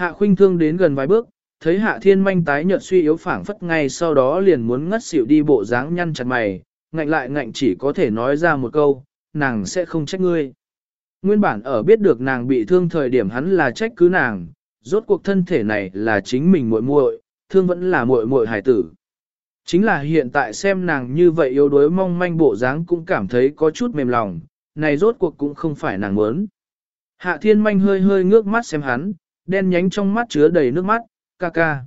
Hạ khuynh thương đến gần vài bước, thấy hạ thiên manh tái nhợt suy yếu phảng phất ngay sau đó liền muốn ngất xỉu đi bộ dáng nhăn chặt mày, ngạnh lại ngạnh chỉ có thể nói ra một câu, nàng sẽ không trách ngươi. Nguyên bản ở biết được nàng bị thương thời điểm hắn là trách cứ nàng, rốt cuộc thân thể này là chính mình muội muội, thương vẫn là muội muội hải tử. Chính là hiện tại xem nàng như vậy yếu đuối mong manh bộ dáng cũng cảm thấy có chút mềm lòng, này rốt cuộc cũng không phải nàng muốn. Hạ thiên manh hơi hơi ngước mắt xem hắn, đen nhánh trong mắt chứa đầy nước mắt, ca ca.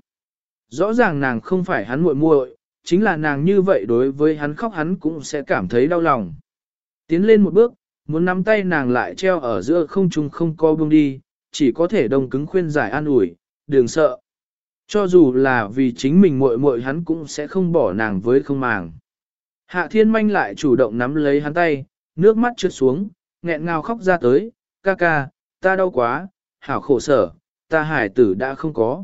Rõ ràng nàng không phải hắn muội muội, chính là nàng như vậy đối với hắn khóc hắn cũng sẽ cảm thấy đau lòng. Tiến lên một bước, muốn nắm tay nàng lại treo ở giữa không trung không co buông đi, chỉ có thể đồng cứng khuyên giải an ủi, đừng sợ. Cho dù là vì chính mình muội muội hắn cũng sẽ không bỏ nàng với không màng. Hạ thiên manh lại chủ động nắm lấy hắn tay, nước mắt trượt xuống, nghẹn ngào khóc ra tới, ca ca, ta đau quá, hảo khổ sở, ta hải tử đã không có.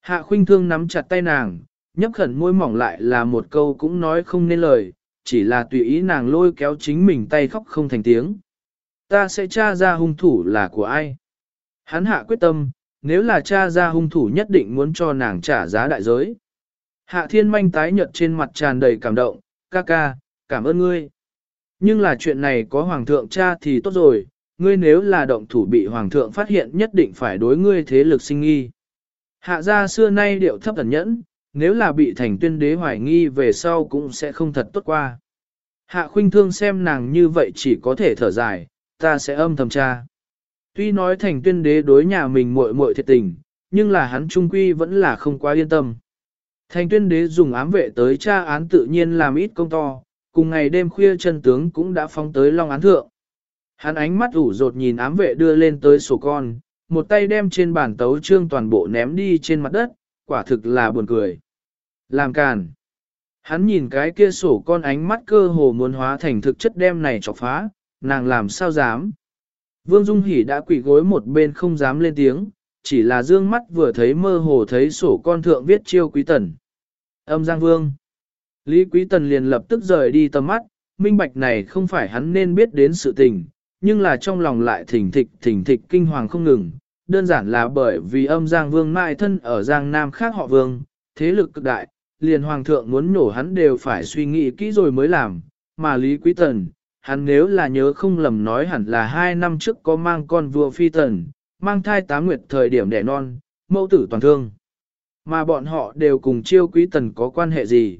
Hạ khuynh thương nắm chặt tay nàng, nhấp khẩn môi mỏng lại là một câu cũng nói không nên lời, chỉ là tùy ý nàng lôi kéo chính mình tay khóc không thành tiếng. Ta sẽ tra ra hung thủ là của ai. Hắn hạ quyết tâm, nếu là cha ra hung thủ nhất định muốn cho nàng trả giá đại giới. Hạ thiên manh tái nhợt trên mặt tràn đầy cảm động, ca ca, cảm ơn ngươi. Nhưng là chuyện này có hoàng thượng cha thì tốt rồi, ngươi nếu là động thủ bị hoàng thượng phát hiện nhất định phải đối ngươi thế lực sinh nghi. Hạ gia xưa nay điệu thấp thần nhẫn, nếu là bị thành tuyên đế hoài nghi về sau cũng sẽ không thật tốt qua. Hạ khuynh thương xem nàng như vậy chỉ có thể thở dài, ta sẽ âm thầm tra. Tuy nói thành tuyên đế đối nhà mình muội muội thiệt tình, nhưng là hắn trung quy vẫn là không quá yên tâm. Thành tuyên đế dùng ám vệ tới tra án tự nhiên làm ít công to, cùng ngày đêm khuya chân tướng cũng đã phóng tới long án thượng. Hắn ánh mắt ủ rột nhìn ám vệ đưa lên tới sổ con, một tay đem trên bàn tấu trương toàn bộ ném đi trên mặt đất, quả thực là buồn cười. Làm càn. Hắn nhìn cái kia sổ con ánh mắt cơ hồ muốn hóa thành thực chất đem này chọc phá, nàng làm sao dám. Vương Dung Hỷ đã quỳ gối một bên không dám lên tiếng, chỉ là dương mắt vừa thấy mơ hồ thấy sổ con thượng viết chiêu quý tần. Âm Giang Vương. Lý Quý Tần liền lập tức rời đi tầm mắt, minh bạch này không phải hắn nên biết đến sự tình, nhưng là trong lòng lại thỉnh thịch thỉnh thịch kinh hoàng không ngừng, đơn giản là bởi vì âm Giang Vương mại thân ở Giang Nam khác họ Vương, thế lực cực đại, liền Hoàng thượng muốn nổ hắn đều phải suy nghĩ kỹ rồi mới làm, mà Lý Quý Tần, hắn nếu là nhớ không lầm nói hẳn là hai năm trước có mang con vua phi tần, mang thai tám nguyệt thời điểm đẻ non, mẫu tử toàn thương. Mà bọn họ đều cùng chiêu quý tần có quan hệ gì?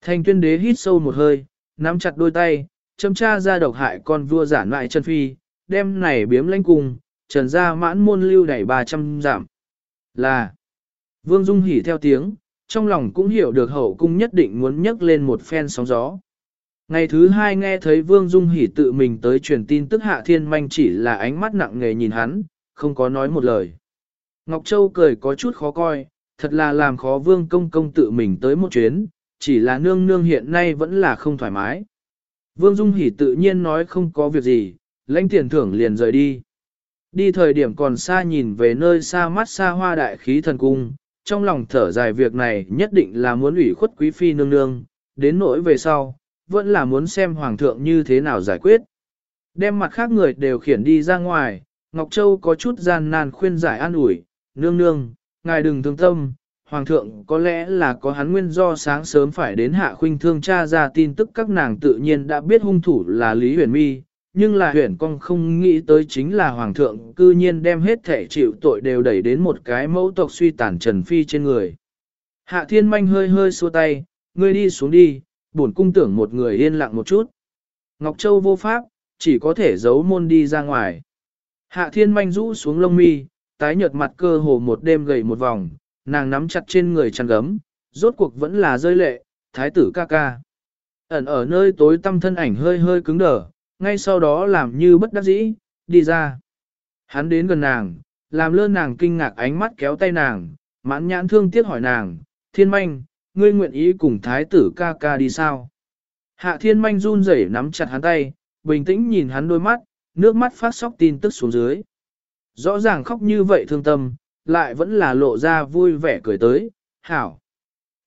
Thành tuyên đế hít sâu một hơi, nắm chặt đôi tay, châm tra ra độc hại con vua giản lại chân phi, đem này biếm lãnh cùng, trần ra mãn môn lưu đẩy 300 giảm. Là, Vương Dung hỉ theo tiếng, trong lòng cũng hiểu được hậu cung nhất định muốn nhấc lên một phen sóng gió. Ngày thứ hai nghe thấy Vương Dung hỉ tự mình tới truyền tin tức hạ thiên manh chỉ là ánh mắt nặng nề nhìn hắn, không có nói một lời. Ngọc Châu cười có chút khó coi, thật là làm khó Vương Công Công tự mình tới một chuyến, chỉ là nương nương hiện nay vẫn là không thoải mái. Vương Dung hỉ tự nhiên nói không có việc gì, lãnh tiền thưởng liền rời đi. Đi thời điểm còn xa nhìn về nơi xa mắt xa hoa đại khí thần cung, trong lòng thở dài việc này nhất định là muốn ủy khuất quý phi nương nương, đến nỗi về sau, vẫn là muốn xem hoàng thượng như thế nào giải quyết. Đem mặt khác người đều khiển đi ra ngoài, Ngọc Châu có chút gian nan khuyên giải an ủi, nương nương, ngài đừng thương tâm, hoàng thượng có lẽ là có hắn nguyên do sáng sớm phải đến hạ khuynh thương tra ra tin tức các nàng tự nhiên đã biết hung thủ là Lý Huyền Mi, nhưng là huyền con không nghĩ tới chính là hoàng thượng cư nhiên đem hết thể chịu tội đều đẩy đến một cái mẫu tộc suy tàn trần phi trên người. Hạ thiên manh hơi hơi xua tay, ngươi đi xuống đi, bổn cung tưởng một người yên lặng một chút. Ngọc Châu vô pháp, chỉ có thể giấu môn đi ra ngoài. Hạ thiên manh rũ xuống lông mi, tái nhợt mặt cơ hồ một đêm gầy một vòng, nàng nắm chặt trên người chăn gấm, rốt cuộc vẫn là rơi lệ, thái tử ca ca. Ẩn ở nơi tối tâm thân ảnh hơi hơi cứng đờ, ngay sau đó làm như bất đắc dĩ, đi ra. Hắn đến gần nàng, làm lơ nàng kinh ngạc ánh mắt kéo tay nàng, mãn nhãn thương tiếc hỏi nàng, thiên manh, ngươi nguyện ý cùng thái tử ca ca đi sao? Hạ thiên manh run rẩy nắm chặt hắn tay, bình tĩnh nhìn hắn đôi mắt, nước mắt phát sóc tin tức xuống dưới. Rõ ràng khóc như vậy thương tâm, lại vẫn là lộ ra vui vẻ cười tới, hảo.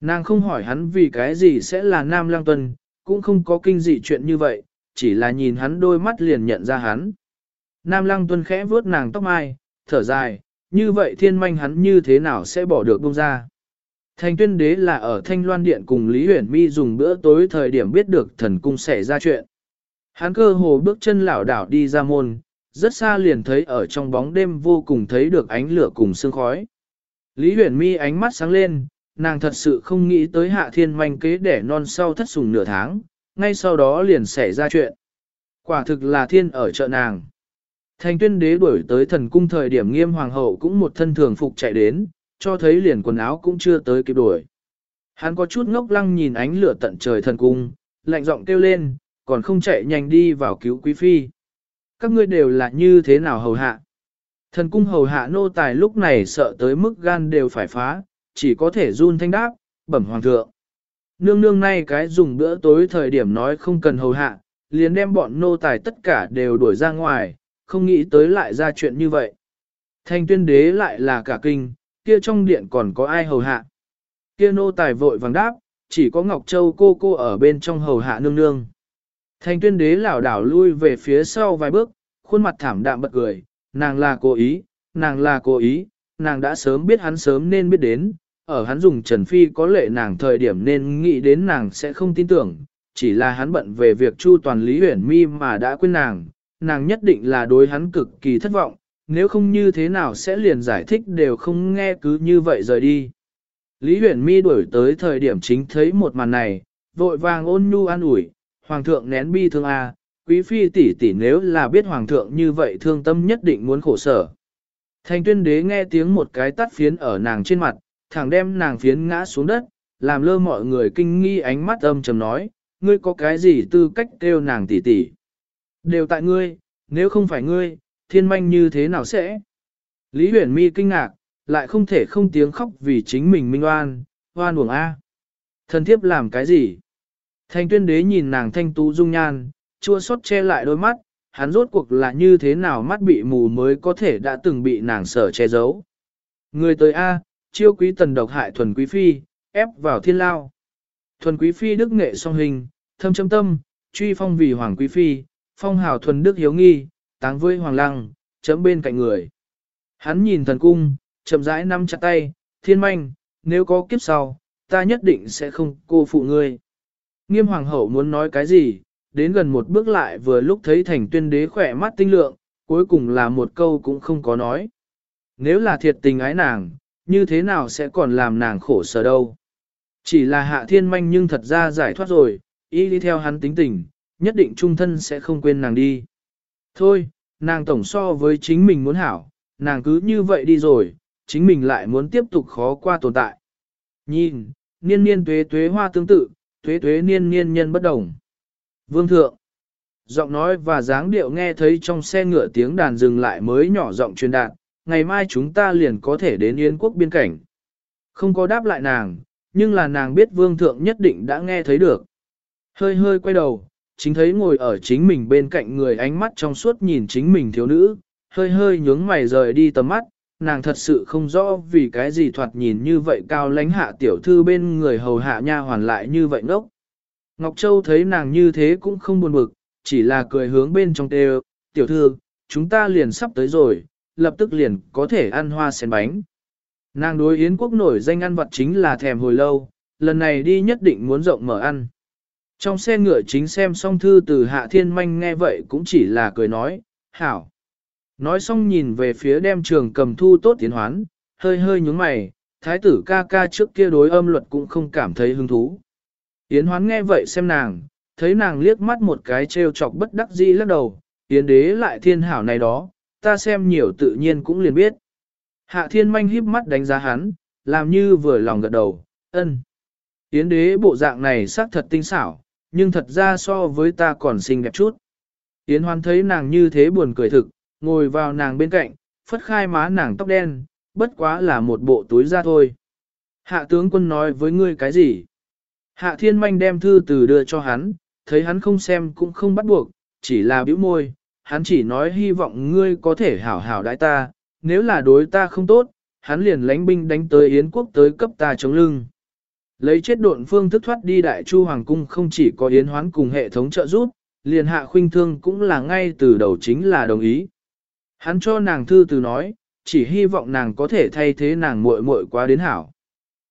Nàng không hỏi hắn vì cái gì sẽ là nam lang Tuân, cũng không có kinh dị chuyện như vậy, chỉ là nhìn hắn đôi mắt liền nhận ra hắn. Nam lăng tuân khẽ vuốt nàng tóc mai, thở dài, như vậy thiên manh hắn như thế nào sẽ bỏ được bông ra. Thành tuyên đế là ở Thanh Loan Điện cùng Lý Huyền Mi dùng bữa tối thời điểm biết được thần cung xảy ra chuyện. Hắn cơ hồ bước chân lảo đảo đi ra môn, rất xa liền thấy ở trong bóng đêm vô cùng thấy được ánh lửa cùng sương khói. Lý Huyền Mi ánh mắt sáng lên, nàng thật sự không nghĩ tới hạ thiên manh kế để non sau thất sùng nửa tháng, ngay sau đó liền xảy ra chuyện. Quả thực là thiên ở chợ nàng. Thành tuyên đế đuổi tới thần cung thời điểm nghiêm hoàng hậu cũng một thân thường phục chạy đến, cho thấy liền quần áo cũng chưa tới kịp đuổi. Hắn có chút ngốc lăng nhìn ánh lửa tận trời thần cung, lạnh giọng kêu lên, còn không chạy nhanh đi vào cứu quý phi. Các ngươi đều là như thế nào hầu hạ? Thần cung hầu hạ nô tài lúc này sợ tới mức gan đều phải phá, chỉ có thể run thanh đáp, bẩm hoàng thượng. Nương nương nay cái dùng bữa tối thời điểm nói không cần hầu hạ, liền đem bọn nô tài tất cả đều đuổi ra ngoài, không nghĩ tới lại ra chuyện như vậy. Thanh tuyên đế lại là cả kinh, kia trong điện còn có ai hầu hạ. Kia nô tài vội vàng đáp, chỉ có Ngọc Châu cô cô ở bên trong hầu hạ nương nương. Thanh tuyên đế lảo đảo lui về phía sau vài bước, khuôn mặt thảm đạm bật cười, nàng là cố ý, nàng là cố ý, nàng đã sớm biết hắn sớm nên biết đến, ở hắn dùng Trần Phi có lệ nàng thời điểm nên nghĩ đến nàng sẽ không tin tưởng, chỉ là hắn bận về việc chu toàn lý huyển mi mà đã quên nàng, nàng nhất định là đối hắn cực kỳ thất vọng, nếu không như thế nào sẽ liền giải thích đều không nghe cứ như vậy rời đi. Lý huyển mi đuổi tới thời điểm chính thấy một màn này, vội vàng ôn nhu an ủi, hoàng thượng nén bi thương a, quý phi tỷ tỷ nếu là biết hoàng thượng như vậy thương tâm nhất định muốn khổ sở. Thành tuyên đế nghe tiếng một cái tắt phiến ở nàng trên mặt, thẳng đem nàng phiến ngã xuống đất, làm lơ mọi người kinh nghi ánh mắt âm trầm nói, ngươi có cái gì tư cách kêu nàng tỷ tỷ. Đều tại ngươi, nếu không phải ngươi, thiên manh như thế nào sẽ? Lý huyền mi kinh ngạc, lại không thể không tiếng khóc vì chính mình minh oan, oan uổng A. Thần thiếp làm cái gì? Thanh tuyên đế nhìn nàng thanh tú dung nhan, chua xót che lại đôi mắt, hắn rốt cuộc là như thế nào mắt bị mù mới có thể đã từng bị nàng sở che giấu. Người tới A, chiêu quý tần độc hại thuần quý phi, ép vào thiên lao. Thuần quý phi đức nghệ song hình, thâm châm tâm, truy phong vì hoàng quý phi, phong hào thuần đức hiếu nghi, táng với hoàng lăng, chấm bên cạnh người. Hắn nhìn thần cung, chậm rãi nắm chặt tay, thiên manh, nếu có kiếp sau, ta nhất định sẽ không cô phụ ngươi. Nghiêm hoàng hậu muốn nói cái gì, đến gần một bước lại vừa lúc thấy thành tuyên đế khỏe mắt tinh lượng, cuối cùng là một câu cũng không có nói. Nếu là thiệt tình ái nàng, như thế nào sẽ còn làm nàng khổ sở đâu. Chỉ là hạ thiên manh nhưng thật ra giải thoát rồi, y đi theo hắn tính tình, nhất định trung thân sẽ không quên nàng đi. Thôi, nàng tổng so với chính mình muốn hảo, nàng cứ như vậy đi rồi, chính mình lại muốn tiếp tục khó qua tồn tại. Nhìn, niên niên tuế tuế hoa tương tự, thuế thuế niên niên nhân bất đồng. Vương thượng, giọng nói và dáng điệu nghe thấy trong xe ngựa tiếng đàn dừng lại mới nhỏ giọng truyền đạt, ngày mai chúng ta liền có thể đến Yên quốc biên cảnh. Không có đáp lại nàng, nhưng là nàng biết vương thượng nhất định đã nghe thấy được. Hơi hơi quay đầu, chính thấy ngồi ở chính mình bên cạnh người ánh mắt trong suốt nhìn chính mình thiếu nữ, hơi hơi nhướng mày rời đi tầm mắt, nàng thật sự không rõ vì cái gì thoạt nhìn như vậy cao lãnh hạ tiểu thư bên người hầu hạ nha hoàn lại như vậy ngốc. Ngọc Châu thấy nàng như thế cũng không buồn bực, chỉ là cười hướng bên trong tê tiểu thư, chúng ta liền sắp tới rồi, lập tức liền có thể ăn hoa sen bánh. Nàng đối Yến quốc nổi danh ăn vật chính là thèm hồi lâu, lần này đi nhất định muốn rộng mở ăn. Trong xe ngựa chính xem xong thư từ Hạ Thiên Manh nghe vậy cũng chỉ là cười nói, hảo. Nói xong nhìn về phía đem trường cầm thu tốt tiến hoán, hơi hơi nhúng mày, thái tử ca ca trước kia đối âm luật cũng không cảm thấy hứng thú. Yến hoán nghe vậy xem nàng, thấy nàng liếc mắt một cái trêu chọc bất đắc dĩ lắc đầu, Yến đế lại thiên hảo này đó, ta xem nhiều tự nhiên cũng liền biết. Hạ thiên manh híp mắt đánh giá hắn, làm như vừa lòng gật đầu, ân. Yến đế bộ dạng này xác thật tinh xảo, nhưng thật ra so với ta còn xinh đẹp chút. Yến hoan thấy nàng như thế buồn cười thực, ngồi vào nàng bên cạnh, phất khai má nàng tóc đen, bất quá là một bộ túi ra thôi. Hạ tướng quân nói với ngươi cái gì? Hạ thiên manh đem thư từ đưa cho hắn, thấy hắn không xem cũng không bắt buộc, chỉ là bĩu môi, hắn chỉ nói hy vọng ngươi có thể hảo hảo đãi ta, nếu là đối ta không tốt, hắn liền lánh binh đánh tới Yến quốc tới cấp ta chống lưng. Lấy chết độn phương thức thoát đi đại chu hoàng cung không chỉ có Yến hoán cùng hệ thống trợ giúp, liền hạ khuynh thương cũng là ngay từ đầu chính là đồng ý. Hắn cho nàng thư từ nói, chỉ hy vọng nàng có thể thay thế nàng muội muội quá đến hảo.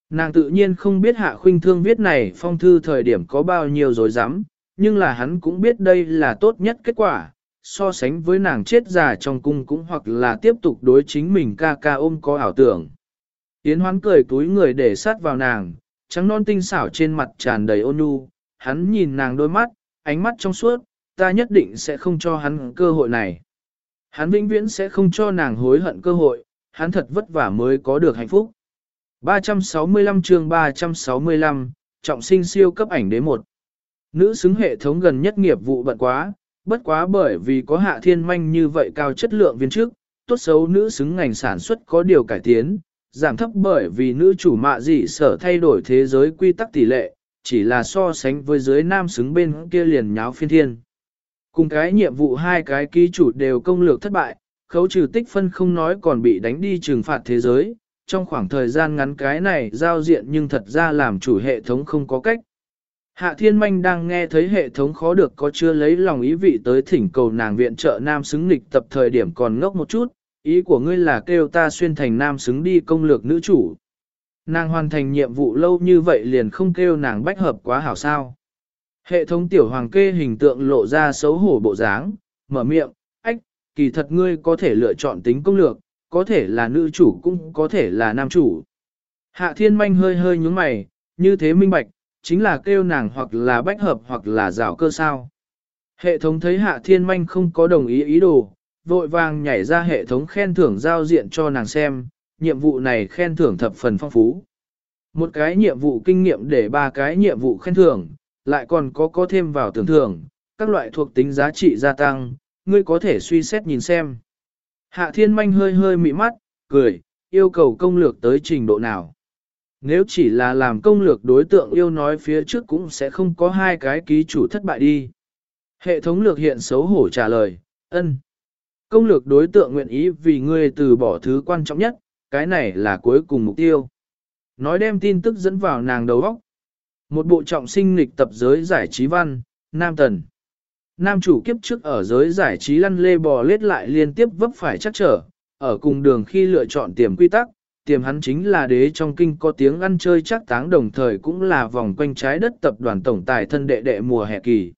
Nàng tự nhiên không biết hạ khuynh thương viết này phong thư thời điểm có bao nhiêu dối rắm nhưng là hắn cũng biết đây là tốt nhất kết quả, so sánh với nàng chết già trong cung cũng hoặc là tiếp tục đối chính mình ca ca ôm có ảo tưởng. Yến hoán cười túi người để sát vào nàng, trắng non tinh xảo trên mặt tràn đầy ôn nhu, hắn nhìn nàng đôi mắt, ánh mắt trong suốt, ta nhất định sẽ không cho hắn cơ hội này. Hắn vĩnh viễn sẽ không cho nàng hối hận cơ hội, hắn thật vất vả mới có được hạnh phúc. 365 chương 365, trọng sinh siêu cấp ảnh đế một. Nữ xứng hệ thống gần nhất nghiệp vụ bận quá, bất quá bởi vì có hạ thiên manh như vậy cao chất lượng viên trước, tốt xấu nữ xứng ngành sản xuất có điều cải tiến, giảm thấp bởi vì nữ chủ mạ dị sở thay đổi thế giới quy tắc tỷ lệ, chỉ là so sánh với giới nam xứng bên kia liền nháo phiên thiên. Cùng cái nhiệm vụ hai cái ký chủ đều công lược thất bại, khấu trừ tích phân không nói còn bị đánh đi trừng phạt thế giới, trong khoảng thời gian ngắn cái này giao diện nhưng thật ra làm chủ hệ thống không có cách. Hạ Thiên Manh đang nghe thấy hệ thống khó được có chưa lấy lòng ý vị tới thỉnh cầu nàng viện trợ nam xứng nghịch tập thời điểm còn ngốc một chút, ý của ngươi là kêu ta xuyên thành nam xứng đi công lược nữ chủ. Nàng hoàn thành nhiệm vụ lâu như vậy liền không kêu nàng bách hợp quá hảo sao. Hệ thống tiểu hoàng kê hình tượng lộ ra xấu hổ bộ dáng, mở miệng, ách, kỳ thật ngươi có thể lựa chọn tính công lược, có thể là nữ chủ cũng có thể là nam chủ. Hạ thiên manh hơi hơi nhúng mày, như thế minh bạch, chính là kêu nàng hoặc là bách hợp hoặc là rào cơ sao. Hệ thống thấy hạ thiên manh không có đồng ý ý đồ, vội vàng nhảy ra hệ thống khen thưởng giao diện cho nàng xem, nhiệm vụ này khen thưởng thập phần phong phú. Một cái nhiệm vụ kinh nghiệm để ba cái nhiệm vụ khen thưởng, lại còn có có thêm vào tưởng thưởng, các loại thuộc tính giá trị gia tăng, ngươi có thể suy xét nhìn xem. Hạ thiên manh hơi hơi mị mắt, cười, yêu cầu công lược tới trình độ nào. Nếu chỉ là làm công lược đối tượng yêu nói phía trước cũng sẽ không có hai cái ký chủ thất bại đi. Hệ thống lược hiện xấu hổ trả lời, ân. Công lược đối tượng nguyện ý vì ngươi từ bỏ thứ quan trọng nhất, cái này là cuối cùng mục tiêu. Nói đem tin tức dẫn vào nàng đầu óc. Một bộ trọng sinh lịch tập giới giải trí văn, Nam Tần. Nam chủ kiếp trước ở giới giải trí lăn lê bò lết lại liên tiếp vấp phải chắc trở, ở cùng đường khi lựa chọn tiềm quy tắc, tiềm hắn chính là đế trong kinh có tiếng ăn chơi chắc táng đồng thời cũng là vòng quanh trái đất tập đoàn tổng tài thân đệ đệ mùa hè kỳ.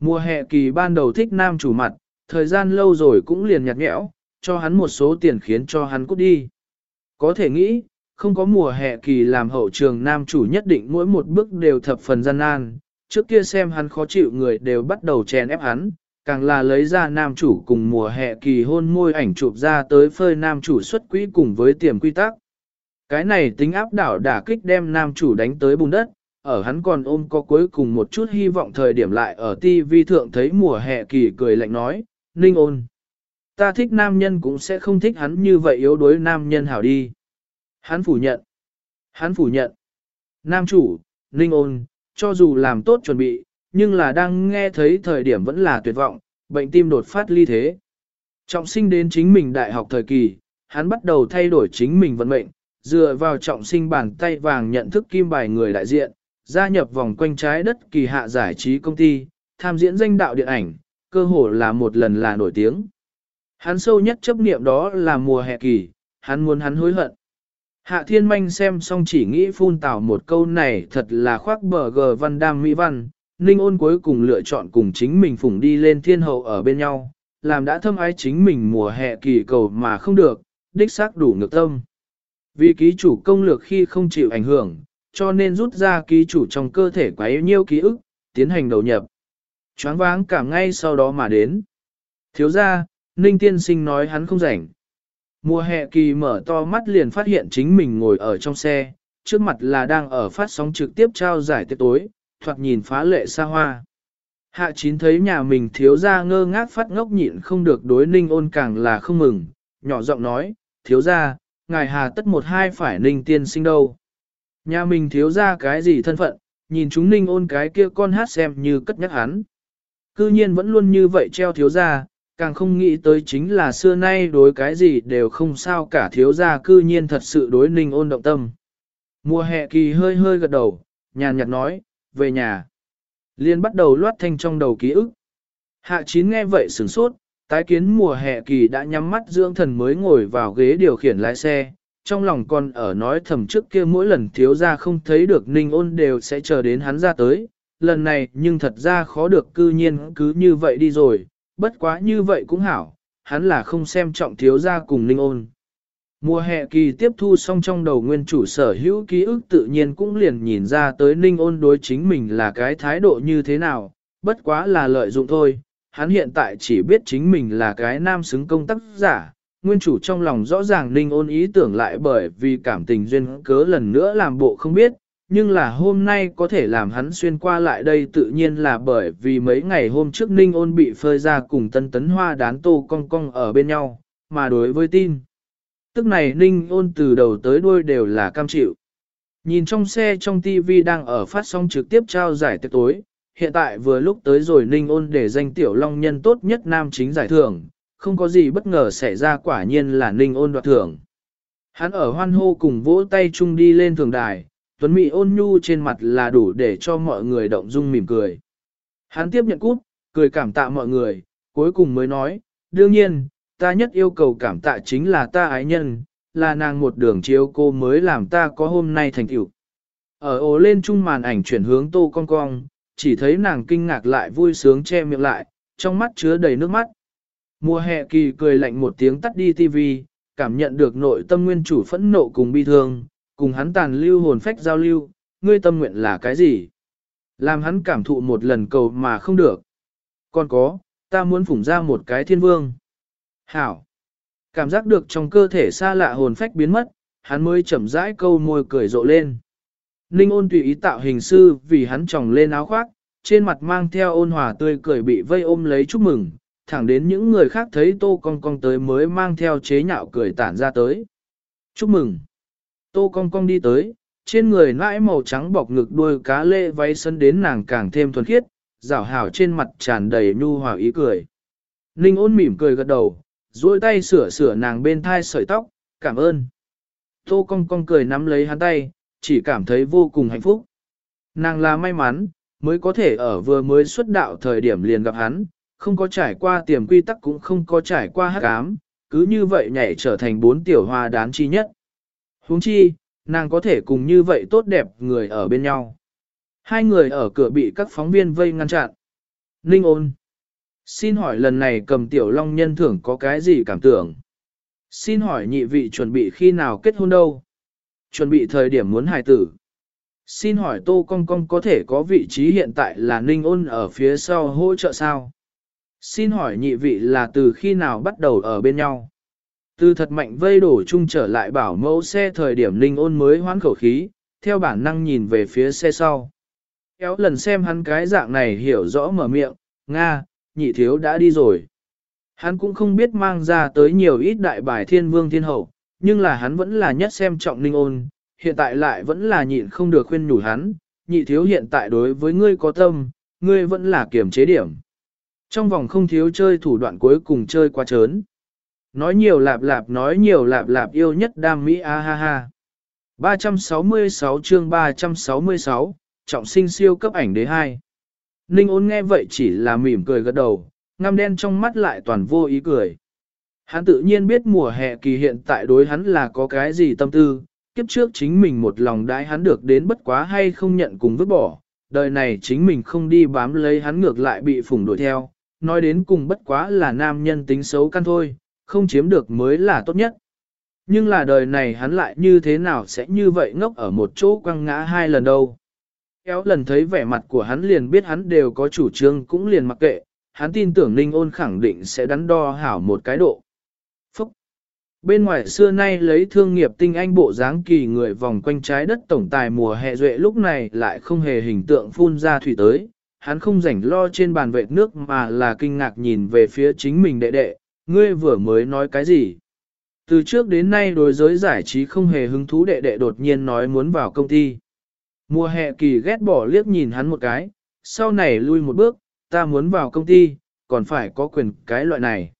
Mùa hè kỳ ban đầu thích nam chủ mặt, thời gian lâu rồi cũng liền nhạt nhẽo, cho hắn một số tiền khiến cho hắn cút đi. Có thể nghĩ, không có mùa hè kỳ làm hậu trường nam chủ nhất định mỗi một bước đều thập phần gian nan, trước kia xem hắn khó chịu người đều bắt đầu chèn ép hắn, càng là lấy ra nam chủ cùng mùa hè kỳ hôn môi ảnh chụp ra tới phơi nam chủ xuất quỹ cùng với tiềm quy tắc. Cái này tính áp đảo đả kích đem nam chủ đánh tới bùn đất, ở hắn còn ôm có cuối cùng một chút hy vọng thời điểm lại ở TV thượng thấy mùa hè kỳ cười lạnh nói, Ninh ôn. Ta thích nam nhân cũng sẽ không thích hắn như vậy yếu đuối nam nhân hảo đi. Hắn phủ nhận. Hắn phủ nhận. Nam chủ, Ninh ôn, cho dù làm tốt chuẩn bị, nhưng là đang nghe thấy thời điểm vẫn là tuyệt vọng, bệnh tim đột phát ly thế. Trọng sinh đến chính mình đại học thời kỳ, hắn bắt đầu thay đổi chính mình vận mệnh, dựa vào trọng sinh bàn tay vàng nhận thức kim bài người đại diện, gia nhập vòng quanh trái đất kỳ hạ giải trí công ty, tham diễn danh đạo điện ảnh, cơ hồ là một lần là nổi tiếng. Hắn sâu nhất chấp niệm đó là mùa hè kỳ, hắn muốn hắn hối hận. Hạ thiên manh xem xong chỉ nghĩ phun tào một câu này thật là khoác bờ gờ văn đam mỹ văn, ninh ôn cuối cùng lựa chọn cùng chính mình phủng đi lên thiên hậu ở bên nhau, làm đã thâm ái chính mình mùa hè kỳ cầu mà không được, đích xác đủ ngược tâm. Vì ký chủ công lược khi không chịu ảnh hưởng, cho nên rút ra ký chủ trong cơ thể quá yêu nhiêu ký ức, tiến hành đầu nhập. Choáng váng cảm ngay sau đó mà đến. Thiếu ra, Ninh Tiên Sinh nói hắn không rảnh. Mùa hè kỳ mở to mắt liền phát hiện chính mình ngồi ở trong xe, trước mặt là đang ở phát sóng trực tiếp trao giải tiệc tối, thoạt nhìn phá lệ xa hoa. Hạ chín thấy nhà mình thiếu ra ngơ ngác phát ngốc nhịn không được đối ninh ôn càng là không mừng, nhỏ giọng nói, thiếu ra, ngài hà tất một hai phải ninh tiên sinh đâu. Nhà mình thiếu ra cái gì thân phận, nhìn chúng ninh ôn cái kia con hát xem như cất nhắc hắn. Cư nhiên vẫn luôn như vậy treo thiếu ra, càng không nghĩ tới chính là xưa nay đối cái gì đều không sao cả thiếu gia cư nhiên thật sự đối ninh ôn động tâm. Mùa hè kỳ hơi hơi gật đầu, nhàn nhạt nói, về nhà. Liên bắt đầu loát thanh trong đầu ký ức. Hạ chín nghe vậy sửng sốt, tái kiến mùa hè kỳ đã nhắm mắt dưỡng thần mới ngồi vào ghế điều khiển lái xe, trong lòng còn ở nói thầm trước kia mỗi lần thiếu ra không thấy được ninh ôn đều sẽ chờ đến hắn ra tới, lần này nhưng thật ra khó được cư nhiên cứ như vậy đi rồi, bất quá như vậy cũng hảo, hắn là không xem trọng thiếu gia cùng ninh ôn. Mùa hè kỳ tiếp thu xong trong đầu nguyên chủ sở hữu ký ức tự nhiên cũng liền nhìn ra tới ninh ôn đối chính mình là cái thái độ như thế nào, bất quá là lợi dụng thôi, hắn hiện tại chỉ biết chính mình là cái nam xứng công tác giả, nguyên chủ trong lòng rõ ràng ninh ôn ý tưởng lại bởi vì cảm tình duyên cớ lần nữa làm bộ không biết, nhưng là hôm nay có thể làm hắn xuyên qua lại đây tự nhiên là bởi vì mấy ngày hôm trước ninh ôn bị phơi ra cùng tân tấn hoa đán tô cong cong ở bên nhau, mà đối với tin. Tức này ninh ôn từ đầu tới đuôi đều là cam chịu. Nhìn trong xe trong TV đang ở phát sóng trực tiếp trao giải tiệc tối, hiện tại vừa lúc tới rồi ninh ôn để danh tiểu long nhân tốt nhất nam chính giải thưởng, không có gì bất ngờ xảy ra quả nhiên là ninh ôn đoạt thưởng. Hắn ở hoan hô cùng vỗ tay chung đi lên thường đài, tuấn mỹ ôn nhu trên mặt là đủ để cho mọi người động dung mỉm cười. Hắn tiếp nhận cút, cười cảm tạ mọi người, cuối cùng mới nói, đương nhiên, ta nhất yêu cầu cảm tạ chính là ta ái nhân, là nàng một đường chiếu cô mới làm ta có hôm nay thành tựu. Ở ồ lên chung màn ảnh chuyển hướng tô cong cong, chỉ thấy nàng kinh ngạc lại vui sướng che miệng lại, trong mắt chứa đầy nước mắt. Mùa hè kỳ cười lạnh một tiếng tắt đi tivi, cảm nhận được nội tâm nguyên chủ phẫn nộ cùng bi thương, cùng hắn tàn lưu hồn phách giao lưu, ngươi tâm nguyện là cái gì? Làm hắn cảm thụ một lần cầu mà không được. Còn có, ta muốn phủng ra một cái thiên vương. Hảo. Cảm giác được trong cơ thể xa lạ hồn phách biến mất, hắn mới chậm rãi câu môi cười rộ lên. Ninh ôn tùy ý tạo hình sư vì hắn tròng lên áo khoác, trên mặt mang theo ôn hòa tươi cười bị vây ôm lấy chúc mừng, thẳng đến những người khác thấy tô cong cong tới mới mang theo chế nhạo cười tản ra tới. Chúc mừng! Tô cong cong đi tới, trên người nãi màu trắng bọc ngực đuôi cá lê váy sân đến nàng càng thêm thuần khiết, rảo hảo trên mặt tràn đầy nhu hòa ý cười. Ninh ôn mỉm cười gật đầu, duỗi tay sửa sửa nàng bên thai sợi tóc, cảm ơn. Tô cong cong cười nắm lấy hắn tay, chỉ cảm thấy vô cùng hạnh phúc. Nàng là may mắn, mới có thể ở vừa mới xuất đạo thời điểm liền gặp hắn, không có trải qua tiềm quy tắc cũng không có trải qua hắc ám, cứ như vậy nhảy trở thành bốn tiểu hoa đán chi nhất huống chi, nàng có thể cùng như vậy tốt đẹp người ở bên nhau. Hai người ở cửa bị các phóng viên vây ngăn chặn. Ninh ôn. Xin hỏi lần này cầm tiểu long nhân thưởng có cái gì cảm tưởng? Xin hỏi nhị vị chuẩn bị khi nào kết hôn đâu? Chuẩn bị thời điểm muốn hài tử. Xin hỏi Tô Cong Cong có thể có vị trí hiện tại là Ninh ôn ở phía sau hỗ trợ sao? Xin hỏi nhị vị là từ khi nào bắt đầu ở bên nhau? Từ thật mạnh vây đổ chung trở lại bảo mẫu xe thời điểm Ninh ôn mới hoán khẩu khí, theo bản năng nhìn về phía xe sau. Kéo lần xem hắn cái dạng này hiểu rõ mở miệng, Nga, nhị thiếu đã đi rồi. Hắn cũng không biết mang ra tới nhiều ít đại bài thiên vương thiên hậu, nhưng là hắn vẫn là nhất xem trọng ninh ôn, hiện tại lại vẫn là nhịn không được khuyên nhủ hắn, nhị thiếu hiện tại đối với ngươi có tâm, ngươi vẫn là kiểm chế điểm. Trong vòng không thiếu chơi thủ đoạn cuối cùng chơi quá trớn. Nói nhiều lạp lạp nói nhiều lạp lạp yêu nhất đam mỹ a ha ha. 366 chương 366, trọng sinh siêu cấp ảnh đế 2. Ninh ôn nghe vậy chỉ là mỉm cười gật đầu, ngăm đen trong mắt lại toàn vô ý cười. Hắn tự nhiên biết mùa hè kỳ hiện tại đối hắn là có cái gì tâm tư, kiếp trước chính mình một lòng đãi hắn được đến bất quá hay không nhận cùng vứt bỏ, đời này chính mình không đi bám lấy hắn ngược lại bị phủng đuổi theo, nói đến cùng bất quá là nam nhân tính xấu căn thôi, không chiếm được mới là tốt nhất. Nhưng là đời này hắn lại như thế nào sẽ như vậy ngốc ở một chỗ quăng ngã hai lần đâu. Kéo lần thấy vẻ mặt của hắn liền biết hắn đều có chủ trương cũng liền mặc kệ, hắn tin tưởng Ninh ôn khẳng định sẽ đắn đo hảo một cái độ. Phúc! Bên ngoài xưa nay lấy thương nghiệp tinh anh bộ dáng kỳ người vòng quanh trái đất tổng tài mùa hè duệ lúc này lại không hề hình tượng phun ra thủy tới, hắn không rảnh lo trên bàn vệ nước mà là kinh ngạc nhìn về phía chính mình đệ đệ, ngươi vừa mới nói cái gì? Từ trước đến nay đối giới giải trí không hề hứng thú đệ đệ đột nhiên nói muốn vào công ty. Mùa hè kỳ ghét bỏ liếc nhìn hắn một cái, sau này lui một bước, ta muốn vào công ty, còn phải có quyền cái loại này.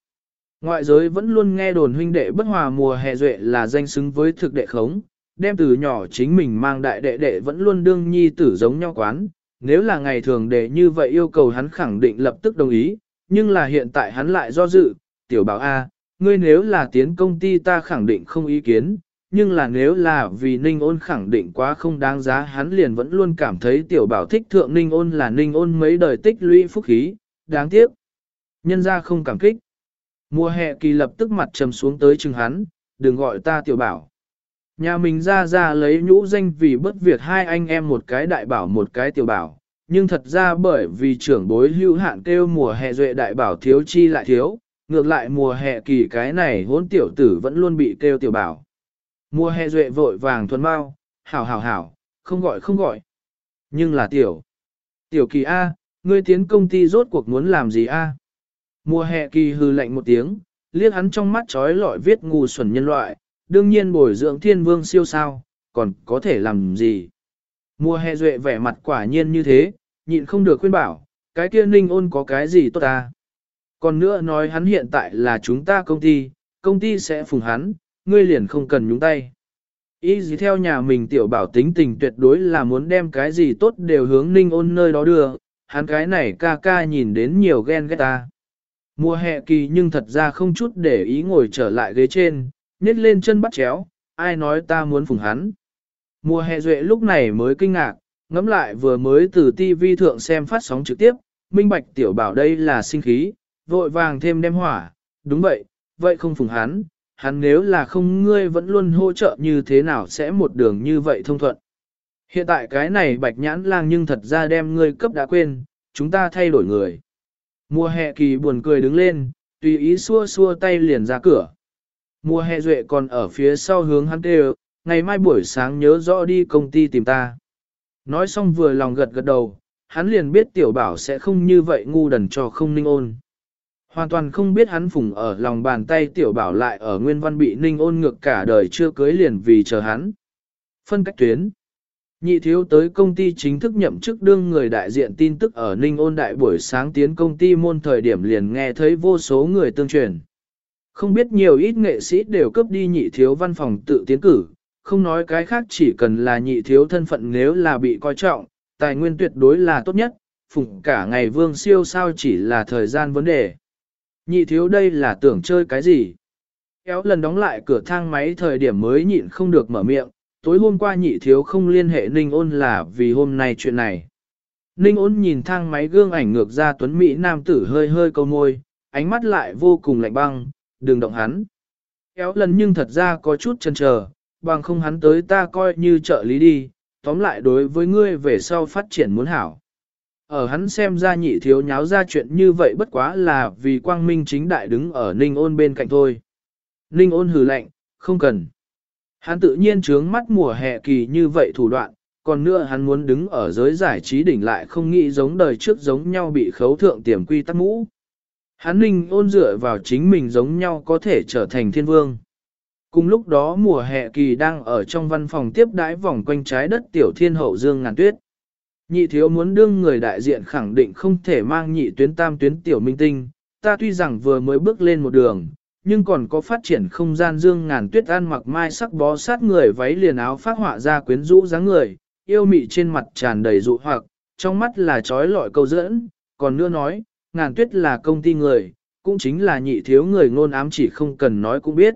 Ngoại giới vẫn luôn nghe đồn huynh đệ bất hòa mùa hè duệ là danh xứng với thực đệ khống, đem từ nhỏ chính mình mang đại đệ đệ vẫn luôn đương nhi tử giống nhau quán, nếu là ngày thường đệ như vậy yêu cầu hắn khẳng định lập tức đồng ý, nhưng là hiện tại hắn lại do dự, tiểu bảo A, ngươi nếu là tiến công ty ta khẳng định không ý kiến, nhưng là nếu là vì ninh ôn khẳng định quá không đáng giá hắn liền vẫn luôn cảm thấy tiểu bảo thích thượng ninh ôn là ninh ôn mấy đời tích lũy phúc khí, đáng tiếc. Nhân ra không cảm kích. Mùa hè kỳ lập tức mặt trầm xuống tới chừng hắn, đừng gọi ta tiểu bảo. Nhà mình ra ra lấy nhũ danh vì bất việc hai anh em một cái đại bảo một cái tiểu bảo, nhưng thật ra bởi vì trưởng bối hữu hạn kêu mùa hè duệ đại bảo thiếu chi lại thiếu, ngược lại mùa hè kỳ cái này hốn tiểu tử vẫn luôn bị kêu tiểu bảo. Mùa hè duệ vội vàng thuần mau, hảo hảo hảo, không gọi không gọi. Nhưng là tiểu. Tiểu kỳ A, ngươi tiến công ty rốt cuộc muốn làm gì A? Mùa hè kỳ hư lạnh một tiếng, liếc hắn trong mắt trói lọi viết ngu xuẩn nhân loại, đương nhiên bồi dưỡng thiên vương siêu sao, còn có thể làm gì? Mùa hè duệ vẻ mặt quả nhiên như thế, nhịn không được khuyên bảo, cái kia ninh ôn có cái gì tốt ta? Còn nữa nói hắn hiện tại là chúng ta công ty, công ty sẽ phùng hắn, ngươi liền không cần nhúng tay. Ý gì theo nhà mình tiểu bảo tính tình tuyệt đối là muốn đem cái gì tốt đều hướng ninh ôn nơi đó đưa, hắn cái này ca ca nhìn đến nhiều ghen ghét ta. Mùa hè kỳ nhưng thật ra không chút để ý ngồi trở lại ghế trên, nhét lên chân bắt chéo, ai nói ta muốn phùng hắn. Mùa hè duệ lúc này mới kinh ngạc, ngẫm lại vừa mới từ TV thượng xem phát sóng trực tiếp, minh bạch tiểu bảo đây là sinh khí, vội vàng thêm đem hỏa, đúng vậy, vậy không phùng hắn, hắn nếu là không ngươi vẫn luôn hỗ trợ như thế nào sẽ một đường như vậy thông thuận. Hiện tại cái này bạch nhãn lang nhưng thật ra đem ngươi cấp đã quên, chúng ta thay đổi người. Mùa hè kỳ buồn cười đứng lên, tùy ý xua xua tay liền ra cửa. Mùa hè duệ còn ở phía sau hướng hắn kêu, ngày mai buổi sáng nhớ rõ đi công ty tìm ta. Nói xong vừa lòng gật gật đầu, hắn liền biết tiểu bảo sẽ không như vậy ngu đần cho không ninh ôn. Hoàn toàn không biết hắn phùng ở lòng bàn tay tiểu bảo lại ở nguyên văn bị ninh ôn ngược cả đời chưa cưới liền vì chờ hắn. Phân cách tuyến Nhị thiếu tới công ty chính thức nhậm chức đương người đại diện tin tức ở Ninh ôn đại buổi sáng tiến công ty môn thời điểm liền nghe thấy vô số người tương truyền. Không biết nhiều ít nghệ sĩ đều cấp đi nhị thiếu văn phòng tự tiến cử, không nói cái khác chỉ cần là nhị thiếu thân phận nếu là bị coi trọng, tài nguyên tuyệt đối là tốt nhất, phụng cả ngày vương siêu sao chỉ là thời gian vấn đề. Nhị thiếu đây là tưởng chơi cái gì? Kéo lần đóng lại cửa thang máy thời điểm mới nhịn không được mở miệng, tối hôm qua nhị thiếu không liên hệ Ninh ôn là vì hôm nay chuyện này. Ninh ôn nhìn thang máy gương ảnh ngược ra tuấn Mỹ nam tử hơi hơi câu môi, ánh mắt lại vô cùng lạnh băng, đừng động hắn. Kéo lần nhưng thật ra có chút chần chờ, bằng không hắn tới ta coi như trợ lý đi, tóm lại đối với ngươi về sau phát triển muốn hảo. Ở hắn xem ra nhị thiếu nháo ra chuyện như vậy bất quá là vì quang minh chính đại đứng ở ninh ôn bên cạnh thôi. Ninh ôn hừ lạnh, không cần. Hắn tự nhiên trướng mắt mùa hè kỳ như vậy thủ đoạn, còn nữa hắn muốn đứng ở giới giải trí đỉnh lại không nghĩ giống đời trước giống nhau bị khấu thượng tiềm quy tắc mũ. Hắn ninh ôn dựa vào chính mình giống nhau có thể trở thành thiên vương. Cùng lúc đó mùa hè kỳ đang ở trong văn phòng tiếp đãi vòng quanh trái đất tiểu thiên hậu dương ngàn tuyết. Nhị thiếu muốn đương người đại diện khẳng định không thể mang nhị tuyến tam tuyến tiểu minh tinh, ta tuy rằng vừa mới bước lên một đường, nhưng còn có phát triển không gian dương ngàn tuyết ăn mặc mai sắc bó sát người váy liền áo phát họa ra quyến rũ dáng người, yêu mị trên mặt tràn đầy dụ hoặc, trong mắt là trói lọi câu dẫn, còn nữa nói, ngàn tuyết là công ty người, cũng chính là nhị thiếu người ngôn ám chỉ không cần nói cũng biết.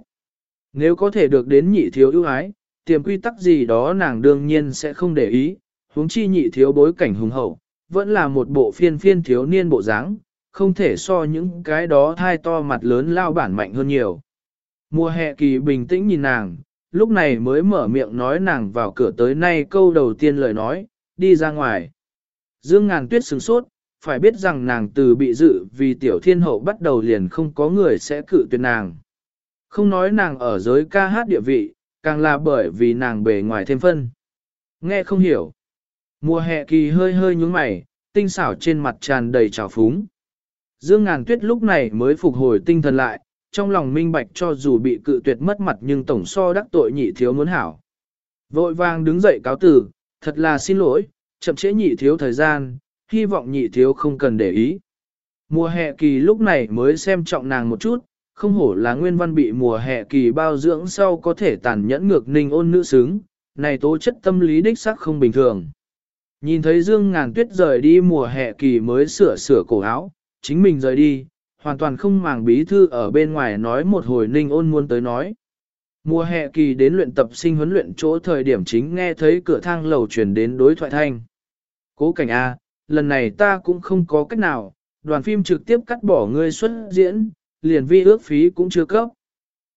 Nếu có thể được đến nhị thiếu ưu ái, tiềm quy tắc gì đó nàng đương nhiên sẽ không để ý, huống chi nhị thiếu bối cảnh hùng hậu, vẫn là một bộ phiên phiên thiếu niên bộ dáng, không thể so những cái đó thai to mặt lớn lao bản mạnh hơn nhiều. Mùa hè kỳ bình tĩnh nhìn nàng, lúc này mới mở miệng nói nàng vào cửa tới nay câu đầu tiên lời nói, đi ra ngoài. Dương ngàn tuyết sừng sốt, phải biết rằng nàng từ bị dự vì tiểu thiên hậu bắt đầu liền không có người sẽ cự tuyệt nàng. Không nói nàng ở giới ca hát địa vị, càng là bởi vì nàng bề ngoài thêm phân. Nghe không hiểu. Mùa hè kỳ hơi hơi nhúng mày, tinh xảo trên mặt tràn đầy trào phúng. Dương Ngàn Tuyết lúc này mới phục hồi tinh thần lại, trong lòng minh bạch cho dù bị cự tuyệt mất mặt nhưng tổng so đắc tội nhị thiếu muốn hảo. Vội vàng đứng dậy cáo tử, thật là xin lỗi, chậm trễ nhị thiếu thời gian, hy vọng nhị thiếu không cần để ý. Mùa hè kỳ lúc này mới xem trọng nàng một chút, không hổ là nguyên văn bị mùa hè kỳ bao dưỡng sau có thể tàn nhẫn ngược ninh ôn nữ xứng, này tố chất tâm lý đích sắc không bình thường. Nhìn thấy Dương Ngàn Tuyết rời đi mùa hè kỳ mới sửa sửa cổ áo, chính mình rời đi, hoàn toàn không màng bí thư ở bên ngoài nói một hồi ninh ôn muốn tới nói. Mùa hè kỳ đến luyện tập sinh huấn luyện chỗ thời điểm chính nghe thấy cửa thang lầu truyền đến đối thoại thanh. Cố cảnh A, lần này ta cũng không có cách nào, đoàn phim trực tiếp cắt bỏ ngươi xuất diễn, liền vi ước phí cũng chưa cấp.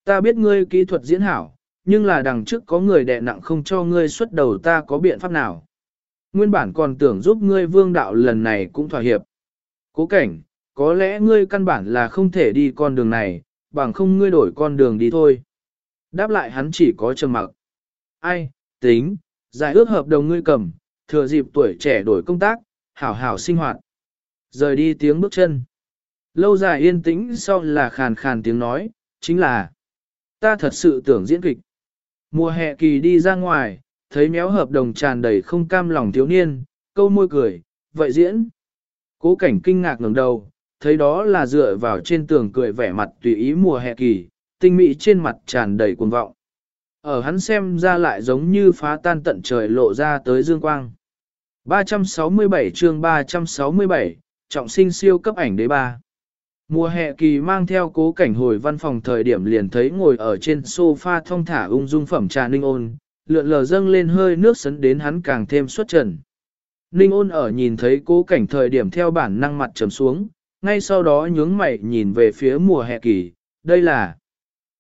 Ta biết ngươi kỹ thuật diễn hảo, nhưng là đằng trước có người đè nặng không cho ngươi xuất đầu ta có biện pháp nào. Nguyên bản còn tưởng giúp ngươi vương đạo lần này cũng thỏa hiệp. Cố cảnh, có lẽ ngươi căn bản là không thể đi con đường này, bằng không ngươi đổi con đường đi thôi. Đáp lại hắn chỉ có trầm mặc. Ai, tính, giải ước hợp đồng ngươi cầm, thừa dịp tuổi trẻ đổi công tác, hảo hảo sinh hoạt. Rời đi tiếng bước chân. Lâu dài yên tĩnh sau là khàn khàn tiếng nói, chính là Ta thật sự tưởng diễn kịch. Mùa hè kỳ đi ra ngoài, thấy méo hợp đồng tràn đầy không cam lòng thiếu niên, câu môi cười, vậy diễn. Cố cảnh kinh ngạc ngẩng đầu, thấy đó là dựa vào trên tường cười vẻ mặt tùy ý mùa hè kỳ, tinh mỹ trên mặt tràn đầy cuồng vọng. Ở hắn xem ra lại giống như phá tan tận trời lộ ra tới dương quang. 367 chương 367, trọng sinh siêu cấp ảnh đế ba. Mùa hè kỳ mang theo cố cảnh hồi văn phòng thời điểm liền thấy ngồi ở trên sofa thong thả ung dung phẩm trà ninh ôn, lượn lờ dâng lên hơi nước sấn đến hắn càng thêm xuất trần. Ninh ôn ở nhìn thấy cố cảnh thời điểm theo bản năng mặt trầm xuống, ngay sau đó nhướng mày nhìn về phía mùa hè kỳ, đây là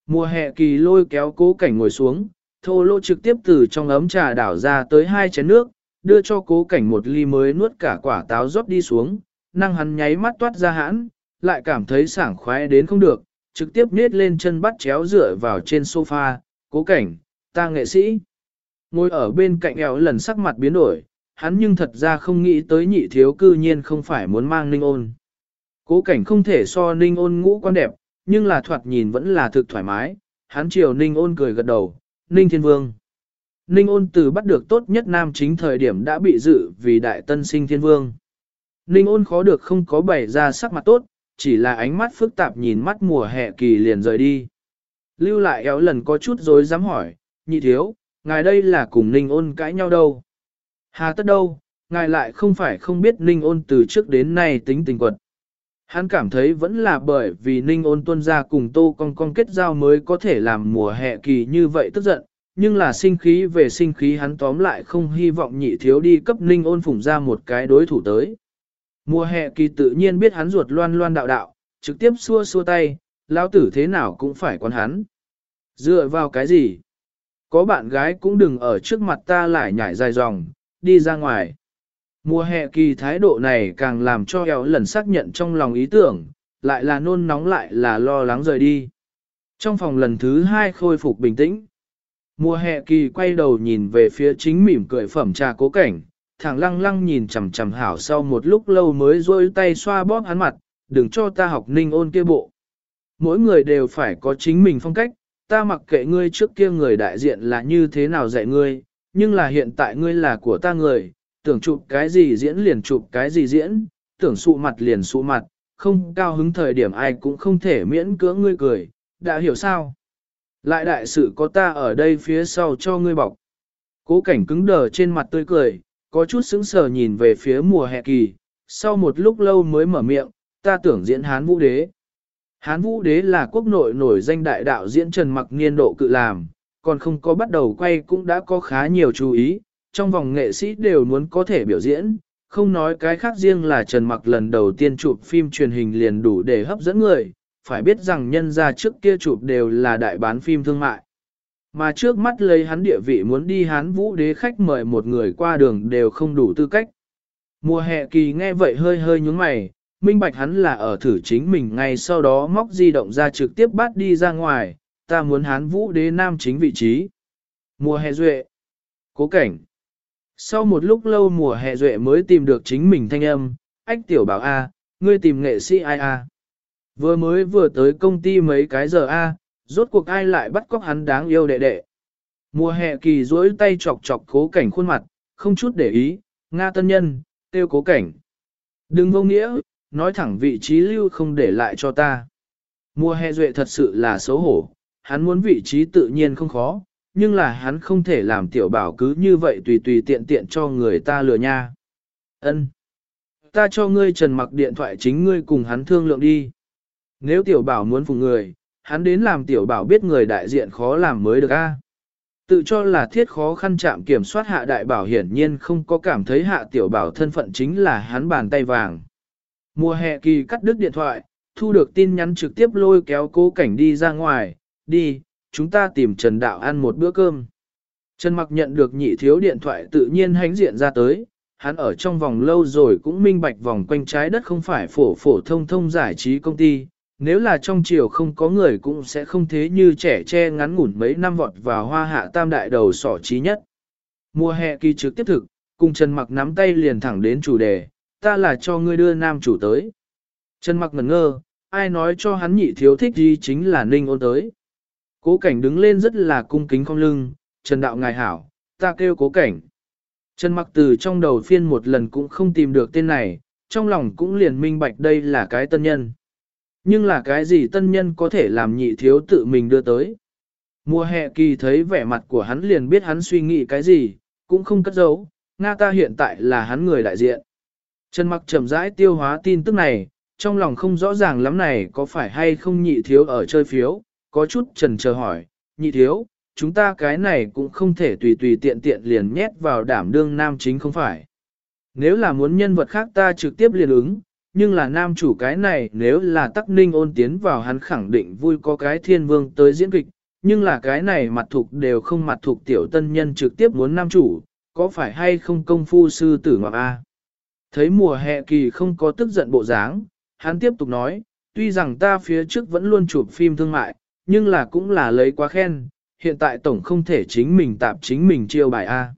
mùa hè kỳ lôi kéo cố cảnh ngồi xuống, thô lô trực tiếp từ trong ấm trà đảo ra tới hai chén nước, đưa cho cố cảnh một ly mới nuốt cả quả táo rót đi xuống, năng hắn nháy mắt toát ra hãn, lại cảm thấy sảng khoái đến không được, trực tiếp nết lên chân bắt chéo dựa vào trên sofa, cố cảnh, ta nghệ sĩ. Ngồi ở bên cạnh eo lần sắc mặt biến đổi, hắn nhưng thật ra không nghĩ tới nhị thiếu cư nhiên không phải muốn mang ninh ôn. Cố cảnh không thể so ninh ôn ngũ quan đẹp, nhưng là thoạt nhìn vẫn là thực thoải mái, hắn chiều ninh ôn cười gật đầu, ninh thiên vương. Ninh ôn từ bắt được tốt nhất nam chính thời điểm đã bị dự vì đại tân sinh thiên vương. Ninh ôn khó được không có bày ra sắc mặt tốt, chỉ là ánh mắt phức tạp nhìn mắt mùa hè kỳ liền rời đi. Lưu lại éo lần có chút dối dám hỏi, nhị thiếu, ngài đây là cùng ninh ôn cãi nhau đâu? Hà tất đâu, ngài lại không phải không biết ninh ôn từ trước đến nay tính tình quật. Hắn cảm thấy vẫn là bởi vì ninh ôn tuân ra cùng tô con con kết giao mới có thể làm mùa hè kỳ như vậy tức giận, nhưng là sinh khí về sinh khí hắn tóm lại không hy vọng nhị thiếu đi cấp ninh ôn phủng ra một cái đối thủ tới. Mùa hè kỳ tự nhiên biết hắn ruột loan loan đạo đạo, trực tiếp xua xua tay, lão tử thế nào cũng phải quan hắn. Dựa vào cái gì? Có bạn gái cũng đừng ở trước mặt ta lại nhảy dài dòng, đi ra ngoài. Mùa hè kỳ thái độ này càng làm cho eo lần xác nhận trong lòng ý tưởng, lại là nôn nóng lại là lo lắng rời đi. Trong phòng lần thứ hai khôi phục bình tĩnh. Mùa hè kỳ quay đầu nhìn về phía chính mỉm cười phẩm trà cố cảnh, thẳng lăng lăng nhìn chằm chằm hảo sau một lúc lâu mới rôi tay xoa bóp hắn mặt, đừng cho ta học ninh ôn kia bộ. Mỗi người đều phải có chính mình phong cách, ta mặc kệ ngươi trước kia người đại diện là như thế nào dạy ngươi, nhưng là hiện tại ngươi là của ta người, tưởng chụp cái gì diễn liền chụp cái gì diễn, tưởng sụ mặt liền sụ mặt, không cao hứng thời điểm ai cũng không thể miễn cưỡng ngươi cười, đã hiểu sao? Lại đại sự có ta ở đây phía sau cho ngươi bọc. Cố cảnh cứng đờ trên mặt tươi cười, có chút sững sờ nhìn về phía mùa hè kỳ, sau một lúc lâu mới mở miệng, ta tưởng diễn Hán Vũ Đế. Hán Vũ Đế là quốc nội nổi danh đại đạo diễn Trần Mặc Niên độ cự làm, còn không có bắt đầu quay cũng đã có khá nhiều chú ý, trong vòng nghệ sĩ đều muốn có thể biểu diễn, không nói cái khác riêng là Trần Mặc lần đầu tiên chụp phim truyền hình liền đủ để hấp dẫn người, phải biết rằng nhân gia trước kia chụp đều là đại bán phim thương mại. Mà trước mắt lấy hắn địa vị muốn đi hán vũ đế khách mời một người qua đường đều không đủ tư cách. Mùa hè kỳ nghe vậy hơi hơi nhúng mày, minh bạch hắn là ở thử chính mình ngay sau đó móc di động ra trực tiếp bắt đi ra ngoài, ta muốn hán vũ đế nam chính vị trí. Mùa hè duệ. Cố cảnh. Sau một lúc lâu mùa hè duệ mới tìm được chính mình thanh âm, ách tiểu bảo A, ngươi tìm nghệ sĩ ai A. Vừa mới vừa tới công ty mấy cái giờ A, rốt cuộc ai lại bắt cóc hắn đáng yêu đệ đệ. Mùa hè kỳ duỗi tay chọc chọc cố cảnh khuôn mặt, không chút để ý, Nga tân nhân, tiêu cố cảnh. Đừng vô nghĩa, nói thẳng vị trí lưu không để lại cho ta. Mùa hè duệ thật sự là xấu hổ, hắn muốn vị trí tự nhiên không khó, nhưng là hắn không thể làm tiểu bảo cứ như vậy tùy tùy tiện tiện cho người ta lừa nha. Ân. ta cho ngươi trần mặc điện thoại chính ngươi cùng hắn thương lượng đi. Nếu tiểu bảo muốn phụng người, hắn đến làm tiểu bảo biết người đại diện khó làm mới được a. Tự cho là thiết khó khăn chạm kiểm soát hạ đại bảo hiển nhiên không có cảm thấy hạ tiểu bảo thân phận chính là hắn bàn tay vàng. Mùa hè kỳ cắt đứt điện thoại, thu được tin nhắn trực tiếp lôi kéo cố cảnh đi ra ngoài, đi, chúng ta tìm Trần Đạo ăn một bữa cơm. Trần Mặc nhận được nhị thiếu điện thoại tự nhiên hánh diện ra tới, hắn ở trong vòng lâu rồi cũng minh bạch vòng quanh trái đất không phải phổ phổ thông thông giải trí công ty, nếu là trong chiều không có người cũng sẽ không thế như trẻ che ngắn ngủn mấy năm vọt vào hoa hạ tam đại đầu sỏ trí nhất. Mùa hè kỳ trực tiếp thực, cùng Trần Mặc nắm tay liền thẳng đến chủ đề, ta là cho ngươi đưa nam chủ tới. Trần Mặc ngẩn ngơ, ai nói cho hắn nhị thiếu thích gì chính là Ninh ôn tới. Cố cảnh đứng lên rất là cung kính không lưng, Trần Đạo ngài hảo, ta kêu cố cảnh. Trần Mặc từ trong đầu phiên một lần cũng không tìm được tên này, trong lòng cũng liền minh bạch đây là cái tân nhân. Nhưng là cái gì tân nhân có thể làm nhị thiếu tự mình đưa tới. Mùa hè kỳ thấy vẻ mặt của hắn liền biết hắn suy nghĩ cái gì, cũng không cất giấu, Nga ta hiện tại là hắn người đại diện. Trần mặc chậm rãi tiêu hóa tin tức này, trong lòng không rõ ràng lắm này có phải hay không nhị thiếu ở chơi phiếu, có chút trần chờ hỏi, nhị thiếu, chúng ta cái này cũng không thể tùy tùy tiện tiện liền nhét vào đảm đương nam chính không phải. Nếu là muốn nhân vật khác ta trực tiếp liền ứng, nhưng là nam chủ cái này nếu là tắc ninh ôn tiến vào hắn khẳng định vui có cái thiên vương tới diễn kịch, nhưng là cái này mặt thục đều không mặt thục tiểu tân nhân trực tiếp muốn nam chủ, có phải hay không công phu sư tử ngọc A. Thấy mùa hè kỳ không có tức giận bộ dáng, hắn tiếp tục nói, tuy rằng ta phía trước vẫn luôn chụp phim thương mại, nhưng là cũng là lấy quá khen, hiện tại tổng không thể chính mình tạp chính mình chiêu bài A.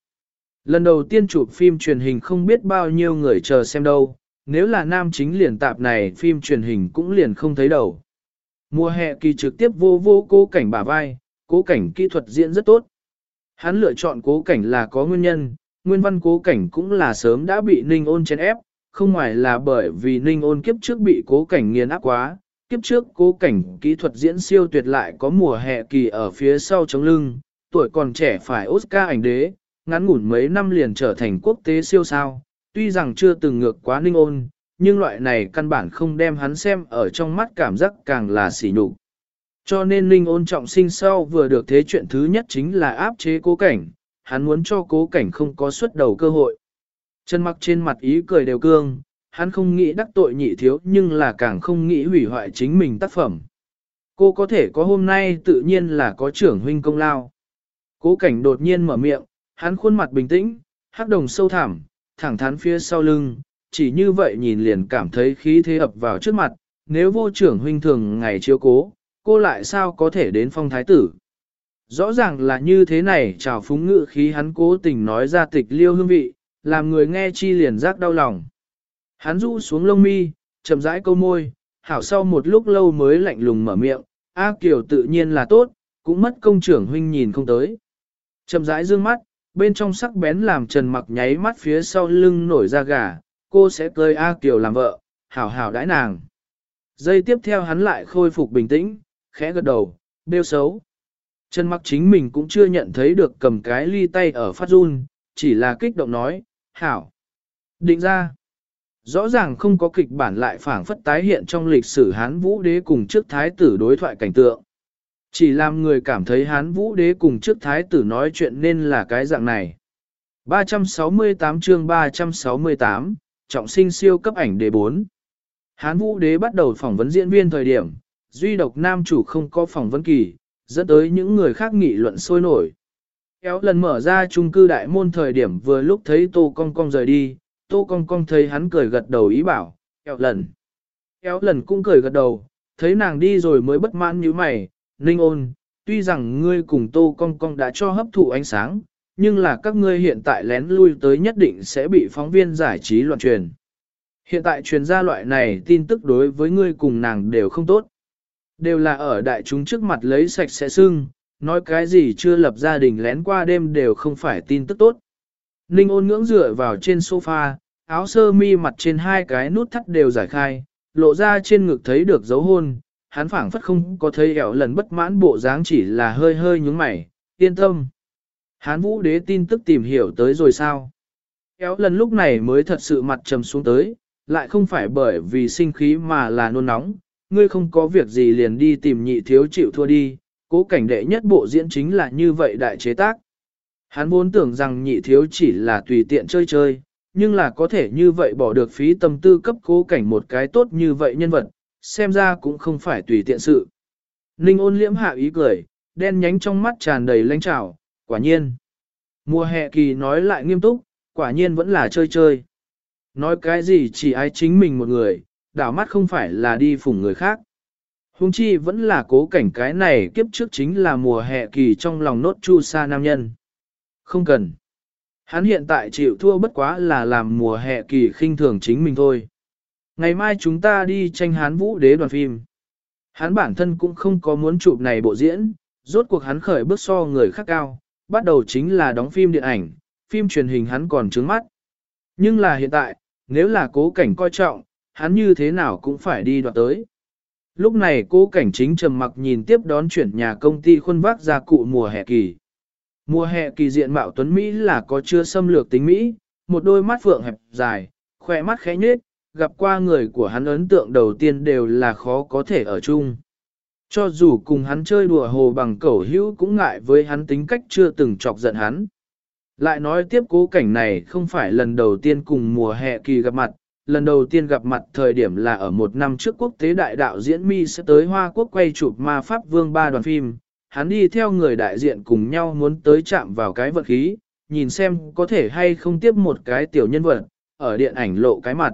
Lần đầu tiên chụp phim truyền hình không biết bao nhiêu người chờ xem đâu, nếu là nam chính liền tạp này phim truyền hình cũng liền không thấy đầu. Mùa hè kỳ trực tiếp vô vô cố cảnh bả vai, cố cảnh kỹ thuật diễn rất tốt. Hắn lựa chọn cố cảnh là có nguyên nhân, nguyên văn cố cảnh cũng là sớm đã bị ninh ôn chèn ép, không ngoài là bởi vì ninh ôn kiếp trước bị cố cảnh nghiền áp quá, kiếp trước cố cảnh kỹ thuật diễn siêu tuyệt lại có mùa hè kỳ ở phía sau chống lưng, tuổi còn trẻ phải Oscar ảnh đế, ngắn ngủn mấy năm liền trở thành quốc tế siêu sao, tuy rằng chưa từng ngược quá ninh ôn, nhưng loại này căn bản không đem hắn xem ở trong mắt cảm giác càng là sỉ nhục. Cho nên ninh ôn trọng sinh sau vừa được thế chuyện thứ nhất chính là áp chế cố cảnh, hắn muốn cho cố cảnh không có xuất đầu cơ hội. Chân mặc trên mặt ý cười đều cương, hắn không nghĩ đắc tội nhị thiếu nhưng là càng không nghĩ hủy hoại chính mình tác phẩm. Cô có thể có hôm nay tự nhiên là có trưởng huynh công lao. Cố cảnh đột nhiên mở miệng, hắn khuôn mặt bình tĩnh, hắc đồng sâu thẳm, thẳng thắn phía sau lưng, chỉ như vậy nhìn liền cảm thấy khí thế ập vào trước mặt, nếu vô trưởng huynh thường ngày chiếu cố, cô lại sao có thể đến phong thái tử. Rõ ràng là như thế này trào phúng ngự khí hắn cố tình nói ra tịch liêu hương vị, làm người nghe chi liền giác đau lòng. Hắn rũ xuống lông mi, chậm rãi câu môi, hảo sau một lúc lâu mới lạnh lùng mở miệng, A Kiều tự nhiên là tốt, cũng mất công trưởng huynh nhìn không tới. Chậm rãi dương mắt, bên trong sắc bén làm Trần Mặc nháy mắt phía sau lưng nổi ra gà, cô sẽ cười A Kiều làm vợ, hảo hảo đãi nàng. Giây tiếp theo hắn lại khôi phục bình tĩnh, khẽ gật đầu, bêu xấu. Trần Mặc chính mình cũng chưa nhận thấy được cầm cái ly tay ở phát run, chỉ là kích động nói, hảo. Định ra, rõ ràng không có kịch bản lại phảng phất tái hiện trong lịch sử Hán Vũ Đế cùng trước thái tử đối thoại cảnh tượng. Chỉ làm người cảm thấy Hán Vũ Đế cùng trước thái tử nói chuyện nên là cái dạng này. 368 chương 368, trọng sinh siêu cấp ảnh đề 4. Hán Vũ Đế bắt đầu phỏng vấn diễn viên thời điểm, duy độc nam chủ không có phỏng vấn kỳ, dẫn tới những người khác nghị luận sôi nổi. Kéo lần mở ra trung cư đại môn thời điểm vừa lúc thấy Tô Cong Cong rời đi, Tô Cong Cong thấy hắn cười gật đầu ý bảo, kéo lần. Kéo lần cũng cười gật đầu, thấy nàng đi rồi mới bất mãn như mày, Ninh ôn, tuy rằng ngươi cùng Tô Cong Cong đã cho hấp thụ ánh sáng, nhưng là các ngươi hiện tại lén lui tới nhất định sẽ bị phóng viên giải trí loạn truyền. Hiện tại truyền ra loại này tin tức đối với ngươi cùng nàng đều không tốt. Đều là ở đại chúng trước mặt lấy sạch sẽ sưng, nói cái gì chưa lập gia đình lén qua đêm đều không phải tin tức tốt. Ninh ôn ngưỡng dựa vào trên sofa, áo sơ mi mặt trên hai cái nút thắt đều giải khai, lộ ra trên ngực thấy được dấu hôn, hắn phảng phất không có thấy ẻo lần bất mãn bộ dáng chỉ là hơi hơi nhúng mày, yên tâm. Hán vũ đế tin tức tìm hiểu tới rồi sao? Éo lần lúc này mới thật sự mặt trầm xuống tới, lại không phải bởi vì sinh khí mà là nôn nóng, ngươi không có việc gì liền đi tìm nhị thiếu chịu thua đi, cố cảnh đệ nhất bộ diễn chính là như vậy đại chế tác. Hắn vốn tưởng rằng nhị thiếu chỉ là tùy tiện chơi chơi, nhưng là có thể như vậy bỏ được phí tâm tư cấp cố cảnh một cái tốt như vậy nhân vật, xem ra cũng không phải tùy tiện sự. Ninh ôn liễm hạ ý cười, đen nhánh trong mắt tràn đầy lãnh trào, quả nhiên. Mùa hè kỳ nói lại nghiêm túc, quả nhiên vẫn là chơi chơi. Nói cái gì chỉ ai chính mình một người, đảo mắt không phải là đi phủng người khác. Hùng chi vẫn là cố cảnh cái này kiếp trước chính là mùa hè kỳ trong lòng nốt chu sa nam nhân. Không cần. Hắn hiện tại chịu thua bất quá là làm mùa hè kỳ khinh thường chính mình thôi. Ngày mai chúng ta đi tranh hán vũ đế đoàn phim. Hắn bản thân cũng không có muốn chụp này bộ diễn, rốt cuộc hắn khởi bước so người khác cao, bắt đầu chính là đóng phim điện ảnh, phim truyền hình hắn còn trướng mắt. Nhưng là hiện tại, nếu là cố cảnh coi trọng, hắn như thế nào cũng phải đi đoạt tới. Lúc này cố cảnh chính trầm mặc nhìn tiếp đón chuyển nhà công ty khuôn vác gia cụ mùa hè kỳ. Mùa hè kỳ diện mạo tuấn Mỹ là có chưa xâm lược tính Mỹ, một đôi mắt phượng hẹp dài, khỏe mắt khẽ nhết, gặp qua người của hắn ấn tượng đầu tiên đều là khó có thể ở chung. Cho dù cùng hắn chơi đùa hồ bằng cẩu hữu cũng ngại với hắn tính cách chưa từng chọc giận hắn. Lại nói tiếp cố cảnh này không phải lần đầu tiên cùng mùa hè kỳ gặp mặt, lần đầu tiên gặp mặt thời điểm là ở một năm trước quốc tế đại đạo diễn mi sẽ tới Hoa Quốc quay chụp ma pháp vương ba đoàn phim, hắn đi theo người đại diện cùng nhau muốn tới chạm vào cái vật khí, nhìn xem có thể hay không tiếp một cái tiểu nhân vật, ở điện ảnh lộ cái mặt.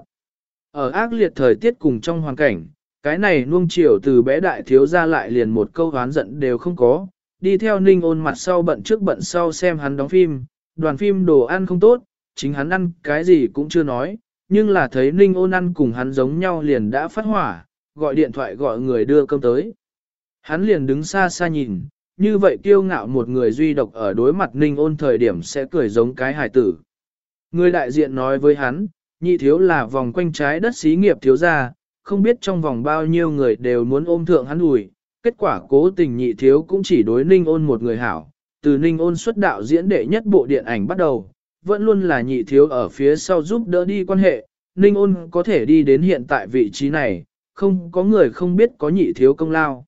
Ở ác liệt thời tiết cùng trong hoàn cảnh, cái này nuông chiều từ bé đại thiếu ra lại liền một câu hán giận đều không có, đi theo ninh ôn mặt sau bận trước bận sau xem hắn đóng phim, đoàn phim đồ ăn không tốt, chính hắn ăn cái gì cũng chưa nói, nhưng là thấy ninh ôn ăn cùng hắn giống nhau liền đã phát hỏa, gọi điện thoại gọi người đưa cơm tới. Hắn liền đứng xa xa nhìn, như vậy kiêu ngạo một người duy độc ở đối mặt ninh ôn thời điểm sẽ cười giống cái hài tử. Người đại diện nói với hắn, nhị thiếu là vòng quanh trái đất xí nghiệp thiếu gia, không biết trong vòng bao nhiêu người đều muốn ôm thượng hắn ủi, kết quả cố tình nhị thiếu cũng chỉ đối ninh ôn một người hảo, từ ninh ôn xuất đạo diễn đệ nhất bộ điện ảnh bắt đầu, vẫn luôn là nhị thiếu ở phía sau giúp đỡ đi quan hệ, ninh ôn có thể đi đến hiện tại vị trí này, không có người không biết có nhị thiếu công lao.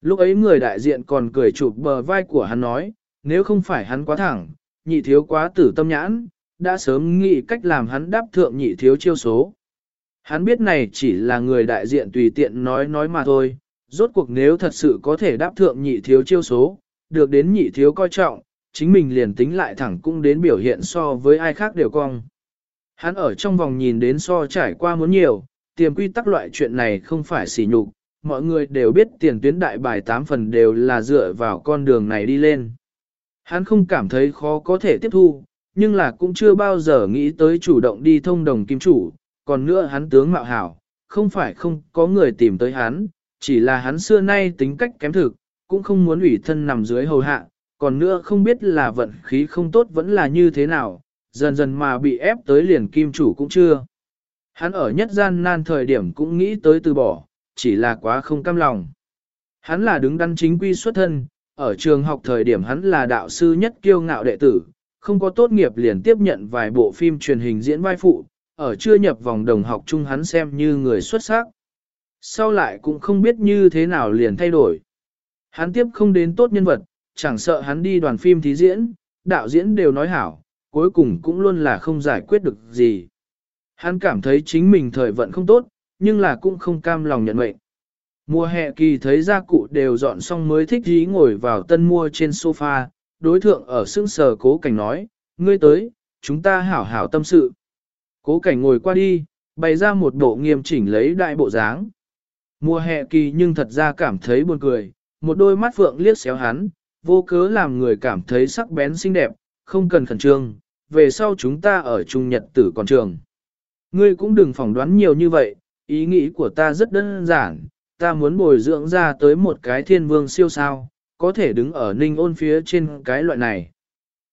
Lúc ấy người đại diện còn cười chụp bờ vai của hắn nói, nếu không phải hắn quá thẳng, nhị thiếu quá tử tâm nhãn, đã sớm nghĩ cách làm hắn đáp thượng nhị thiếu chiêu số. Hắn biết này chỉ là người đại diện tùy tiện nói nói mà thôi, rốt cuộc nếu thật sự có thể đáp thượng nhị thiếu chiêu số, được đến nhị thiếu coi trọng, chính mình liền tính lại thẳng cũng đến biểu hiện so với ai khác đều cong. Hắn ở trong vòng nhìn đến so trải qua muốn nhiều, tiềm quy tắc loại chuyện này không phải xỉ nhục, mọi người đều biết tiền tuyến đại bài 8 phần đều là dựa vào con đường này đi lên. Hắn không cảm thấy khó có thể tiếp thu, nhưng là cũng chưa bao giờ nghĩ tới chủ động đi thông đồng kim chủ, còn nữa hắn tướng mạo hảo, không phải không có người tìm tới hắn, chỉ là hắn xưa nay tính cách kém thực, cũng không muốn ủy thân nằm dưới hầu hạ, còn nữa không biết là vận khí không tốt vẫn là như thế nào, dần dần mà bị ép tới liền kim chủ cũng chưa. Hắn ở nhất gian nan thời điểm cũng nghĩ tới từ bỏ, chỉ là quá không cam lòng. Hắn là đứng đắn chính quy xuất thân, ở trường học thời điểm hắn là đạo sư nhất kiêu ngạo đệ tử, không có tốt nghiệp liền tiếp nhận vài bộ phim truyền hình diễn vai phụ, ở chưa nhập vòng đồng học chung hắn xem như người xuất sắc. Sau lại cũng không biết như thế nào liền thay đổi. Hắn tiếp không đến tốt nhân vật, chẳng sợ hắn đi đoàn phim thí diễn, đạo diễn đều nói hảo, cuối cùng cũng luôn là không giải quyết được gì. Hắn cảm thấy chính mình thời vận không tốt, nhưng là cũng không cam lòng nhận mệnh. Mùa hè kỳ thấy gia cụ đều dọn xong mới thích ý ngồi vào tân mua trên sofa, đối thượng ở sưng sờ cố cảnh nói, ngươi tới, chúng ta hảo hảo tâm sự. Cố cảnh ngồi qua đi, bày ra một bộ nghiêm chỉnh lấy đại bộ dáng. Mùa hè kỳ nhưng thật ra cảm thấy buồn cười, một đôi mắt phượng liếc xéo hắn, vô cớ làm người cảm thấy sắc bén xinh đẹp, không cần khẩn trương, về sau chúng ta ở Trung Nhật tử còn trường. Ngươi cũng đừng phỏng đoán nhiều như vậy, ý nghĩ của ta rất đơn giản, ta muốn bồi dưỡng ra tới một cái thiên vương siêu sao, có thể đứng ở ninh ôn phía trên cái loại này.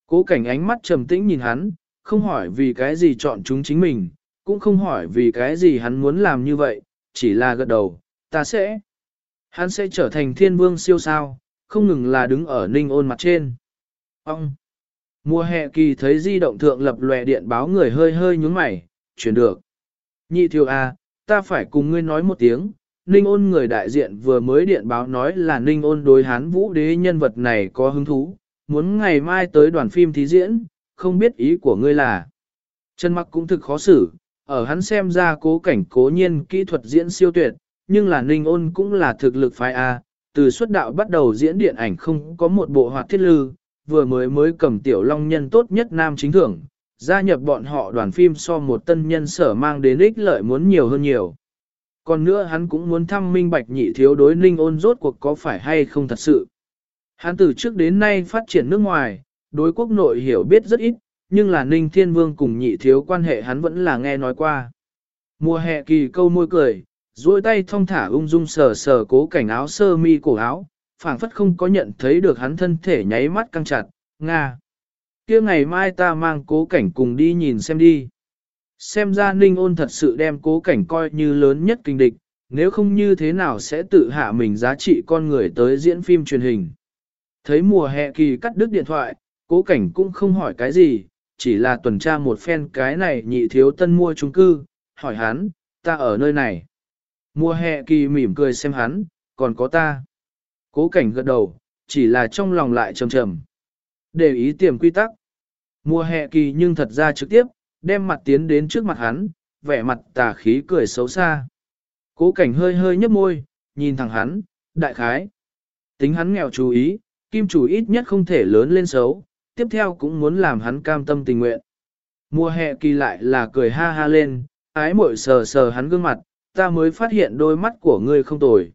Cố cảnh ánh mắt trầm tĩnh nhìn hắn, không hỏi vì cái gì chọn chúng chính mình, cũng không hỏi vì cái gì hắn muốn làm như vậy, chỉ là gật đầu, ta sẽ. Hắn sẽ trở thành thiên vương siêu sao, không ngừng là đứng ở ninh ôn mặt trên. Ông! Mùa hè kỳ thấy di động thượng lập lòe điện báo người hơi hơi nhúng mày, chuyển được. Nhị thiếu à, ta phải cùng ngươi nói một tiếng, Ninh ôn người đại diện vừa mới điện báo nói là Ninh ôn đối hán vũ đế nhân vật này có hứng thú, muốn ngày mai tới đoàn phim thí diễn, không biết ý của ngươi là. Trần mặc cũng thực khó xử, ở hắn xem ra cố cảnh cố nhiên kỹ thuật diễn siêu tuyệt, nhưng là Ninh ôn cũng là thực lực phái A, từ xuất đạo bắt đầu diễn điện ảnh không có một bộ hoạt thiết lư, vừa mới mới cầm tiểu long nhân tốt nhất nam chính thưởng, gia nhập bọn họ đoàn phim so một tân nhân sở mang đến ích lợi muốn nhiều hơn nhiều. Còn nữa hắn cũng muốn thăm minh bạch nhị thiếu đối ninh ôn rốt cuộc có phải hay không thật sự. Hắn từ trước đến nay phát triển nước ngoài, đối quốc nội hiểu biết rất ít, nhưng là ninh thiên vương cùng nhị thiếu quan hệ hắn vẫn là nghe nói qua. Mùa hè kỳ câu môi cười, duỗi tay thong thả ung dung sờ sờ cố cảnh áo sơ mi cổ áo, phảng phất không có nhận thấy được hắn thân thể nháy mắt căng chặt, Nga. kia ngày mai ta mang cố cảnh cùng đi nhìn xem đi. Xem ra ninh ôn thật sự đem cố cảnh coi như lớn nhất kinh địch, nếu không như thế nào sẽ tự hạ mình giá trị con người tới diễn phim truyền hình. Thấy mùa hè kỳ cắt đứt điện thoại, cố cảnh cũng không hỏi cái gì, chỉ là tuần tra một phen cái này nhị thiếu tân mua chung cư, hỏi hắn, ta ở nơi này. Mùa hè kỳ mỉm cười xem hắn, còn có ta. Cố cảnh gật đầu, chỉ là trong lòng lại trầm trầm. Để ý tiềm quy tắc. Mùa hè kỳ nhưng thật ra trực tiếp, đem mặt tiến đến trước mặt hắn, vẻ mặt tà khí cười xấu xa. Cố cảnh hơi hơi nhấp môi, nhìn thẳng hắn, đại khái. Tính hắn nghèo chú ý, kim chủ ít nhất không thể lớn lên xấu, tiếp theo cũng muốn làm hắn cam tâm tình nguyện. Mùa hè kỳ lại là cười ha ha lên, ái mội sờ sờ hắn gương mặt, ta mới phát hiện đôi mắt của ngươi không tồi.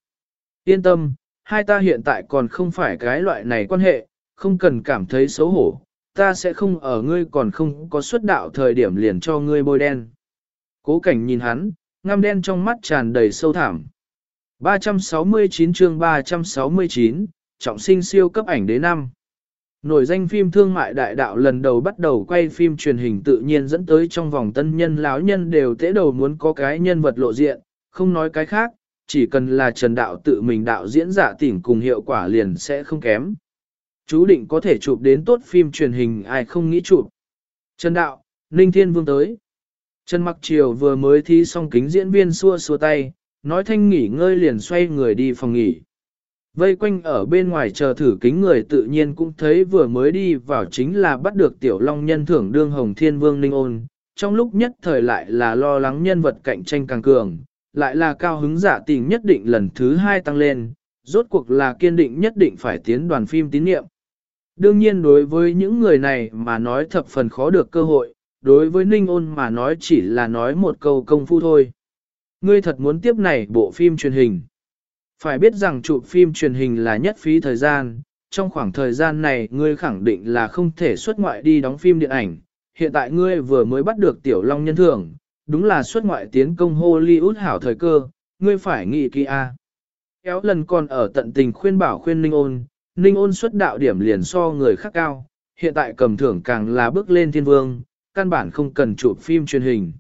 Yên tâm, hai ta hiện tại còn không phải cái loại này quan hệ, không cần cảm thấy xấu hổ, ta sẽ không ở ngươi còn không có xuất đạo thời điểm liền cho ngươi bôi đen. Cố cảnh nhìn hắn, ngăm đen trong mắt tràn đầy sâu thảm. 369 chương 369, trọng sinh siêu cấp ảnh đế năm. Nổi danh phim thương mại đại đạo lần đầu bắt đầu quay phim truyền hình tự nhiên dẫn tới trong vòng tân nhân lão nhân đều tế đầu muốn có cái nhân vật lộ diện, không nói cái khác, chỉ cần là trần đạo tự mình đạo diễn giả tỉnh cùng hiệu quả liền sẽ không kém. Chú định có thể chụp đến tốt phim truyền hình ai không nghĩ chụp. Trần đạo, Ninh Thiên Vương tới. Trần Mặc Triều vừa mới thi xong kính diễn viên xua xua tay, nói thanh nghỉ ngơi liền xoay người đi phòng nghỉ. Vây quanh ở bên ngoài chờ thử kính người tự nhiên cũng thấy vừa mới đi vào chính là bắt được tiểu long nhân thưởng đương hồng thiên vương ninh ôn, trong lúc nhất thời lại là lo lắng nhân vật cạnh tranh càng cường, lại là cao hứng giả tình nhất định lần thứ hai tăng lên, rốt cuộc là kiên định nhất định phải tiến đoàn phim tín nhiệm. Đương nhiên đối với những người này mà nói thập phần khó được cơ hội, đối với Ninh ôn mà nói chỉ là nói một câu công phu thôi. Ngươi thật muốn tiếp này bộ phim truyền hình. Phải biết rằng chụp phim truyền hình là nhất phí thời gian, trong khoảng thời gian này ngươi khẳng định là không thể xuất ngoại đi đóng phim điện ảnh. Hiện tại ngươi vừa mới bắt được tiểu long nhân thưởng, đúng là xuất ngoại tiến công Hollywood hảo thời cơ, ngươi phải nghĩ kỹ a. Kéo lần còn ở tận tình khuyên bảo khuyên Ninh ôn, Ninh ôn xuất đạo điểm liền so người khác cao, hiện tại cầm thưởng càng là bước lên thiên vương, căn bản không cần chụp phim truyền hình.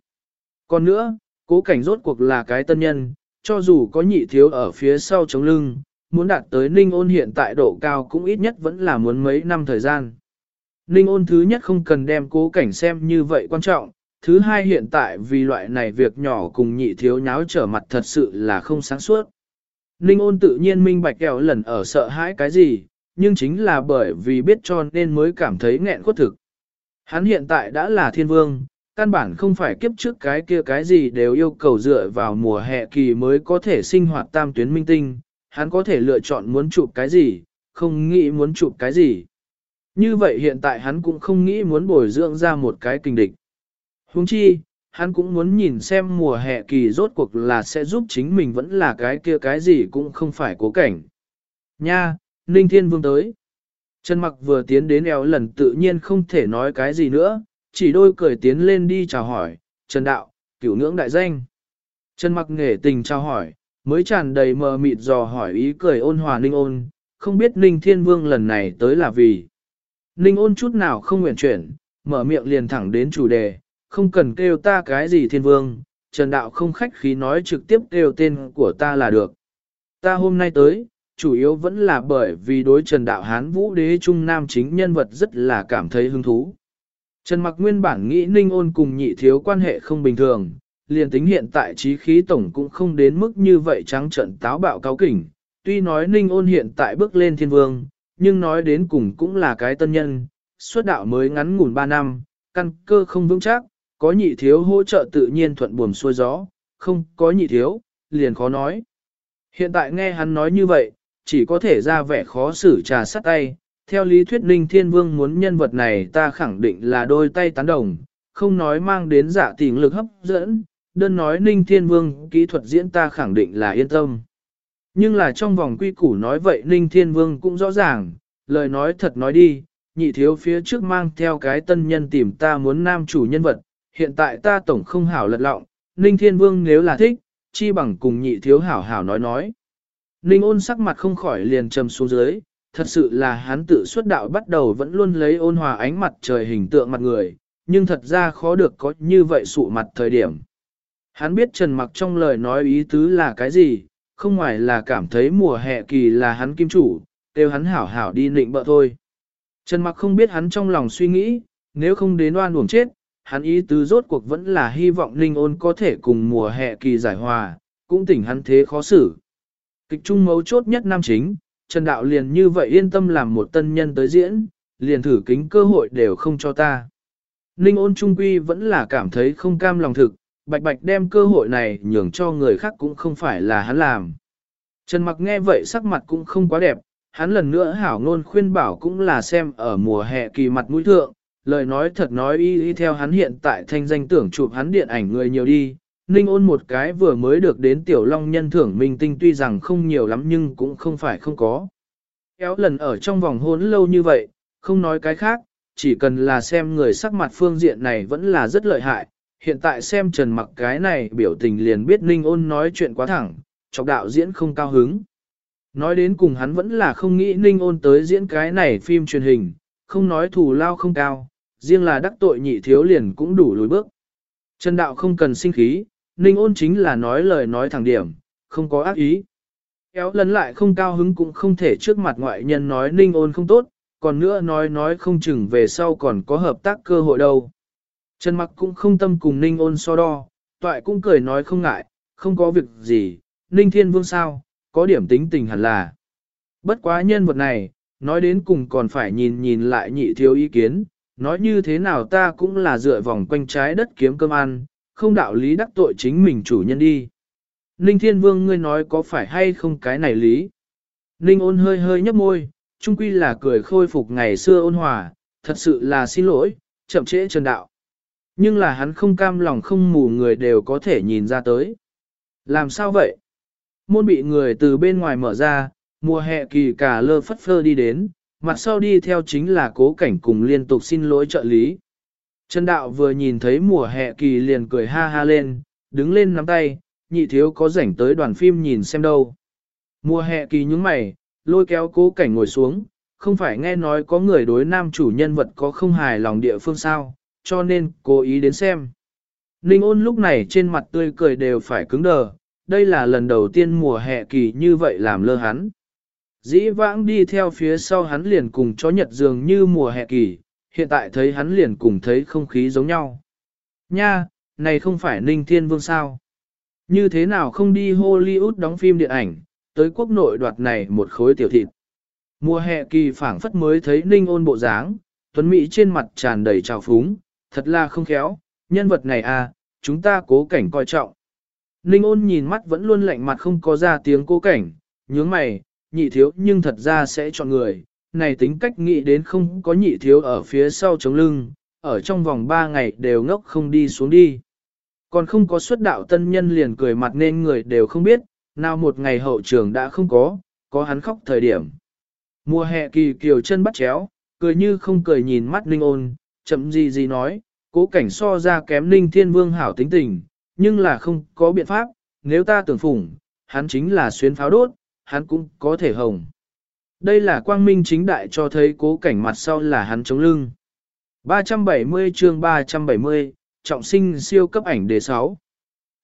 Còn nữa, cố cảnh rốt cuộc là cái tân nhân, cho dù có nhị thiếu ở phía sau chống lưng, muốn đạt tới ninh ôn hiện tại độ cao cũng ít nhất vẫn là muốn mấy năm thời gian. Ninh ôn thứ nhất không cần đem cố cảnh xem như vậy quan trọng, thứ hai hiện tại vì loại này việc nhỏ cùng nhị thiếu nháo trở mặt thật sự là không sáng suốt. Ninh ôn tự nhiên minh bạch kẹo lần ở sợ hãi cái gì, nhưng chính là bởi vì biết cho nên mới cảm thấy nghẹn khuất thực. Hắn hiện tại đã là thiên vương, căn bản không phải kiếp trước cái kia cái gì đều yêu cầu dựa vào mùa hè kỳ mới có thể sinh hoạt tam tuyến minh tinh, hắn có thể lựa chọn muốn chụp cái gì, không nghĩ muốn chụp cái gì. Như vậy hiện tại hắn cũng không nghĩ muốn bồi dưỡng ra một cái kinh địch. Huống chi, hắn cũng muốn nhìn xem mùa hè kỳ rốt cuộc là sẽ giúp chính mình vẫn là cái kia cái gì cũng không phải cố cảnh. Nha, Ninh Thiên Vương tới. Trần Mặc vừa tiến đến eo lần tự nhiên không thể nói cái gì nữa, chỉ đôi cười tiến lên đi chào hỏi, Trần Đạo, cửu ngưỡng đại danh. Trần Mặc nghề tình chào hỏi, mới tràn đầy mờ mịt dò hỏi ý cười ôn hòa Ninh ôn, không biết Ninh Thiên Vương lần này tới là vì. Ninh ôn chút nào không nguyện chuyển, mở miệng liền thẳng đến chủ đề, không cần kêu ta cái gì Thiên Vương, Trần Đạo không khách khí nói trực tiếp kêu tên của ta là được. Ta hôm nay tới, chủ yếu vẫn là bởi vì đối Trần Đạo Hán Vũ Đế Trung Nam chính nhân vật rất là cảm thấy hứng thú. Trần Mặc nguyên bản nghĩ Ninh ôn cùng nhị thiếu quan hệ không bình thường, liền tính hiện tại trí khí tổng cũng không đến mức như vậy trắng trận táo bạo cáo kỉnh. Tuy nói ninh ôn hiện tại bước lên thiên vương, nhưng nói đến cùng cũng là cái tân nhân, xuất đạo mới ngắn ngủn 3 năm, căn cơ không vững chắc, có nhị thiếu hỗ trợ tự nhiên thuận buồm xuôi gió, không có nhị thiếu, liền khó nói. Hiện tại nghe hắn nói như vậy, chỉ có thể ra vẻ khó xử trà sắt tay, theo lý thuyết Ninh Thiên Vương muốn nhân vật này ta khẳng định là đôi tay tán đồng, không nói mang đến giả tình lực hấp dẫn, đơn nói Ninh Thiên Vương kỹ thuật diễn ta khẳng định là yên tâm. Nhưng là trong vòng quy củ nói vậy Ninh Thiên Vương cũng rõ ràng, lời nói thật nói đi, nhị thiếu phía trước mang theo cái tân nhân tìm ta muốn nam chủ nhân vật, hiện tại ta tổng không hảo lật lọng, Ninh Thiên Vương nếu là thích, chi bằng cùng nhị thiếu hảo hảo nói nói. Ninh ôn sắc mặt không khỏi liền trầm xuống dưới, thật sự là hắn tự xuất đạo bắt đầu vẫn luôn lấy ôn hòa ánh mặt trời hình tượng mặt người, nhưng thật ra khó được có như vậy sụ mặt thời điểm. Hắn biết Trần Mặc trong lời nói ý tứ là cái gì, không ngoài là cảm thấy mùa hè kỳ là hắn kim chủ, đều hắn hảo hảo đi nịnh bợ thôi. Trần Mặc không biết hắn trong lòng suy nghĩ, nếu không đến oan uổng chết, hắn ý tứ rốt cuộc vẫn là hy vọng Ninh ôn có thể cùng mùa hè kỳ giải hòa, cũng tỉnh hắn thế khó xử. Kịch trung mấu chốt nhất nam chính, Trần Đạo liền như vậy yên tâm làm một tân nhân tới diễn, liền thử kính cơ hội đều không cho ta. Ninh ôn trung quy vẫn là cảm thấy không cam lòng thực, bạch bạch đem cơ hội này nhường cho người khác cũng không phải là hắn làm. Trần mặc nghe vậy sắc mặt cũng không quá đẹp, hắn lần nữa hảo ngôn khuyên bảo cũng là xem ở mùa hè kỳ mặt mũi thượng, lời nói thật nói y y theo hắn hiện tại thanh danh tưởng chụp hắn điện ảnh người nhiều đi. Ninh ôn một cái vừa mới được đến tiểu long nhân thưởng minh tinh tuy rằng không nhiều lắm nhưng cũng không phải không có. Kéo lần ở trong vòng hôn lâu như vậy, không nói cái khác, chỉ cần là xem người sắc mặt phương diện này vẫn là rất lợi hại. Hiện tại xem trần mặc cái này biểu tình liền biết Ninh ôn nói chuyện quá thẳng, chọc đạo diễn không cao hứng. Nói đến cùng hắn vẫn là không nghĩ Ninh ôn tới diễn cái này phim truyền hình, không nói thù lao không cao, riêng là đắc tội nhị thiếu liền cũng đủ lùi bước. Trần đạo không cần sinh khí, Ninh ôn chính là nói lời nói thẳng điểm, không có ác ý. Kéo lấn lại không cao hứng cũng không thể trước mặt ngoại nhân nói Ninh ôn không tốt, còn nữa nói nói không chừng về sau còn có hợp tác cơ hội đâu. Trần mặc cũng không tâm cùng Ninh ôn so đo, toại cũng cười nói không ngại, không có việc gì, Ninh Thiên Vương sao, có điểm tính tình hẳn là. Bất quá nhân vật này, nói đến cùng còn phải nhìn nhìn lại nhị thiếu ý kiến, nói như thế nào ta cũng là dựa vòng quanh trái đất kiếm cơm ăn, không đạo lý đắc tội chính mình chủ nhân đi. Ninh Thiên Vương ngươi nói có phải hay không cái này lý? Ninh ôn hơi hơi nhấp môi, trung quy là cười khôi phục ngày xưa ôn hòa, thật sự là xin lỗi, chậm trễ trần đạo. Nhưng là hắn không cam lòng không mù người đều có thể nhìn ra tới. Làm sao vậy? Môn bị người từ bên ngoài mở ra, mùa hè kỳ cả lơ phất phơ đi đến, mặt sau đi theo chính là cố cảnh cùng liên tục xin lỗi trợ lý. Trần Đạo vừa nhìn thấy mùa hè kỳ liền cười ha ha lên, đứng lên nắm tay, nhị thiếu có rảnh tới đoàn phim nhìn xem đâu. Mùa hè kỳ nhúng mày, lôi kéo cố cảnh ngồi xuống, không phải nghe nói có người đối nam chủ nhân vật có không hài lòng địa phương sao, cho nên cố ý đến xem. Ninh ôn lúc này trên mặt tươi cười đều phải cứng đờ, đây là lần đầu tiên mùa hè kỳ như vậy làm lơ hắn. Dĩ vãng đi theo phía sau hắn liền cùng chó nhật dường như mùa hè kỳ, hiện tại thấy hắn liền cùng thấy không khí giống nhau. Nha, này không phải Ninh Thiên Vương sao? Như thế nào không đi Hollywood đóng phim điện ảnh, tới quốc nội đoạt này một khối tiểu thịt. Mùa hè kỳ phảng phất mới thấy Ninh ôn bộ dáng, tuấn Mỹ trên mặt tràn đầy trào phúng, thật là không khéo, nhân vật này à, chúng ta cố cảnh coi trọng. Ninh ôn nhìn mắt vẫn luôn lạnh mặt không có ra tiếng cố cảnh, nhướng mày, nhị thiếu nhưng thật ra sẽ chọn người, này tính cách nghĩ đến không có nhị thiếu ở phía sau chống lưng, ở trong vòng 3 ngày đều ngốc không đi xuống đi. Còn không có xuất đạo tân nhân liền cười mặt nên người đều không biết, nào một ngày hậu trường đã không có, có hắn khóc thời điểm. Mùa hè kỳ kiều chân bắt chéo, cười như không cười nhìn mắt Ninh ôn, chậm gì gì nói, cố cảnh so ra kém Ninh Thiên Vương hảo tính tình, nhưng là không có biện pháp, nếu ta tưởng phủng, hắn chính là xuyên pháo đốt, hắn cũng có thể hồng. Đây là quang minh chính đại cho thấy cố cảnh mặt sau là hắn chống lưng. 370 chương 370, trọng sinh siêu cấp ảnh đề 6.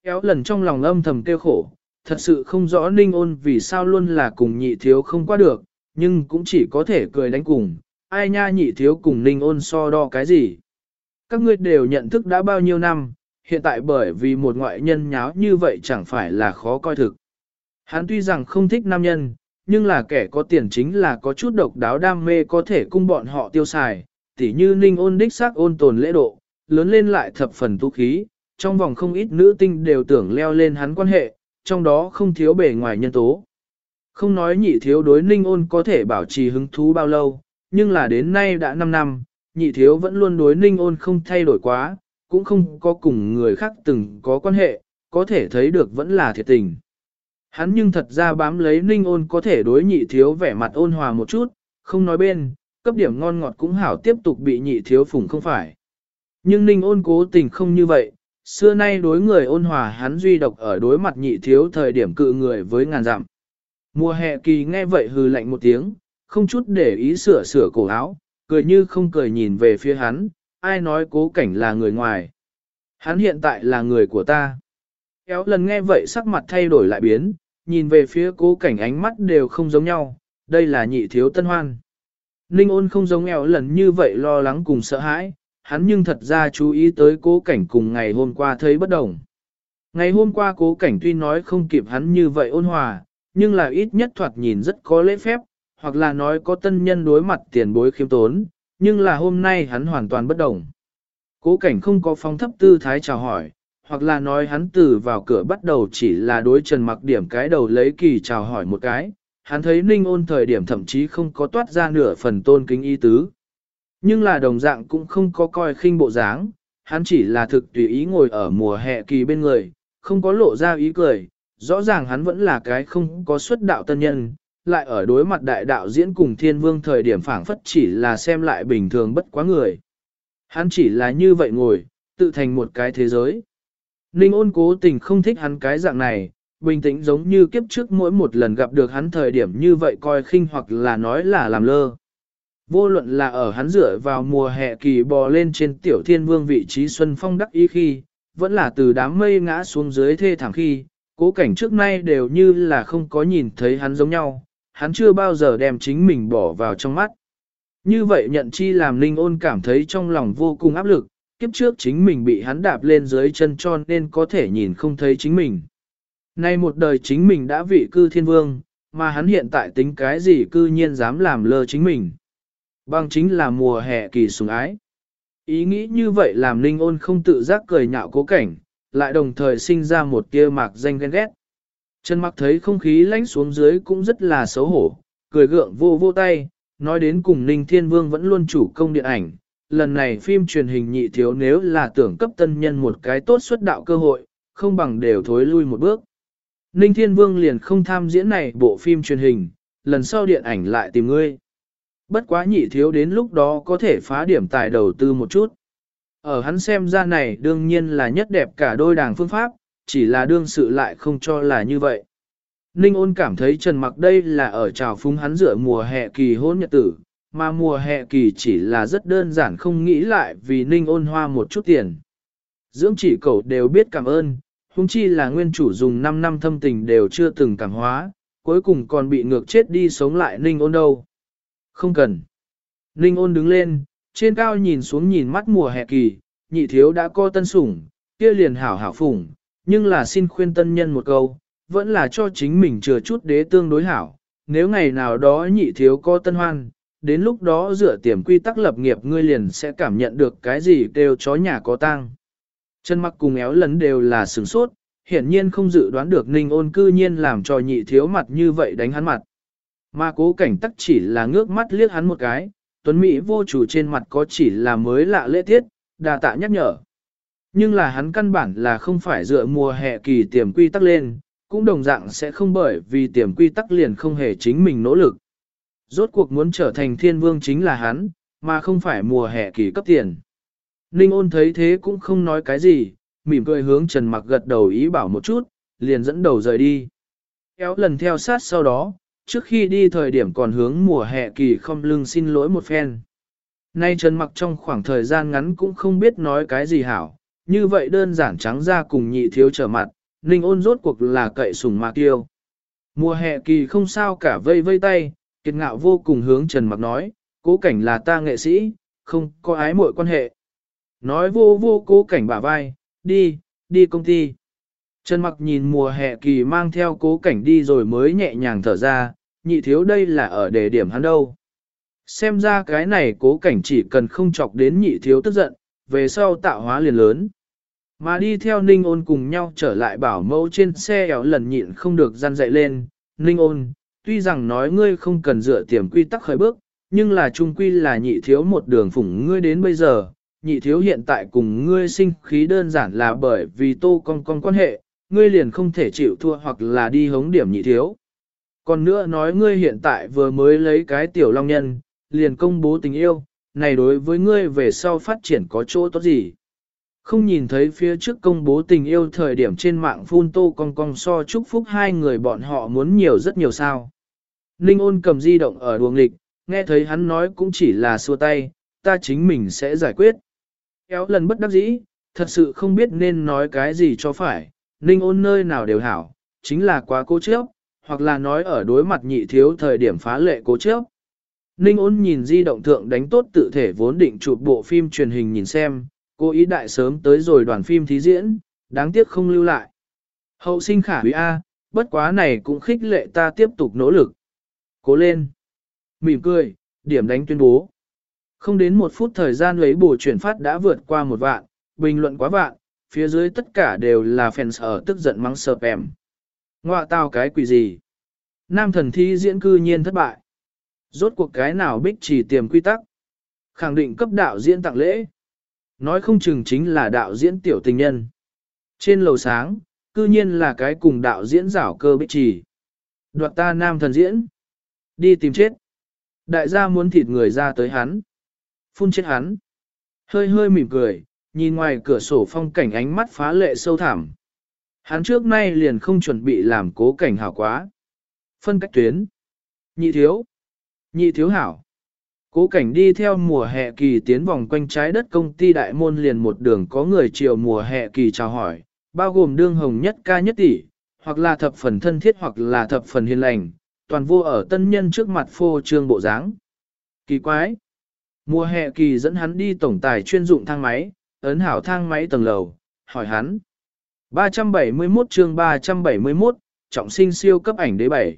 Kéo lần trong lòng âm thầm kêu khổ, thật sự không rõ ninh ôn vì sao luôn là cùng nhị thiếu không qua được, nhưng cũng chỉ có thể cười đánh cùng, ai nha nhị thiếu cùng ninh ôn so đo cái gì. Các ngươi đều nhận thức đã bao nhiêu năm, hiện tại bởi vì một ngoại nhân nháo như vậy chẳng phải là khó coi thực. Hắn tuy rằng không thích nam nhân, nhưng là kẻ có tiền chính là có chút độc đáo đam mê có thể cung bọn họ tiêu xài, tỉ như ninh ôn đích xác ôn tồn lễ độ, lớn lên lại thập phần tu khí, trong vòng không ít nữ tinh đều tưởng leo lên hắn quan hệ, trong đó không thiếu bề ngoài nhân tố. Không nói nhị thiếu đối ninh ôn có thể bảo trì hứng thú bao lâu, nhưng là đến nay đã 5 năm, nhị thiếu vẫn luôn đối ninh ôn không thay đổi quá, cũng không có cùng người khác từng có quan hệ, có thể thấy được vẫn là thiệt tình. Hắn nhưng thật ra bám lấy ninh ôn có thể đối nhị thiếu vẻ mặt ôn hòa một chút, không nói bên, cấp điểm ngon ngọt cũng hảo tiếp tục bị nhị thiếu phủng không phải. Nhưng ninh ôn cố tình không như vậy, xưa nay đối người ôn hòa hắn duy độc ở đối mặt nhị thiếu thời điểm cự người với ngàn dặm. Mùa hè kỳ nghe vậy hừ lạnh một tiếng, không chút để ý sửa sửa cổ áo, cười như không cười nhìn về phía hắn, ai nói cố cảnh là người ngoài. Hắn hiện tại là người của ta. Kéo lần nghe vậy sắc mặt thay đổi lại biến, nhìn về phía cố cảnh ánh mắt đều không giống nhau, đây là nhị thiếu tân hoan. Ninh ôn không giống eo lần như vậy lo lắng cùng sợ hãi, hắn nhưng thật ra chú ý tới cố cảnh cùng ngày hôm qua thấy bất đồng. Ngày hôm qua cố cảnh tuy nói không kịp hắn như vậy ôn hòa, nhưng là ít nhất thoạt nhìn rất có lễ phép, hoặc là nói có tân nhân đối mặt tiền bối khiêm tốn, nhưng là hôm nay hắn hoàn toàn bất đồng. Cố cảnh không có phong thấp tư thái chào hỏi, hoặc là nói hắn từ vào cửa bắt đầu chỉ là đối trần mặc điểm cái đầu lấy kỳ chào hỏi một cái, hắn thấy ninh ôn thời điểm thậm chí không có toát ra nửa phần tôn kính y tứ. Nhưng là đồng dạng cũng không có coi khinh bộ dáng, hắn chỉ là thực tùy ý ngồi ở mùa hè kỳ bên người, không có lộ ra ý cười, rõ ràng hắn vẫn là cái không có xuất đạo tân nhân, lại ở đối mặt đại đạo diễn cùng thiên vương thời điểm phảng phất chỉ là xem lại bình thường bất quá người. Hắn chỉ là như vậy ngồi, tự thành một cái thế giới. Ninh ôn cố tình không thích hắn cái dạng này, bình tĩnh giống như kiếp trước mỗi một lần gặp được hắn thời điểm như vậy coi khinh hoặc là nói là làm lơ. Vô luận là ở hắn dựa vào mùa hè kỳ bò lên trên tiểu thiên vương vị trí xuân phong đắc ý khi, vẫn là từ đám mây ngã xuống dưới thê thảm khi, cố cảnh trước nay đều như là không có nhìn thấy hắn giống nhau, hắn chưa bao giờ đem chính mình bỏ vào trong mắt. Như vậy nhận chi làm Linh ôn cảm thấy trong lòng vô cùng áp lực, kiếp trước chính mình bị hắn đạp lên dưới chân cho nên có thể nhìn không thấy chính mình. Nay một đời chính mình đã vị cư thiên vương, mà hắn hiện tại tính cái gì cư nhiên dám làm lơ chính mình. Bằng chính là mùa hè kỳ sùng ái. Ý nghĩ như vậy làm Linh ôn không tự giác cười nhạo cố cảnh, lại đồng thời sinh ra một tia mạc danh ghen ghét. Trần mặc thấy không khí lánh xuống dưới cũng rất là xấu hổ, cười gượng vô vô tay, nói đến cùng Ninh Thiên Vương vẫn luôn chủ công điện ảnh. Lần này phim truyền hình nhị thiếu nếu là tưởng cấp tân nhân một cái tốt xuất đạo cơ hội, không bằng đều thối lui một bước. Ninh Thiên Vương liền không tham diễn này bộ phim truyền hình, lần sau điện ảnh lại tìm ngươi. Bất quá nhị thiếu đến lúc đó có thể phá điểm tài đầu tư một chút. Ở hắn xem ra này đương nhiên là nhất đẹp cả đôi đảng phương pháp, chỉ là đương sự lại không cho là như vậy. Ninh ôn cảm thấy Trần Mặc đây là ở trào phúng hắn rửa mùa hè kỳ hôn nhật tử, mà mùa hè kỳ chỉ là rất đơn giản không nghĩ lại vì Ninh ôn hoa một chút tiền. Dưỡng chỉ cậu đều biết cảm ơn, hung chi là nguyên chủ dùng 5 năm thâm tình đều chưa từng cảm hóa, cuối cùng còn bị ngược chết đi sống lại Ninh ôn đâu. Không cần. Ninh ôn đứng lên, trên cao nhìn xuống nhìn mắt mùa hè kỳ, nhị thiếu đã co tân sủng, kia liền hảo hảo phủng, nhưng là xin khuyên tân nhân một câu, vẫn là cho chính mình chừa chút đế tương đối hảo. Nếu ngày nào đó nhị thiếu có tân hoan, đến lúc đó dựa tiềm quy tắc lập nghiệp ngươi liền sẽ cảm nhận được cái gì đều chó nhà có tang. Chân mặc cùng éo lấn đều là sửng sốt, hiển nhiên không dự đoán được ninh ôn cư nhiên làm cho nhị thiếu mặt như vậy đánh hắn mặt. Mà cố cảnh tắc chỉ là ngước mắt liếc hắn một cái, tuấn Mỹ vô chủ trên mặt có chỉ là mới lạ lễ tiết, đà tạ nhắc nhở. Nhưng là hắn căn bản là không phải dựa mùa hè kỳ tiềm quy tắc lên, cũng đồng dạng sẽ không bởi vì tiềm quy tắc liền không hề chính mình nỗ lực. Rốt cuộc muốn trở thành thiên vương chính là hắn, mà không phải mùa hè kỳ cấp tiền. Ninh ôn thấy thế cũng không nói cái gì, mỉm cười hướng Trần Mặc gật đầu ý bảo một chút, liền dẫn đầu rời đi. Kéo lần theo sát sau đó, trước khi đi thời điểm còn hướng mùa hè kỳ không lưng xin lỗi một phen. Nay Trần Mặc trong khoảng thời gian ngắn cũng không biết nói cái gì hảo, như vậy đơn giản trắng ra cùng nhị thiếu trở mặt, Ninh ôn rốt cuộc là cậy sùng mạc tiêu. Mùa hè kỳ không sao cả vây vây tay, kiệt ngạo vô cùng hướng Trần Mặc nói, cố cảnh là ta nghệ sĩ, không có ái mội quan hệ. Nói vô vô cố cảnh bả vai, đi, đi công ty. Trần mặc nhìn mùa hè kỳ mang theo cố cảnh đi rồi mới nhẹ nhàng thở ra, nhị thiếu đây là ở đề điểm hắn đâu. Xem ra cái này cố cảnh chỉ cần không chọc đến nhị thiếu tức giận, về sau tạo hóa liền lớn. Mà đi theo Ninh ôn cùng nhau trở lại bảo mẫu trên xe éo lần nhịn không được gian dậy lên. Ninh ôn, tuy rằng nói ngươi không cần dựa tiềm quy tắc khởi bước, nhưng là trung quy là nhị thiếu một đường phủng ngươi đến bây giờ. Nhị thiếu hiện tại cùng ngươi sinh khí đơn giản là bởi vì tô con con quan hệ, ngươi liền không thể chịu thua hoặc là đi hống điểm nhị thiếu. Còn nữa nói ngươi hiện tại vừa mới lấy cái tiểu long nhân, liền công bố tình yêu, này đối với ngươi về sau phát triển có chỗ tốt gì. Không nhìn thấy phía trước công bố tình yêu thời điểm trên mạng phun tô con con so chúc phúc hai người bọn họ muốn nhiều rất nhiều sao. Ninh ôn cầm di động ở đuồng lịch, nghe thấy hắn nói cũng chỉ là xua tay, ta chính mình sẽ giải quyết. Kéo lần bất đắc dĩ, thật sự không biết nên nói cái gì cho phải, Ninh ôn nơi nào đều hảo, chính là quá cố chấp, hoặc là nói ở đối mặt nhị thiếu thời điểm phá lệ cố chấp. Ninh ôn nhìn di động thượng đánh tốt tự thể vốn định chụp bộ phim truyền hình nhìn xem, cô ý đại sớm tới rồi đoàn phim thí diễn, đáng tiếc không lưu lại. Hậu sinh khả quý A, bất quá này cũng khích lệ ta tiếp tục nỗ lực. Cố lên. Mỉm cười, điểm đánh tuyên bố. Không đến một phút thời gian lấy bổ chuyển phát đã vượt qua một vạn, bình luận quá vạn, phía dưới tất cả đều là fans ở tức giận mắng sợp em. Ngoạ tao cái quỷ gì? Nam thần thi diễn cư nhiên thất bại. Rốt cuộc cái nào bích chỉ tiềm quy tắc. Khẳng định cấp đạo diễn tặng lễ. Nói không chừng chính là đạo diễn tiểu tình nhân. Trên lầu sáng, cư nhiên là cái cùng đạo diễn giảo cơ bích trì. Đoạt ta nam thần diễn. Đi tìm chết. Đại gia muốn thịt người ra tới hắn. Phun chết hắn. Hơi hơi mỉm cười, nhìn ngoài cửa sổ phong cảnh ánh mắt phá lệ sâu thẳm. Hắn trước nay liền không chuẩn bị làm cố cảnh hảo quá. Phân cách tuyến. Nhị thiếu. Nhị thiếu hảo. Cố cảnh đi theo mùa hè kỳ tiến vòng quanh trái đất công ty đại môn liền một đường có người chiều mùa hè kỳ chào hỏi, bao gồm đương hồng nhất ca nhất tỷ, hoặc là thập phần thân thiết hoặc là thập phần hiền lành, toàn vô ở tân nhân trước mặt phô trương bộ dáng. Kỳ quái! Mùa hè kỳ dẫn hắn đi tổng tài chuyên dụng thang máy, ấn hảo thang máy tầng lầu, hỏi hắn. 371 chương 371, trọng sinh siêu cấp ảnh đế bảy.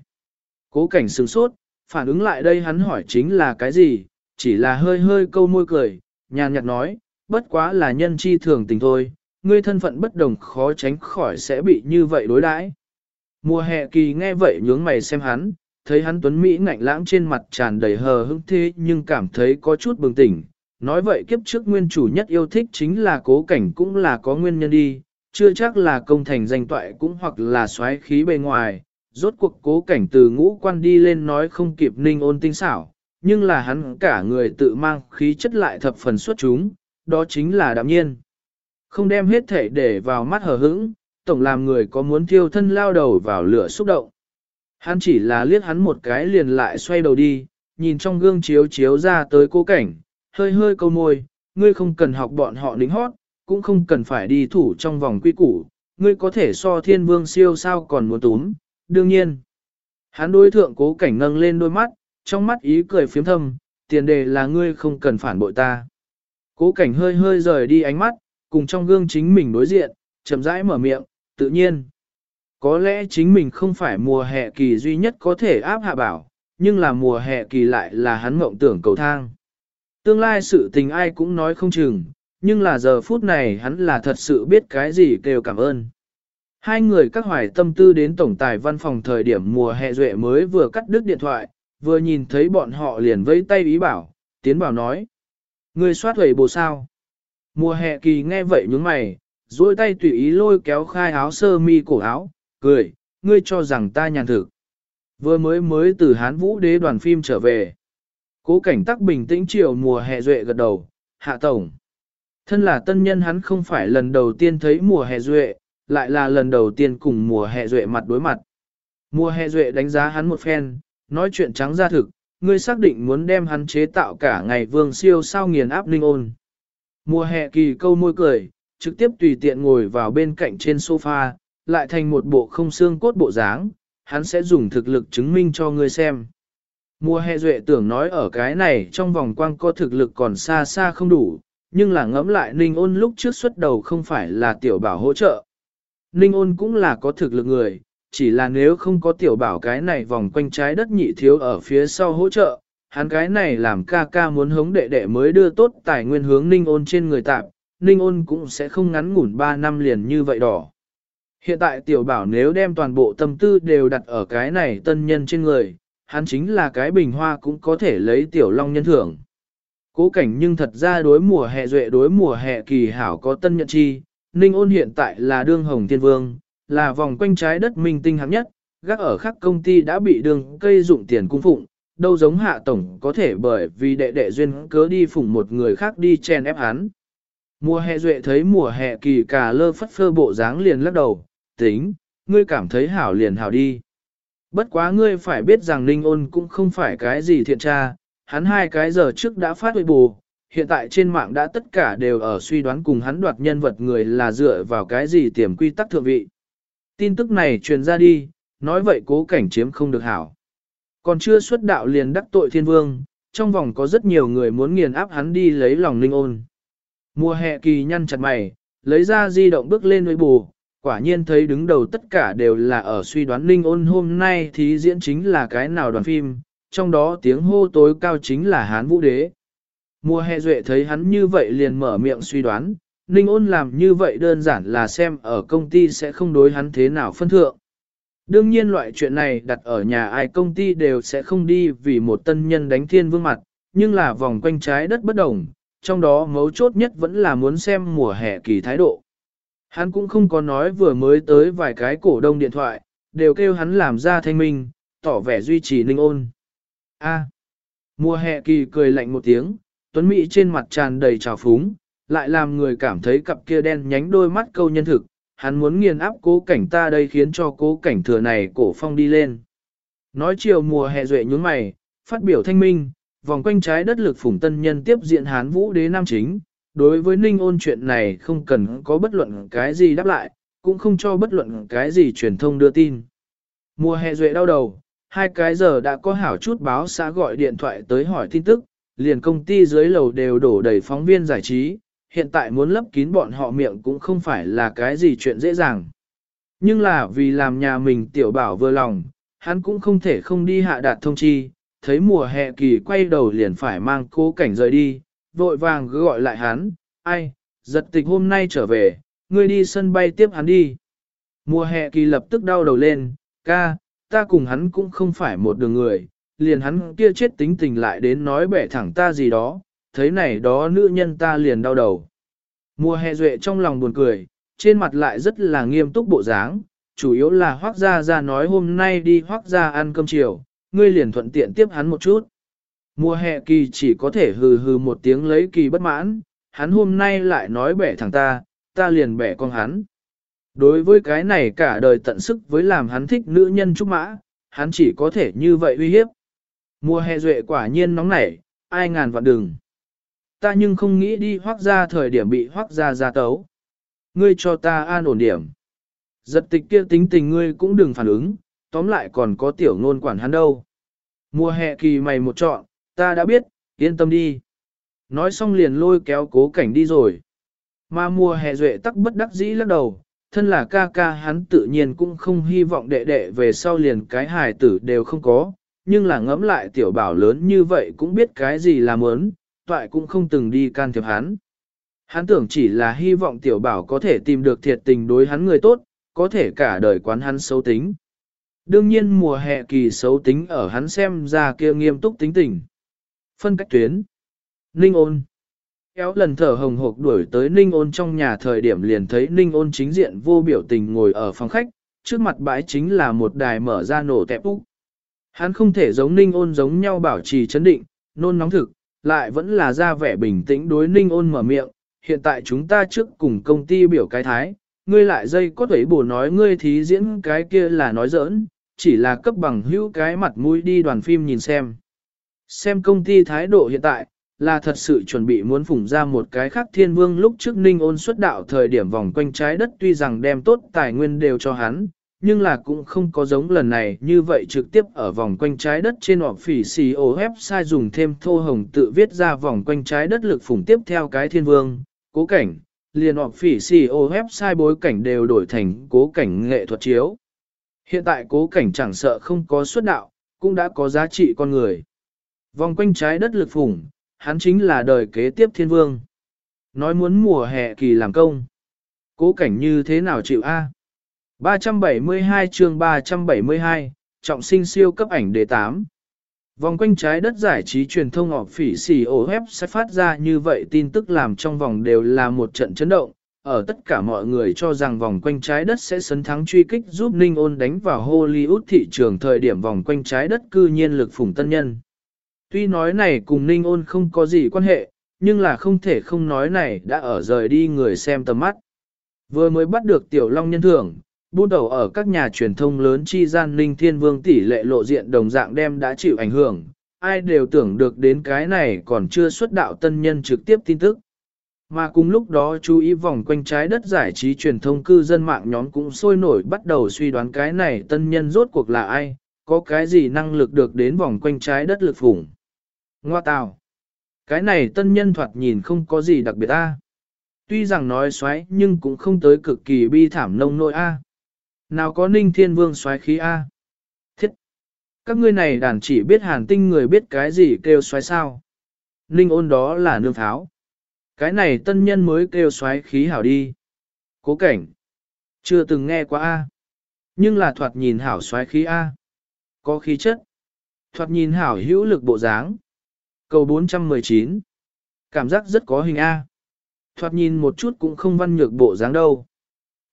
Cố cảnh sừng sốt, phản ứng lại đây hắn hỏi chính là cái gì, chỉ là hơi hơi câu môi cười, nhàn nhạt nói, bất quá là nhân chi thường tình thôi, ngươi thân phận bất đồng khó tránh khỏi sẽ bị như vậy đối đãi. Mùa hè kỳ nghe vậy nhướng mày xem hắn, thấy hắn tuấn Mỹ ngạnh lãng trên mặt tràn đầy hờ hững thế nhưng cảm thấy có chút bừng tỉnh. Nói vậy kiếp trước nguyên chủ nhất yêu thích chính là cố cảnh cũng là có nguyên nhân đi, chưa chắc là công thành danh toại cũng hoặc là xoáy khí bề ngoài, rốt cuộc cố cảnh từ ngũ quan đi lên nói không kịp ninh ôn tinh xảo, nhưng là hắn cả người tự mang khí chất lại thập phần xuất chúng, đó chính là đạm nhiên. Không đem hết thể để vào mắt hờ hững, tổng làm người có muốn thiêu thân lao đầu vào lửa xúc động. Hắn chỉ là liếc hắn một cái liền lại xoay đầu đi, nhìn trong gương chiếu chiếu ra tới cố cảnh, hơi hơi câu môi, ngươi không cần học bọn họ lính hót, cũng không cần phải đi thủ trong vòng quy củ, ngươi có thể so thiên vương siêu sao còn muốn túm, đương nhiên. Hắn đối thượng cố cảnh nâng lên đôi mắt, trong mắt ý cười phiếm thâm, tiền đề là ngươi không cần phản bội ta. Cố cảnh hơi hơi rời đi ánh mắt, cùng trong gương chính mình đối diện, chậm rãi mở miệng, tự nhiên. Có lẽ chính mình không phải mùa hè kỳ duy nhất có thể áp hạ bảo, nhưng là mùa hè kỳ lại là hắn mộng tưởng cầu thang. Tương lai sự tình ai cũng nói không chừng, nhưng là giờ phút này hắn là thật sự biết cái gì kêu cảm ơn. Hai người các hoài tâm tư đến tổng tài văn phòng thời điểm mùa hè duệ mới vừa cắt đứt điện thoại, vừa nhìn thấy bọn họ liền vẫy tay ý bảo, tiến bảo nói. Người soát hủy bồ sao? Mùa hè kỳ nghe vậy nhướng mày, duỗi tay tùy ý lôi kéo khai áo sơ mi cổ áo, cười, ngươi cho rằng ta nhàn thực. Vừa mới mới từ Hán Vũ đế đoàn phim trở về. Cố cảnh tắc bình tĩnh chiều mùa hè duệ gật đầu, hạ tổng. Thân là tân nhân hắn không phải lần đầu tiên thấy mùa hè duệ, lại là lần đầu tiên cùng mùa hè duệ mặt đối mặt. Mùa hè duệ đánh giá hắn một phen, nói chuyện trắng ra thực, ngươi xác định muốn đem hắn chế tạo cả ngày vương siêu sao nghiền áp ninh ôn. Mùa hè kỳ câu môi cười, trực tiếp tùy tiện ngồi vào bên cạnh trên sofa, lại thành một bộ không xương cốt bộ dáng, hắn sẽ dùng thực lực chứng minh cho ngươi xem. Mùa hè duệ tưởng nói ở cái này trong vòng quang có thực lực còn xa xa không đủ, nhưng là ngẫm lại Ninh ôn lúc trước xuất đầu không phải là tiểu bảo hỗ trợ. Ninh ôn cũng là có thực lực người, chỉ là nếu không có tiểu bảo cái này vòng quanh trái đất nhị thiếu ở phía sau hỗ trợ, hắn cái này làm ca ca muốn hống đệ đệ mới đưa tốt tài nguyên hướng Ninh ôn trên người tạm, Ninh ôn cũng sẽ không ngắn ngủn 3 năm liền như vậy đỏ. Hiện tại tiểu bảo nếu đem toàn bộ tâm tư đều đặt ở cái này tân nhân trên người, hắn chính là cái bình hoa cũng có thể lấy tiểu long nhân thưởng. Cố cảnh nhưng thật ra đối mùa hè duệ đối mùa hè kỳ hảo có tân nhận chi, Ninh ôn hiện tại là đương hồng thiên vương, là vòng quanh trái đất minh tinh hạng nhất, gác ở khắc công ty đã bị đường cây dụng tiền cung phụng, đâu giống hạ tổng có thể bởi vì đệ đệ duyên cớ đi phụng một người khác đi chen ép hắn. Mùa hè duệ thấy mùa hè kỳ cà lơ phất phơ bộ dáng liền lắc đầu, tính, ngươi cảm thấy hảo liền hảo đi. Bất quá ngươi phải biết rằng Ninh ôn cũng không phải cái gì thiện tra, hắn hai cái giờ trước đã phát huy bù, hiện tại trên mạng đã tất cả đều ở suy đoán cùng hắn đoạt nhân vật người là dựa vào cái gì tiềm quy tắc thượng vị. Tin tức này truyền ra đi, nói vậy cố cảnh chiếm không được hảo. Còn chưa xuất đạo liền đắc tội thiên vương, trong vòng có rất nhiều người muốn nghiền áp hắn đi lấy lòng ninh ôn. Mùa hè kỳ nhăn chặt mày, lấy ra di động bước lên với bù, quả nhiên thấy đứng đầu tất cả đều là ở suy đoán ninh ôn hôm nay thì diễn chính là cái nào đoàn phim, trong đó tiếng hô tối cao chính là Hán Vũ Đế. Mùa hè duệ thấy hắn như vậy liền mở miệng suy đoán, Ninh ôn làm như vậy đơn giản là xem ở công ty sẽ không đối hắn thế nào phân thượng. Đương nhiên loại chuyện này đặt ở nhà ai công ty đều sẽ không đi vì một tân nhân đánh thiên vương mặt, nhưng là vòng quanh trái đất bất đồng, trong đó mấu chốt nhất vẫn là muốn xem mùa hè kỳ thái độ. Hắn cũng không có nói vừa mới tới vài cái cổ đông điện thoại, đều kêu hắn làm ra thanh minh, tỏ vẻ duy trì ninh ôn. A. mùa hè kỳ cười lạnh một tiếng, tuấn mỹ trên mặt tràn đầy trào phúng, lại làm người cảm thấy cặp kia đen nhánh đôi mắt câu nhân thực, hắn muốn nghiền áp cố cảnh ta đây khiến cho cố cảnh thừa này cổ phong đi lên. Nói chiều mùa hè duệ nhún mày, phát biểu thanh minh, vòng quanh trái đất lực phủng tân nhân tiếp diện hán vũ đế nam chính, đối với ninh ôn chuyện này không cần có bất luận cái gì đáp lại, cũng không cho bất luận cái gì truyền thông đưa tin. Mùa hè duệ đau đầu, hai cái giờ đã có hảo chút báo xã gọi điện thoại tới hỏi tin tức, liền công ty dưới lầu đều đổ đầy phóng viên giải trí, hiện tại muốn lấp kín bọn họ miệng cũng không phải là cái gì chuyện dễ dàng. Nhưng là vì làm nhà mình tiểu bảo vừa lòng, hắn cũng không thể không đi hạ đạt thông chi, thấy mùa hè kỳ quay đầu liền phải mang cố cảnh rời đi, vội vàng gọi lại hắn, ai, giật tịch hôm nay trở về, ngươi đi sân bay tiếp hắn đi. Mùa hè kỳ lập tức đau đầu lên, ca, ta cùng hắn cũng không phải một đường người, liền hắn kia chết tính tình lại đến nói bẻ thẳng ta gì đó, thấy này đó nữ nhân ta liền đau đầu. Mùa hè duệ trong lòng buồn cười, trên mặt lại rất là nghiêm túc bộ dáng, chủ yếu là hoác gia ra nói hôm nay đi hoác gia ăn cơm chiều, ngươi liền thuận tiện tiếp hắn một chút. Mùa hè kỳ chỉ có thể hừ hừ một tiếng lấy kỳ bất mãn, hắn hôm nay lại nói bẻ thằng ta, ta liền bẻ con hắn. Đối với cái này cả đời tận sức với làm hắn thích nữ nhân trúc mã, hắn chỉ có thể như vậy uy hiếp. Mùa hè duệ quả nhiên nóng nảy, ai ngàn vạn đừng ta nhưng không nghĩ đi hoác ra thời điểm bị hoác ra ra tấu. Ngươi cho ta an ổn điểm. Giật tịch kia tính tình ngươi cũng đừng phản ứng, tóm lại còn có tiểu ngôn quản hắn đâu. Mùa hè kỳ mày một chọn, ta đã biết, yên tâm đi. Nói xong liền lôi kéo cố cảnh đi rồi. Mà mùa hè duệ tắc bất đắc dĩ lắc đầu, thân là ca ca hắn tự nhiên cũng không hy vọng đệ đệ về sau liền cái hài tử đều không có, nhưng là ngẫm lại tiểu bảo lớn như vậy cũng biết cái gì là mớn, toại cũng không từng đi can thiệp hắn. Hắn tưởng chỉ là hy vọng tiểu bảo có thể tìm được thiệt tình đối hắn người tốt, có thể cả đời quán hắn xấu tính. Đương nhiên mùa hè kỳ xấu tính ở hắn xem ra kia nghiêm túc tính tình. Phân cách tuyến. Ninh ôn. Kéo lần thở hồng hộc đuổi tới Ninh ôn trong nhà thời điểm liền thấy Ninh ôn chính diện vô biểu tình ngồi ở phòng khách, trước mặt bãi chính là một đài mở ra nổ tẹp úc. Hắn không thể giống Ninh ôn giống nhau bảo trì chấn định, nôn nóng thực, lại vẫn là ra vẻ bình tĩnh đối ninh ôn mở miệng, hiện tại chúng ta trước cùng công ty biểu cái thái, ngươi lại dây có thể bổ nói ngươi thí diễn cái kia là nói giỡn, chỉ là cấp bằng hữu cái mặt mũi đi đoàn phim nhìn xem. Xem công ty thái độ hiện tại, là thật sự chuẩn bị muốn phủng ra một cái khác thiên vương lúc trước ninh ôn xuất đạo thời điểm vòng quanh trái đất tuy rằng đem tốt tài nguyên đều cho hắn, nhưng là cũng không có giống lần này như vậy trực tiếp ở vòng quanh trái đất trên họp phỉ CEO ô website dùng thêm thô hồng tự viết ra vòng quanh trái đất lực phủng tiếp theo cái thiên vương, cố cảnh, liền họp phỉ CEO ô website bối cảnh đều đổi thành cố cảnh nghệ thuật chiếu. Hiện tại cố cảnh chẳng sợ không có xuất đạo, cũng đã có giá trị con người. Vòng quanh trái đất lực phủng, hắn chính là đời kế tiếp thiên vương. Nói muốn mùa hè kỳ làm công. Cố cảnh như thế nào chịu A? 372 chương 372, trọng sinh siêu cấp ảnh đề 8. Vòng quanh trái đất giải trí truyền thông họp phỉ xì ổ web sẽ phát ra như vậy tin tức làm trong vòng đều là một trận chấn động. Ở tất cả mọi người cho rằng vòng quanh trái đất sẽ sấn thắng truy kích giúp Ninh ôn đánh vào Hollywood thị trường thời điểm vòng quanh trái đất cư nhiên lực phủng tân nhân. Tuy nói này cùng Ninh ôn không có gì quan hệ, nhưng là không thể không nói này đã ở rời đi người xem tầm mắt. Vừa mới bắt được Tiểu Long nhân thưởng, buôn đầu ở các nhà truyền thông lớn chi gian Ninh Thiên Vương tỷ lệ lộ diện đồng dạng đem đã chịu ảnh hưởng, ai đều tưởng được đến cái này còn chưa xuất đạo tân nhân trực tiếp tin tức. Mà cùng lúc đó chú ý vòng quanh trái đất giải trí truyền thông cư dân mạng nhóm cũng sôi nổi bắt đầu suy đoán cái này tân nhân rốt cuộc là ai, có cái gì năng lực được đến vòng quanh trái đất lực phủng. Ngoa tào. Cái này tân nhân thoạt nhìn không có gì đặc biệt a. Tuy rằng nói xoáy nhưng cũng không tới cực kỳ bi thảm nông nội a. Nào có ninh thiên vương xoáy khí a. Thiết. Các ngươi này đàn chỉ biết hàn tinh người biết cái gì kêu xoáy sao. Ninh ôn đó là nương tháo. Cái này tân nhân mới kêu xoáy khí hảo đi. Cố cảnh. Chưa từng nghe qua a. Nhưng là thoạt nhìn hảo xoáy khí a. Có khí chất. Thoạt nhìn hảo hữu lực bộ dáng. Cầu 419. Cảm giác rất có hình A. Thoạt nhìn một chút cũng không văn nhược bộ dáng đâu.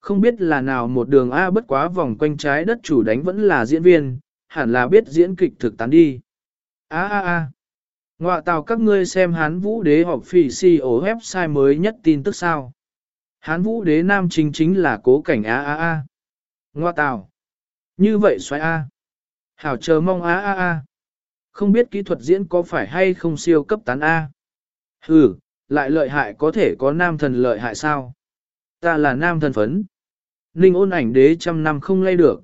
Không biết là nào một đường A bất quá vòng quanh trái đất chủ đánh vẫn là diễn viên, hẳn là biết diễn kịch thực tán đi. A a a. Ngoạ tào các ngươi xem hán vũ đế họp phỉ si ổ website mới nhất tin tức sao. Hán vũ đế nam chính chính là cố cảnh A a a. Ngoa tào. Như vậy xoay A. Hảo chờ mong A a a. Không biết kỹ thuật diễn có phải hay không siêu cấp tán A. Ừ, lại lợi hại có thể có nam thần lợi hại sao? Ta là nam thần phấn. Ninh ôn ảnh đế trăm năm không lay được.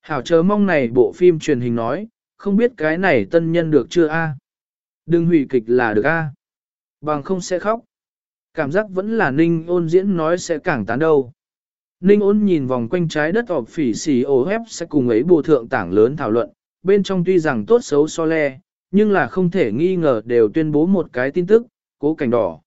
Hảo chờ mong này bộ phim truyền hình nói, không biết cái này tân nhân được chưa a? Đừng hủy kịch là được a. À? Bằng không sẽ khóc. Cảm giác vẫn là Ninh ôn diễn nói sẽ càng tán đâu. Ninh ôn nhìn vòng quanh trái đất ọp phỉ xì ô hép sẽ cùng ấy bộ thượng tảng lớn thảo luận, bên trong tuy rằng tốt xấu so le, nhưng là không thể nghi ngờ đều tuyên bố một cái tin tức, cố cảnh đỏ.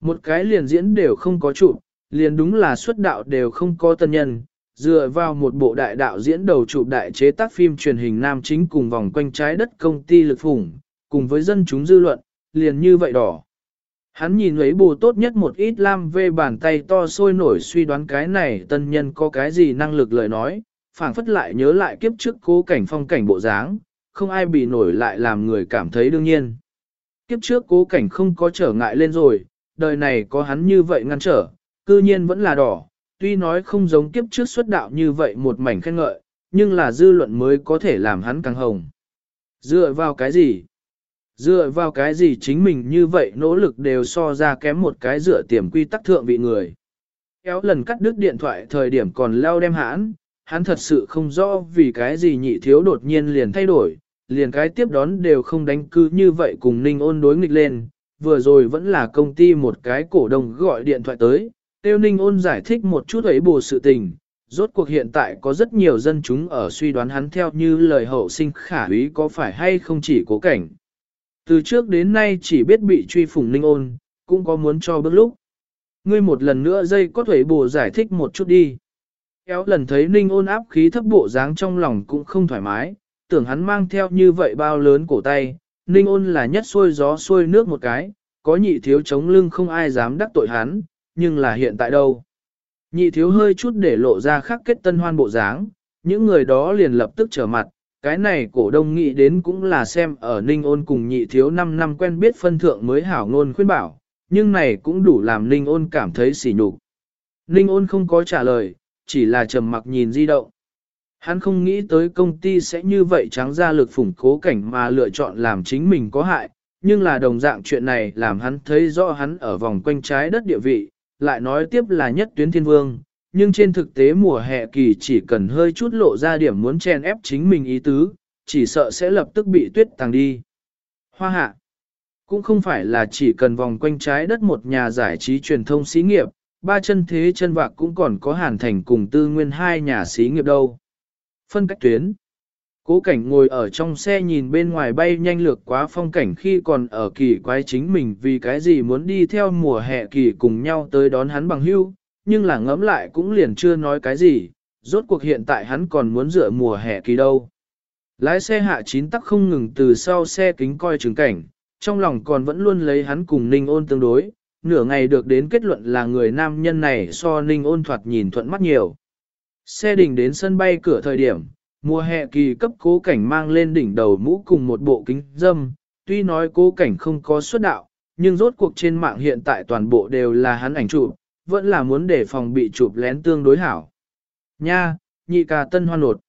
Một cái liền diễn đều không có trụ, liền đúng là xuất đạo đều không có tân nhân, dựa vào một bộ đại đạo diễn đầu chụp đại chế tác phim truyền hình nam chính cùng vòng quanh trái đất công ty lực phủng, cùng với dân chúng dư luận, liền như vậy đỏ. Hắn nhìn lấy bù tốt nhất một ít lam về bàn tay to sôi nổi suy đoán cái này tân nhân có cái gì năng lực lời nói, phảng phất lại nhớ lại kiếp trước cố cảnh phong cảnh bộ dáng, không ai bị nổi lại làm người cảm thấy đương nhiên. Kiếp trước cố cảnh không có trở ngại lên rồi, đời này có hắn như vậy ngăn trở, cư nhiên vẫn là đỏ, tuy nói không giống kiếp trước xuất đạo như vậy một mảnh khen ngợi, nhưng là dư luận mới có thể làm hắn càng hồng. Dựa vào cái gì? Dựa vào cái gì chính mình như vậy nỗ lực đều so ra kém một cái dựa tiềm quy tắc thượng vị người. Kéo lần cắt đứt điện thoại thời điểm còn leo đem hãn, hắn thật sự không rõ vì cái gì nhị thiếu đột nhiên liền thay đổi, liền cái tiếp đón đều không đánh cư như vậy cùng ninh ôn đối nghịch lên, vừa rồi vẫn là công ty một cái cổ đông gọi điện thoại tới, tiêu ninh ôn giải thích một chút ấy bù sự tình, rốt cuộc hiện tại có rất nhiều dân chúng ở suy đoán hắn theo như lời hậu sinh khả úy có phải hay không chỉ cố cảnh. Từ trước đến nay chỉ biết bị truy phủng ninh ôn, cũng có muốn cho bước lúc. Ngươi một lần nữa dây có thể bù giải thích một chút đi. Kéo lần thấy ninh ôn áp khí thấp bộ dáng trong lòng cũng không thoải mái, tưởng hắn mang theo như vậy bao lớn cổ tay, ninh ôn là nhất xuôi gió xuôi nước một cái, có nhị thiếu chống lưng không ai dám đắc tội hắn, nhưng là hiện tại đâu. Nhị thiếu hơi chút để lộ ra khắc kết tân hoan bộ dáng, những người đó liền lập tức trở mặt, cái này cổ đông nghĩ đến cũng là xem ở ninh ôn cùng nhị thiếu 5 năm quen biết phân thượng mới hảo ngôn khuyên bảo, nhưng này cũng đủ làm ninh ôn cảm thấy sỉ nhục. Ninh ôn không có trả lời, chỉ là trầm mặc nhìn di động. Hắn không nghĩ tới công ty sẽ như vậy trắng ra lực phủng cố cảnh mà lựa chọn làm chính mình có hại, nhưng là đồng dạng chuyện này làm hắn thấy rõ hắn ở vòng quanh trái đất địa vị, lại nói tiếp là nhất tuyến thiên vương, nhưng trên thực tế mùa hè kỳ chỉ cần hơi chút lộ ra điểm muốn chen ép chính mình ý tứ, chỉ sợ sẽ lập tức bị tuyết tàng đi. Hoa hạ cũng không phải là chỉ cần vòng quanh trái đất một nhà giải trí truyền thông xí nghiệp, ba chân thế chân vạc cũng còn có hàn thành cùng tư nguyên hai nhà xí nghiệp đâu. Phân cách tuyến Cố cảnh ngồi ở trong xe nhìn bên ngoài bay nhanh lược quá phong cảnh khi còn ở kỳ quái chính mình vì cái gì muốn đi theo mùa hè kỳ cùng nhau tới đón hắn bằng hưu, nhưng là ngẫm lại cũng liền chưa nói cái gì, rốt cuộc hiện tại hắn còn muốn dựa mùa hè kỳ đâu. Lái xe hạ chín tắc không ngừng từ sau xe kính coi chứng cảnh, trong lòng còn vẫn luôn lấy hắn cùng Ninh ôn tương đối, nửa ngày được đến kết luận là người nam nhân này so Ninh ôn thoạt nhìn thuận mắt nhiều. Xe đỉnh đến sân bay cửa thời điểm, mùa hè kỳ cấp cố cảnh mang lên đỉnh đầu mũ cùng một bộ kính dâm, tuy nói cố cảnh không có xuất đạo, nhưng rốt cuộc trên mạng hiện tại toàn bộ đều là hắn ảnh chụp, vẫn là muốn để phòng bị chụp lén tương đối hảo. Nha, nhị ca tân hoan nột.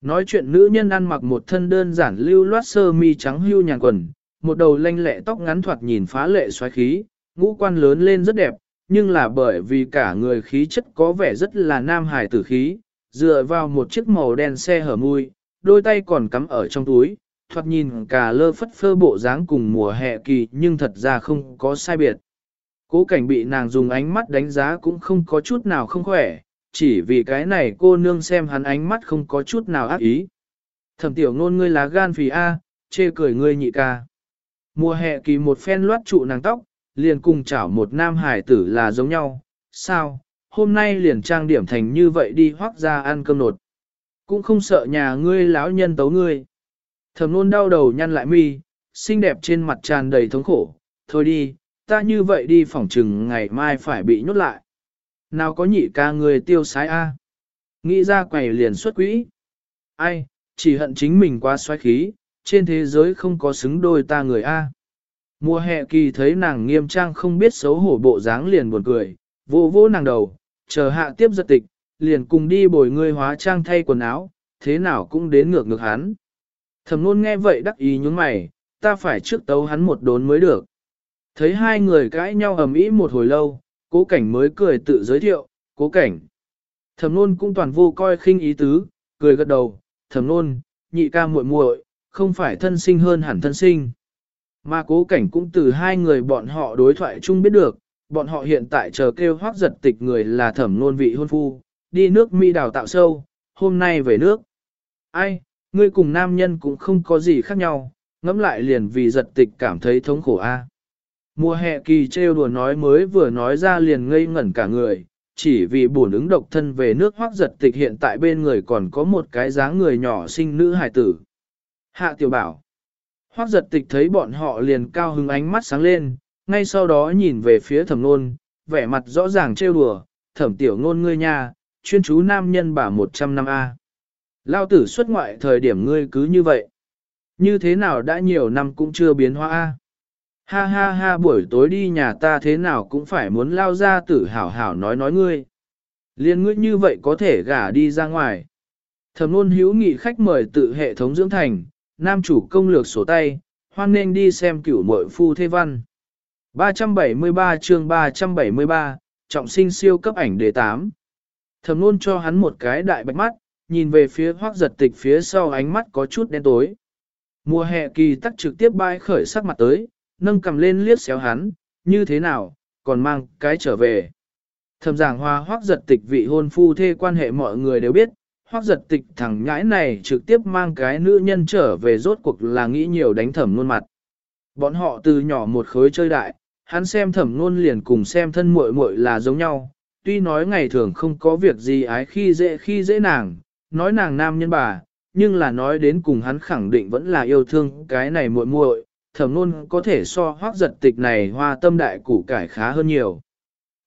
Nói chuyện nữ nhân ăn mặc một thân đơn giản lưu loát sơ mi trắng hưu nhàn quần, một đầu lanh lẹ tóc ngắn thoạt nhìn phá lệ xoáy khí, ngũ quan lớn lên rất đẹp, nhưng là bởi vì cả người khí chất có vẻ rất là nam hài tử khí, dựa vào một chiếc màu đen xe hở mui, đôi tay còn cắm ở trong túi, thoạt nhìn cả lơ phất phơ bộ dáng cùng mùa hè kỳ nhưng thật ra không có sai biệt. Cố cảnh bị nàng dùng ánh mắt đánh giá cũng không có chút nào không khỏe, chỉ vì cái này cô nương xem hắn ánh mắt không có chút nào ác ý. Thẩm tiểu ngôn ngươi lá gan phì A, chê cười ngươi nhị ca. Mùa hè kỳ một phen loát trụ nàng tóc, liền cùng chảo một nam hải tử là giống nhau. Sao, hôm nay liền trang điểm thành như vậy đi hoác ra ăn cơm nột. Cũng không sợ nhà ngươi lão nhân tấu ngươi. Thẩm nôn đau đầu nhăn lại mi, xinh đẹp trên mặt tràn đầy thống khổ. Thôi đi, ta như vậy đi phỏng trừng ngày mai phải bị nhốt lại. Nào có nhị ca người tiêu sái A. Nghĩ ra quầy liền xuất quỹ. Ai, chỉ hận chính mình quá xoáy khí, trên thế giới không có xứng đôi ta người A. Mùa hè kỳ thấy nàng nghiêm trang không biết xấu hổ bộ dáng liền buồn cười, vô vô nàng đầu, chờ hạ tiếp giật tịch, liền cùng đi bồi ngươi hóa trang thay quần áo, thế nào cũng đến ngược ngược hắn. Thẩm nôn nghe vậy đắc ý nhướng mày, ta phải trước tấu hắn một đốn mới được. Thấy hai người cãi nhau ầm ĩ một hồi lâu, cố cảnh mới cười tự giới thiệu, cố cảnh. Thẩm nôn cũng toàn vô coi khinh ý tứ, cười gật đầu, thẩm nôn, nhị ca muội muội, không phải thân sinh hơn hẳn thân sinh. Mà cố cảnh cũng từ hai người bọn họ đối thoại chung biết được, bọn họ hiện tại chờ kêu hoác giật tịch người là thẩm nôn vị hôn phu, đi nước Mỹ đào tạo sâu, hôm nay về nước. Ai, ngươi cùng nam nhân cũng không có gì khác nhau, ngẫm lại liền vì giật tịch cảm thấy thống khổ a. Mùa hè kỳ trêu đùa nói mới vừa nói ra liền ngây ngẩn cả người, chỉ vì bổn ứng độc thân về nước hoác giật tịch hiện tại bên người còn có một cái dáng người nhỏ sinh nữ hài tử. Hạ tiểu bảo. Hoác giật tịch thấy bọn họ liền cao hứng ánh mắt sáng lên, ngay sau đó nhìn về phía thẩm nôn, vẻ mặt rõ ràng trêu đùa, thẩm tiểu nôn ngươi nha, chuyên chú nam nhân bà 100 năm A. Lao tử xuất ngoại thời điểm ngươi cứ như vậy. Như thế nào đã nhiều năm cũng chưa biến hóa A. Ha ha ha buổi tối đi nhà ta thế nào cũng phải muốn lao ra tử hảo hảo nói nói ngươi. Liên ngươi như vậy có thể gả đi ra ngoài. Thẩm luôn hữu nghị khách mời tự hệ thống dưỡng thành, nam chủ công lược sổ tay, hoan nên đi xem cửu mội phu thế văn. 373 chương 373, trọng sinh siêu cấp ảnh đề 8. Thẩm luôn cho hắn một cái đại bạch mắt, nhìn về phía hoác giật tịch phía sau ánh mắt có chút đen tối. Mùa hè kỳ tắc trực tiếp bay khởi sắc mặt tới, nâng cầm lên liếc xéo hắn, như thế nào, còn mang cái trở về. Thẩm giảng hoa hoác giật tịch vị hôn phu thê quan hệ mọi người đều biết, hoác giật tịch thằng nhãi này trực tiếp mang cái nữ nhân trở về rốt cuộc là nghĩ nhiều đánh thẩm luôn mặt. Bọn họ từ nhỏ một khối chơi đại, hắn xem thẩm luôn liền cùng xem thân muội muội là giống nhau, tuy nói ngày thường không có việc gì ái khi dễ khi dễ nàng, nói nàng nam nhân bà, nhưng là nói đến cùng hắn khẳng định vẫn là yêu thương cái này muội muội, thẩm nôn có thể so hoác giật tịch này hoa tâm đại củ cải khá hơn nhiều.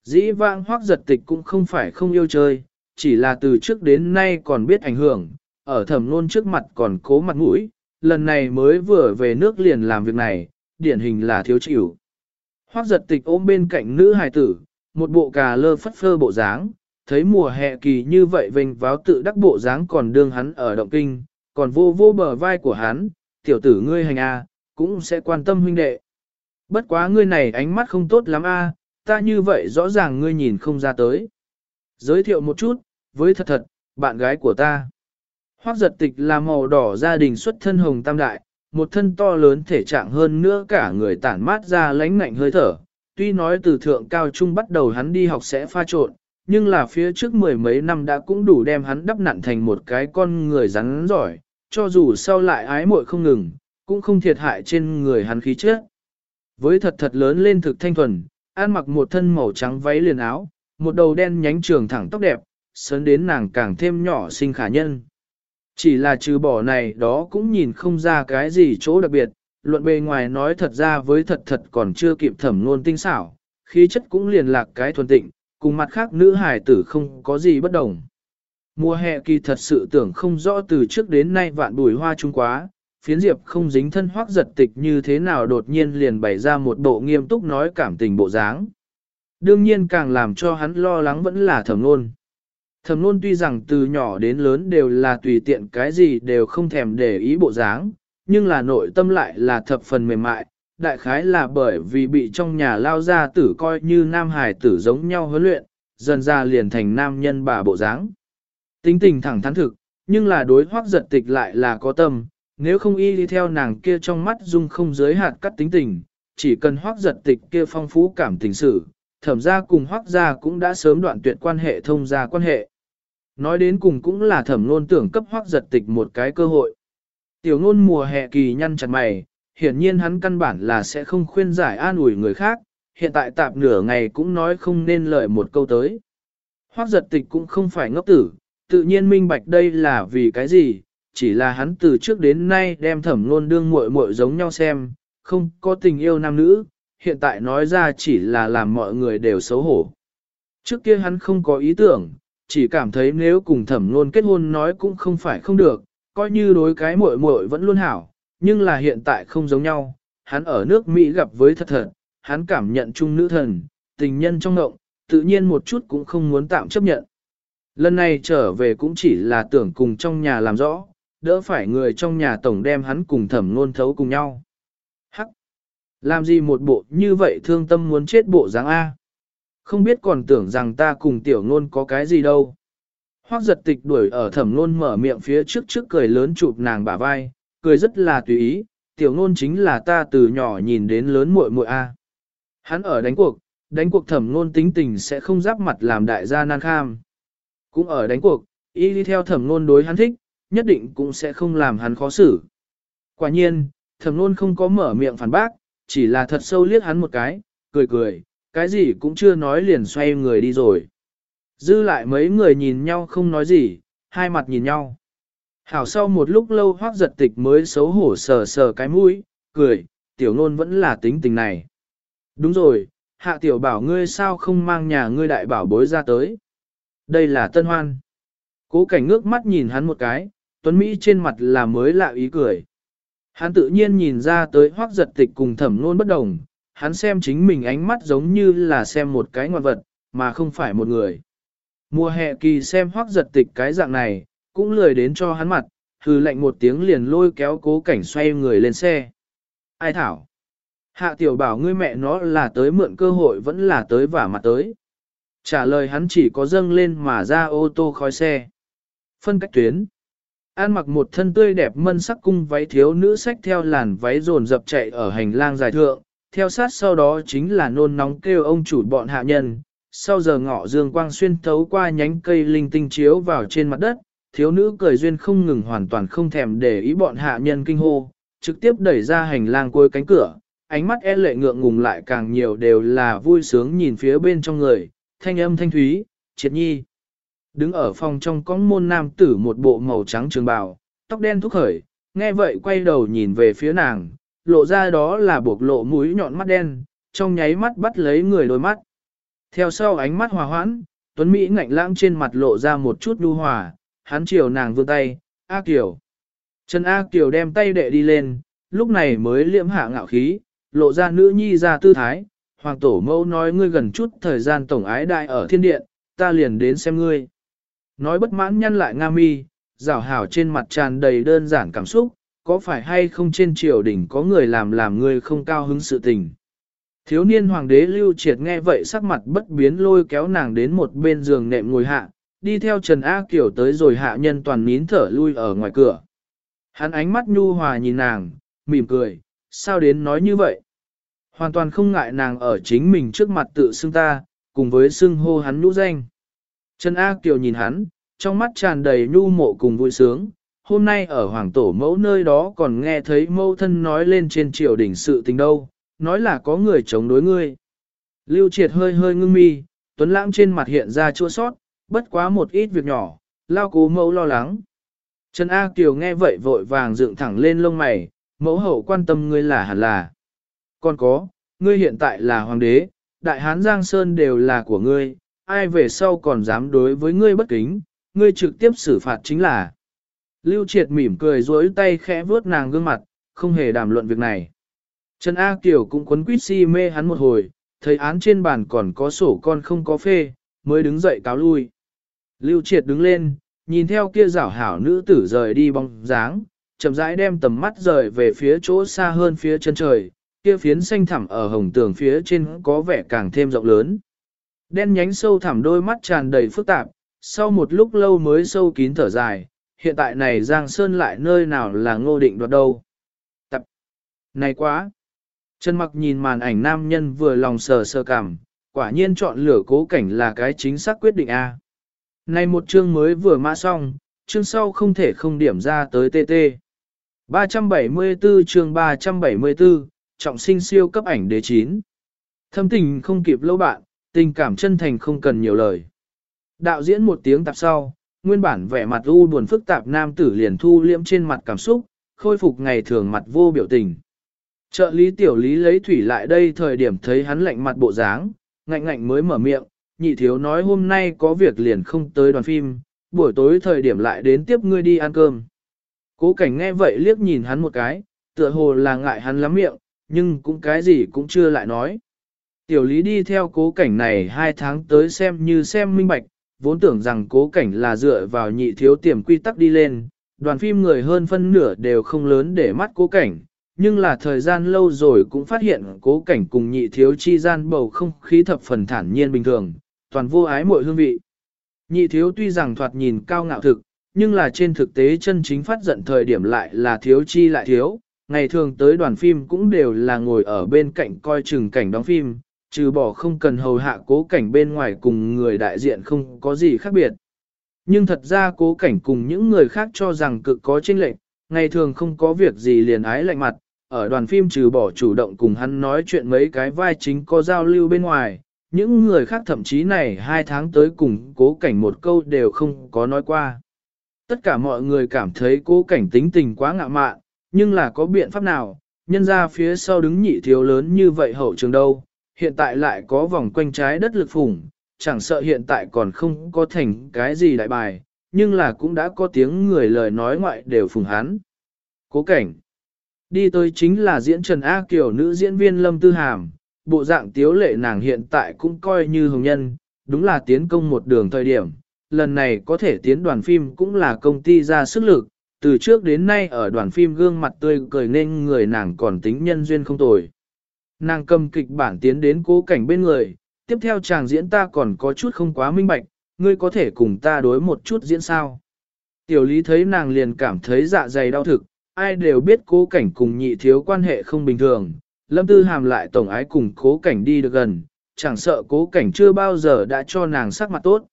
Dĩ vãng hoác giật tịch cũng không phải không yêu chơi, chỉ là từ trước đến nay còn biết ảnh hưởng, ở thẩm nôn trước mặt còn cố mặt mũi, lần này mới vừa về nước liền làm việc này, điển hình là thiếu chịu. Hoác giật tịch ôm bên cạnh nữ hài tử, một bộ cà lơ phất phơ bộ dáng, thấy mùa hè kỳ như vậy vinh váo tự đắc bộ dáng còn đương hắn ở động kinh, còn vô vô bờ vai của hắn, tiểu tử ngươi hành a, cũng sẽ quan tâm huynh đệ. Bất quá ngươi này ánh mắt không tốt lắm a, ta như vậy rõ ràng ngươi nhìn không ra tới. Giới thiệu một chút, với thật thật, bạn gái của ta. Hoác giật tịch là màu đỏ gia đình xuất thân hồng tam đại, một thân to lớn thể trạng hơn nữa cả người tản mát ra lánh ngạnh hơi thở. Tuy nói từ thượng cao trung bắt đầu hắn đi học sẽ pha trộn, nhưng là phía trước mười mấy năm đã cũng đủ đem hắn đắp nặn thành một cái con người rắn giỏi, cho dù sau lại ái muội không ngừng, cũng không thiệt hại trên người hắn khí chất. Với thật thật lớn lên thực thanh thuần, ăn mặc một thân màu trắng váy liền áo, một đầu đen nhánh trường thẳng tóc đẹp, sớn đến nàng càng thêm nhỏ xinh khả nhân. Chỉ là trừ bỏ này đó cũng nhìn không ra cái gì chỗ đặc biệt, luận bề ngoài nói thật ra với thật thật còn chưa kịp thẩm luôn tinh xảo, khí chất cũng liền lạc cái thuần tịnh, cùng mặt khác nữ hài tử không có gì bất đồng. Mùa hè kỳ thật sự tưởng không rõ từ trước đến nay vạn bùi hoa trung quá, phiến diệp không dính thân hoác giật tịch như thế nào đột nhiên liền bày ra một bộ nghiêm túc nói cảm tình bộ dáng. Đương nhiên càng làm cho hắn lo lắng vẫn là thẩm nôn. Thẩm nôn tuy rằng từ nhỏ đến lớn đều là tùy tiện cái gì đều không thèm để ý bộ dáng, nhưng là nội tâm lại là thập phần mềm mại, đại khái là bởi vì bị trong nhà lao ra tử coi như nam hải tử giống nhau huấn luyện, dần ra liền thành nam nhân bà bộ dáng. Tính tình thẳng thắn thực, nhưng là đối hoác giật tịch lại là có tâm, nếu không y đi theo nàng kia trong mắt dung không giới hạt cắt tính tình, chỉ cần hoác giật tịch kia phong phú cảm tình sự, thẩm ra cùng hoác ra cũng đã sớm đoạn tuyệt quan hệ thông ra quan hệ. Nói đến cùng cũng là thẩm nôn tưởng cấp hoác giật tịch một cái cơ hội. Tiểu ngôn mùa hè kỳ nhăn chặt mày, hiển nhiên hắn căn bản là sẽ không khuyên giải an ủi người khác, hiện tại tạp nửa ngày cũng nói không nên lời một câu tới. Hoác giật tịch cũng không phải ngốc tử, tự nhiên minh bạch đây là vì cái gì, chỉ là hắn từ trước đến nay đem thẩm luôn đương muội muội giống nhau xem, không có tình yêu nam nữ, hiện tại nói ra chỉ là làm mọi người đều xấu hổ. Trước kia hắn không có ý tưởng, chỉ cảm thấy nếu cùng thẩm luôn kết hôn nói cũng không phải không được, coi như đối cái muội muội vẫn luôn hảo, nhưng là hiện tại không giống nhau, hắn ở nước Mỹ gặp với thật thật, hắn cảm nhận chung nữ thần, tình nhân trong ngộng, tự nhiên một chút cũng không muốn tạm chấp nhận. Lần này trở về cũng chỉ là tưởng cùng trong nhà làm rõ, đỡ phải người trong nhà tổng đem hắn cùng thẩm nôn thấu cùng nhau. Hắc! Làm gì một bộ như vậy thương tâm muốn chết bộ dáng A? Không biết còn tưởng rằng ta cùng tiểu nôn có cái gì đâu. Hoác giật tịch đuổi ở thẩm nôn mở miệng phía trước trước cười lớn chụp nàng bả vai, cười rất là tùy ý, tiểu nôn chính là ta từ nhỏ nhìn đến lớn muội muội A. Hắn ở đánh cuộc, đánh cuộc thẩm nôn tính tình sẽ không giáp mặt làm đại gia nan kham. Cũng ở đánh cuộc, y đi theo thẩm nôn đối hắn thích, nhất định cũng sẽ không làm hắn khó xử. Quả nhiên, thẩm luôn không có mở miệng phản bác, chỉ là thật sâu liếc hắn một cái, cười cười, cái gì cũng chưa nói liền xoay người đi rồi. Dư lại mấy người nhìn nhau không nói gì, hai mặt nhìn nhau. Hảo sau một lúc lâu hoác giật tịch mới xấu hổ sờ sờ cái mũi, cười, tiểu nôn vẫn là tính tình này. Đúng rồi, hạ tiểu bảo ngươi sao không mang nhà ngươi đại bảo bối ra tới. Đây là tân hoan. Cố cảnh ngước mắt nhìn hắn một cái, Tuấn Mỹ trên mặt là mới lạ ý cười. Hắn tự nhiên nhìn ra tới hoác giật tịch cùng thẩm nôn bất đồng, hắn xem chính mình ánh mắt giống như là xem một cái ngoạn vật, mà không phải một người. Mùa hè kỳ xem hoác giật tịch cái dạng này, cũng lười đến cho hắn mặt, hừ lạnh một tiếng liền lôi kéo cố cảnh xoay người lên xe. Ai thảo? Hạ tiểu bảo ngươi mẹ nó là tới mượn cơ hội vẫn là tới vả mặt tới. Trả lời hắn chỉ có dâng lên mà ra ô tô khói xe. Phân cách tuyến. An mặc một thân tươi đẹp mân sắc cung váy thiếu nữ sách theo làn váy rồn dập chạy ở hành lang dài thượng, theo sát sau đó chính là nôn nóng kêu ông chủ bọn hạ nhân. Sau giờ ngọ dương quang xuyên thấu qua nhánh cây linh tinh chiếu vào trên mặt đất, thiếu nữ cười duyên không ngừng hoàn toàn không thèm để ý bọn hạ nhân kinh hô, trực tiếp đẩy ra hành lang cuối cánh cửa, ánh mắt e lệ ngượng ngùng lại càng nhiều đều là vui sướng nhìn phía bên trong người, thanh âm thanh thúy, triệt nhi. Đứng ở phòng trong có môn nam tử một bộ màu trắng trường bào, tóc đen thúc khởi, nghe vậy quay đầu nhìn về phía nàng, lộ ra đó là buộc lộ mũi nhọn mắt đen, trong nháy mắt bắt lấy người đôi mắt. Theo sau ánh mắt hòa hoãn, Tuấn Mỹ ngạnh lãng trên mặt lộ ra một chút đu hòa, hắn chiều nàng vươn tay, A Kiều. Trần A Kiều đem tay đệ đi lên, lúc này mới liễm hạ ngạo khí, lộ ra nữ nhi ra tư thái. Hoàng tổ mẫu nói ngươi gần chút thời gian tổng ái đại ở thiên điện, ta liền đến xem ngươi. Nói bất mãn nhăn lại Nga mi, rào hảo trên mặt tràn đầy đơn giản cảm xúc, có phải hay không trên triều đình có người làm làm người không cao hứng sự tình. Thiếu niên hoàng đế lưu triệt nghe vậy sắc mặt bất biến lôi kéo nàng đến một bên giường nệm ngồi hạ, đi theo Trần A Kiều tới rồi hạ nhân toàn nín thở lui ở ngoài cửa. Hắn ánh mắt nhu hòa nhìn nàng, mỉm cười, sao đến nói như vậy? Hoàn toàn không ngại nàng ở chính mình trước mặt tự xưng ta, cùng với xưng hô hắn nhũ danh. Trần A Kiều nhìn hắn, trong mắt tràn đầy nhu mộ cùng vui sướng. Hôm nay ở Hoàng Tổ mẫu nơi đó còn nghe thấy mẫu thân nói lên trên triều đỉnh sự tình đâu, nói là có người chống đối ngươi. Lưu triệt hơi hơi ngưng mi, tuấn lãng trên mặt hiện ra chua sót, bất quá một ít việc nhỏ, lao cố mẫu lo lắng. Trần A Kiều nghe vậy vội vàng dựng thẳng lên lông mày, mẫu hậu quan tâm ngươi là hẳn là. Còn có, ngươi hiện tại là hoàng đế, đại hán Giang Sơn đều là của ngươi, ai về sau còn dám đối với ngươi bất kính, ngươi trực tiếp xử phạt chính là. Lưu triệt mỉm cười duỗi tay khẽ vuốt nàng gương mặt, không hề đàm luận việc này. Trần A Kiều cũng quấn quýt si mê hắn một hồi, thấy án trên bàn còn có sổ con không có phê, mới đứng dậy cáo lui. Lưu triệt đứng lên, nhìn theo kia rảo hảo nữ tử rời đi bóng dáng, chậm rãi đem tầm mắt rời về phía chỗ xa hơn phía chân trời, kia phiến xanh thẳm ở hồng tường phía trên có vẻ càng thêm rộng lớn. Đen nhánh sâu thẳm đôi mắt tràn đầy phức tạp, sau một lúc lâu mới sâu kín thở dài, hiện tại này Giang Sơn lại nơi nào là ngô định đoạt đâu. Tập! Này quá! Trần mặc nhìn màn ảnh nam nhân vừa lòng sờ sờ cảm, quả nhiên chọn lửa cố cảnh là cái chính xác quyết định A. Này một chương mới vừa mã xong, chương sau không thể không điểm ra tới TT. 374 chương 374, trọng sinh siêu cấp ảnh đế 9. Thâm tình không kịp lâu bạn, tình cảm chân thành không cần nhiều lời. Đạo diễn một tiếng tạp sau, nguyên bản vẻ mặt u buồn phức tạp nam tử liền thu liễm trên mặt cảm xúc, khôi phục ngày thường mặt vô biểu tình. Trợ lý tiểu lý lấy thủy lại đây thời điểm thấy hắn lạnh mặt bộ dáng, ngạnh ngạnh mới mở miệng, nhị thiếu nói hôm nay có việc liền không tới đoàn phim, buổi tối thời điểm lại đến tiếp ngươi đi ăn cơm. Cố cảnh nghe vậy liếc nhìn hắn một cái, tựa hồ là ngại hắn lắm miệng, nhưng cũng cái gì cũng chưa lại nói. Tiểu lý đi theo cố cảnh này hai tháng tới xem như xem minh bạch, vốn tưởng rằng cố cảnh là dựa vào nhị thiếu tiềm quy tắc đi lên, đoàn phim người hơn phân nửa đều không lớn để mắt cố cảnh, nhưng là thời gian lâu rồi cũng phát hiện cố cảnh cùng nhị thiếu chi gian bầu không khí thập phần thản nhiên bình thường, toàn vô ái mọi hương vị. Nhị thiếu tuy rằng thoạt nhìn cao ngạo thực, nhưng là trên thực tế chân chính phát giận thời điểm lại là thiếu chi lại thiếu, ngày thường tới đoàn phim cũng đều là ngồi ở bên cạnh coi chừng cảnh đóng phim, trừ bỏ không cần hầu hạ cố cảnh bên ngoài cùng người đại diện không có gì khác biệt. Nhưng thật ra cố cảnh cùng những người khác cho rằng cực có chênh lệch, ngày thường không có việc gì liền ái lạnh mặt, ở đoàn phim trừ bỏ chủ động cùng hắn nói chuyện mấy cái vai chính có giao lưu bên ngoài, những người khác thậm chí này hai tháng tới cùng cố cảnh một câu đều không có nói qua. Tất cả mọi người cảm thấy cố cảnh tính tình quá ngạ mạn, nhưng là có biện pháp nào, nhân ra phía sau đứng nhị thiếu lớn như vậy hậu trường đâu, hiện tại lại có vòng quanh trái đất lực phủng, chẳng sợ hiện tại còn không có thành cái gì đại bài, nhưng là cũng đã có tiếng người lời nói ngoại đều phùng hắn. Cố cảnh Đi tới chính là diễn Trần A Kiều nữ diễn viên Lâm Tư Hàm, bộ dạng tiếu lệ nàng hiện tại cũng coi như hồng nhân, đúng là tiến công một đường thời điểm. Lần này có thể tiến đoàn phim cũng là công ty ra sức lực, từ trước đến nay ở đoàn phim gương mặt tươi cười nên người nàng còn tính nhân duyên không tồi. Nàng cầm kịch bản tiến đến cố cảnh bên người, tiếp theo chàng diễn ta còn có chút không quá minh bạch, ngươi có thể cùng ta đối một chút diễn sao. Tiểu lý thấy nàng liền cảm thấy dạ dày đau thực, ai đều biết cố cảnh cùng nhị thiếu quan hệ không bình thường, lâm tư hàm lại tổng ái cùng cố cảnh đi được gần, chẳng sợ cố cảnh chưa bao giờ đã cho nàng sắc mặt tốt.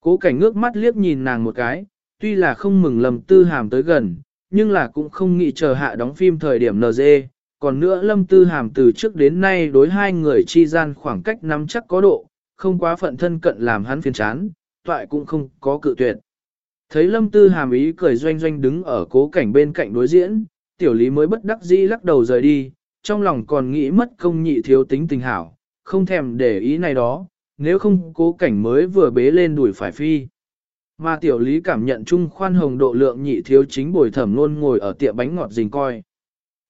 Cố cảnh ngước mắt liếc nhìn nàng một cái, tuy là không mừng lâm tư hàm tới gần, nhưng là cũng không nghĩ chờ hạ đóng phim thời điểm NG, còn nữa Lâm Tư Hàm từ trước đến nay đối hai người chi gian khoảng cách nắm chắc có độ, không quá phận thân cận làm hắn phiền chán, toại cũng không có cự tuyệt. Thấy Lâm Tư Hàm ý cười doanh doanh đứng ở cố cảnh bên cạnh đối diễn, tiểu lý mới bất đắc dĩ lắc đầu rời đi, trong lòng còn nghĩ mất công nhị thiếu tính tình hảo, không thèm để ý này đó, nếu không cố cảnh mới vừa bế lên đuổi phải phi. Mà tiểu lý cảm nhận chung khoan hồng độ lượng nhị thiếu chính bồi thẩm luôn ngồi ở tiệm bánh ngọt rình coi.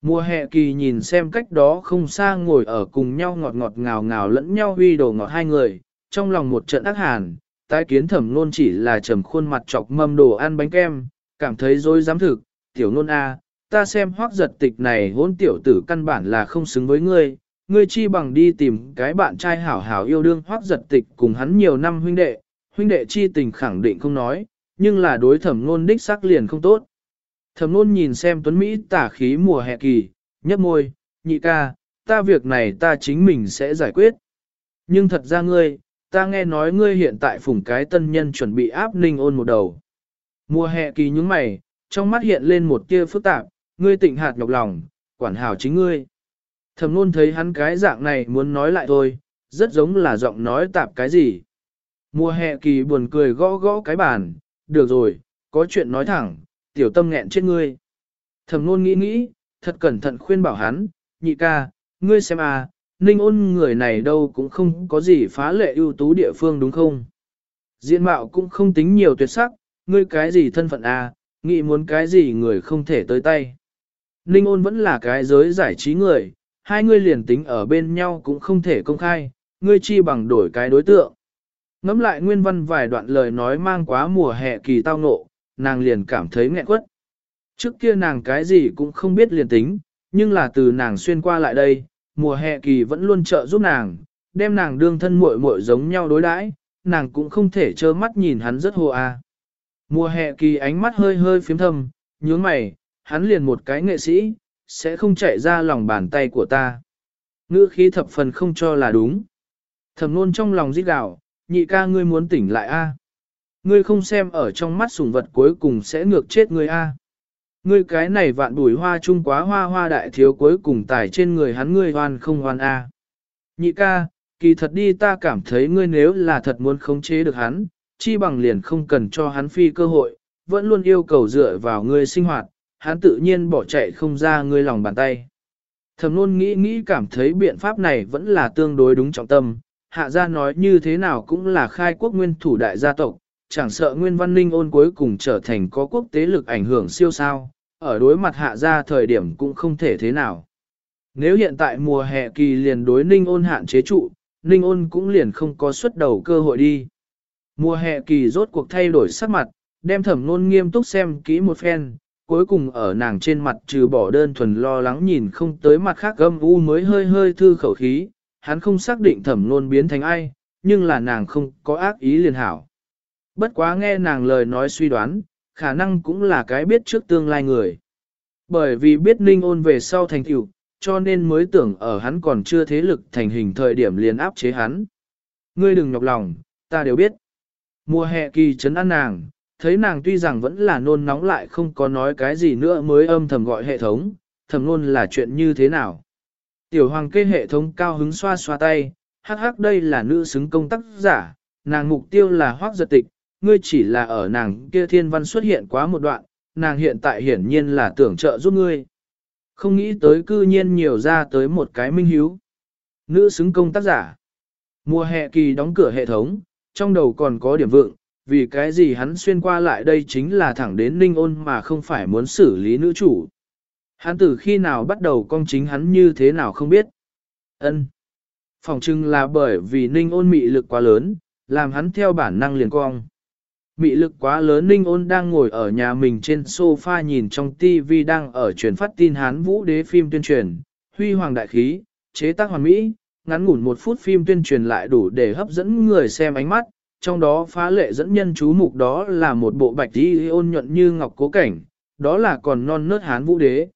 Mùa hè kỳ nhìn xem cách đó không xa ngồi ở cùng nhau ngọt ngọt ngào ngào lẫn nhau huy đồ ngọt hai người, trong lòng một trận ác hàn, tái kiến thẩm nôn chỉ là trầm khuôn mặt chọc mâm đồ ăn bánh kem, cảm thấy dối dám thực, tiểu nôn a, ta xem hoác giật tịch này hôn tiểu tử căn bản là không xứng với ngươi, ngươi chi bằng đi tìm cái bạn trai hảo hảo yêu đương hoác giật tịch cùng hắn nhiều năm huynh đệ, huynh đệ chi tình khẳng định không nói, nhưng là đối thẩm Nôn đích xác liền không tốt. Thẩm nôn nhìn xem tuấn Mỹ tả khí mùa hè kỳ, nhấp môi, nhị ca, ta việc này ta chính mình sẽ giải quyết. Nhưng thật ra ngươi, ta nghe nói ngươi hiện tại phủng cái tân nhân chuẩn bị áp ninh ôn một đầu. Mùa hè kỳ nhúng mày, trong mắt hiện lên một tia phức tạp, ngươi tịnh hạt nhọc lòng, quản hảo chính ngươi. Thẩm nôn thấy hắn cái dạng này muốn nói lại thôi, rất giống là giọng nói tạp cái gì. Mùa hè kỳ buồn cười gõ gõ cái bàn, được rồi, có chuyện nói thẳng, tiểu tâm nghẹn chết ngươi. Thẩm nôn nghĩ nghĩ, thật cẩn thận khuyên bảo hắn, nhị ca, ngươi xem à, ninh ôn người này đâu cũng không có gì phá lệ ưu tú địa phương đúng không? Diện mạo cũng không tính nhiều tuyệt sắc, ngươi cái gì thân phận à, nghĩ muốn cái gì người không thể tới tay. Ninh ôn vẫn là cái giới giải trí người, hai ngươi liền tính ở bên nhau cũng không thể công khai, ngươi chi bằng đổi cái đối tượng. Ngắm lại nguyên văn vài đoạn lời nói mang quá mùa hè kỳ tao nộ, nàng liền cảm thấy nghẹn quất. Trước kia nàng cái gì cũng không biết liền tính, nhưng là từ nàng xuyên qua lại đây, mùa hè kỳ vẫn luôn trợ giúp nàng, đem nàng đương thân muội muội giống nhau đối đãi, nàng cũng không thể trơ mắt nhìn hắn rất hồ a. Mùa hè kỳ ánh mắt hơi hơi phiếm thâm, nhướng mày, hắn liền một cái nghệ sĩ, sẽ không chạy ra lòng bàn tay của ta. Ngữ khí thập phần không cho là đúng. Thẩm nôn trong lòng rít gạo, nhị ca ngươi muốn tỉnh lại a? Ngươi không xem ở trong mắt sủng vật cuối cùng sẽ ngược chết ngươi a? Ngươi cái này vạn bùi hoa trung quá hoa hoa đại thiếu cuối cùng tải trên người hắn ngươi hoan không hoan a? Nhị ca, kỳ thật đi ta cảm thấy ngươi nếu là thật muốn khống chế được hắn, chi bằng liền không cần cho hắn phi cơ hội, vẫn luôn yêu cầu dựa vào ngươi sinh hoạt, hắn tự nhiên bỏ chạy không ra ngươi lòng bàn tay. Thẩm luôn nghĩ nghĩ cảm thấy biện pháp này vẫn là tương đối đúng trọng tâm, hạ gia nói như thế nào cũng là khai quốc nguyên thủ đại gia tộc, chẳng sợ nguyên văn ninh ôn cuối cùng trở thành có quốc tế lực ảnh hưởng siêu sao, ở đối mặt hạ gia thời điểm cũng không thể thế nào. Nếu hiện tại mùa hè kỳ liền đối ninh ôn hạn chế trụ, ninh ôn cũng liền không có xuất đầu cơ hội đi. Mùa hè kỳ rốt cuộc thay đổi sắc mặt, đem thẩm nôn nghiêm túc xem kỹ một phen, cuối cùng ở nàng trên mặt trừ bỏ đơn thuần lo lắng nhìn không tới mặt khác gâm u mới hơi hơi thư khẩu khí, hắn không xác định thẩm nôn biến thành ai, nhưng là nàng không có ác ý liền hảo. Bất quá nghe nàng lời nói suy đoán, khả năng cũng là cái biết trước tương lai người. Bởi vì biết ninh ôn về sau thành tựu, cho nên mới tưởng ở hắn còn chưa thế lực thành hình thời điểm liền áp chế hắn. Ngươi đừng nhọc lòng, ta đều biết. Mùa hè kỳ trấn an nàng, thấy nàng tuy rằng vẫn là nôn nóng lại không có nói cái gì nữa mới âm thầm gọi hệ thống, thầm luôn là chuyện như thế nào. Tiểu hoàng kê hệ thống cao hứng xoa xoa tay, hắc hắc đây là nữ xứng công tác giả, nàng mục tiêu là hoác giật tịch, ngươi chỉ là ở nàng kia thiên văn xuất hiện quá một đoạn, nàng hiện tại hiển nhiên là tưởng trợ giúp ngươi. Không nghĩ tới cư nhiên nhiều ra tới một cái minh hiếu. Nữ xứng công tác giả. Mùa hè kỳ đóng cửa hệ thống, trong đầu còn có điểm vượng, vì cái gì hắn xuyên qua lại đây chính là thẳng đến ninh ôn mà không phải muốn xử lý nữ chủ. Hắn từ khi nào bắt đầu công chính hắn như thế nào không biết. ân Phòng trưng là bởi vì ninh ôn mị lực quá lớn, làm hắn theo bản năng liền cong. Mị lực quá lớn ninh ôn đang ngồi ở nhà mình trên sofa nhìn trong TV đang ở truyền phát tin hán vũ đế phim tuyên truyền, huy hoàng đại khí, chế tác hoàn mỹ, ngắn ngủn một phút phim tuyên truyền lại đủ để hấp dẫn người xem ánh mắt, trong đó phá lệ dẫn nhân chú mục đó là một bộ bạch y ôn nhuận như ngọc cố cảnh, đó là còn non nớt hán vũ đế.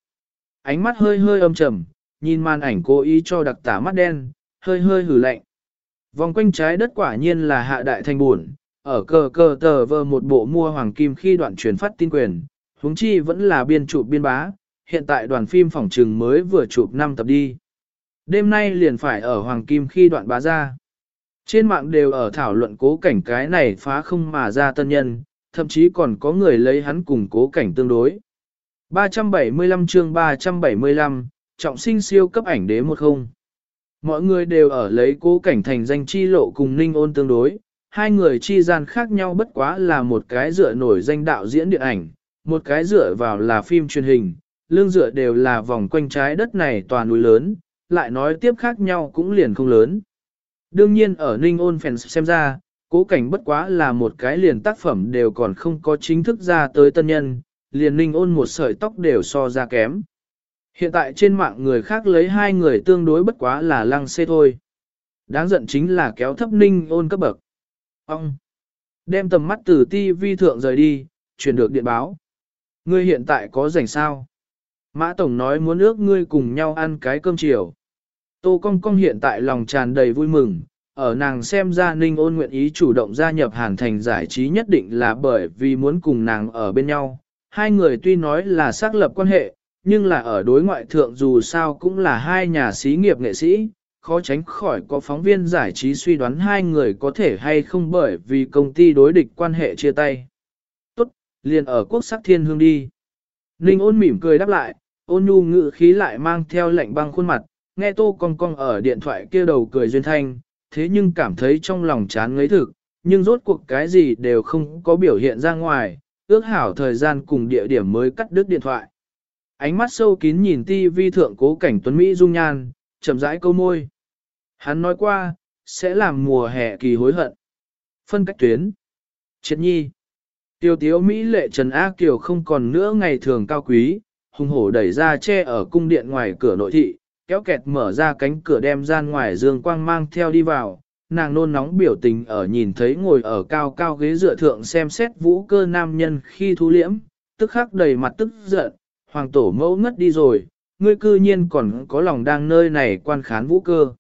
Ánh mắt hơi hơi âm trầm, nhìn màn ảnh cố ý cho đặc tả mắt đen, hơi hơi hử lạnh. Vòng quanh trái đất quả nhiên là hạ đại thành buồn, ở cờ cờ tờ vơ một bộ mua hoàng kim khi đoạn truyền phát tin quyền, huống chi vẫn là biên chụp biên bá, hiện tại đoàn phim phỏng trừng mới vừa chụp 5 tập đi. Đêm nay liền phải ở hoàng kim khi đoạn bá ra. Trên mạng đều ở thảo luận cố cảnh cái này phá không mà ra tân nhân, thậm chí còn có người lấy hắn cùng cố cảnh tương đối. 375 chương 375, trọng sinh siêu cấp ảnh đế một không. Mọi người đều ở lấy cố cảnh thành danh chi lộ cùng ninh ôn tương đối, hai người chi gian khác nhau bất quá là một cái dựa nổi danh đạo diễn điện ảnh, một cái dựa vào là phim truyền hình, lương dựa đều là vòng quanh trái đất này toàn núi lớn, lại nói tiếp khác nhau cũng liền không lớn. Đương nhiên ở Ninh ôn fans xem ra, cố cảnh bất quá là một cái liền tác phẩm đều còn không có chính thức ra tới tân nhân, liền Ninh ôn một sợi tóc đều so ra kém. Hiện tại trên mạng người khác lấy hai người tương đối bất quá là lăng xê thôi. Đáng giận chính là kéo thấp ninh ôn cấp bậc. Ông! Đem tầm mắt từ ti vi thượng rời đi, chuyển được điện báo. Ngươi hiện tại có rảnh sao? Mã Tổng nói muốn ước ngươi cùng nhau ăn cái cơm chiều. Tô Công Công hiện tại lòng tràn đầy vui mừng, ở nàng xem ra Ninh ôn nguyện ý chủ động gia nhập Hàn Thành giải trí nhất định là bởi vì muốn cùng nàng ở bên nhau. Hai người tuy nói là xác lập quan hệ, nhưng là ở đối ngoại thượng dù sao cũng là hai nhà xí nghiệp nghệ sĩ, khó tránh khỏi có phóng viên giải trí suy đoán hai người có thể hay không bởi vì công ty đối địch quan hệ chia tay. Tốt, liền ở quốc sắc thiên hương đi. Ninh ôn mỉm cười đáp lại, ôn nhu ngự khí lại mang theo lạnh băng khuôn mặt, nghe tô cong cong ở điện thoại kia đầu cười duyên thanh, thế nhưng cảm thấy trong lòng chán ngấy thực, nhưng rốt cuộc cái gì đều không có biểu hiện ra ngoài, ước hảo thời gian cùng địa điểm mới cắt đứt điện thoại. Ánh mắt sâu kín nhìn ti vi thượng cố cảnh tuấn Mỹ dung nhan, chậm rãi câu môi. Hắn nói qua, sẽ làm mùa hè kỳ hối hận. Phân cách tuyến. Triệt nhi. Tiêu tiếu Mỹ lệ Trần Á Kiều không còn nữa ngày thường cao quý, hùng hổ đẩy ra che ở cung điện ngoài cửa nội thị, kéo kẹt mở ra cánh cửa đem gian ngoài dương quang mang theo đi vào. Nàng nôn nóng biểu tình ở nhìn thấy ngồi ở cao cao ghế dựa thượng xem xét vũ cơ nam nhân khi thu liễm, tức khắc đầy mặt tức giận, hoàng tổ mẫu ngất đi rồi, ngươi cư nhiên còn có lòng đang nơi này quan khán vũ cơ.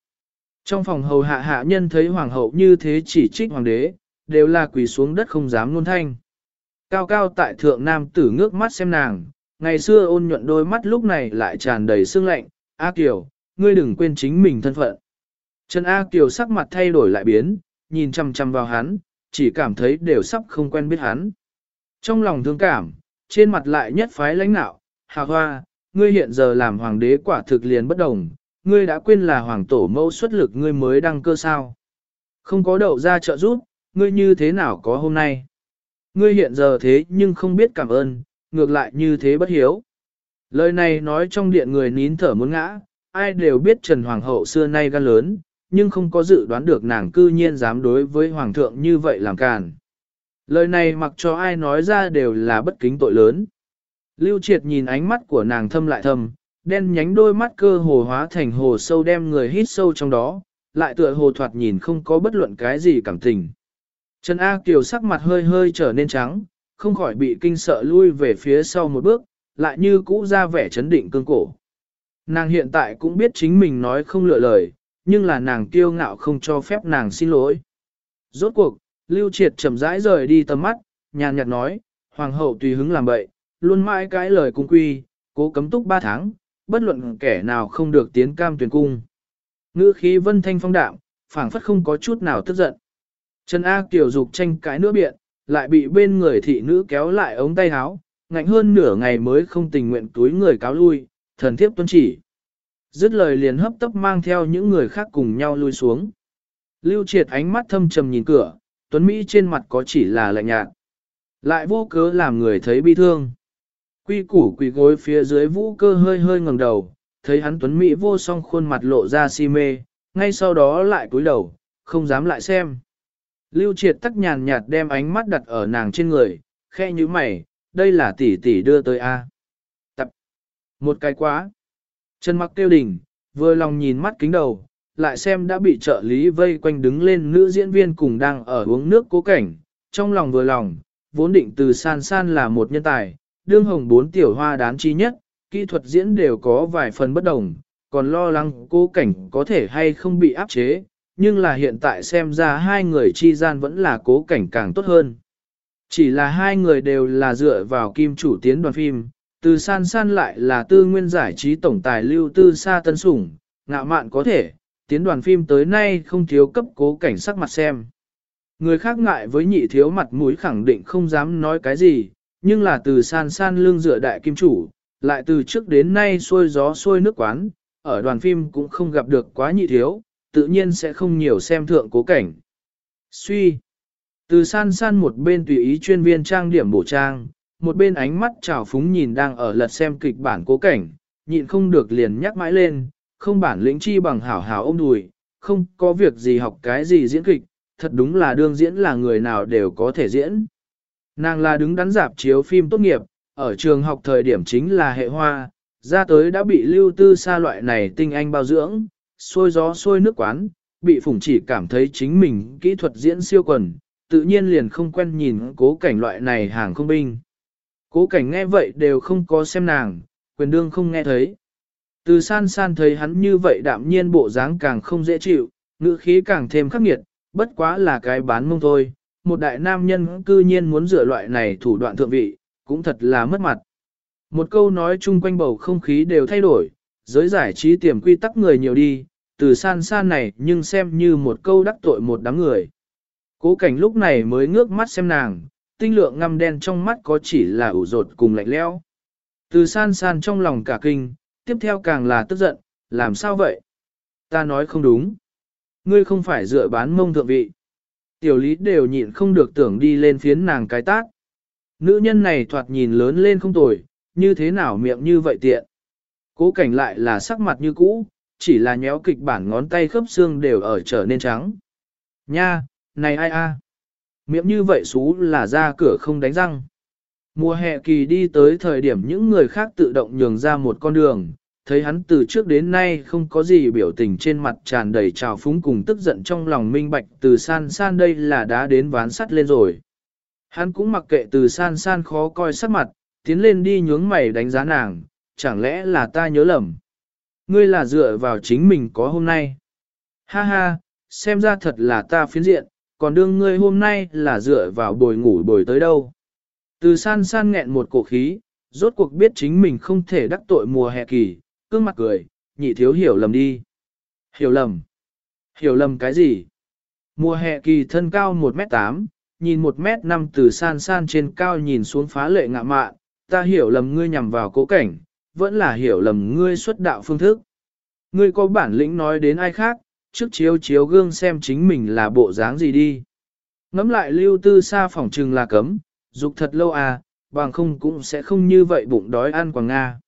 Trong phòng hầu hạ hạ nhân thấy hoàng hậu như thế chỉ trích hoàng đế, đều là quỳ xuống đất không dám luôn thanh. Cao cao tại thượng nam tử ngước mắt xem nàng, ngày xưa ôn nhuận đôi mắt lúc này lại tràn đầy sương lạnh, A Kiều, ngươi đừng quên chính mình thân phận. Trần A Kiều sắc mặt thay đổi lại biến, nhìn chăm chăm vào hắn, chỉ cảm thấy đều sắp không quen biết hắn. Trong lòng thương cảm, trên mặt lại nhất phái lãnh nạo, Hà Hoa, ngươi hiện giờ làm hoàng đế quả thực liền bất đồng, ngươi đã quên là hoàng tổ mẫu xuất lực ngươi mới đăng cơ sao. Không có đậu ra trợ giúp, ngươi như thế nào có hôm nay. Ngươi hiện giờ thế nhưng không biết cảm ơn, ngược lại như thế bất hiếu. Lời này nói trong điện người nín thở muốn ngã, ai đều biết Trần Hoàng hậu xưa nay gan lớn, nhưng không có dự đoán được nàng cư nhiên dám đối với Hoàng thượng như vậy làm càn. Lời này mặc cho ai nói ra đều là bất kính tội lớn. Lưu triệt nhìn ánh mắt của nàng thâm lại thâm, đen nhánh đôi mắt cơ hồ hóa thành hồ sâu đem người hít sâu trong đó, lại tựa hồ thoạt nhìn không có bất luận cái gì cảm tình. Trần A Kiều sắc mặt hơi hơi trở nên trắng, không khỏi bị kinh sợ lui về phía sau một bước, lại như cũ ra vẻ chấn định cương cổ. Nàng hiện tại cũng biết chính mình nói không lựa lời, nhưng là nàng kiêu ngạo không cho phép nàng xin lỗi. Rốt cuộc, Lưu Triệt chậm rãi rời đi tầm mắt, nhàn nhạt nói, Hoàng hậu tùy hứng làm bậy, luôn mãi cái lời cung quy, cố cấm túc ba tháng, bất luận kẻ nào không được tiến cam tuyển cung. Ngữ khí vân thanh phong đạm, phảng phất không có chút nào tức giận. Trần A Kiều dục tranh cãi nữa biện, lại bị bên người thị nữ kéo lại ống tay áo, ngạnh hơn nửa ngày mới không tình nguyện túi người cáo lui, thần thiếp tuân chỉ. Dứt lời liền hấp tấp mang theo những người khác cùng nhau lui xuống. Lưu triệt ánh mắt thâm trầm nhìn cửa, Tuấn Mỹ trên mặt có chỉ là lạnh nhạt. Lại vô cớ làm người thấy bi thương. Quy củ quỳ gối phía dưới vũ cơ hơi hơi ngẩng đầu, thấy hắn tuấn Mỹ vô song khuôn mặt lộ ra si mê, ngay sau đó lại cúi đầu, không dám lại xem. Lưu triệt tắc nhàn nhạt đem ánh mắt đặt ở nàng trên người, khe như mày, đây là tỷ tỷ đưa tới A. Tập. Một cái quá. Chân mặc tiêu đỉnh, vừa lòng nhìn mắt kính đầu, lại xem đã bị trợ lý vây quanh đứng lên nữ diễn viên cùng đang ở uống nước cố cảnh, trong lòng vừa lòng, vốn định từ san san là một nhân tài, đương hồng bốn tiểu hoa đán chi nhất, kỹ thuật diễn đều có vài phần bất đồng, còn lo lắng cố cảnh có thể hay không bị áp chế, nhưng là hiện tại xem ra hai người chi gian vẫn là cố cảnh càng tốt hơn. Chỉ là hai người đều là dựa vào kim chủ tiến đoàn phim, từ san san lại là tư nguyên giải trí tổng tài lưu tư sa tân sủng, ngạo mạn có thể, tiến đoàn phim tới nay không thiếu cấp cố cảnh sắc mặt xem. Người khác ngại với nhị thiếu mặt mũi khẳng định không dám nói cái gì, nhưng là từ san san lương dựa đại kim chủ, lại từ trước đến nay xuôi gió xuôi nước quán, ở đoàn phim cũng không gặp được quá nhị thiếu, tự nhiên sẽ không nhiều xem thượng cố cảnh. Suy. Từ san san một bên tùy ý chuyên viên trang điểm bổ trang, một bên ánh mắt trào phúng nhìn đang ở lật xem kịch bản cố cảnh, nhịn không được liền nhắc mãi lên, không bản lĩnh chi bằng hảo hảo ôm đùi, không có việc gì học cái gì diễn kịch, thật đúng là đương diễn là người nào đều có thể diễn. Nàng là đứng đắn dạp chiếu phim tốt nghiệp, ở trường học thời điểm chính là hệ hoa, ra tới đã bị lưu tư xa loại này tinh anh bao dưỡng, xôi gió xôi nước quán, bị phủng chỉ cảm thấy chính mình kỹ thuật diễn siêu quần, tự nhiên liền không quen nhìn cố cảnh loại này hàng không binh. Cố cảnh nghe vậy đều không có xem nàng, quyền đương không nghe thấy. Từ san san thấy hắn như vậy đạm nhiên bộ dáng càng không dễ chịu, ngữ khí càng thêm khắc nghiệt, bất quá là cái bán mông thôi. Một đại nam nhân cư nhiên muốn rửa loại này thủ đoạn thượng vị, cũng thật là mất mặt. Một câu nói chung quanh bầu không khí đều thay đổi, giới giải trí tiềm quy tắc người nhiều đi, từ san san này nhưng xem như một câu đắc tội một đám người. Cố cảnh lúc này mới ngước mắt xem nàng, tinh lượng ngăm đen trong mắt có chỉ là ủ rột cùng lạnh lẽo. Từ san san trong lòng cả kinh, tiếp theo càng là tức giận, làm sao vậy? Ta nói không đúng. Ngươi không phải dựa bán mông thượng vị. Tiểu lý đều nhịn không được tưởng đi lên phiến nàng cái tác. Nữ nhân này thoạt nhìn lớn lên không tồi, như thế nào miệng như vậy tiện. Cố cảnh lại là sắc mặt như cũ, chỉ là nhéo kịch bản ngón tay khớp xương đều ở trở nên trắng. Nha, này ai a? Miệng như vậy xú là ra cửa không đánh răng. Mùa hè kỳ đi tới thời điểm những người khác tự động nhường ra một con đường, thấy hắn từ trước đến nay không có gì biểu tình trên mặt tràn đầy trào phúng cùng tức giận trong lòng minh bạch từ san san đây là đã đến ván sắt lên rồi. Hắn cũng mặc kệ từ san san khó coi sắc mặt, tiến lên đi nhướng mày đánh giá nàng, chẳng lẽ là ta nhớ lầm. Ngươi là dựa vào chính mình có hôm nay. Ha ha, xem ra thật là ta phiến diện, còn đương ngươi hôm nay là dựa vào bồi ngủ bồi tới đâu. Từ san san nghẹn một cổ khí, rốt cuộc biết chính mình không thể đắc tội mùa hè kỳ, cương mặt cười, nhị thiếu hiểu lầm đi. Hiểu lầm. Hiểu lầm cái gì? Mùa hè kỳ thân cao 1m8, nhìn 1m5 từ san san trên cao nhìn xuống phá lệ ngạ mạn, ta hiểu lầm ngươi nhằm vào cố cảnh, vẫn là hiểu lầm ngươi xuất đạo phương thức. Ngươi có bản lĩnh nói đến ai khác, trước chiếu chiếu gương xem chính mình là bộ dáng gì đi. Ngắm lại lưu tư xa phòng trừng là cấm, dục thật lâu à, bằng không cũng sẽ không như vậy bụng đói ăn quảng Nga.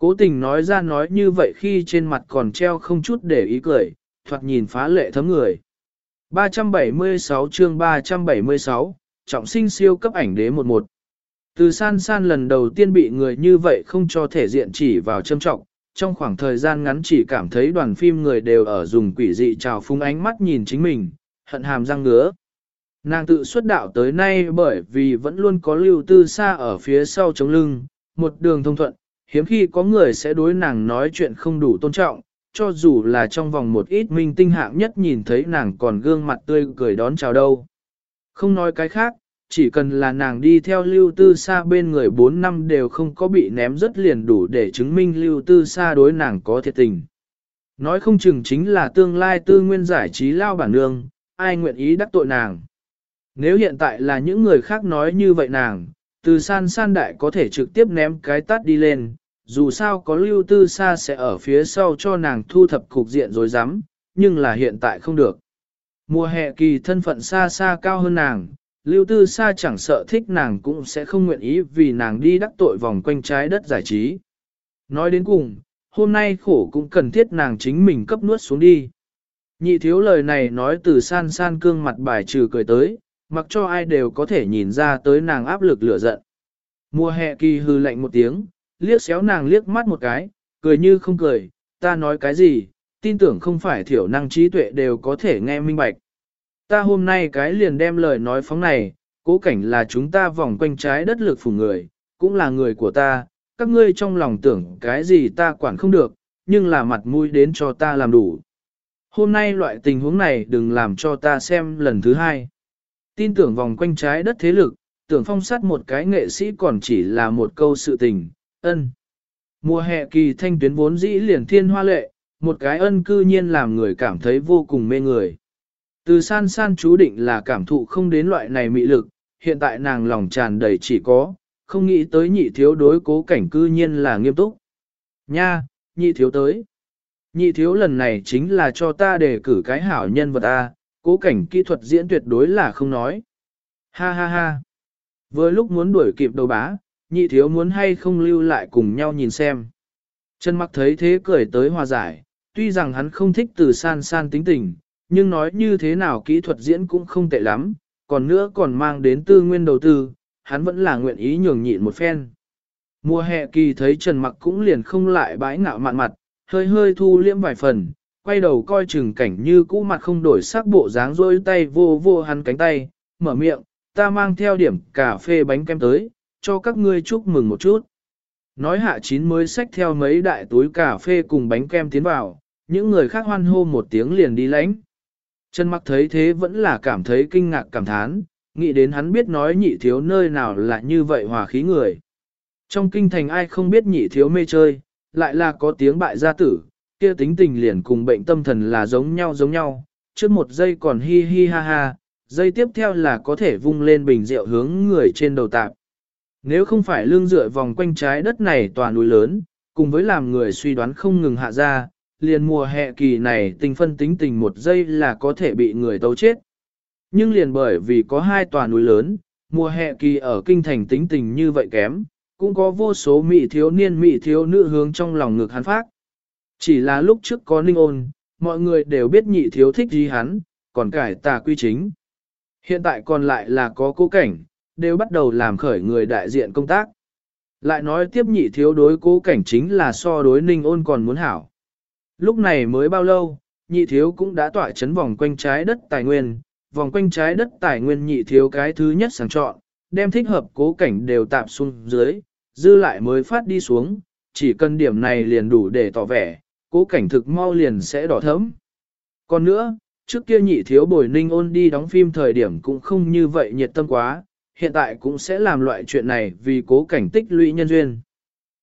Cố tình nói ra nói như vậy khi trên mặt còn treo không chút để ý cười, thoạt nhìn phá lệ thấm người. 376 chương 376, trọng sinh siêu cấp ảnh đế 11. Từ san san lần đầu tiên bị người như vậy không cho thể diện chỉ vào châm trọng, trong khoảng thời gian ngắn chỉ cảm thấy đoàn phim người đều ở dùng quỷ dị trào phúng ánh mắt nhìn chính mình, hận hàm răng ngứa. Nàng tự xuất đạo tới nay bởi vì vẫn luôn có lưu tư xa ở phía sau chống lưng, một đường thông thuận, hiếm khi có người sẽ đối nàng nói chuyện không đủ tôn trọng, cho dù là trong vòng một ít minh tinh hạng nhất nhìn thấy nàng còn gương mặt tươi cười đón chào đâu. Không nói cái khác, chỉ cần là nàng đi theo lưu tư Sa bên người 4 năm đều không có bị ném rất liền đủ để chứng minh lưu tư Sa đối nàng có thiệt tình. Nói không chừng chính là tương lai tư nguyên giải trí lao bản nương, ai nguyện ý đắc tội nàng. Nếu hiện tại là những người khác nói như vậy nàng, từ san san đại có thể trực tiếp ném cái tát đi lên, dù sao có lưu tư xa sẽ ở phía sau cho nàng thu thập cục diện rồi dám, nhưng là hiện tại không được. Mùa hè kỳ thân phận xa xa cao hơn nàng, lưu tư xa chẳng sợ thích nàng cũng sẽ không nguyện ý vì nàng đi đắc tội vòng quanh trái đất giải trí. Nói đến cùng, hôm nay khổ cũng cần thiết nàng chính mình cấp nuốt xuống đi. Nhị thiếu lời này nói từ san san cương mặt bài trừ cười tới, mặc cho ai đều có thể nhìn ra tới nàng áp lực lửa giận. Mùa hè kỳ hư lạnh một tiếng, liếc xéo nàng liếc mắt một cái, cười như không cười, ta nói cái gì, tin tưởng không phải thiểu năng trí tuệ đều có thể nghe minh bạch. Ta hôm nay cái liền đem lời nói phóng này, cố cảnh là chúng ta vòng quanh trái đất lực phủ người, cũng là người của ta, các ngươi trong lòng tưởng cái gì ta quản không được, nhưng là mặt mũi đến cho ta làm đủ. Hôm nay loại tình huống này đừng làm cho ta xem lần thứ hai. Tin tưởng vòng quanh trái đất thế lực, tưởng phong sát một cái nghệ sĩ còn chỉ là một câu sự tình, ân. Mùa hè kỳ thanh tuyến vốn dĩ liền thiên hoa lệ, một cái ân cư nhiên làm người cảm thấy vô cùng mê người. Từ san san chú định là cảm thụ không đến loại này mị lực, hiện tại nàng lòng tràn đầy chỉ có, không nghĩ tới nhị thiếu đối cố cảnh cư nhiên là nghiêm túc. Nha, nhị thiếu tới. Nhị thiếu lần này chính là cho ta đề cử cái hảo nhân vật A, cố cảnh kỹ thuật diễn tuyệt đối là không nói. Ha ha ha. Vừa lúc muốn đuổi kịp đầu bá, nhị thiếu muốn hay không lưu lại cùng nhau nhìn xem. Trần mặc thấy thế cười tới hòa giải, tuy rằng hắn không thích từ san san tính tình, nhưng nói như thế nào kỹ thuật diễn cũng không tệ lắm, còn nữa còn mang đến tư nguyên đầu tư, hắn vẫn là nguyện ý nhường nhịn một phen. Mùa hè kỳ thấy Trần Mặc cũng liền không lại bãi ngạo mạn mặt, hơi hơi thu liễm vài phần, quay đầu coi chừng cảnh như cũ mặt không đổi sắc bộ dáng rôi tay vô vô hắn cánh tay, mở miệng, ta mang theo điểm cà phê bánh kem tới, cho các ngươi chúc mừng một chút. Nói hạ chín mới xách theo mấy đại túi cà phê cùng bánh kem tiến vào, những người khác hoan hô một tiếng liền đi lãnh. Trần mặc thấy thế vẫn là cảm thấy kinh ngạc cảm thán, nghĩ đến hắn biết nói nhị thiếu nơi nào là như vậy hòa khí người. Trong kinh thành ai không biết nhị thiếu mê chơi, lại là có tiếng bại gia tử, kia tính tình liền cùng bệnh tâm thần là giống nhau giống nhau, trước một giây còn hi hi ha ha, giây tiếp theo là có thể vung lên bình rượu hướng người trên đầu tạp. Nếu không phải lương dựa vòng quanh trái đất này toàn núi lớn, cùng với làm người suy đoán không ngừng hạ ra, liền mùa hè kỳ này tình phân tính tình một giây là có thể bị người tấu chết. Nhưng liền bởi vì có hai tòa núi lớn, mùa hè kỳ ở kinh thành tính tình như vậy kém, cũng có vô số mỹ thiếu niên mỹ thiếu nữ hướng trong lòng ngực hắn phát. Chỉ là lúc trước có ninh ôn, mọi người đều biết nhị thiếu thích gì hắn, còn cải tà quy chính. Hiện tại còn lại là có cố cảnh, đều bắt đầu làm khởi người đại diện công tác. Lại nói tiếp nhị thiếu đối cố cảnh chính là so đối ninh ôn còn muốn hảo. Lúc này mới bao lâu, nhị thiếu cũng đã tỏa chấn vòng quanh trái đất tài nguyên, vòng quanh trái đất tài nguyên nhị thiếu cái thứ nhất sáng chọn, đem thích hợp cố cảnh đều tạp xuống dưới, dư lại mới phát đi xuống, chỉ cần điểm này liền đủ để tỏ vẻ, cố cảnh thực mau liền sẽ đỏ thấm. Còn nữa, trước kia nhị thiếu bồi ninh ôn đi đóng phim thời điểm cũng không như vậy nhiệt tâm quá, hiện tại cũng sẽ làm loại chuyện này vì cố cảnh tích lũy nhân duyên.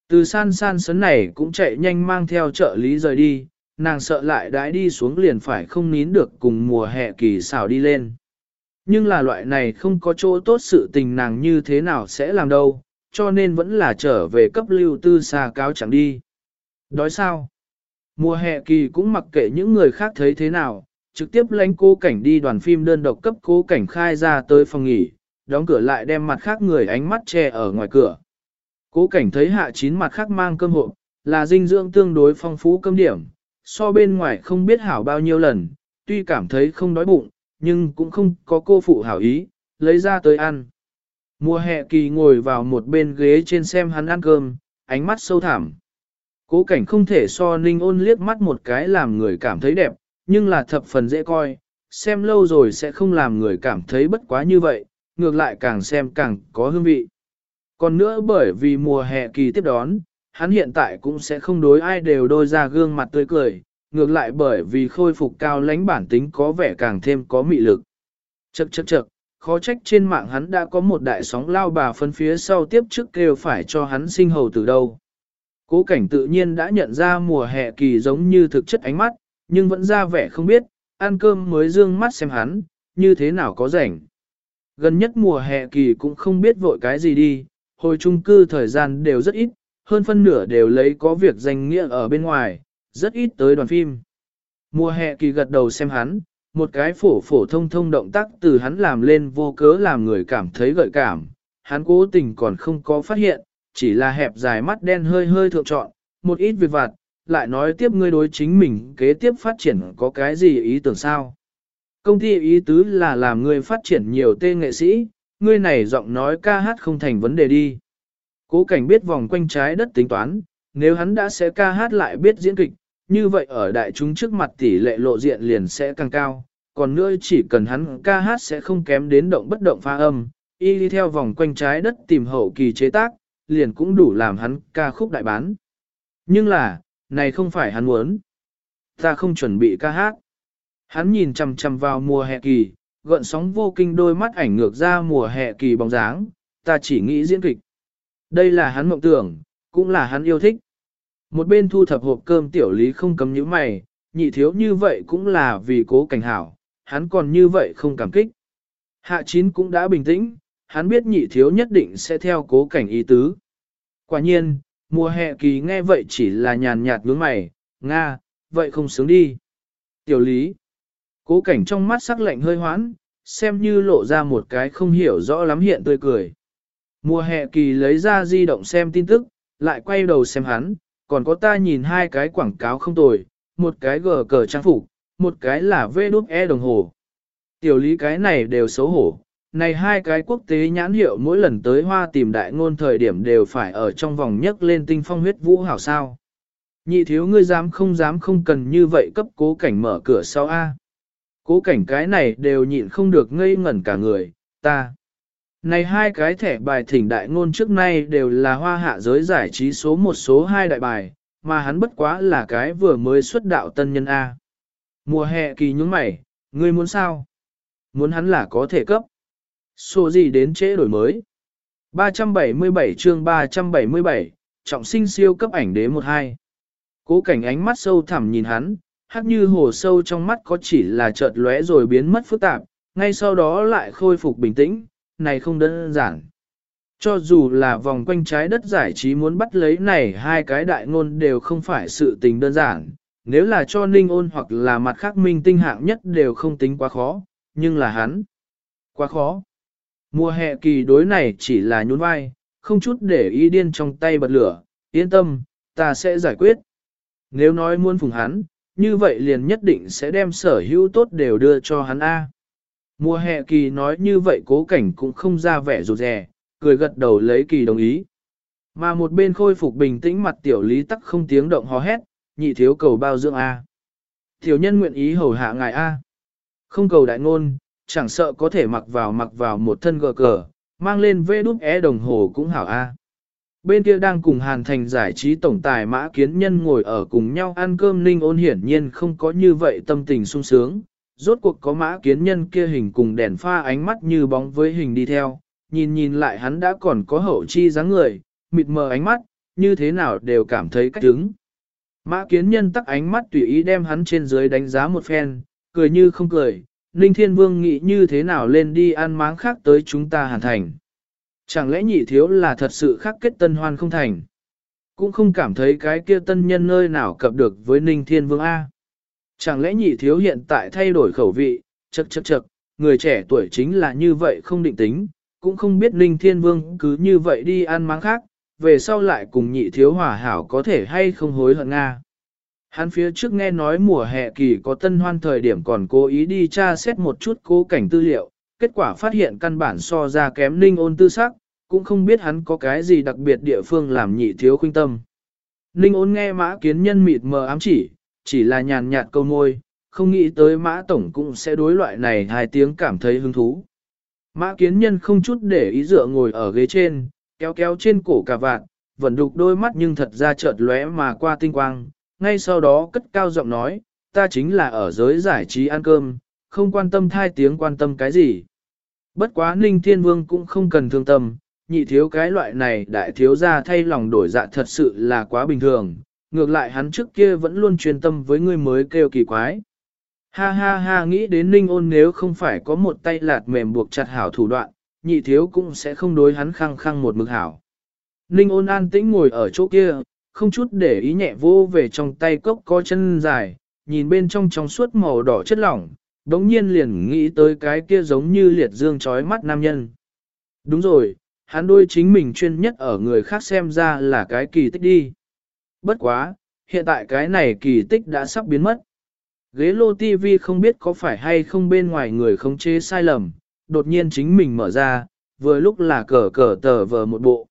Từ san san sấn này cũng chạy nhanh mang theo trợ lý rời đi, nàng sợ lại đãi đi xuống liền phải không nín được cùng mùa hè kỳ xảo đi lên. Nhưng là loại này không có chỗ tốt sự tình nàng như thế nào sẽ làm đâu, cho nên vẫn là trở về cấp lưu tư xa cáo chẳng đi. Đói sao? Mùa hè kỳ cũng mặc kệ những người khác thấy thế nào, trực tiếp lánh cô cảnh đi đoàn phim đơn độc cấp cố cảnh khai ra tới phòng nghỉ, đóng cửa lại đem mặt khác người ánh mắt che ở ngoài cửa. Cố cảnh thấy hạ chín mặt khác mang cơm hộp, là dinh dưỡng tương đối phong phú cơm điểm, so bên ngoài không biết hảo bao nhiêu lần, tuy cảm thấy không đói bụng, nhưng cũng không có cô phụ hảo ý, lấy ra tới ăn. Mùa hè kỳ ngồi vào một bên ghế trên xem hắn ăn cơm, ánh mắt sâu thẳm. Cố cảnh không thể so ninh ôn liếc mắt một cái làm người cảm thấy đẹp, nhưng là thập phần dễ coi, xem lâu rồi sẽ không làm người cảm thấy bất quá như vậy, ngược lại càng xem càng có hương vị. Còn nữa bởi vì mùa hè kỳ tiếp đón, hắn hiện tại cũng sẽ không đối ai đều đôi ra gương mặt tươi cười, ngược lại bởi vì khôi phục cao lãnh bản tính có vẻ càng thêm có mị lực. Chậc chậc chậc, khó trách trên mạng hắn đã có một đại sóng lao bà phân phía sau tiếp trước kêu phải cho hắn sinh hầu từ đâu. Cố cảnh tự nhiên đã nhận ra mùa hè kỳ giống như thực chất ánh mắt, nhưng vẫn ra vẻ không biết, ăn cơm mới dương mắt xem hắn, như thế nào có rảnh. Gần nhất mùa hè kỳ cũng không biết vội cái gì đi, hồi chung cư thời gian đều rất ít, hơn phân nửa đều lấy có việc danh nghĩa ở bên ngoài, rất ít tới đoàn phim. Mùa hè kỳ gật đầu xem hắn, một cái phổ phổ thông thông động tác từ hắn làm lên vô cớ làm người cảm thấy gợi cảm, hắn cố tình còn không có phát hiện, chỉ là hẹp dài mắt đen hơi hơi thượng trọn, một ít việc vặt, lại nói tiếp ngươi đối chính mình kế tiếp phát triển có cái gì ý tưởng sao. Công ty ý tứ là làm ngươi phát triển nhiều tên nghệ sĩ, ngươi này giọng nói ca hát không thành vấn đề đi. Cố cảnh biết vòng quanh trái đất tính toán, nếu hắn đã sẽ ca hát lại biết diễn kịch, như vậy ở đại chúng trước mặt tỷ lệ lộ diện liền sẽ càng cao, còn nữa chỉ cần hắn ca hát sẽ không kém đến động bất động pha âm, y đi theo vòng quanh trái đất tìm hậu kỳ chế tác, liền cũng đủ làm hắn ca khúc đại bán. Nhưng là, này không phải hắn muốn. Ta không chuẩn bị ca hát. Hắn nhìn chằm chằm vào mùa hè kỳ, gợn sóng vô kinh đôi mắt ảnh ngược ra mùa hè kỳ bóng dáng, ta chỉ nghĩ diễn kịch. Đây là hắn mộng tưởng, cũng là hắn yêu thích. Một bên thu thập hộp cơm tiểu lý không cấm những mày, nhị thiếu như vậy cũng là vì cố cảnh hảo, hắn còn như vậy không cảm kích. Hạ chín cũng đã bình tĩnh, hắn biết nhị thiếu nhất định sẽ theo cố cảnh ý tứ. Quả nhiên, mùa hè kỳ nghe vậy chỉ là nhàn nhạt ngưỡng mày, Nga, vậy không sướng đi. Tiểu lý, cố cảnh trong mắt sắc lạnh hơi hoãn, xem như lộ ra một cái không hiểu rõ lắm hiện tươi cười. Mùa hè kỳ lấy ra di động xem tin tức, lại quay đầu xem hắn, còn có ta nhìn hai cái quảng cáo không tồi, một cái gờ cờ trang phục, một cái là vê đút e đồng hồ. Tiểu lý cái này đều xấu hổ, này hai cái quốc tế nhãn hiệu mỗi lần tới hoa tìm đại ngôn thời điểm đều phải ở trong vòng nhất lên tinh phong huyết vũ hảo sao. Nhị thiếu ngươi dám không dám không cần như vậy cấp cố cảnh mở cửa sau A. Cố cảnh cái này đều nhịn không được ngây ngẩn cả người, ta. Này hai cái thẻ bài thỉnh đại ngôn trước nay đều là hoa hạ giới giải trí số một số hai đại bài, mà hắn bất quá là cái vừa mới xuất đạo tân nhân A. Mùa hè kỳ nhúng mày, ngươi muốn sao? Muốn hắn là có thể cấp. Số gì đến trễ đổi mới? 377 chương 377, trọng sinh siêu cấp ảnh đế 12. Cố cảnh ánh mắt sâu thẳm nhìn hắn, hắc như hồ sâu trong mắt có chỉ là chợt lóe rồi biến mất phức tạp, ngay sau đó lại khôi phục bình tĩnh, này không đơn giản. Cho dù là vòng quanh trái đất giải trí muốn bắt lấy này hai cái đại ngôn đều không phải sự tình đơn giản, nếu là cho ninh ôn hoặc là mặt khác minh tinh hạng nhất đều không tính quá khó, nhưng là hắn. Quá khó. Mùa hè kỳ đối này chỉ là nhún vai, không chút để ý điên trong tay bật lửa, yên tâm, ta sẽ giải quyết. Nếu nói muốn phùng hắn, như vậy liền nhất định sẽ đem sở hữu tốt đều đưa cho hắn A. Mùa hè kỳ nói như vậy cố cảnh cũng không ra vẻ rụt rè, cười gật đầu lấy kỳ đồng ý. Mà một bên khôi phục bình tĩnh mặt tiểu lý tắc không tiếng động hò hét, nhị thiếu cầu bao dưỡng A. Tiểu nhân nguyện ý hầu hạ ngài A. Không cầu đại ngôn, chẳng sợ có thể mặc vào mặc vào một thân gờ cờ, mang lên vê đúc é đồng hồ cũng hảo A. Bên kia đang cùng Hàn Thành giải trí tổng tài Mã Kiến Nhân ngồi ở cùng nhau ăn cơm Ninh ôn hiển nhiên không có như vậy tâm tình sung sướng. Rốt cuộc có Mã Kiến Nhân kia hình cùng đèn pha ánh mắt như bóng với hình đi theo, nhìn nhìn lại hắn đã còn có hậu chi dáng người, mịt mờ ánh mắt, như thế nào đều cảm thấy cách đứng. Mã Kiến Nhân tắc ánh mắt tùy ý đem hắn trên dưới đánh giá một phen, cười như không cười, Ninh Thiên Vương nghĩ như thế nào lên đi ăn máng khác tới chúng ta Hàn Thành. Chẳng lẽ nhị thiếu là thật sự khắc kết tân hoan không thành? Cũng không cảm thấy cái kia tân nhân nơi nào cập được với Ninh Thiên Vương A. Chẳng lẽ nhị thiếu hiện tại thay đổi khẩu vị, chật chật chật, người trẻ tuổi chính là như vậy không định tính, cũng không biết Ninh Thiên Vương cứ như vậy đi ăn máng khác, về sau lại cùng nhị thiếu hòa hảo có thể hay không hối hận Nga. Hắn phía trước nghe nói mùa hè kỳ có tân hoan thời điểm còn cố ý đi tra xét một chút cố cảnh tư liệu, kết quả phát hiện căn bản so ra kém ninh ôn tư sắc, cũng không biết hắn có cái gì đặc biệt địa phương làm nhị thiếu khuynh tâm. Ninh ôn nghe mã kiến nhân mịt mờ ám chỉ, chỉ là nhàn nhạt câu môi, không nghĩ tới mã tổng cũng sẽ đối loại này hai tiếng cảm thấy hứng thú. Mã kiến nhân không chút để ý dựa ngồi ở ghế trên, kéo kéo trên cổ cà vạt, vẫn đục đôi mắt nhưng thật ra chợt lóe mà qua tinh quang, ngay sau đó cất cao giọng nói, ta chính là ở giới giải trí ăn cơm, không quan tâm thai tiếng quan tâm cái gì. Bất quá Ninh Thiên Vương cũng không cần thương tâm, nhị thiếu cái loại này đại thiếu ra thay lòng đổi dạ thật sự là quá bình thường, ngược lại hắn trước kia vẫn luôn chuyên tâm với người mới kêu kỳ quái. Ha ha ha nghĩ đến Ninh ôn nếu không phải có một tay lạt mềm buộc chặt hảo thủ đoạn, nhị thiếu cũng sẽ không đối hắn khăng khăng một mực hảo. Ninh ôn an tĩnh ngồi ở chỗ kia, không chút để ý nhẹ vô về trong tay cốc có chân dài, nhìn bên trong trong suốt màu đỏ chất lỏng, đống nhiên liền nghĩ tới cái kia giống như liệt dương trói mắt nam nhân. Đúng rồi, hắn đôi chính mình chuyên nhất ở người khác xem ra là cái kỳ tích đi. Bất quá, hiện tại cái này kỳ tích đã sắp biến mất. Ghế lô TV không biết có phải hay không bên ngoài người không chế sai lầm, đột nhiên chính mình mở ra, vừa lúc là cờ cờ tờ vờ một bộ.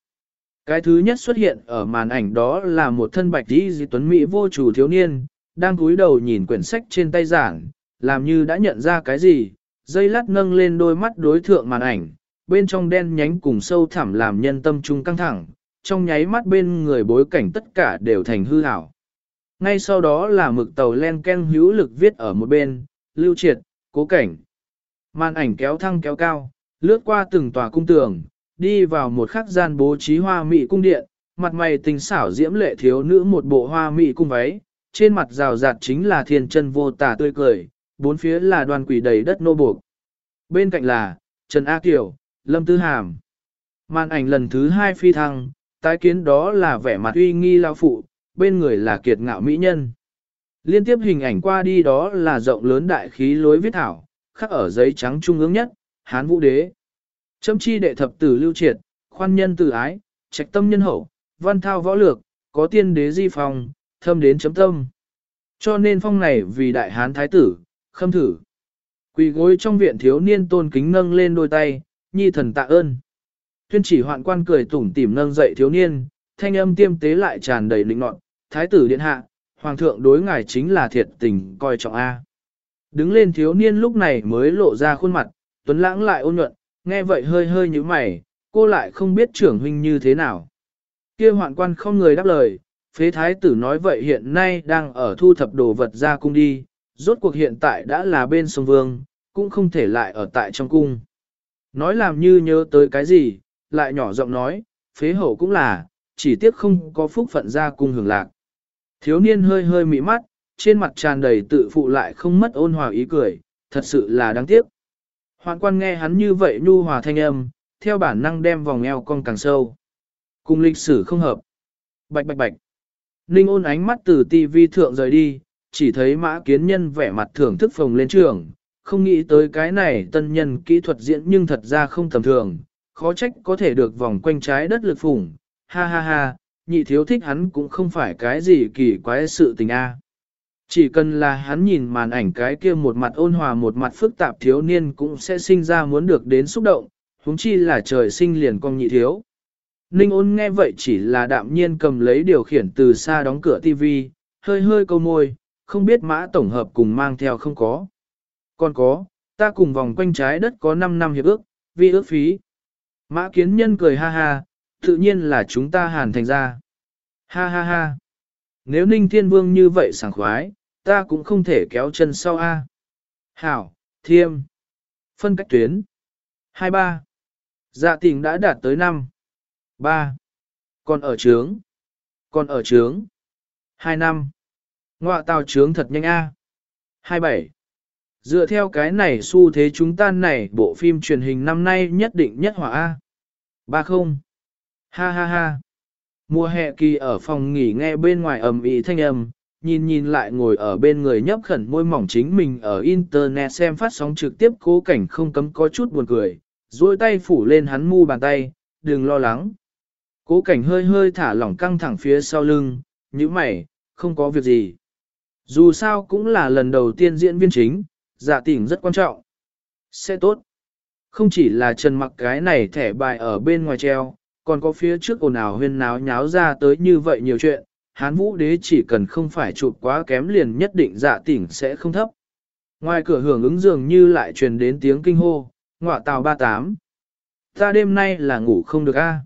Cái thứ nhất xuất hiện ở màn ảnh đó là một thân bạch đi di tuấn Mỹ vô chủ thiếu niên, đang cúi đầu nhìn quyển sách trên tay giảng, làm như đã nhận ra cái gì, dây lát nâng lên đôi mắt đối thượng màn ảnh, bên trong đen nhánh cùng sâu thẳm làm nhân tâm trung căng thẳng, trong nháy mắt bên người bối cảnh tất cả đều thành hư ảo. Ngay sau đó là mực tàu len ken hữu lực viết ở một bên, lưu triệt, cố cảnh. Màn ảnh kéo thăng kéo cao, lướt qua từng tòa cung tường, đi vào một khắc gian bố trí hoa mỹ cung điện, mặt mày tình xảo diễm lệ thiếu nữ một bộ hoa mỹ cung váy, trên mặt rào rạt chính là thiên chân vô tả tươi cười, bốn phía là đoàn quỷ đầy đất nô buộc. Bên cạnh là, Trần A Kiều, Lâm Tư Hàm. Màn ảnh lần thứ hai phi thăng, tái kiến đó là vẻ mặt uy nghi lao phụ, bên người là kiệt ngạo mỹ nhân. Liên tiếp hình ảnh qua đi đó là rộng lớn đại khí lối viết thảo, khắc ở giấy trắng trung ương nhất, Hán Vũ Đế. Châm chi đệ thập tử lưu triệt, khoan nhân tử ái, trạch tâm nhân hậu, văn thao võ lược, có tiên đế di phòng thâm đến chấm tâm. Cho nên phong này vì đại hán thái tử, khâm thử. Quỳ gối trong viện thiếu niên tôn kính nâng lên đôi tay, nhi thần tạ ơn. Tuyên chỉ hoạn quan cười tủm tỉm nâng dậy thiếu niên, thanh âm tiêm tế lại tràn đầy lĩnh nọt, thái tử điện hạ, hoàng thượng đối ngài chính là thiệt tình coi trọng A. Đứng lên thiếu niên lúc này mới lộ ra khuôn mặt, tuấn lãng lại ôn nhuận, nghe vậy hơi hơi như mày, cô lại không biết trưởng huynh như thế nào. kia hoạn quan không người đáp lời, phế thái tử nói vậy hiện nay đang ở thu thập đồ vật ra cung đi, rốt cuộc hiện tại đã là bên sông vương, cũng không thể lại ở tại trong cung. Nói làm như nhớ tới cái gì, lại nhỏ giọng nói, phế hậu cũng là, chỉ tiếc không có phúc phận ra cung hưởng lạc. Thiếu niên hơi hơi mị mắt, trên mặt tràn đầy tự phụ lại không mất ôn hòa ý cười, thật sự là đáng tiếc. Hoạn quan nghe hắn như vậy nhu hòa thanh âm, theo bản năng đem vòng eo cong càng sâu. Cùng lịch sử không hợp. Bạch bạch bạch. Ninh ôn ánh mắt từ tivi thượng rời đi, chỉ thấy mã kiến nhân vẻ mặt thưởng thức phồng lên trường, không nghĩ tới cái này tân nhân kỹ thuật diễn nhưng thật ra không tầm thường, khó trách có thể được vòng quanh trái đất lực phủng, ha ha ha, nhị thiếu thích hắn cũng không phải cái gì kỳ quái sự tình a. Chỉ cần là hắn nhìn màn ảnh cái kia một mặt ôn hòa một mặt phức tạp thiếu niên cũng sẽ sinh ra muốn được đến xúc động, huống chi là trời sinh liền con nhị thiếu. Ninh ôn nghe vậy chỉ là đạm nhiên cầm lấy điều khiển từ xa đóng cửa tivi, hơi hơi câu môi, không biết mã tổng hợp cùng mang theo không có. Còn có, ta cùng vòng quanh trái đất có 5 năm hiệp ước, vì ước phí. Mã kiến nhân cười ha ha, tự nhiên là chúng ta hàn thành ra. Ha ha ha. Nếu Ninh Thiên Vương như vậy sảng khoái, ta cũng không thể kéo chân sau A. Hảo, Thiêm. Phân cách tuyến. 23. Dạ tình đã đạt tới 5. 3. Còn ở trướng. Còn ở trướng. 2 năm. Ngoạ tàu trướng thật nhanh A. 27. Dựa theo cái này xu thế chúng ta này bộ phim truyền hình năm nay nhất định nhất hỏa A. 30. Ha ha ha. Mùa hè kỳ ở phòng nghỉ nghe bên ngoài ầm ĩ thanh âm, nhìn nhìn lại ngồi ở bên người nhấp khẩn môi mỏng chính mình ở internet xem phát sóng trực tiếp cố cảnh không cấm có chút buồn cười, duỗi tay phủ lên hắn mu bàn tay, đừng lo lắng. Cố cảnh hơi hơi thả lỏng căng thẳng phía sau lưng, như mày, không có việc gì. Dù sao cũng là lần đầu tiên diễn viên chính, dạ tỉnh rất quan trọng. Sẽ tốt. Không chỉ là trần mặc cái này thẻ bài ở bên ngoài treo, còn có phía trước ồn ào huyên náo nháo ra tới như vậy nhiều chuyện, hán vũ đế chỉ cần không phải chụp quá kém liền nhất định dạ tỉnh sẽ không thấp. Ngoài cửa hưởng ứng dường như lại truyền đến tiếng kinh hô, ngọa tàu 38. Ta đêm nay là ngủ không được a.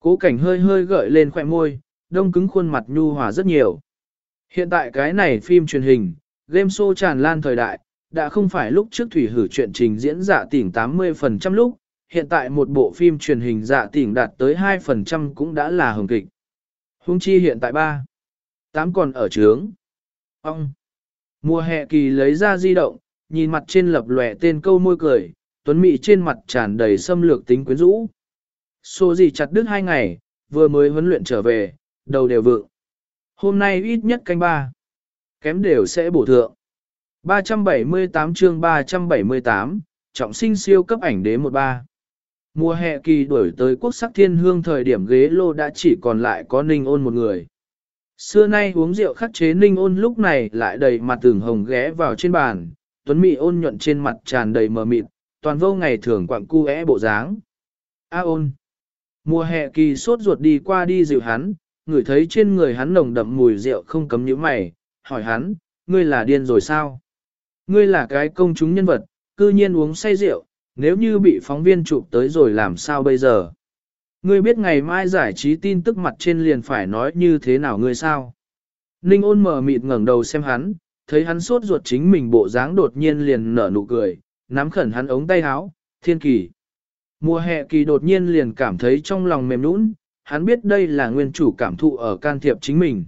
Cố cảnh hơi hơi gợi lên khỏe môi, đông cứng khuôn mặt nhu hòa rất nhiều. Hiện tại cái này phim truyền hình, game show tràn lan thời đại, đã không phải lúc trước thủy hử chuyện trình diễn giả tỉnh 80% lúc, hiện tại một bộ phim truyền hình dạ tỉnh đạt tới 2% cũng đã là hồng kịch. Hung chi hiện tại 3. 8 còn ở trướng. Ông. Mùa hè kỳ lấy ra di động, nhìn mặt trên lập lòe tên câu môi cười, tuấn mị trên mặt tràn đầy xâm lược tính quyến rũ. Số gì chặt đứt hai ngày, vừa mới huấn luyện trở về, đầu đều vượng. Hôm nay ít nhất canh ba. Kém đều sẽ bổ thượng. 378 chương 378, trọng sinh siêu cấp ảnh đế 13. Mùa hè kỳ đuổi tới quốc sắc thiên hương thời điểm ghế lô đã chỉ còn lại có ninh ôn một người. Xưa nay uống rượu khắc chế ninh ôn lúc này lại đầy mặt tưởng hồng ghé vào trên bàn, tuấn mị ôn nhuận trên mặt tràn đầy mờ mịt, toàn vô ngày thường quặng cu é bộ dáng. A ôn. Mùa hè kỳ sốt ruột đi qua đi dịu hắn, ngửi thấy trên người hắn nồng đậm mùi rượu không cấm nhíu mày, hỏi hắn, ngươi là điên rồi sao? Ngươi là cái công chúng nhân vật, cư nhiên uống say rượu, nếu như bị phóng viên chụp tới rồi làm sao bây giờ? Ngươi biết ngày mai giải trí tin tức mặt trên liền phải nói như thế nào ngươi sao? Ninh ôn mở mịt ngẩng đầu xem hắn, thấy hắn sốt ruột chính mình bộ dáng đột nhiên liền nở nụ cười, nắm khẩn hắn ống tay áo, thiên kỳ. Mùa hè kỳ đột nhiên liền cảm thấy trong lòng mềm nũng, hắn biết đây là nguyên chủ cảm thụ ở can thiệp chính mình.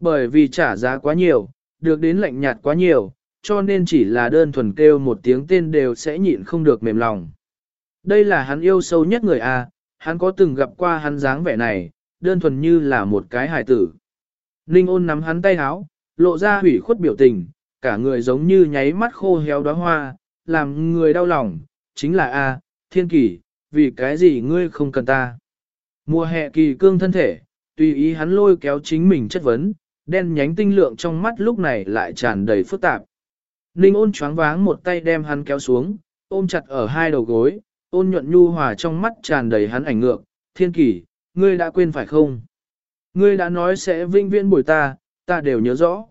Bởi vì trả giá quá nhiều, được đến lạnh nhạt quá nhiều, cho nên chỉ là đơn thuần kêu một tiếng tên đều sẽ nhịn không được mềm lòng. Đây là hắn yêu sâu nhất người A, hắn có từng gặp qua hắn dáng vẻ này, đơn thuần như là một cái hài tử. Ninh ôn nắm hắn tay háo, lộ ra hủy khuất biểu tình, cả người giống như nháy mắt khô héo đóa hoa, làm người đau lòng, chính là A, thiên kỷ, vì cái gì ngươi không cần ta. Mùa hè kỳ cương thân thể, tùy ý hắn lôi kéo chính mình chất vấn, đen nhánh tinh lượng trong mắt lúc này lại tràn đầy phức tạp. Ninh ôn choáng váng một tay đem hắn kéo xuống, ôm chặt ở hai đầu gối, Ôn nhuận nhu hòa trong mắt tràn đầy hắn ảnh ngược, thiên kỷ, ngươi đã quên phải không? Ngươi đã nói sẽ vinh viễn bồi ta, ta đều nhớ rõ.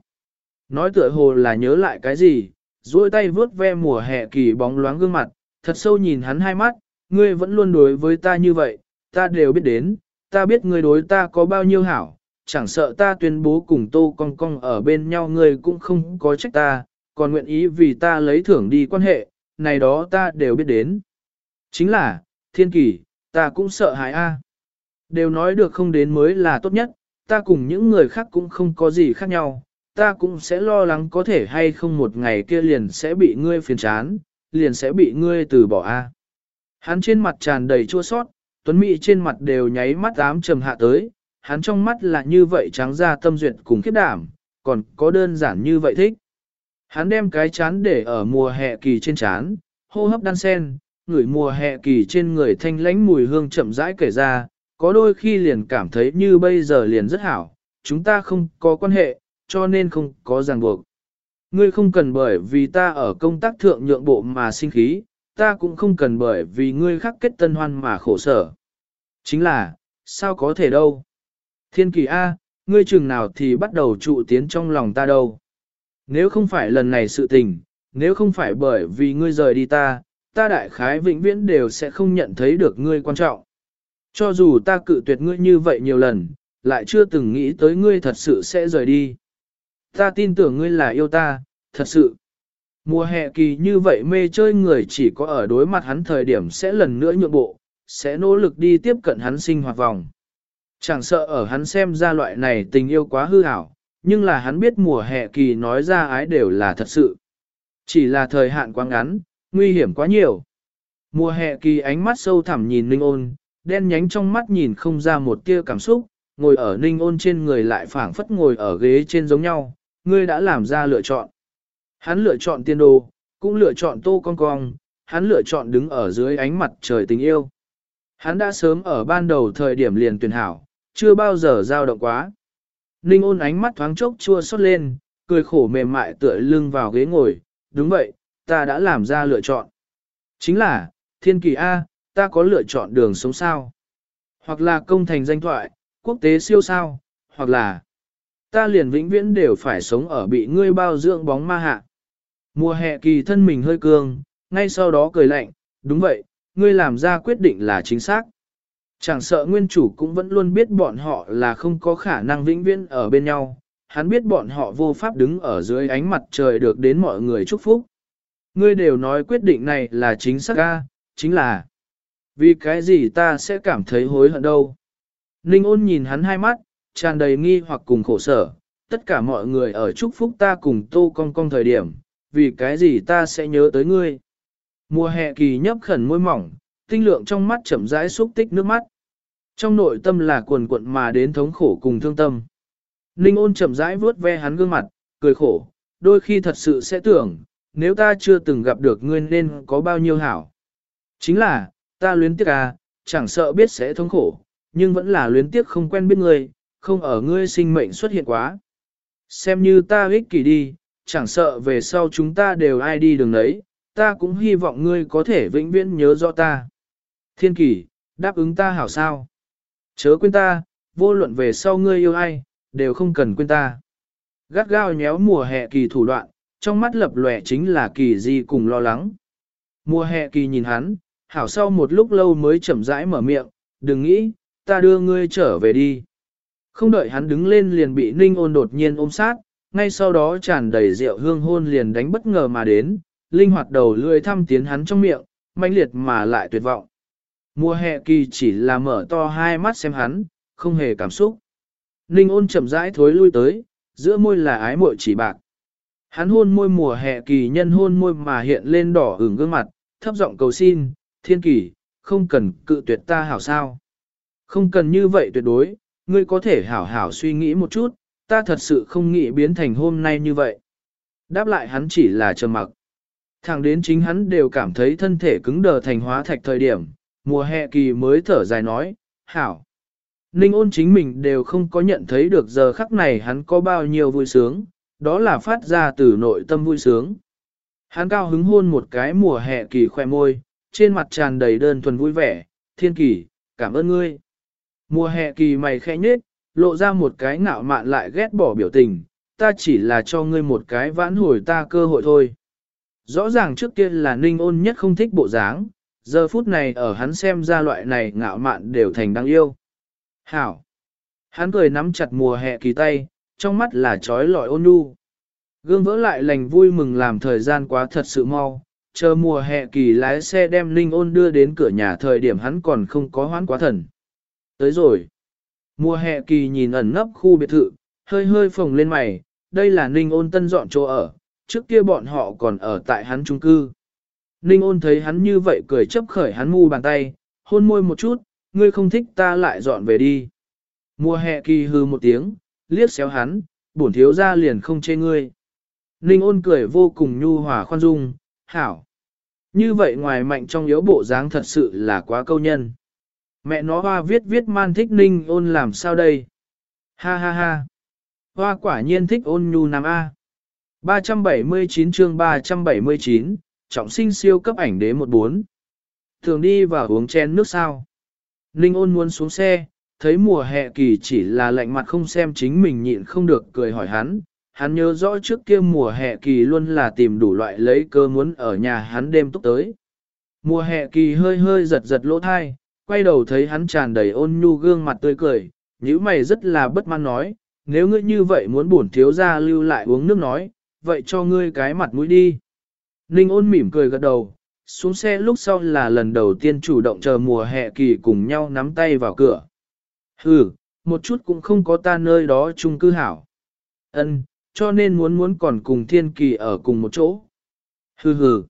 Nói tựa hồ là nhớ lại cái gì, duỗi tay vướt ve mùa hè kỳ bóng loáng gương mặt, thật sâu nhìn hắn hai mắt, ngươi vẫn luôn đối với ta như vậy, ta đều biết đến, ta biết ngươi đối ta có bao nhiêu hảo, chẳng sợ ta tuyên bố cùng tô cong cong ở bên nhau ngươi cũng không có trách ta, còn nguyện ý vì ta lấy thưởng đi quan hệ, này đó ta đều biết đến. Chính là, thiên kỳ, ta cũng sợ hãi a. Đều nói được không đến mới là tốt nhất, ta cùng những người khác cũng không có gì khác nhau, ta cũng sẽ lo lắng có thể hay không một ngày kia liền sẽ bị ngươi phiền chán, liền sẽ bị ngươi từ bỏ a. Hắn trên mặt tràn đầy chua sót, Tuấn Mỹ trên mặt đều nháy mắt ám trầm hạ tới, hắn trong mắt là như vậy trắng ra tâm duyệt cùng khiếp đảm, còn có đơn giản như vậy thích. Hắn đem cái chán để ở mùa hè kỳ trên chán, hô hấp đan sen, ngửi mùa hè kỳ trên người thanh lãnh mùi hương chậm rãi kể ra, có đôi khi liền cảm thấy như bây giờ liền rất hảo, chúng ta không có quan hệ, cho nên không có ràng buộc. Ngươi không cần bởi vì ta ở công tác thượng nhượng bộ mà sinh khí, ta cũng không cần bởi vì ngươi khắc kết tân hoan mà khổ sở. Chính là, sao có thể đâu? Thiên kỳ A, ngươi chừng nào thì bắt đầu trụ tiến trong lòng ta đâu? Nếu không phải lần này sự tình, nếu không phải bởi vì ngươi rời đi ta, ta đại khái vĩnh viễn đều sẽ không nhận thấy được ngươi quan trọng. Cho dù ta cự tuyệt ngươi như vậy nhiều lần, lại chưa từng nghĩ tới ngươi thật sự sẽ rời đi. Ta tin tưởng ngươi là yêu ta, thật sự. Mùa hè kỳ như vậy mê chơi người chỉ có ở đối mặt hắn thời điểm sẽ lần nữa nhượng bộ, sẽ nỗ lực đi tiếp cận hắn sinh hoạt vòng. Chẳng sợ ở hắn xem ra loại này tình yêu quá hư ảo, nhưng là hắn biết mùa hè kỳ nói ra ái đều là thật sự. Chỉ là thời hạn quá ngắn, nguy hiểm quá nhiều. Mùa hè kỳ ánh mắt sâu thẳm nhìn Ninh ôn, đen nhánh trong mắt nhìn không ra một tia cảm xúc, ngồi ở Ninh ôn trên người lại phảng phất ngồi ở ghế trên giống nhau, ngươi đã làm ra lựa chọn. Hắn lựa chọn tiên đồ, cũng lựa chọn tô con cong, hắn lựa chọn đứng ở dưới ánh mặt trời tình yêu. Hắn đã sớm ở ban đầu thời điểm liền tuyển hảo, chưa bao giờ dao động quá. Ninh ôn ánh mắt thoáng chốc chua xót lên, cười khổ mềm mại tựa lưng vào ghế ngồi, đúng vậy, ta đã làm ra lựa chọn. Chính là, thiên kỳ A, ta có lựa chọn đường sống sao. Hoặc là công thành danh thoại, quốc tế siêu sao, hoặc là ta liền vĩnh viễn đều phải sống ở bị ngươi bao dưỡng bóng ma hạ. Mùa hè kỳ thân mình hơi cương, ngay sau đó cười lạnh, đúng vậy, ngươi làm ra quyết định là chính xác. Chẳng sợ nguyên chủ cũng vẫn luôn biết bọn họ là không có khả năng vĩnh viễn ở bên nhau, hắn biết bọn họ vô pháp đứng ở dưới ánh mặt trời được đến mọi người chúc phúc. Ngươi đều nói quyết định này là chính xác ca, chính là vì cái gì ta sẽ cảm thấy hối hận đâu. Ninh ôn nhìn hắn hai mắt, tràn đầy nghi hoặc cùng khổ sở, tất cả mọi người ở chúc phúc ta cùng tô cong cong thời điểm, vì cái gì ta sẽ nhớ tới ngươi. Mùa hè kỳ nhấp khẩn môi mỏng, tinh lượng trong mắt chậm rãi xúc tích nước mắt. Trong nội tâm là cuồn cuộn mà đến thống khổ cùng thương tâm. Ninh ôn chậm rãi vuốt ve hắn gương mặt, cười khổ, đôi khi thật sự sẽ tưởng, nếu ta chưa từng gặp được ngươi nên có bao nhiêu hảo. Chính là, ta luyến tiếc à, chẳng sợ biết sẽ thống khổ, nhưng vẫn là luyến tiếc không quen biết ngươi, không ở ngươi sinh mệnh xuất hiện quá. Xem như ta ích kỷ đi, chẳng sợ về sau chúng ta đều ai đi đường đấy, ta cũng hy vọng ngươi có thể vĩnh viễn nhớ rõ ta. Thiên kỷ, đáp ứng ta hảo sao. Chớ quên ta, vô luận về sau ngươi yêu ai, đều không cần quên ta. Gắt gao nhéo mùa hè kỳ thủ đoạn, trong mắt lập lòe chính là kỳ di cùng lo lắng. Mùa hè kỳ nhìn hắn, hảo sau một lúc lâu mới chậm rãi mở miệng, đừng nghĩ, ta đưa ngươi trở về đi. Không đợi hắn đứng lên liền bị ninh ôn đột nhiên ôm sát, ngay sau đó tràn đầy rượu hương hôn liền đánh bất ngờ mà đến, linh hoạt đầu lươi thăm tiến hắn trong miệng, mãnh liệt mà lại tuyệt vọng. Mùa hè kỳ chỉ là mở to hai mắt xem hắn, không hề cảm xúc. Ninh ôn chậm rãi thối lui tới, giữa môi là ái muội chỉ bạc. Hắn hôn môi mùa hè kỳ nhân hôn môi mà hiện lên đỏ ửng gương mặt, thấp giọng cầu xin, thiên kỳ, không cần cự tuyệt ta hảo sao. Không cần như vậy tuyệt đối, ngươi có thể hảo hảo suy nghĩ một chút, ta thật sự không nghĩ biến thành hôm nay như vậy. Đáp lại hắn chỉ là trầm mặc. Thẳng đến chính hắn đều cảm thấy thân thể cứng đờ thành hóa thạch thời điểm, mùa hè kỳ mới thở dài nói, hảo. Ninh ôn chính mình đều không có nhận thấy được giờ khắc này hắn có bao nhiêu vui sướng, đó là phát ra từ nội tâm vui sướng. Hắn cao hứng hôn một cái mùa hè kỳ khoe môi, trên mặt tràn đầy đơn thuần vui vẻ, thiên kỳ, cảm ơn ngươi. Mùa hè kỳ mày khẽ nhết, lộ ra một cái ngạo mạn lại ghét bỏ biểu tình, ta chỉ là cho ngươi một cái vãn hồi ta cơ hội thôi. Rõ ràng trước kia là ninh ôn nhất không thích bộ dáng, giờ phút này ở hắn xem ra loại này ngạo mạn đều thành đáng yêu. Hảo! Hắn cười nắm chặt mùa hè kỳ tay, trong mắt là trói lọi ôn nhu. Gương vỡ lại lành vui mừng làm thời gian quá thật sự mau, chờ mùa hè kỳ lái xe đem Linh ôn đưa đến cửa nhà thời điểm hắn còn không có hoán quá thần. Tới rồi. Mùa hè kỳ nhìn ẩn nấp khu biệt thự, hơi hơi phồng lên mày, đây là Ninh ôn tân dọn chỗ ở, trước kia bọn họ còn ở tại hắn trung cư. Ninh ôn thấy hắn như vậy cười chấp khởi hắn mu bàn tay, hôn môi một chút, ngươi không thích ta lại dọn về đi. Mùa hè kỳ hư một tiếng, liếc xéo hắn, bổn thiếu ra liền không chê ngươi. Ninh ôn cười vô cùng nhu hòa khoan dung, hảo. Như vậy ngoài mạnh trong yếu bộ dáng thật sự là quá câu nhân. Mẹ nó hoa viết viết man thích ninh ôn làm sao đây? Ha ha ha. Hoa quả nhiên thích ôn nhu nam A. 379 chương 379, trọng sinh siêu cấp ảnh đế 14. Thường đi vào uống chén nước sao. Ninh ôn muốn xuống xe, thấy mùa hè kỳ chỉ là lạnh mặt không xem chính mình nhịn không được cười hỏi hắn. Hắn nhớ rõ trước kia mùa hè kỳ luôn là tìm đủ loại lấy cơ muốn ở nhà hắn đêm túc tới. Mùa hè kỳ hơi hơi giật giật lỗ thai, quay đầu thấy hắn tràn đầy ôn nhu gương mặt tươi cười, nhíu mày rất là bất mãn nói, nếu ngươi như vậy muốn bổn thiếu ra lưu lại uống nước nói, vậy cho ngươi cái mặt mũi đi. Ninh ôn mỉm cười gật đầu, xuống xe lúc sau là lần đầu tiên chủ động chờ mùa hè kỳ cùng nhau nắm tay vào cửa. Hừ, một chút cũng không có ta nơi đó chung cư hảo. Ân, cho nên muốn muốn còn cùng thiên kỳ ở cùng một chỗ. Hừ hừ.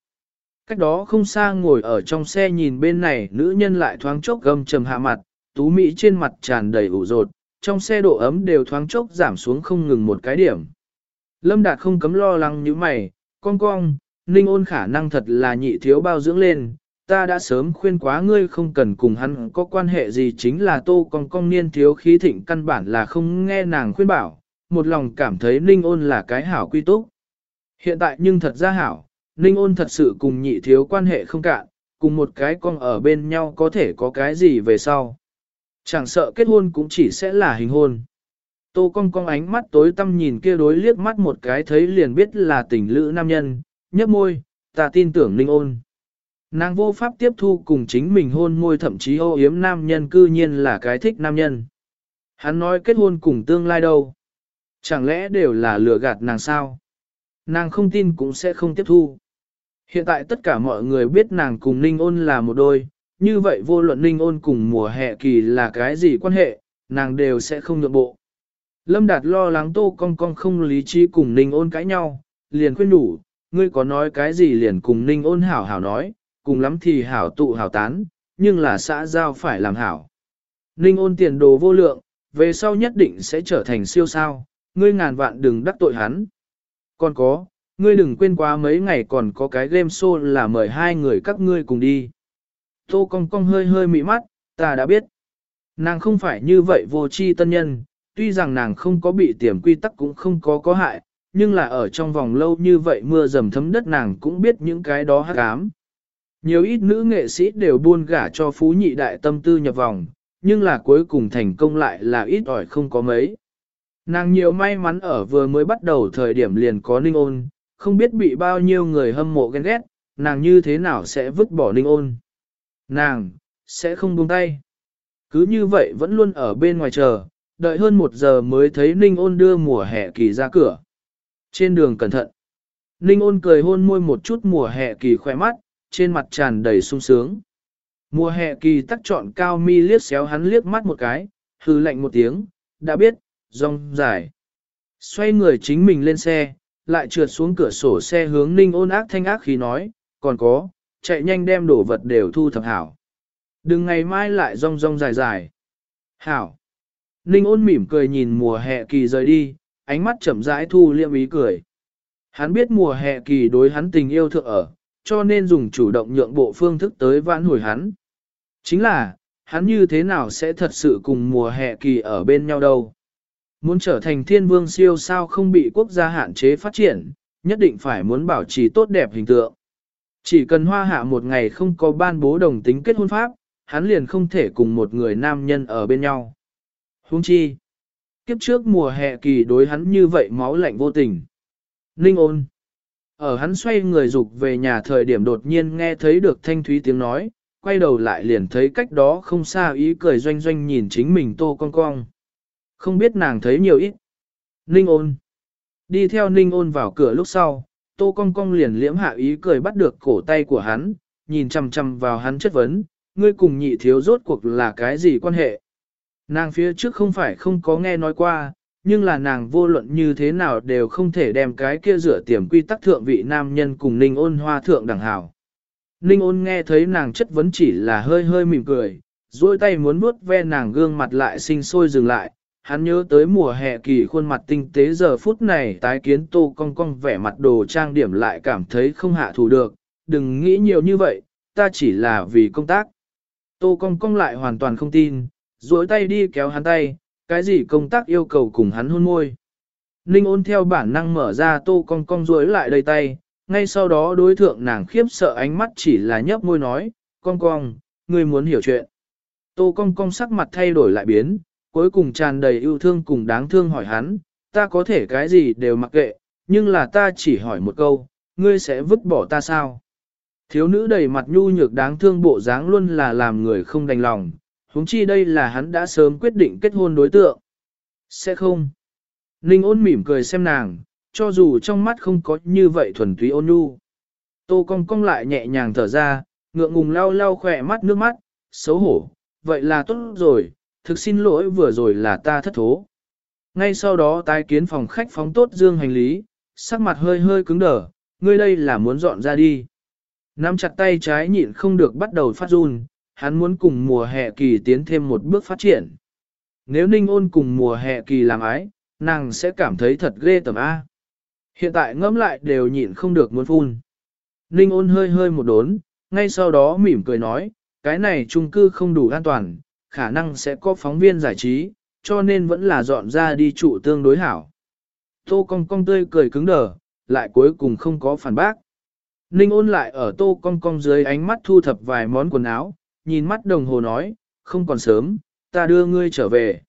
Cách đó không xa ngồi ở trong xe nhìn bên này nữ nhân lại thoáng chốc gầm trầm hạ mặt, tú mỹ trên mặt tràn đầy ủ rột, trong xe độ ấm đều thoáng chốc giảm xuống không ngừng một cái điểm. Lâm Đạt không cấm lo lắng như mày, con cong, ninh ôn khả năng thật là nhị thiếu bao dưỡng lên, ta đã sớm khuyên quá ngươi không cần cùng hắn có quan hệ gì chính là tô con cong niên thiếu khí thịnh căn bản là không nghe nàng khuyên bảo, một lòng cảm thấy ninh ôn là cái hảo quy túc. Hiện tại nhưng thật ra hảo, ninh ôn thật sự cùng nhị thiếu quan hệ không cạn, cùng một cái con ở bên nhau có thể có cái gì về sau. Chẳng sợ kết hôn cũng chỉ sẽ là hình hôn. Tô cong cong ánh mắt tối tăm nhìn kia đối liếc mắt một cái thấy liền biết là tình lữ nam nhân, nhấp môi, ta tin tưởng ninh ôn. Nàng vô pháp tiếp thu cùng chính mình hôn môi thậm chí ô yếm nam nhân cư nhiên là cái thích nam nhân. Hắn nói kết hôn cùng tương lai đâu. Chẳng lẽ đều là lừa gạt nàng sao? Nàng không tin cũng sẽ không tiếp thu. Hiện tại tất cả mọi người biết nàng cùng Ninh ôn là một đôi, như vậy vô luận Ninh ôn cùng mùa hè kỳ là cái gì quan hệ, nàng đều sẽ không nhượng bộ. Lâm Đạt lo lắng tô cong cong không lý trí cùng Ninh ôn cãi nhau, liền khuyên đủ, ngươi có nói cái gì liền cùng Ninh ôn hảo hảo nói, cùng lắm thì hảo tụ hảo tán, nhưng là xã giao phải làm hảo. Ninh ôn tiền đồ vô lượng, về sau nhất định sẽ trở thành siêu sao, ngươi ngàn vạn đừng đắc tội hắn. Còn có, ngươi đừng quên qua mấy ngày còn có cái game show là mời hai người các ngươi cùng đi. Tô cong cong hơi hơi mị mắt, ta đã biết. Nàng không phải như vậy vô tri tân nhân, tuy rằng nàng không có bị tiềm quy tắc cũng không có có hại, nhưng là ở trong vòng lâu như vậy mưa dầm thấm đất nàng cũng biết những cái đó hắc ám. Nhiều ít nữ nghệ sĩ đều buôn gả cho phú nhị đại tâm tư nhập vòng, nhưng là cuối cùng thành công lại là ít ỏi không có mấy. Nàng nhiều may mắn ở vừa mới bắt đầu thời điểm liền có ninh ôn, không biết bị bao nhiêu người hâm mộ ghen ghét, nàng như thế nào sẽ vứt bỏ ninh ôn. Nàng, sẽ không buông tay. Cứ như vậy vẫn luôn ở bên ngoài chờ, đợi hơn một giờ mới thấy ninh ôn đưa mùa hè kỳ ra cửa. Trên đường cẩn thận. Ninh ôn cười hôn môi một chút mùa hè kỳ khỏe mắt, trên mặt tràn đầy sung sướng. Mùa hè kỳ tắc chọn cao mi liếc xéo hắn liếc mắt một cái, hư lạnh một tiếng, đã biết, rong dài. Xoay người chính mình lên xe, lại trượt xuống cửa sổ xe hướng ninh ôn ác thanh ác khí nói, còn có, chạy nhanh đem đổ vật đều thu thập hảo. Đừng ngày mai lại rong rong dài dài. Hảo. Ninh ôn mỉm cười nhìn mùa hè kỳ rời đi, ánh mắt chậm rãi thu liệm ý cười. Hắn biết mùa hè kỳ đối hắn tình yêu thượng ở, cho nên dùng chủ động nhượng bộ phương thức tới vãn hồi hắn. Chính là, hắn như thế nào sẽ thật sự cùng mùa hè kỳ ở bên nhau đâu. Muốn trở thành thiên vương siêu sao không bị quốc gia hạn chế phát triển, nhất định phải muốn bảo trì tốt đẹp hình tượng. Chỉ cần hoa hạ một ngày không có ban bố đồng tính kết hôn pháp, hắn liền không thể cùng một người nam nhân ở bên nhau. Huống chi, kiếp trước mùa hè kỳ đối hắn như vậy máu lạnh vô tình. Ninh ôn. Ở hắn xoay người dục về nhà thời điểm đột nhiên nghe thấy được thanh thúy tiếng nói, quay đầu lại liền thấy cách đó không xa ý cười doanh doanh nhìn chính mình tô con cong. Không biết nàng thấy nhiều ít. Ninh ôn. Đi theo ninh ôn vào cửa lúc sau, tô cong cong liền liễm hạ ý cười bắt được cổ tay của hắn, nhìn chằm chằm vào hắn chất vấn, ngươi cùng nhị thiếu rốt cuộc là cái gì quan hệ. Nàng phía trước không phải không có nghe nói qua, nhưng là nàng vô luận như thế nào đều không thể đem cái kia rửa tiềm quy tắc thượng vị nam nhân cùng ninh ôn hoa thượng đẳng hảo. Ninh ôn nghe thấy nàng chất vấn chỉ là hơi hơi mỉm cười, duỗi tay muốn nuốt ve nàng gương mặt lại sinh sôi dừng lại, hắn nhớ tới mùa hè kỳ khuôn mặt tinh tế giờ phút này tái kiến tô cong cong vẻ mặt đồ trang điểm lại cảm thấy không hạ thủ được, đừng nghĩ nhiều như vậy, ta chỉ là vì công tác. Tô cong cong lại hoàn toàn không tin, duỗi tay đi kéo hắn tay, cái gì công tác yêu cầu cùng hắn hôn môi. Ninh ôn theo bản năng mở ra tô cong cong duỗi lại đầy tay, ngay sau đó đối thượng nàng khiếp sợ ánh mắt chỉ là nhấp môi nói, cong cong, ngươi muốn hiểu chuyện. Tô cong cong sắc mặt thay đổi lại biến, cuối cùng tràn đầy yêu thương cùng đáng thương hỏi hắn, ta có thể cái gì đều mặc kệ, nhưng là ta chỉ hỏi một câu, ngươi sẽ vứt bỏ ta sao? Thiếu nữ đầy mặt nhu nhược đáng thương bộ dáng luôn là làm người không đành lòng, huống chi đây là hắn đã sớm quyết định kết hôn đối tượng. Sẽ không. Ninh ôn mỉm cười xem nàng, cho dù trong mắt không có như vậy thuần túy ôn nhu. Tô cong cong lại nhẹ nhàng thở ra, ngượng ngùng lau lau khỏe mắt nước mắt, xấu hổ, vậy là tốt rồi, thực xin lỗi vừa rồi là ta thất thố. Ngay sau đó tái kiến phòng khách phóng tốt dương hành lý, sắc mặt hơi hơi cứng đờ, ngươi đây là muốn dọn ra đi. Nắm chặt tay trái nhịn không được bắt đầu phát run, hắn muốn cùng mùa hè kỳ tiến thêm một bước phát triển. Nếu ninh ôn cùng mùa hè kỳ làm ái, nàng sẽ cảm thấy thật ghê tởm A. Hiện tại ngẫm lại đều nhịn không được muốn phun. Ninh ôn hơi hơi một đốn, ngay sau đó mỉm cười nói, cái này chung cư không đủ an toàn, khả năng sẽ có phóng viên giải trí, cho nên vẫn là dọn ra đi trụ tương đối hảo. Tô cong cong tươi cười cứng đờ, lại cuối cùng không có phản bác. Ninh ôn lại ở tô cong cong dưới ánh mắt thu thập vài món quần áo, nhìn mắt đồng hồ nói, không còn sớm, ta đưa ngươi trở về.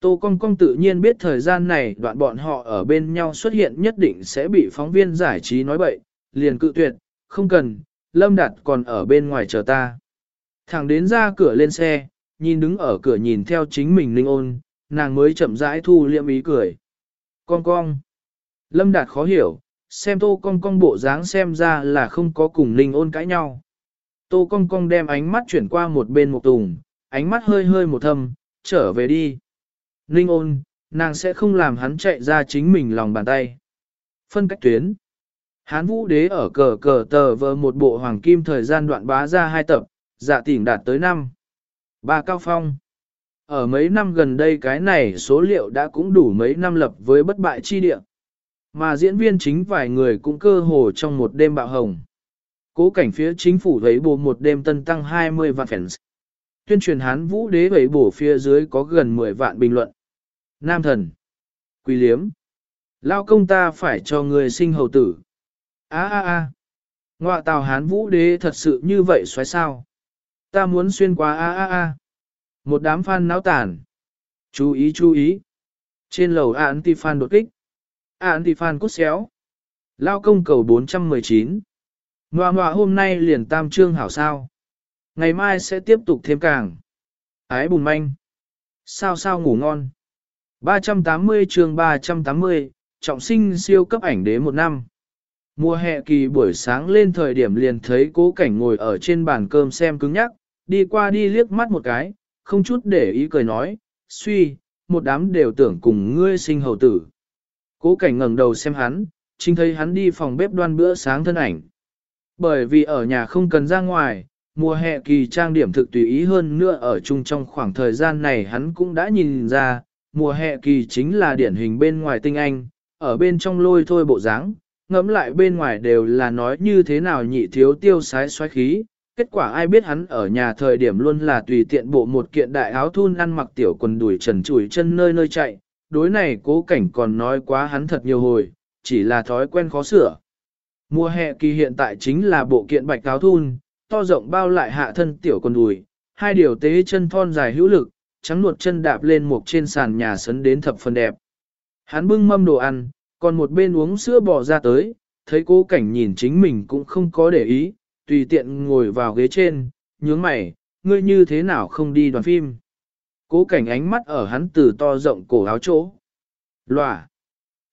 Tô Cong Cong tự nhiên biết thời gian này đoạn bọn họ ở bên nhau xuất hiện nhất định sẽ bị phóng viên giải trí nói bậy, liền cự tuyệt, không cần, Lâm Đạt còn ở bên ngoài chờ ta. Thẳng đến ra cửa lên xe, nhìn đứng ở cửa nhìn theo chính mình linh ôn, nàng mới chậm rãi thu liệm ý cười. Con cong. Lâm Đạt khó hiểu, xem tô cong cong bộ dáng xem ra là không có cùng linh ôn cãi nhau. Tô cong cong đem ánh mắt chuyển qua một bên một tùng, ánh mắt hơi hơi một thâm, trở về đi. Ninh ôn, nàng sẽ không làm hắn chạy ra chính mình lòng bàn tay. Phân cách tuyến. Hán vũ đế ở cờ cờ tờ vờ một bộ hoàng kim thời gian đoạn bá ra hai tập, dạ tỉnh đạt tới năm. Ba cao phong. Ở mấy năm gần đây cái này số liệu đã cũng đủ mấy năm lập với bất bại chi địa. Mà diễn viên chính vài người cũng cơ hồ trong một đêm bạo hồng. Cố cảnh phía chính phủ thấy bộ một đêm tân tăng 20 vạn fans. Tuyên truyền hán vũ đế vậy bổ phía dưới có gần 10 vạn bình luận. Nam thần. Quỳ liếm. Lao công ta phải cho người sinh hầu tử. Á á á. Ngoạ tào hán vũ đế thật sự như vậy xoáy sao. Ta muốn xuyên qua a a a. Một đám fan náo tàn. Chú ý chú ý. Trên lầu anti-fan đột kích. Anti-fan cút xéo. Lao công cầu 419. Ngoà ngoà hôm nay liền tam trương hảo sao. Ngày mai sẽ tiếp tục thêm càng. Ái bùn manh. Sao sao ngủ ngon. 380 chương 380, trọng sinh siêu cấp ảnh đế một năm. Mùa hè kỳ buổi sáng lên thời điểm liền thấy cố cảnh ngồi ở trên bàn cơm xem cứng nhắc, đi qua đi liếc mắt một cái, không chút để ý cười nói, suy, một đám đều tưởng cùng ngươi sinh hầu tử. Cố cảnh ngẩng đầu xem hắn, chính thấy hắn đi phòng bếp đoan bữa sáng thân ảnh. Bởi vì ở nhà không cần ra ngoài, mùa hè kỳ trang điểm thực tùy ý hơn nữa ở chung trong khoảng thời gian này hắn cũng đã nhìn ra, mùa hè kỳ chính là điển hình bên ngoài tinh anh, ở bên trong lôi thôi bộ dáng, ngẫm lại bên ngoài đều là nói như thế nào nhị thiếu tiêu sái xoáy khí. Kết quả ai biết hắn ở nhà thời điểm luôn là tùy tiện bộ một kiện đại áo thun ăn mặc tiểu quần đùi trần trụi chân nơi nơi chạy, đối này cố cảnh còn nói quá hắn thật nhiều hồi, chỉ là thói quen khó sửa. Mùa hè kỳ hiện tại chính là bộ kiện bạch cáo thun, to rộng bao lại hạ thân tiểu con đùi, hai điều tế chân thon dài hữu lực, trắng nuột chân đạp lên một trên sàn nhà sấn đến thập phần đẹp. Hắn bưng mâm đồ ăn, còn một bên uống sữa bò ra tới, thấy cố cảnh nhìn chính mình cũng không có để ý, tùy tiện ngồi vào ghế trên, nhướng mày, ngươi như thế nào không đi đoàn phim. Cố cảnh ánh mắt ở hắn từ to rộng cổ áo chỗ. Lòa.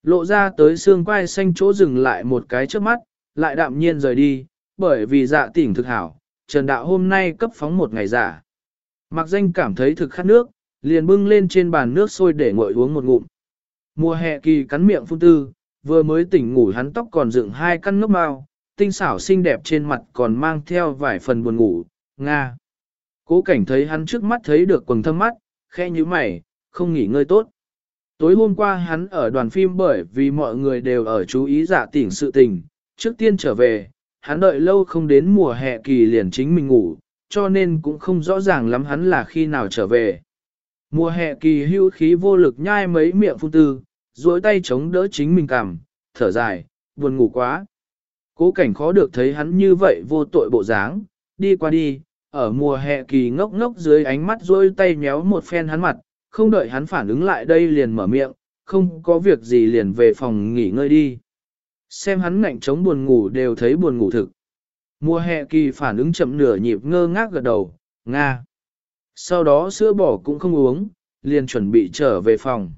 Lộ ra tới xương quai xanh chỗ dừng lại một cái trước mắt, lại đạm nhiên rời đi, bởi vì dạ tỉnh thực hảo, Trần Đạo hôm nay cấp phóng một ngày giả. Mặc danh cảm thấy thực khát nước, liền bưng lên trên bàn nước sôi để nguội uống một ngụm. Mùa hè kỳ cắn miệng phun tư, vừa mới tỉnh ngủ hắn tóc còn dựng hai căn ngốc mau, tinh xảo xinh đẹp trên mặt còn mang theo vài phần buồn ngủ, nga. Cố cảnh thấy hắn trước mắt thấy được quần thâm mắt, khe như mày, không nghỉ ngơi tốt. Tối hôm qua hắn ở đoàn phim bởi vì mọi người đều ở chú ý giả tỉnh sự tình, trước tiên trở về, hắn đợi lâu không đến mùa hè kỳ liền chính mình ngủ, cho nên cũng không rõ ràng lắm hắn là khi nào trở về. Mùa hè kỳ hưu khí vô lực nhai mấy miệng phun tư, duỗi tay chống đỡ chính mình cằm, thở dài, buồn ngủ quá. Cố cảnh khó được thấy hắn như vậy vô tội bộ dáng, đi qua đi, ở mùa hè kỳ ngốc ngốc dưới ánh mắt duỗi tay nhéo một phen hắn mặt, không đợi hắn phản ứng lại đây liền mở miệng, không có việc gì liền về phòng nghỉ ngơi đi. Xem hắn ngạnh chống buồn ngủ đều thấy buồn ngủ thực. Mùa hè kỳ phản ứng chậm nửa nhịp ngơ ngác gật đầu, Nga. Sau đó sữa bò cũng không uống, liền chuẩn bị trở về phòng.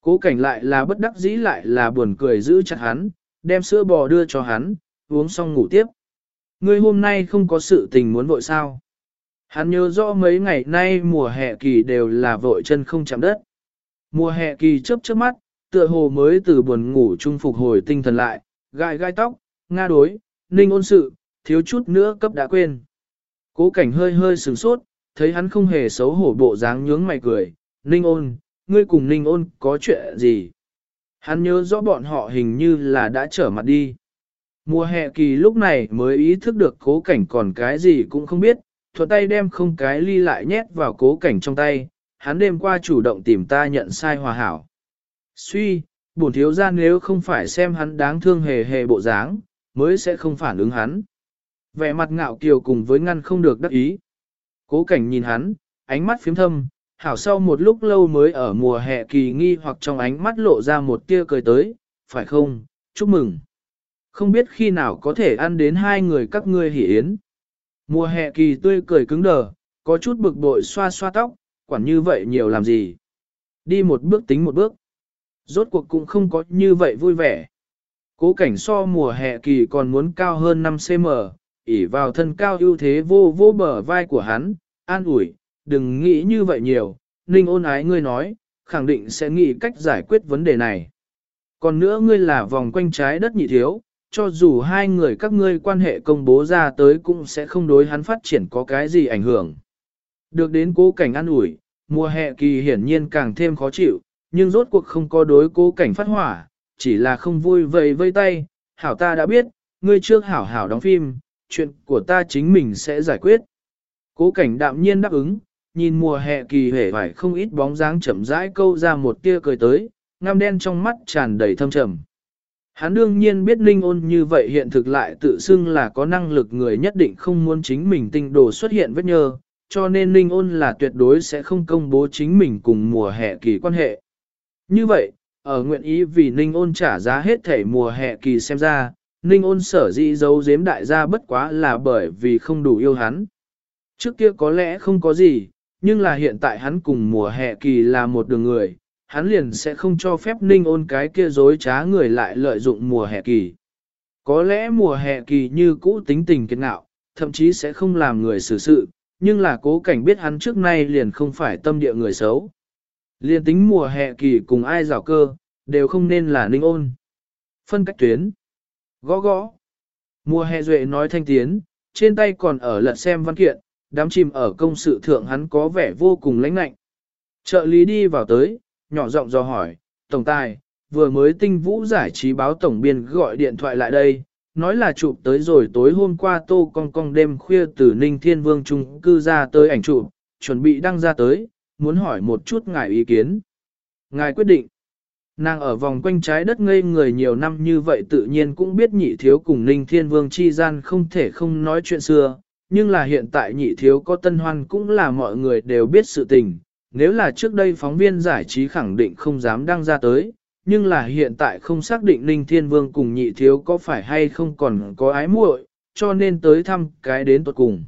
Cố cảnh lại là bất đắc dĩ lại là buồn cười giữ chặt hắn, đem sữa bò đưa cho hắn, uống xong ngủ tiếp. Ngươi hôm nay không có sự tình muốn vội sao. Hắn nhớ rõ mấy ngày nay mùa hè kỳ đều là vội chân không chạm đất. Mùa hè kỳ chớp chớp mắt, tựa hồ mới từ buồn ngủ trung phục hồi tinh thần lại, gai gai tóc, nga đối, ninh ôn sự, thiếu chút nữa cấp đã quên. Cố cảnh hơi hơi sửng sốt, thấy hắn không hề xấu hổ bộ dáng nhướng mày cười, ninh ôn, ngươi cùng ninh ôn có chuyện gì? Hắn nhớ rõ bọn họ hình như là đã trở mặt đi. Mùa hè kỳ lúc này mới ý thức được cố cảnh còn cái gì cũng không biết, thuận tay đem không cái ly lại nhét vào cố cảnh trong tay, hắn đêm qua chủ động tìm ta nhận sai hòa hảo. Suy, bổn thiếu ra nếu không phải xem hắn đáng thương hề hề bộ dáng, mới sẽ không phản ứng hắn. Vẻ mặt ngạo kiều cùng với ngăn không được đắc ý. Cố cảnh nhìn hắn, ánh mắt phiếm thâm, hảo sau một lúc lâu mới ở mùa hè kỳ nghi hoặc trong ánh mắt lộ ra một tia cười tới, phải không, chúc mừng. Không biết khi nào có thể ăn đến hai người các ngươi hỉ yến. Mùa hè kỳ tươi cười cứng đờ, có chút bực bội xoa xoa tóc, quản như vậy nhiều làm gì. Đi một bước tính một bước. Rốt cuộc cũng không có như vậy vui vẻ. Cố cảnh so mùa hè kỳ còn muốn cao hơn 5cm, ỉ vào thân cao ưu thế vô vô bờ vai của hắn, an ủi, đừng nghĩ như vậy nhiều, ninh ôn ái ngươi nói, khẳng định sẽ nghĩ cách giải quyết vấn đề này. Còn nữa ngươi là vòng quanh trái đất nhị thiếu, cho dù hai người các ngươi quan hệ công bố ra tới cũng sẽ không đối hắn phát triển có cái gì ảnh hưởng. Được đến cố cảnh an ủi, mùa hè kỳ hiển nhiên càng thêm khó chịu, nhưng rốt cuộc không có đối cố cảnh phát hỏa, chỉ là không vui vầy vây tay, hảo ta đã biết, ngươi trước hảo hảo đóng phim, chuyện của ta chính mình sẽ giải quyết. Cố cảnh đạm nhiên đáp ứng, nhìn mùa hè kỳ hề vải không ít bóng dáng chậm rãi câu ra một tia cười tới, ngăm đen trong mắt tràn đầy thâm trầm. Hắn đương nhiên biết Ninh ôn như vậy hiện thực lại tự xưng là có năng lực người nhất định không muốn chính mình tinh đồ xuất hiện vết nhơ, cho nên Ninh ôn là tuyệt đối sẽ không công bố chính mình cùng mùa hè kỳ quan hệ. Như vậy, ở nguyện ý vì Ninh ôn trả giá hết thể mùa hè kỳ xem ra, Ninh ôn sở dĩ giấu giếm đại gia bất quá là bởi vì không đủ yêu hắn. Trước kia có lẽ không có gì, nhưng là hiện tại hắn cùng mùa hè kỳ là một đường người, hắn liền sẽ không cho phép ninh ôn cái kia dối trá người lại lợi dụng mùa hè kỳ. Có lẽ mùa hè kỳ như cũ tính tình kiệt ngạo, thậm chí sẽ không làm người xử sự, nhưng là cố cảnh biết hắn trước nay liền không phải tâm địa người xấu. liền tính mùa hè kỳ cùng ai rào cơ, đều không nên là ninh ôn. Phân cách tuyến. Gõ gõ. Mùa hè duệ nói thanh tiến, trên tay còn ở lật xem văn kiện, đám chìm ở công sự thượng hắn có vẻ vô cùng lãnh lạnh. Trợ lý đi vào tới, nhỏ giọng do hỏi, Tổng tài, vừa mới tinh vũ giải trí báo tổng biên gọi điện thoại lại đây, nói là chụp tới rồi tối hôm qua tô cong cong đêm khuya từ Ninh Thiên Vương Trung cư ra tới ảnh chụp, chuẩn bị đăng ra tới, muốn hỏi một chút ngài ý kiến. Ngài quyết định. Nàng ở vòng quanh trái đất ngây người nhiều năm như vậy tự nhiên cũng biết nhị thiếu cùng Ninh Thiên Vương chi gian không thể không nói chuyện xưa, nhưng là hiện tại nhị thiếu có tân hoan cũng là mọi người đều biết sự tình. Nếu là trước đây phóng viên giải trí khẳng định không dám đăng ra tới, nhưng là hiện tại không xác định Ninh Thiên Vương cùng nhị thiếu có phải hay không còn có ái muội, cho nên tới thăm cái đến tuột cùng.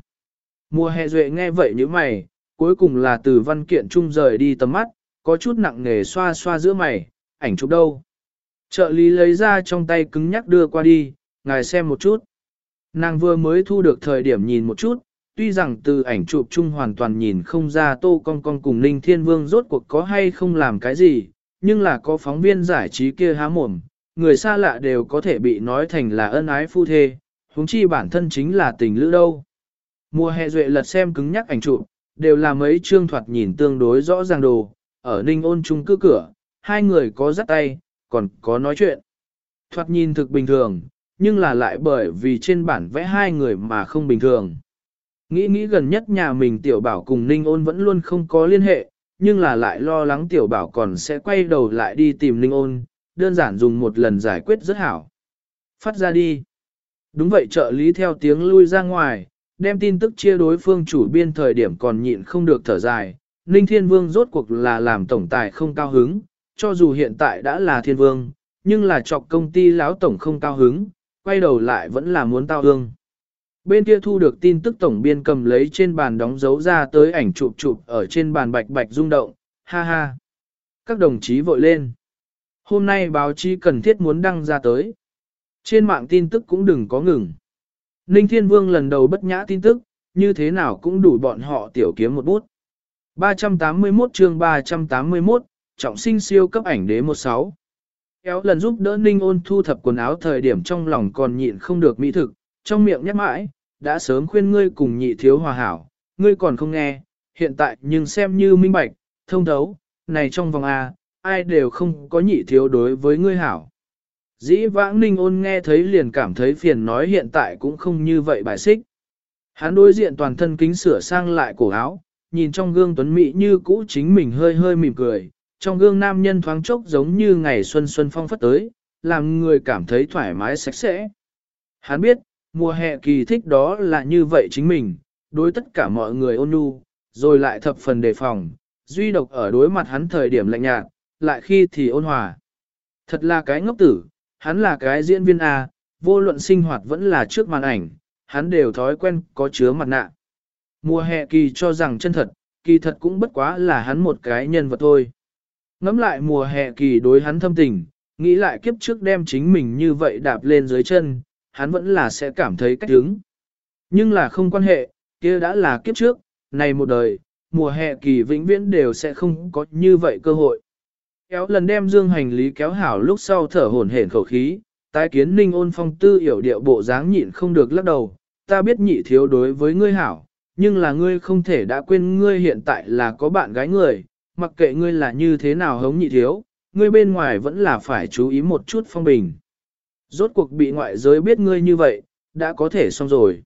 Mùa hè duệ nghe vậy như mày, cuối cùng là từ văn kiện trung rời đi tầm mắt, có chút nặng nề xoa xoa giữa mày, ảnh chụp đâu. Trợ lý lấy ra trong tay cứng nhắc đưa qua đi, ngài xem một chút. Nàng vừa mới thu được thời điểm nhìn một chút, tuy rằng từ ảnh chụp chung hoàn toàn nhìn không ra tô con con cùng Ninh Thiên Vương rốt cuộc có hay không làm cái gì, nhưng là có phóng viên giải trí kia há mồm, người xa lạ đều có thể bị nói thành là ân ái phu thê, huống chi bản thân chính là tình lữ đâu. Mùa hè duệ lật xem cứng nhắc ảnh chụp, đều là mấy chương thoạt nhìn tương đối rõ ràng đồ, ở Ninh ôn chung cư cửa, hai người có dắt tay, còn có nói chuyện. Thoạt nhìn thực bình thường, nhưng là lại bởi vì trên bản vẽ hai người mà không bình thường. Nghĩ nghĩ gần nhất nhà mình tiểu bảo cùng Ninh ôn vẫn luôn không có liên hệ, nhưng là lại lo lắng tiểu bảo còn sẽ quay đầu lại đi tìm Ninh ôn, đơn giản dùng một lần giải quyết rất hảo. Phát ra đi. Đúng vậy trợ lý theo tiếng lui ra ngoài, đem tin tức chia đối phương chủ biên thời điểm còn nhịn không được thở dài. Ninh Thiên Vương rốt cuộc là làm tổng tài không cao hứng, cho dù hiện tại đã là Thiên Vương, nhưng là chọc công ty lão tổng không cao hứng, quay đầu lại vẫn là muốn tao hương. Bên kia thu được tin tức tổng biên cầm lấy trên bàn đóng dấu ra tới ảnh chụp chụp ở trên bàn bạch bạch rung động, ha ha. Các đồng chí vội lên. Hôm nay báo chí cần thiết muốn đăng ra tới. Trên mạng tin tức cũng đừng có ngừng. Ninh Thiên Vương lần đầu bất nhã tin tức, như thế nào cũng đủ bọn họ tiểu kiếm một bút. 381 chương 381, trọng sinh siêu cấp ảnh đế 16. Kéo lần giúp đỡ Ninh ôn thu thập quần áo thời điểm trong lòng còn nhịn không được mỹ thực, trong miệng nhắc mãi, đã sớm khuyên ngươi cùng nhị thiếu hòa hảo, ngươi còn không nghe, hiện tại nhưng xem như minh bạch, thông thấu, này trong vòng A, ai đều không có nhị thiếu đối với ngươi hảo. Dĩ vãng ninh ôn nghe thấy liền cảm thấy phiền nói hiện tại cũng không như vậy bài xích. Hắn đối diện toàn thân kính sửa sang lại cổ áo, nhìn trong gương tuấn mỹ như cũ chính mình hơi hơi mỉm cười, trong gương nam nhân thoáng chốc giống như ngày xuân xuân phong phất tới, làm người cảm thấy thoải mái sạch sẽ. Hắn biết, mùa hè kỳ thích đó là như vậy chính mình, đối tất cả mọi người ôn nhu, rồi lại thập phần đề phòng, duy độc ở đối mặt hắn thời điểm lạnh nhạt, lại khi thì ôn hòa. Thật là cái ngốc tử, hắn là cái diễn viên A, vô luận sinh hoạt vẫn là trước màn ảnh, hắn đều thói quen có chứa mặt nạ. Mùa hè kỳ cho rằng chân thật, kỳ thật cũng bất quá là hắn một cái nhân vật thôi. Ngắm lại mùa hè kỳ đối hắn thâm tình, nghĩ lại kiếp trước đem chính mình như vậy đạp lên dưới chân, hắn vẫn là sẽ cảm thấy cách đứng. Nhưng là không quan hệ, kia đã là kiếp trước, này một đời, mùa hè kỳ vĩnh viễn đều sẽ không có như vậy cơ hội. Kéo lần đem dương hành lý kéo hảo lúc sau thở hổn hển khẩu khí, tái kiến ninh ôn phong tư hiểu điệu bộ dáng nhịn không được lắc đầu, ta biết nhị thiếu đối với ngươi hảo, nhưng là ngươi không thể đã quên ngươi hiện tại là có bạn gái người, mặc kệ ngươi là như thế nào hống nhị thiếu, ngươi bên ngoài vẫn là phải chú ý một chút phong bình. Rốt cuộc bị ngoại giới biết ngươi như vậy, đã có thể xong rồi.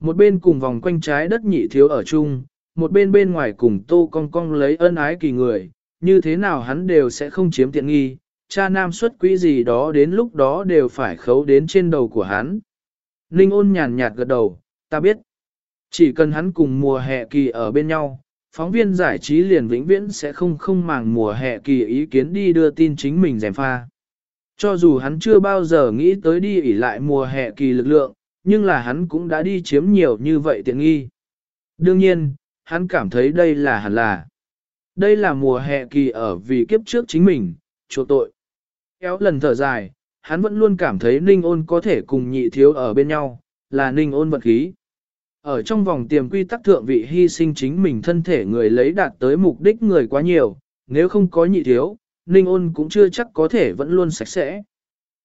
Một bên cùng vòng quanh trái đất nhị thiếu ở chung, một bên bên ngoài cùng tô cong cong lấy ân ái kỳ người, như thế nào hắn đều sẽ không chiếm tiện nghi, cha nam xuất quỹ gì đó đến lúc đó đều phải khấu đến trên đầu của hắn. Ninh ôn nhàn nhạt gật đầu, ta biết. Chỉ cần hắn cùng mùa hè kỳ ở bên nhau, phóng viên giải trí liền vĩnh viễn sẽ không không màng mùa hè kỳ ý kiến đi đưa tin chính mình dèm pha. Cho dù hắn chưa bao giờ nghĩ tới đi ỉ lại mùa hè kỳ lực lượng, nhưng là hắn cũng đã đi chiếm nhiều như vậy tiện nghi. Đương nhiên, hắn cảm thấy đây là hẳn là. Đây là mùa hè kỳ ở vì kiếp trước chính mình, chỗ tội. Kéo lần thở dài, hắn vẫn luôn cảm thấy ninh ôn có thể cùng nhị thiếu ở bên nhau, là ninh ôn vật khí. Ở trong vòng tiềm quy tắc thượng vị hy sinh chính mình thân thể người lấy đạt tới mục đích người quá nhiều, nếu không có nhị thiếu, ninh ôn cũng chưa chắc có thể vẫn luôn sạch sẽ.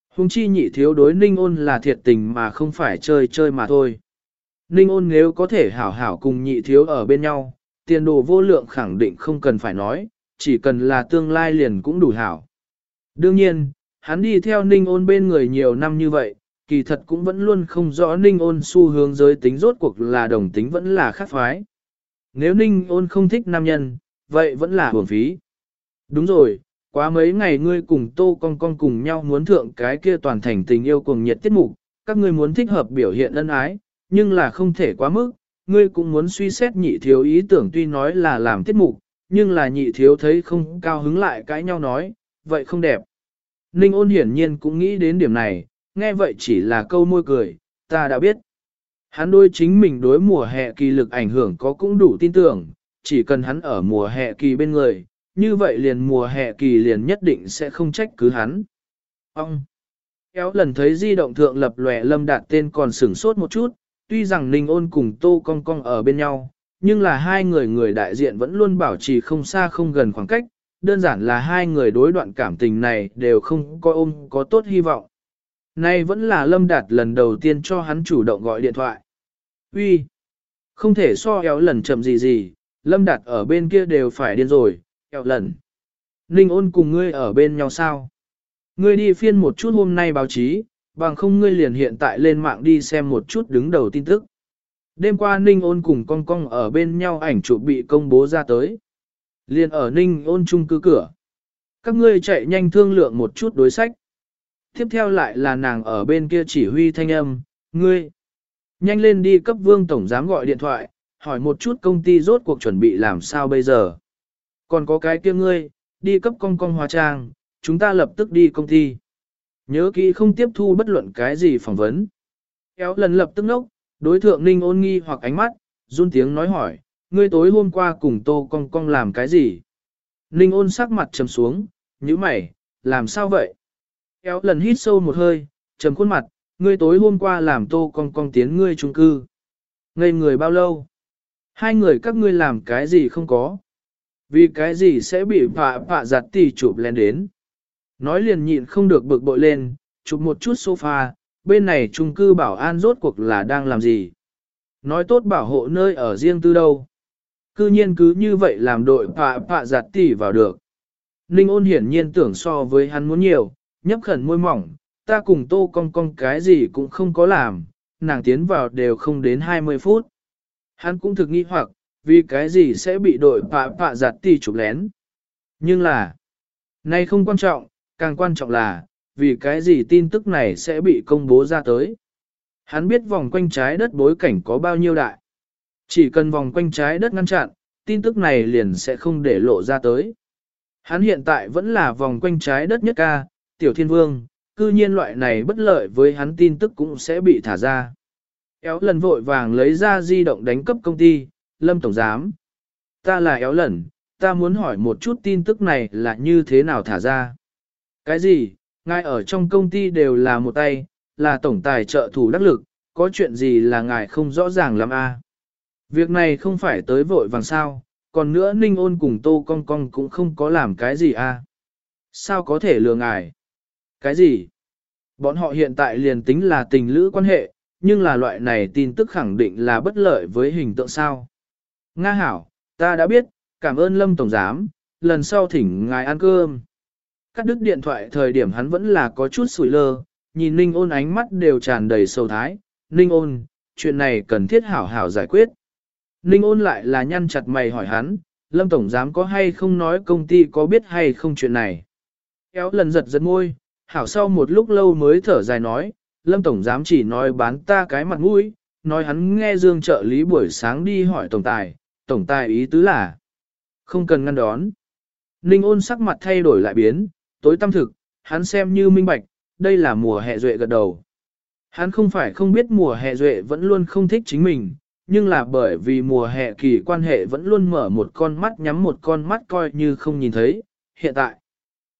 Hùng chi nhị thiếu đối ninh ôn là thiệt tình mà không phải chơi chơi mà thôi. Ninh ôn nếu có thể hảo hảo cùng nhị thiếu ở bên nhau, tiền đồ vô lượng khẳng định không cần phải nói, chỉ cần là tương lai liền cũng đủ hảo. Đương nhiên, hắn đi theo ninh ôn bên người nhiều năm như vậy, kỳ thật cũng vẫn luôn không rõ ninh ôn xu hướng giới tính rốt cuộc là đồng tính vẫn là khác phái. Nếu ninh ôn không thích nam nhân, vậy vẫn là hưởng phí. Đúng rồi, Quá mấy ngày ngươi cùng tô con con cùng nhau muốn thượng cái kia toàn thành tình yêu cùng nhiệt tiết mục, các ngươi muốn thích hợp biểu hiện ân ái, nhưng là không thể quá mức, ngươi cũng muốn suy xét nhị thiếu ý tưởng tuy nói là làm tiết mục, nhưng là nhị thiếu thấy không cao hứng lại cãi nhau nói, vậy không đẹp. Ninh ôn hiển nhiên cũng nghĩ đến điểm này, nghe vậy chỉ là câu môi cười, ta đã biết. Hắn đôi chính mình đối mùa hè kỳ lực ảnh hưởng có cũng đủ tin tưởng, chỉ cần hắn ở mùa hè kỳ bên người, như vậy liền mùa hè kỳ liền nhất định sẽ không trách cứ hắn. Ông! Kéo lần thấy di động thượng lập lòe lâm đạt tên còn sửng sốt một chút, tuy rằng Ninh ôn cùng Tô Cong Cong ở bên nhau, nhưng là hai người người đại diện vẫn luôn bảo trì không xa không gần khoảng cách, đơn giản là hai người đối đoạn cảm tình này đều không có ôm có tốt hy vọng. Nay vẫn là Lâm Đạt lần đầu tiên cho hắn chủ động gọi điện thoại. Uy, Không thể so eo lần chậm gì gì, Lâm Đạt ở bên kia đều phải điên rồi, kẹo lần. Ninh ôn cùng ngươi ở bên nhau sao? Ngươi đi phiên một chút hôm nay báo chí, bằng không ngươi liền hiện tại lên mạng đi xem một chút đứng đầu tin tức. Đêm qua Ninh ôn cùng con cong ở bên nhau ảnh chụp bị công bố ra tới. Liền ở Ninh ôn chung cư cửa. Các ngươi chạy nhanh thương lượng một chút đối sách. Tiếp theo lại là nàng ở bên kia chỉ huy thanh âm, ngươi. Nhanh lên đi cấp vương tổng giám gọi điện thoại, hỏi một chút công ty rốt cuộc chuẩn bị làm sao bây giờ. Còn có cái kia ngươi, đi cấp công công hóa trang, chúng ta lập tức đi công ty. Nhớ kỹ không tiếp thu bất luận cái gì phỏng vấn. Kéo lần lập tức nốc, đối thượng ninh ôn nghi hoặc ánh mắt, run tiếng nói hỏi, ngươi tối hôm qua cùng tô công công làm cái gì? Ninh ôn sắc mặt trầm xuống, như mày, làm sao vậy? Kéo lần hít sâu một hơi, trầm khuôn mặt, ngươi tối hôm qua làm tô cong cong tiến ngươi trung cư. Ngây người bao lâu? Hai người các ngươi làm cái gì không có? Vì cái gì sẽ bị phạ phạ giặt tỷ chụp lên đến? Nói liền nhịn không được bực bội lên, chụp một chút sofa, bên này trung cư bảo an rốt cuộc là đang làm gì? Nói tốt bảo hộ nơi ở riêng tư đâu? Cư nhiên cứ như vậy làm đội phạ phạ giặt tỉ vào được. Ninh ôn hiển nhiên tưởng so với hắn muốn nhiều, nhấp khẩn môi mỏng, ta cùng tô cong cong cái gì cũng không có làm, nàng tiến vào đều không đến 20 phút. Hắn cũng thực nghi hoặc, vì cái gì sẽ bị đội phạ phạ giặt tì chụp lén. Nhưng là, nay không quan trọng, càng quan trọng là, vì cái gì tin tức này sẽ bị công bố ra tới. Hắn biết vòng quanh trái đất bối cảnh có bao nhiêu đại. Chỉ cần vòng quanh trái đất ngăn chặn, tin tức này liền sẽ không để lộ ra tới. Hắn hiện tại vẫn là vòng quanh trái đất nhất ca, tiểu thiên vương, cư nhiên loại này bất lợi với hắn tin tức cũng sẽ bị thả ra. Éo lần vội vàng lấy ra di động đánh cấp công ty, lâm tổng giám. Ta là éo lẩn, ta muốn hỏi một chút tin tức này là như thế nào thả ra. Cái gì, ngài ở trong công ty đều là một tay, là tổng tài trợ thủ đắc lực, có chuyện gì là ngài không rõ ràng lắm a? À? Việc này không phải tới vội vàng sao, còn nữa ninh ôn cùng tô cong cong cũng không có làm cái gì a? À? Sao có thể lừa ngài? Cái gì? Bọn họ hiện tại liền tính là tình lữ quan hệ, nhưng là loại này tin tức khẳng định là bất lợi với hình tượng sao. Nga hảo, ta đã biết, cảm ơn Lâm Tổng Giám, lần sau thỉnh ngài ăn cơm. Cắt đứt điện thoại thời điểm hắn vẫn là có chút sủi lơ, nhìn Ninh ôn ánh mắt đều tràn đầy sầu thái. Ninh ôn, chuyện này cần thiết hảo hảo giải quyết. Ninh ôn lại là nhăn chặt mày hỏi hắn, Lâm Tổng Giám có hay không nói công ty có biết hay không chuyện này. Kéo lần giật giật môi, hảo sau một lúc lâu mới thở dài nói, Lâm Tổng Giám chỉ nói bán ta cái mặt mũi, nói hắn nghe Dương trợ lý buổi sáng đi hỏi Tổng Tài, Tổng Tài ý tứ là không cần ngăn đón. Ninh ôn sắc mặt thay đổi lại biến, tối tâm thực, hắn xem như minh bạch, đây là mùa hè duệ gật đầu. Hắn không phải không biết mùa hè duệ vẫn luôn không thích chính mình, nhưng là bởi vì mùa hè kỳ quan hệ vẫn luôn mở một con mắt nhắm một con mắt coi như không nhìn thấy, hiện tại.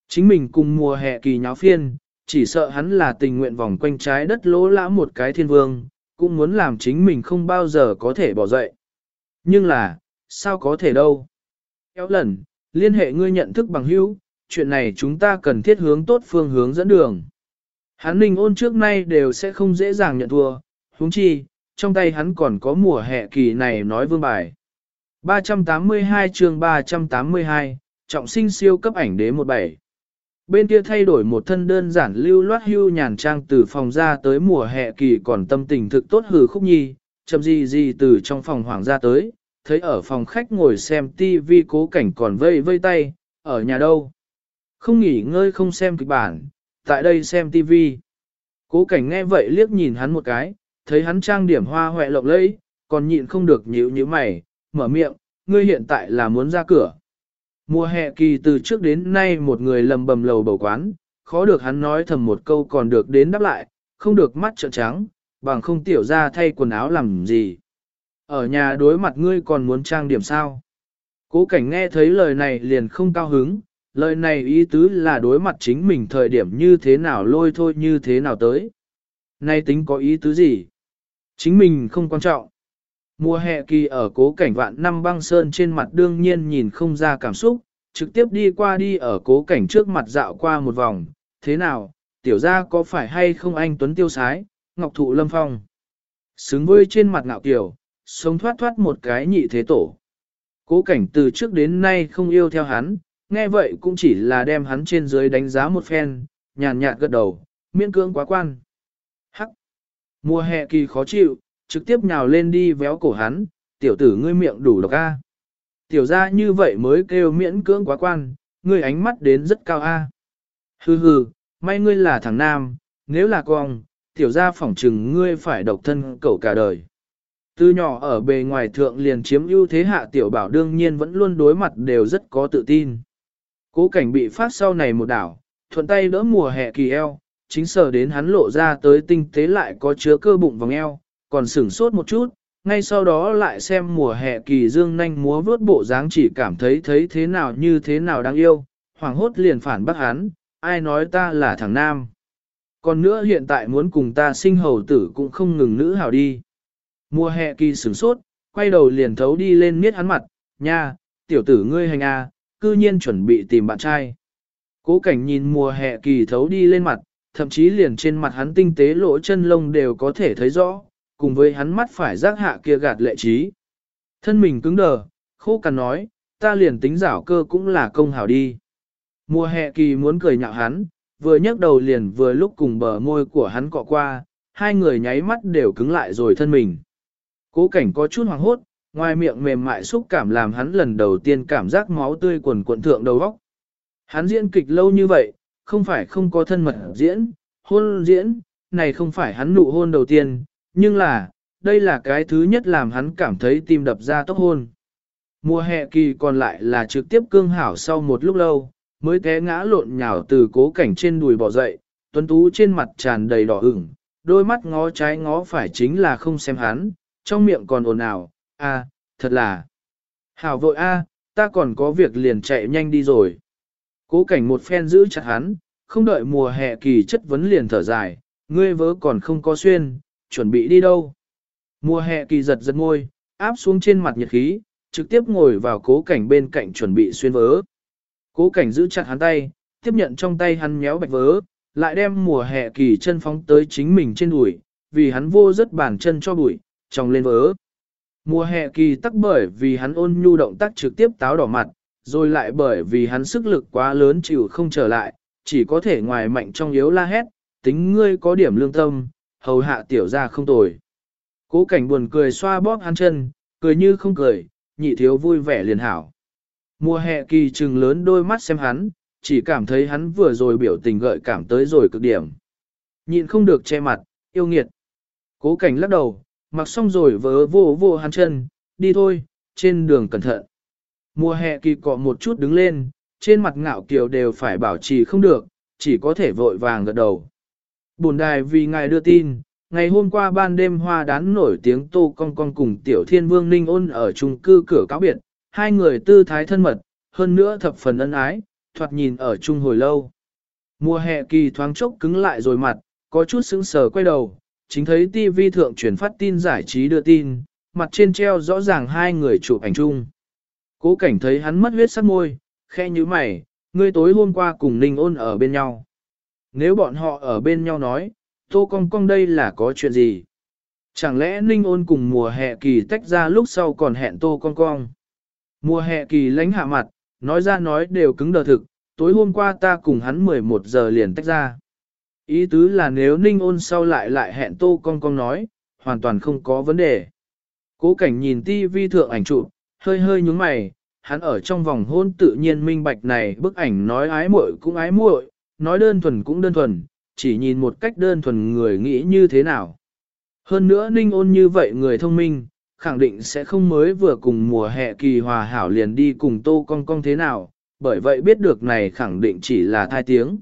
Chính mình cùng mùa hè kỳ nháo phiên, chỉ sợ hắn là tình nguyện vòng quanh trái đất lỗ lã một cái thiên vương, cũng muốn làm chính mình không bao giờ có thể bỏ dậy. Nhưng là, sao có thể đâu? Kéo lần, liên hệ ngươi nhận thức bằng hữu, chuyện này chúng ta cần thiết hướng tốt phương hướng dẫn đường. Hắn ninh ôn trước nay đều sẽ không dễ dàng nhận thua, huống chi, trong tay hắn còn có mùa hè kỳ này nói vương bài. 382 chương 382, trọng sinh siêu cấp ảnh đế 17. Bên kia thay đổi một thân đơn giản lưu loát hưu nhàn trang từ phòng ra tới mùa hè kỳ còn tâm tình thực tốt hừ khúc nhi, chậm gì gì từ trong phòng hoàng ra tới, thấy ở phòng khách ngồi xem tivi cố cảnh còn vây vây tay, ở nhà đâu. Không nghỉ ngơi không xem kịch bản, tại đây xem TV. Cố cảnh nghe vậy liếc nhìn hắn một cái, thấy hắn trang điểm hoa hoẹ lộng lẫy, còn nhịn không được nhíu nhíu mày, mở miệng, ngươi hiện tại là muốn ra cửa. Mùa hè kỳ từ trước đến nay một người lầm bầm lầu bầu quán, khó được hắn nói thầm một câu còn được đến đáp lại, không được mắt trợn trắng, bằng không tiểu ra thay quần áo làm gì. Ở nhà đối mặt ngươi còn muốn trang điểm sao? Cố cảnh nghe thấy lời này liền không cao hứng, lời này ý tứ là đối mặt chính mình thời điểm như thế nào lôi thôi như thế nào tới. Nay tính có ý tứ gì? Chính mình không quan trọng. Mùa hè kỳ ở cố cảnh vạn năm băng sơn trên mặt đương nhiên nhìn không ra cảm xúc, trực tiếp đi qua đi ở cố cảnh trước mặt dạo qua một vòng. Thế nào, tiểu ra có phải hay không anh Tuấn Tiêu Sái, Ngọc Thụ Lâm Phong? Xứng với trên mặt ngạo kiểu, sống thoát thoát một cái nhị thế tổ. Cố cảnh từ trước đến nay không yêu theo hắn, nghe vậy cũng chỉ là đem hắn trên dưới đánh giá một phen, nhàn nhạt gật đầu, miễn cưỡng quá quan. Hắc! Mùa hè kỳ khó chịu, trực tiếp nhào lên đi véo cổ hắn, tiểu tử ngươi miệng đủ độc a. Tiểu ra như vậy mới kêu miễn cưỡng quá quan, ngươi ánh mắt đến rất cao a. Hừ hừ, may ngươi là thằng nam, nếu là con, tiểu gia phỏng trừng ngươi phải độc thân cậu cả đời. Từ nhỏ ở bề ngoài thượng liền chiếm ưu thế hạ tiểu bảo đương nhiên vẫn luôn đối mặt đều rất có tự tin. Cố cảnh bị phát sau này một đảo, thuận tay đỡ mùa hè kỳ eo, chính sở đến hắn lộ ra tới tinh tế lại có chứa cơ bụng vòng eo, còn sửng sốt một chút, ngay sau đó lại xem mùa hè kỳ dương nhanh múa vớt bộ dáng chỉ cảm thấy thấy thế nào như thế nào đáng yêu, hoàng hốt liền phản bác hắn, ai nói ta là thằng nam. Còn nữa hiện tại muốn cùng ta sinh hầu tử cũng không ngừng nữ hảo đi. Mùa hè kỳ sửng sốt, quay đầu liền thấu đi lên miết hắn mặt, nha, tiểu tử ngươi hành a, cư nhiên chuẩn bị tìm bạn trai. Cố cảnh nhìn mùa hè kỳ thấu đi lên mặt, thậm chí liền trên mặt hắn tinh tế lỗ chân lông đều có thể thấy rõ, cùng với hắn mắt phải giác hạ kia gạt lệ trí. Thân mình cứng đờ, khô cằn nói, ta liền tính giảo cơ cũng là công hảo đi. Mùa hè kỳ muốn cười nhạo hắn, vừa nhấc đầu liền vừa lúc cùng bờ môi của hắn cọ qua, hai người nháy mắt đều cứng lại rồi thân mình. Cố cảnh có chút hoàng hốt, ngoài miệng mềm mại xúc cảm làm hắn lần đầu tiên cảm giác máu tươi quần cuộn thượng đầu góc. Hắn diễn kịch lâu như vậy, không phải không có thân mật diễn, hôn diễn, này không phải hắn nụ hôn đầu tiên, nhưng là, đây là cái thứ nhất làm hắn cảm thấy tim đập ra tốc hôn. Mùa hè kỳ còn lại là trực tiếp cương hảo sau một lúc lâu, mới té ngã lộn nhào từ cố cảnh trên đùi bỏ dậy, tuấn tú trên mặt tràn đầy đỏ ửng, đôi mắt ngó trái ngó phải chính là không xem hắn, trong miệng còn ồn ào, a, thật là. Hảo vội a, ta còn có việc liền chạy nhanh đi rồi. Cố cảnh một phen giữ chặt hắn, không đợi mùa hè kỳ chất vấn liền thở dài, ngươi vớ còn không có xuyên, chuẩn bị đi đâu. Mùa hè kỳ giật giật môi, áp xuống trên mặt nhiệt khí, trực tiếp ngồi vào cố cảnh bên cạnh chuẩn bị xuyên vớ. Cố cảnh giữ chặt hắn tay, tiếp nhận trong tay hắn méo bạch vớ, lại đem mùa hè kỳ chân phóng tới chính mình trên đùi, vì hắn vô rất bản chân cho bụi, trong lên vớ. Mùa hè kỳ tắc bởi vì hắn ôn nhu động tác trực tiếp táo đỏ mặt, rồi lại bởi vì hắn sức lực quá lớn chịu không trở lại, chỉ có thể ngoài mạnh trong yếu la hét, tính ngươi có điểm lương tâm, hầu hạ tiểu ra không tồi. Cố cảnh buồn cười xoa bóp hắn chân, cười như không cười, nhị thiếu vui vẻ liền hảo. Mùa hè kỳ trừng lớn đôi mắt xem hắn, chỉ cảm thấy hắn vừa rồi biểu tình gợi cảm tới rồi cực điểm. Nhịn không được che mặt, yêu nghiệt. Cố cảnh lắc đầu, mặc xong rồi vớ vô vô hắn chân, đi thôi, trên đường cẩn thận. Mùa hè kỳ cọ một chút đứng lên, trên mặt ngạo kiều đều phải bảo trì không được, chỉ có thể vội vàng gật đầu. Bồn đài vì ngài đưa tin, ngày hôm qua ban đêm hoa đán nổi tiếng tô cong cong cùng tiểu thiên vương ninh ôn ở chung cư cửa cáo biệt, hai người tư thái thân mật, hơn nữa thập phần ân ái, thoạt nhìn ở chung hồi lâu. Mùa hè kỳ thoáng chốc cứng lại rồi mặt, có chút sững sờ quay đầu, chính thấy TV thượng truyền phát tin giải trí đưa tin, mặt trên treo rõ ràng hai người chụp ảnh chung. Cố cảnh thấy hắn mất huyết sắc môi, khe như mày, ngươi tối hôm qua cùng Ninh ôn ở bên nhau. Nếu bọn họ ở bên nhau nói, tô cong cong đây là có chuyện gì? Chẳng lẽ Ninh ôn cùng mùa hè kỳ tách ra lúc sau còn hẹn tô cong cong? Mùa hè kỳ lánh hạ mặt, nói ra nói đều cứng đờ thực, tối hôm qua ta cùng hắn 11 giờ liền tách ra. Ý tứ là nếu ninh ôn sau lại lại hẹn tô con con nói, hoàn toàn không có vấn đề. Cố cảnh nhìn ti vi thượng ảnh chụp, hơi hơi nhúng mày, hắn ở trong vòng hôn tự nhiên minh bạch này bức ảnh nói ái muội cũng ái muội, nói đơn thuần cũng đơn thuần, chỉ nhìn một cách đơn thuần người nghĩ như thế nào. Hơn nữa ninh ôn như vậy người thông minh, khẳng định sẽ không mới vừa cùng mùa hè kỳ hòa hảo liền đi cùng tô cong cong thế nào, bởi vậy biết được này khẳng định chỉ là thai tiếng.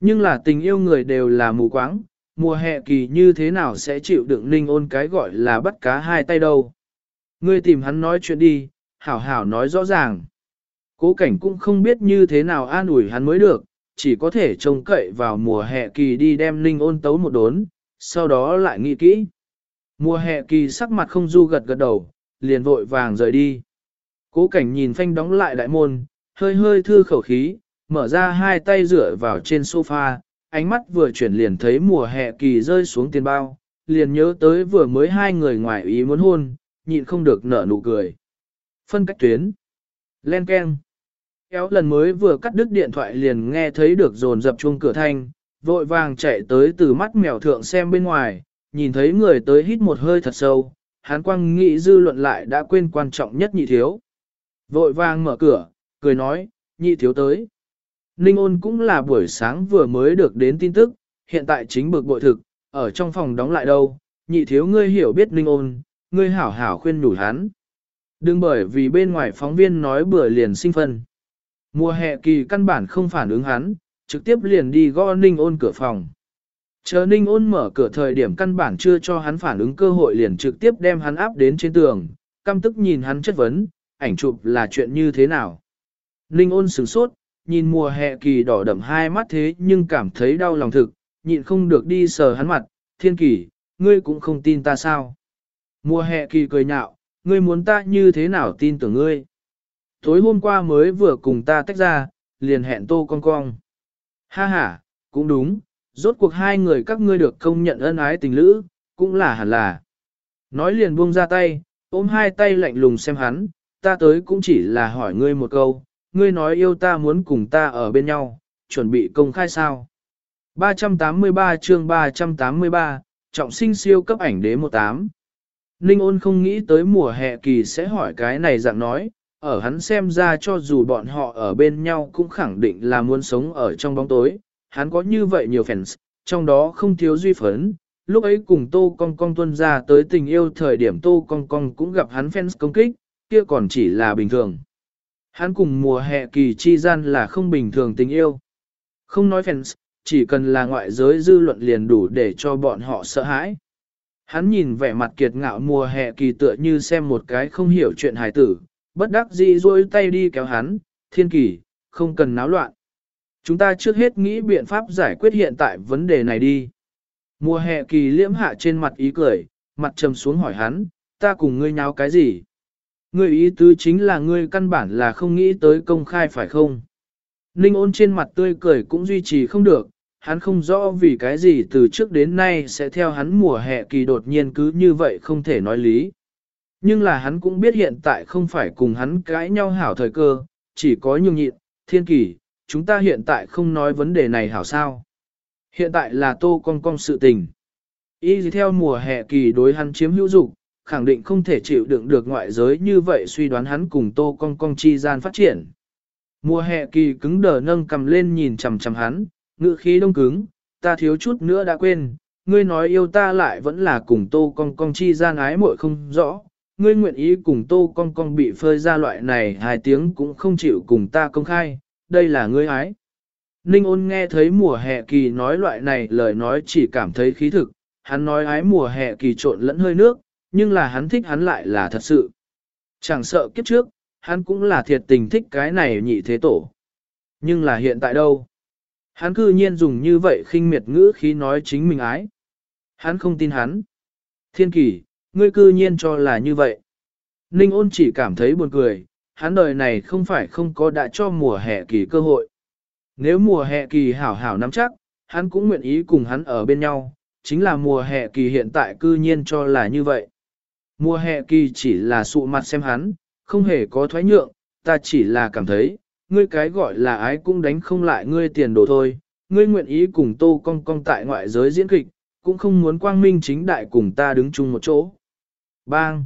Nhưng là tình yêu người đều là mù quáng, mùa hè kỳ như thế nào sẽ chịu đựng ninh ôn cái gọi là bắt cá hai tay đâu. Ngươi tìm hắn nói chuyện đi, hảo hảo nói rõ ràng. Cố cảnh cũng không biết như thế nào an ủi hắn mới được, chỉ có thể trông cậy vào mùa hè kỳ đi đem ninh ôn tấu một đốn, sau đó lại nghĩ kỹ. Mùa hè kỳ sắc mặt không du gật gật đầu, liền vội vàng rời đi. Cố cảnh nhìn phanh đóng lại đại môn, hơi hơi thư khẩu khí, mở ra hai tay rửa vào trên sofa, ánh mắt vừa chuyển liền thấy mùa hè kỳ rơi xuống tiền bao, liền nhớ tới vừa mới hai người ngoài ý muốn hôn, nhịn không được nở nụ cười. Phân cách tuyến. Len keng, Kéo lần mới vừa cắt đứt điện thoại liền nghe thấy được dồn dập chuông cửa thanh, vội vàng chạy tới từ mắt mèo thượng xem bên ngoài, nhìn thấy người tới hít một hơi thật sâu, hán quang nghĩ dư luận lại đã quên quan trọng nhất nhị thiếu. Vội vàng mở cửa, cười nói, nhị thiếu tới. Ninh ôn cũng là buổi sáng vừa mới được đến tin tức, hiện tại chính bực bội thực, ở trong phòng đóng lại đâu, nhị thiếu ngươi hiểu biết Ninh ôn, ngươi hảo hảo khuyên nhủ hắn. Đừng bởi vì bên ngoài phóng viên nói bừa liền sinh phân. Mùa hè kỳ căn bản không phản ứng hắn, trực tiếp liền đi gõ Ninh ôn cửa phòng. Chờ Ninh ôn mở cửa thời điểm căn bản chưa cho hắn phản ứng cơ hội liền trực tiếp đem hắn áp đến trên tường, căm tức nhìn hắn chất vấn, ảnh chụp là chuyện như thế nào. Ninh ôn sửng sốt, nhìn mùa hè kỳ đỏ đậm hai mắt thế nhưng cảm thấy đau lòng thực, nhịn không được đi sờ hắn mặt, thiên kỳ, ngươi cũng không tin ta sao. Mùa hè kỳ cười nhạo, ngươi muốn ta như thế nào tin tưởng ngươi. Tối hôm qua mới vừa cùng ta tách ra, liền hẹn tô con cong. Ha ha, cũng đúng, rốt cuộc hai người các ngươi được công nhận ân ái tình lữ, cũng là hẳn là. Nói liền buông ra tay, ôm hai tay lạnh lùng xem hắn, ta tới cũng chỉ là hỏi ngươi một câu, ngươi nói yêu ta muốn cùng ta ở bên nhau, chuẩn bị công khai sao. 383 chương 383, trọng sinh siêu cấp ảnh đế 18. Ninh ôn không nghĩ tới mùa hè kỳ sẽ hỏi cái này dạng nói, ở hắn xem ra cho dù bọn họ ở bên nhau cũng khẳng định là muốn sống ở trong bóng tối, hắn có như vậy nhiều fans, trong đó không thiếu duy phấn, lúc ấy cùng Tô Cong Cong tuân ra tới tình yêu thời điểm Tô Cong Cong cũng gặp hắn fans công kích, kia còn chỉ là bình thường. Hắn cùng mùa hè kỳ chi gian là không bình thường tình yêu. Không nói fans, chỉ cần là ngoại giới dư luận liền đủ để cho bọn họ sợ hãi. Hắn nhìn vẻ mặt kiệt ngạo mùa hè kỳ tựa như xem một cái không hiểu chuyện hài tử, bất đắc dĩ duỗi tay đi kéo hắn, thiên kỳ, không cần náo loạn. Chúng ta trước hết nghĩ biện pháp giải quyết hiện tại vấn đề này đi. Mùa hè kỳ liễm hạ trên mặt ý cười, mặt trầm xuống hỏi hắn, ta cùng ngươi nháo cái gì? Ngươi ý tứ chính là ngươi căn bản là không nghĩ tới công khai phải không? Ninh ôn trên mặt tươi cười cũng duy trì không được, hắn không rõ vì cái gì từ trước đến nay sẽ theo hắn mùa hè kỳ đột nhiên cứ như vậy không thể nói lý. Nhưng là hắn cũng biết hiện tại không phải cùng hắn cãi nhau hảo thời cơ, chỉ có nhường nhịn, thiên kỳ, chúng ta hiện tại không nói vấn đề này hảo sao. Hiện tại là tô con con sự tình. Y theo mùa hè kỳ đối hắn chiếm hữu dục khẳng định không thể chịu đựng được ngoại giới như vậy suy đoán hắn cùng tô con con chi gian phát triển. Mùa hè kỳ cứng đờ nâng cầm lên nhìn chằm chằm hắn, ngữ khí đông cứng, ta thiếu chút nữa đã quên, ngươi nói yêu ta lại vẫn là cùng tô con con chi gian ái muội không rõ, ngươi nguyện ý cùng tô con con bị phơi ra loại này hai tiếng cũng không chịu cùng ta công khai, đây là ngươi ái. Ninh ôn nghe thấy mùa hè kỳ nói loại này lời nói chỉ cảm thấy khí thực, hắn nói ái mùa hè kỳ trộn lẫn hơi nước, nhưng là hắn thích hắn lại là thật sự. Chẳng sợ kiếp trước, hắn cũng là thiệt tình thích cái này nhị thế tổ. Nhưng là hiện tại đâu? Hắn cư nhiên dùng như vậy khinh miệt ngữ khi nói chính mình ái. Hắn không tin hắn. Thiên kỳ, ngươi cư nhiên cho là như vậy. Ninh ôn chỉ cảm thấy buồn cười, hắn đời này không phải không có đã cho mùa hè kỳ cơ hội. Nếu mùa hè kỳ hảo hảo nắm chắc, hắn cũng nguyện ý cùng hắn ở bên nhau, chính là mùa hè kỳ hiện tại cư nhiên cho là như vậy. Mùa hè kỳ chỉ là sụ mặt xem hắn, không hề có thoái nhượng, ta chỉ là cảm thấy, ngươi cái gọi là ái cũng đánh không lại ngươi tiền đồ thôi, ngươi nguyện ý cùng tô cong cong tại ngoại giới diễn kịch, cũng không muốn quang minh chính đại cùng ta đứng chung một chỗ. Bang!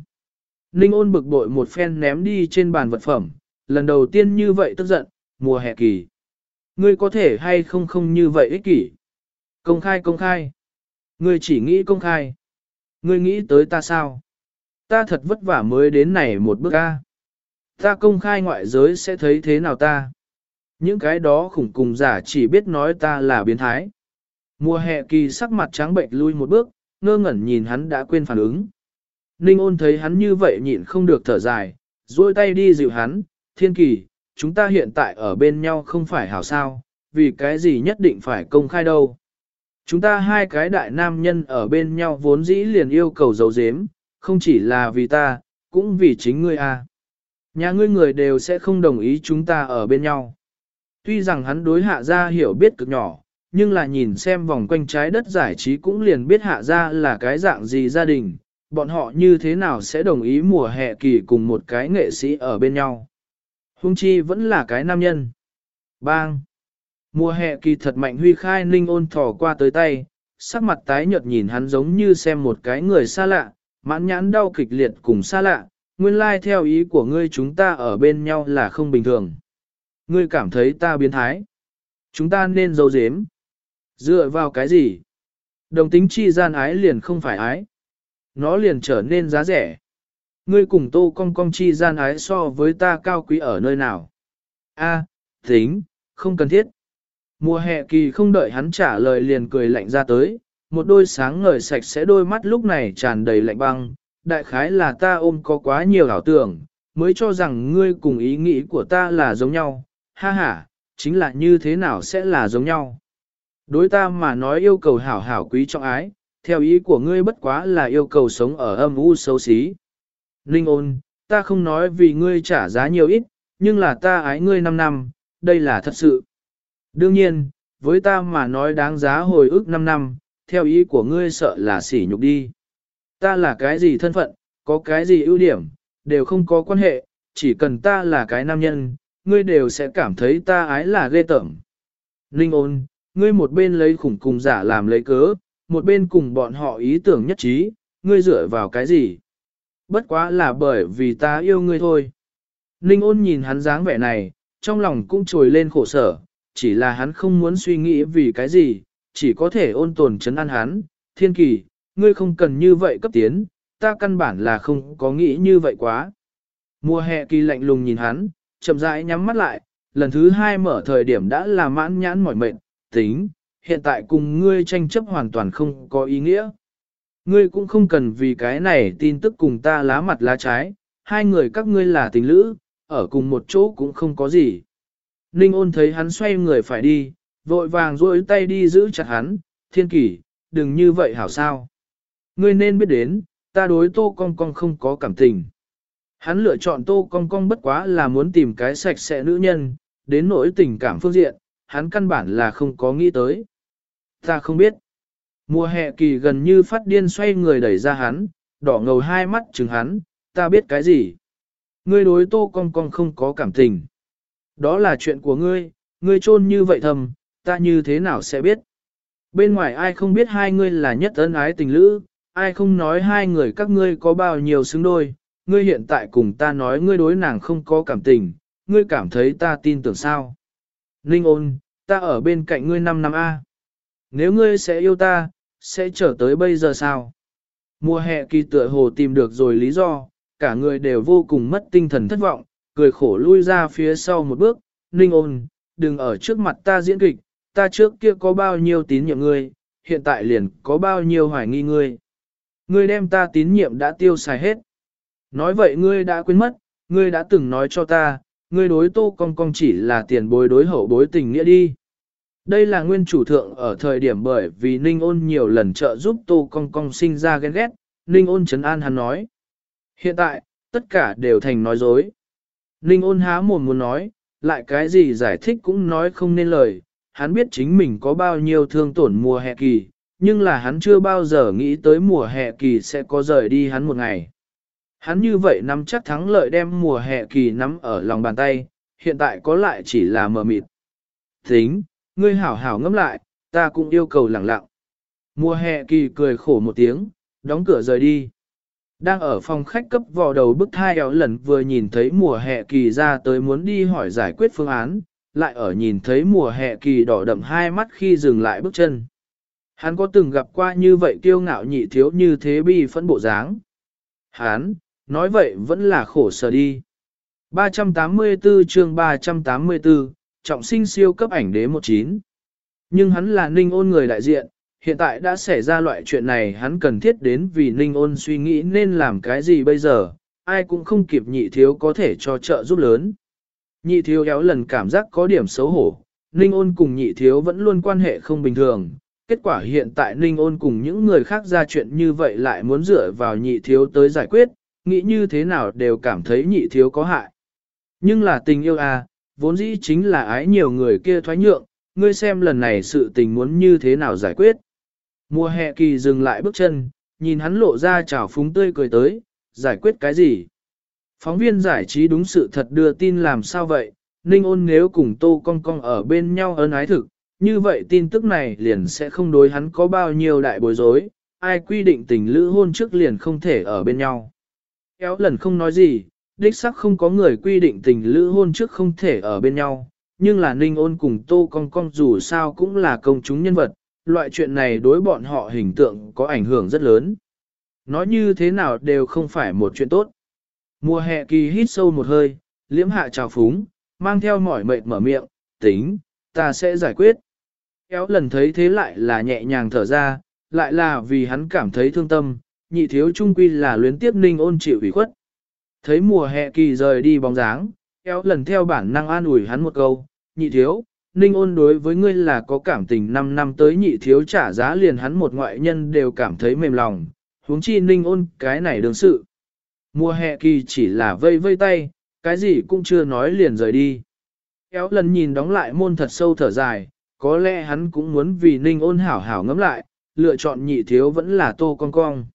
Ninh ôn bực bội một phen ném đi trên bàn vật phẩm, lần đầu tiên như vậy tức giận, mùa hè kỳ. Ngươi có thể hay không không như vậy ích kỷ. Công khai công khai. Ngươi chỉ nghĩ công khai. Ngươi nghĩ tới ta sao? Ta thật vất vả mới đến này một bước a. Ta công khai ngoại giới sẽ thấy thế nào ta? Những cái đó khủng cùng giả chỉ biết nói ta là biến thái. Mùa hè kỳ sắc mặt trắng bệnh lui một bước, ngơ ngẩn nhìn hắn đã quên phản ứng. Ninh ôn thấy hắn như vậy nhịn không được thở dài, duỗi tay đi dịu hắn, thiên kỳ, chúng ta hiện tại ở bên nhau không phải hảo sao, vì cái gì nhất định phải công khai đâu. Chúng ta hai cái đại nam nhân ở bên nhau vốn dĩ liền yêu cầu giấu giếm, không chỉ là vì ta, cũng vì chính ngươi à. Nhà ngươi người đều sẽ không đồng ý chúng ta ở bên nhau. Tuy rằng hắn đối hạ gia hiểu biết cực nhỏ, nhưng là nhìn xem vòng quanh trái đất giải trí cũng liền biết hạ gia là cái dạng gì gia đình, bọn họ như thế nào sẽ đồng ý mùa hè kỳ cùng một cái nghệ sĩ ở bên nhau. Hung chi vẫn là cái nam nhân. Bang! Mùa hè kỳ thật mạnh huy khai ninh ôn thỏ qua tới tay, sắc mặt tái nhợt nhìn hắn giống như xem một cái người xa lạ, mãn nhãn đau kịch liệt cùng xa lạ, nguyên lai like theo ý của ngươi chúng ta ở bên nhau là không bình thường. Ngươi cảm thấy ta biến thái. Chúng ta nên dấu dếm. Dựa vào cái gì? Đồng tính chi gian ái liền không phải ái. Nó liền trở nên giá rẻ. Ngươi cùng tô cong cong chi gian ái so với ta cao quý ở nơi nào? A, tính, không cần thiết. Mùa hè kỳ không đợi hắn trả lời liền cười lạnh ra tới, một đôi sáng ngời sạch sẽ đôi mắt lúc này tràn đầy lạnh băng, đại khái là ta ôm có quá nhiều ảo tưởng, mới cho rằng ngươi cùng ý nghĩ của ta là giống nhau, ha ha, chính là như thế nào sẽ là giống nhau. Đối ta mà nói yêu cầu hảo hảo quý trọng ái, theo ý của ngươi bất quá là yêu cầu sống ở âm u xấu xí. Ninh ôn, ta không nói vì ngươi trả giá nhiều ít, nhưng là ta ái ngươi 5 năm, đây là thật sự. Đương nhiên, với ta mà nói đáng giá hồi ức 5 năm, theo ý của ngươi sợ là sỉ nhục đi. Ta là cái gì thân phận, có cái gì ưu điểm, đều không có quan hệ, chỉ cần ta là cái nam nhân, ngươi đều sẽ cảm thấy ta ái là ghê tởm. Ninh ôn, ngươi một bên lấy khủng cùng giả làm lấy cớ, một bên cùng bọn họ ý tưởng nhất trí, ngươi dựa vào cái gì? Bất quá là bởi vì ta yêu ngươi thôi. Ninh ôn nhìn hắn dáng vẻ này, trong lòng cũng trồi lên khổ sở, chỉ là hắn không muốn suy nghĩ vì cái gì, chỉ có thể ôn tồn chấn an hắn, thiên kỳ, ngươi không cần như vậy cấp tiến, ta căn bản là không có nghĩ như vậy quá. Mùa hè kỳ lạnh lùng nhìn hắn, chậm rãi nhắm mắt lại, lần thứ hai mở thời điểm đã là mãn nhãn mỏi mệt, tính, hiện tại cùng ngươi tranh chấp hoàn toàn không có ý nghĩa. Ngươi cũng không cần vì cái này tin tức cùng ta lá mặt lá trái, hai người các ngươi là tình lữ, ở cùng một chỗ cũng không có gì. Ninh ôn thấy hắn xoay người phải đi, vội vàng duỗi tay đi giữ chặt hắn, thiên kỷ, đừng như vậy hảo sao. Ngươi nên biết đến, ta đối tô cong cong không có cảm tình. Hắn lựa chọn tô cong cong bất quá là muốn tìm cái sạch sẽ nữ nhân, đến nỗi tình cảm phương diện, hắn căn bản là không có nghĩ tới. Ta không biết. Mùa hè kỳ gần như phát điên xoay người đẩy ra hắn, đỏ ngầu hai mắt chừng hắn, ta biết cái gì. Ngươi đối tô cong cong không có cảm tình. Đó là chuyện của ngươi, ngươi trôn như vậy thầm, ta như thế nào sẽ biết. Bên ngoài ai không biết hai ngươi là nhất ân ái tình lữ, ai không nói hai người các ngươi có bao nhiêu xứng đôi, ngươi hiện tại cùng ta nói ngươi đối nàng không có cảm tình, ngươi cảm thấy ta tin tưởng sao. Ninh ôn, ta ở bên cạnh ngươi 5 năm A. Nếu ngươi sẽ yêu ta, sẽ trở tới bây giờ sao? Mùa hè kỳ tựa hồ tìm được rồi lý do, cả người đều vô cùng mất tinh thần thất vọng, cười khổ lui ra phía sau một bước, ninh ôn, đừng ở trước mặt ta diễn kịch, ta trước kia có bao nhiêu tín nhiệm ngươi, hiện tại liền có bao nhiêu hoài nghi ngươi. Ngươi đem ta tín nhiệm đã tiêu xài hết. Nói vậy ngươi đã quên mất, ngươi đã từng nói cho ta, ngươi đối tô cong cong chỉ là tiền bối đối hậu bối tình nghĩa đi. Đây là nguyên chủ thượng ở thời điểm bởi vì Ninh ôn nhiều lần trợ giúp tô cong cong sinh ra ghen ghét, Ninh ôn chấn an hắn nói. Hiện tại, tất cả đều thành nói dối. Ninh ôn há mồm muốn nói, lại cái gì giải thích cũng nói không nên lời, hắn biết chính mình có bao nhiêu thương tổn mùa hè kỳ, nhưng là hắn chưa bao giờ nghĩ tới mùa hè kỳ sẽ có rời đi hắn một ngày. Hắn như vậy nắm chắc thắng lợi đem mùa hè kỳ nắm ở lòng bàn tay, hiện tại có lại chỉ là mờ mịt. Tính, ngươi hảo hảo ngẫm lại, ta cũng yêu cầu lặng lặng. Mùa hè kỳ cười khổ một tiếng, đóng cửa rời đi. Đang ở phòng khách cấp vò đầu bức thai éo lần vừa nhìn thấy mùa hè kỳ ra tới muốn đi hỏi giải quyết phương án, lại ở nhìn thấy mùa hè kỳ đỏ đậm hai mắt khi dừng lại bước chân. Hắn có từng gặp qua như vậy kiêu ngạo nhị thiếu như thế bi phẫn bộ dáng. Hắn, nói vậy vẫn là khổ sở đi. 384 chương 384, trọng sinh siêu cấp ảnh đế 19. Nhưng hắn là ninh ôn người đại diện, hiện tại đã xảy ra loại chuyện này hắn cần thiết đến vì ninh ôn suy nghĩ nên làm cái gì bây giờ, ai cũng không kịp nhị thiếu có thể cho trợ giúp lớn. Nhị thiếu éo lần cảm giác có điểm xấu hổ, ninh ôn cùng nhị thiếu vẫn luôn quan hệ không bình thường. Kết quả hiện tại Ninh ôn cùng những người khác ra chuyện như vậy lại muốn dựa vào nhị thiếu tới giải quyết, nghĩ như thế nào đều cảm thấy nhị thiếu có hại. Nhưng là tình yêu à, vốn dĩ chính là ái nhiều người kia thoái nhượng, ngươi xem lần này sự tình muốn như thế nào giải quyết. Mùa hè kỳ dừng lại bước chân, nhìn hắn lộ ra trào phúng tươi cười tới, giải quyết cái gì? Phóng viên giải trí đúng sự thật đưa tin làm sao vậy? Ninh ôn nếu cùng tô cong cong ở bên nhau ân ái thực, như vậy tin tức này liền sẽ không đối hắn có bao nhiêu đại bối rối, ai quy định tình lữ hôn trước liền không thể ở bên nhau. Kéo lần không nói gì, đích sắc không có người quy định tình lữ hôn trước không thể ở bên nhau, nhưng là ninh ôn cùng tô cong cong dù sao cũng là công chúng nhân vật, loại chuyện này đối bọn họ hình tượng có ảnh hưởng rất lớn. Nói như thế nào đều không phải một chuyện tốt. Mùa hè kỳ hít sâu một hơi, liễm hạ trào phúng, mang theo mỏi mệt mở miệng, tính, ta sẽ giải quyết. Kéo lần thấy thế lại là nhẹ nhàng thở ra, lại là vì hắn cảm thấy thương tâm, nhị thiếu trung quy là luyến tiếp ninh ôn chịu ủy khuất. Thấy mùa hè kỳ rời đi bóng dáng, kéo lần theo bản năng an ủi hắn một câu, nhị thiếu, ninh ôn đối với ngươi là có cảm tình 5 năm tới nhị thiếu trả giá liền hắn một ngoại nhân đều cảm thấy mềm lòng, huống chi ninh ôn cái này đương sự. Mùa hè kỳ chỉ là vây vây tay, cái gì cũng chưa nói liền rời đi. Kéo lần nhìn đóng lại môn thật sâu thở dài, có lẽ hắn cũng muốn vì ninh ôn hảo hảo ngẫm lại, lựa chọn nhị thiếu vẫn là tô con cong.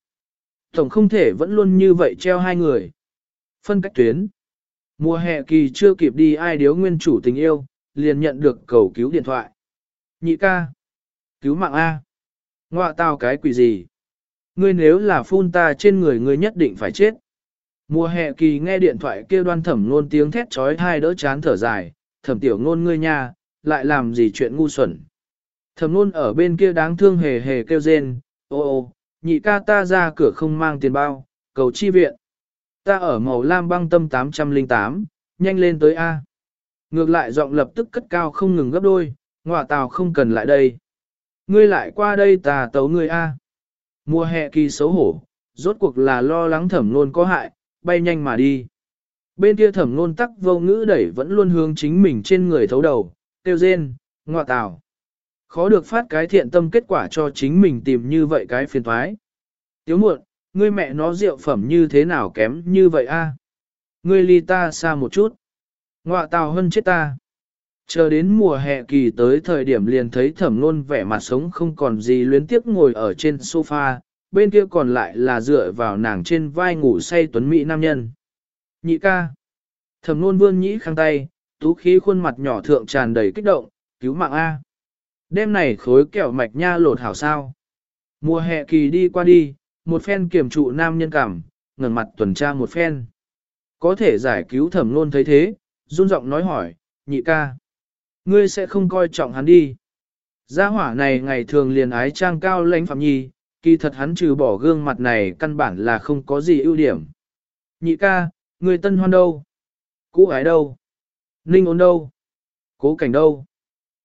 Tổng không thể vẫn luôn như vậy treo hai người. Phân cách tuyến. Mùa hè kỳ chưa kịp đi ai điếu nguyên chủ tình yêu, liền nhận được cầu cứu điện thoại. Nhị ca. Cứu mạng A. Ngoạ tao cái quỷ gì? Ngươi nếu là phun ta trên người ngươi nhất định phải chết. Mùa hè kỳ nghe điện thoại kêu đoan thẩm ngôn tiếng thét trói thai đỡ chán thở dài, thẩm tiểu ngôn ngươi nha, lại làm gì chuyện ngu xuẩn. Thẩm ngôn ở bên kia đáng thương hề hề kêu rên, ô ô, nhị ca ta ra cửa không mang tiền bao, cầu chi viện. Ta ở màu lam băng tâm 808, nhanh lên tới A. Ngược lại giọng lập tức cất cao không ngừng gấp đôi, ngọa tào không cần lại đây. Ngươi lại qua đây ta tấu ngươi A. Mùa hè kỳ xấu hổ, rốt cuộc là lo lắng thẩm luôn có hại, bay nhanh mà đi. Bên kia thẩm luôn tắc vô ngữ đẩy vẫn luôn hướng chính mình trên người thấu đầu, tiêu rên, ngọa tào. Khó được phát cái thiện tâm kết quả cho chính mình tìm như vậy cái phiền thoái. Tiếu muộn, ngươi mẹ nó rượu phẩm như thế nào kém như vậy a? Ngươi ly ta xa một chút. Ngoạ tào hơn chết ta. Chờ đến mùa hè kỳ tới thời điểm liền thấy thẩm nôn vẻ mặt sống không còn gì luyến tiếc ngồi ở trên sofa, bên kia còn lại là dựa vào nàng trên vai ngủ say tuấn mỹ nam nhân. Nhị ca. Thẩm nôn vươn nhĩ khang tay, tú khí khuôn mặt nhỏ thượng tràn đầy kích động, cứu mạng A. Đêm này khối kẹo mạch nha lột hảo sao. Mùa hè kỳ đi qua đi, một phen kiểm trụ nam nhân cảm, ngẩng mặt tuần tra một phen. Có thể giải cứu thẩm luôn thấy thế, run giọng nói hỏi, nhị ca. Ngươi sẽ không coi trọng hắn đi. Gia hỏa này ngày thường liền ái trang cao lãnh phạm nhi, kỳ thật hắn trừ bỏ gương mặt này căn bản là không có gì ưu điểm. Nhị ca, người tân hoan đâu? Cũ ái đâu? Ninh ốn đâu? Cố cảnh đâu?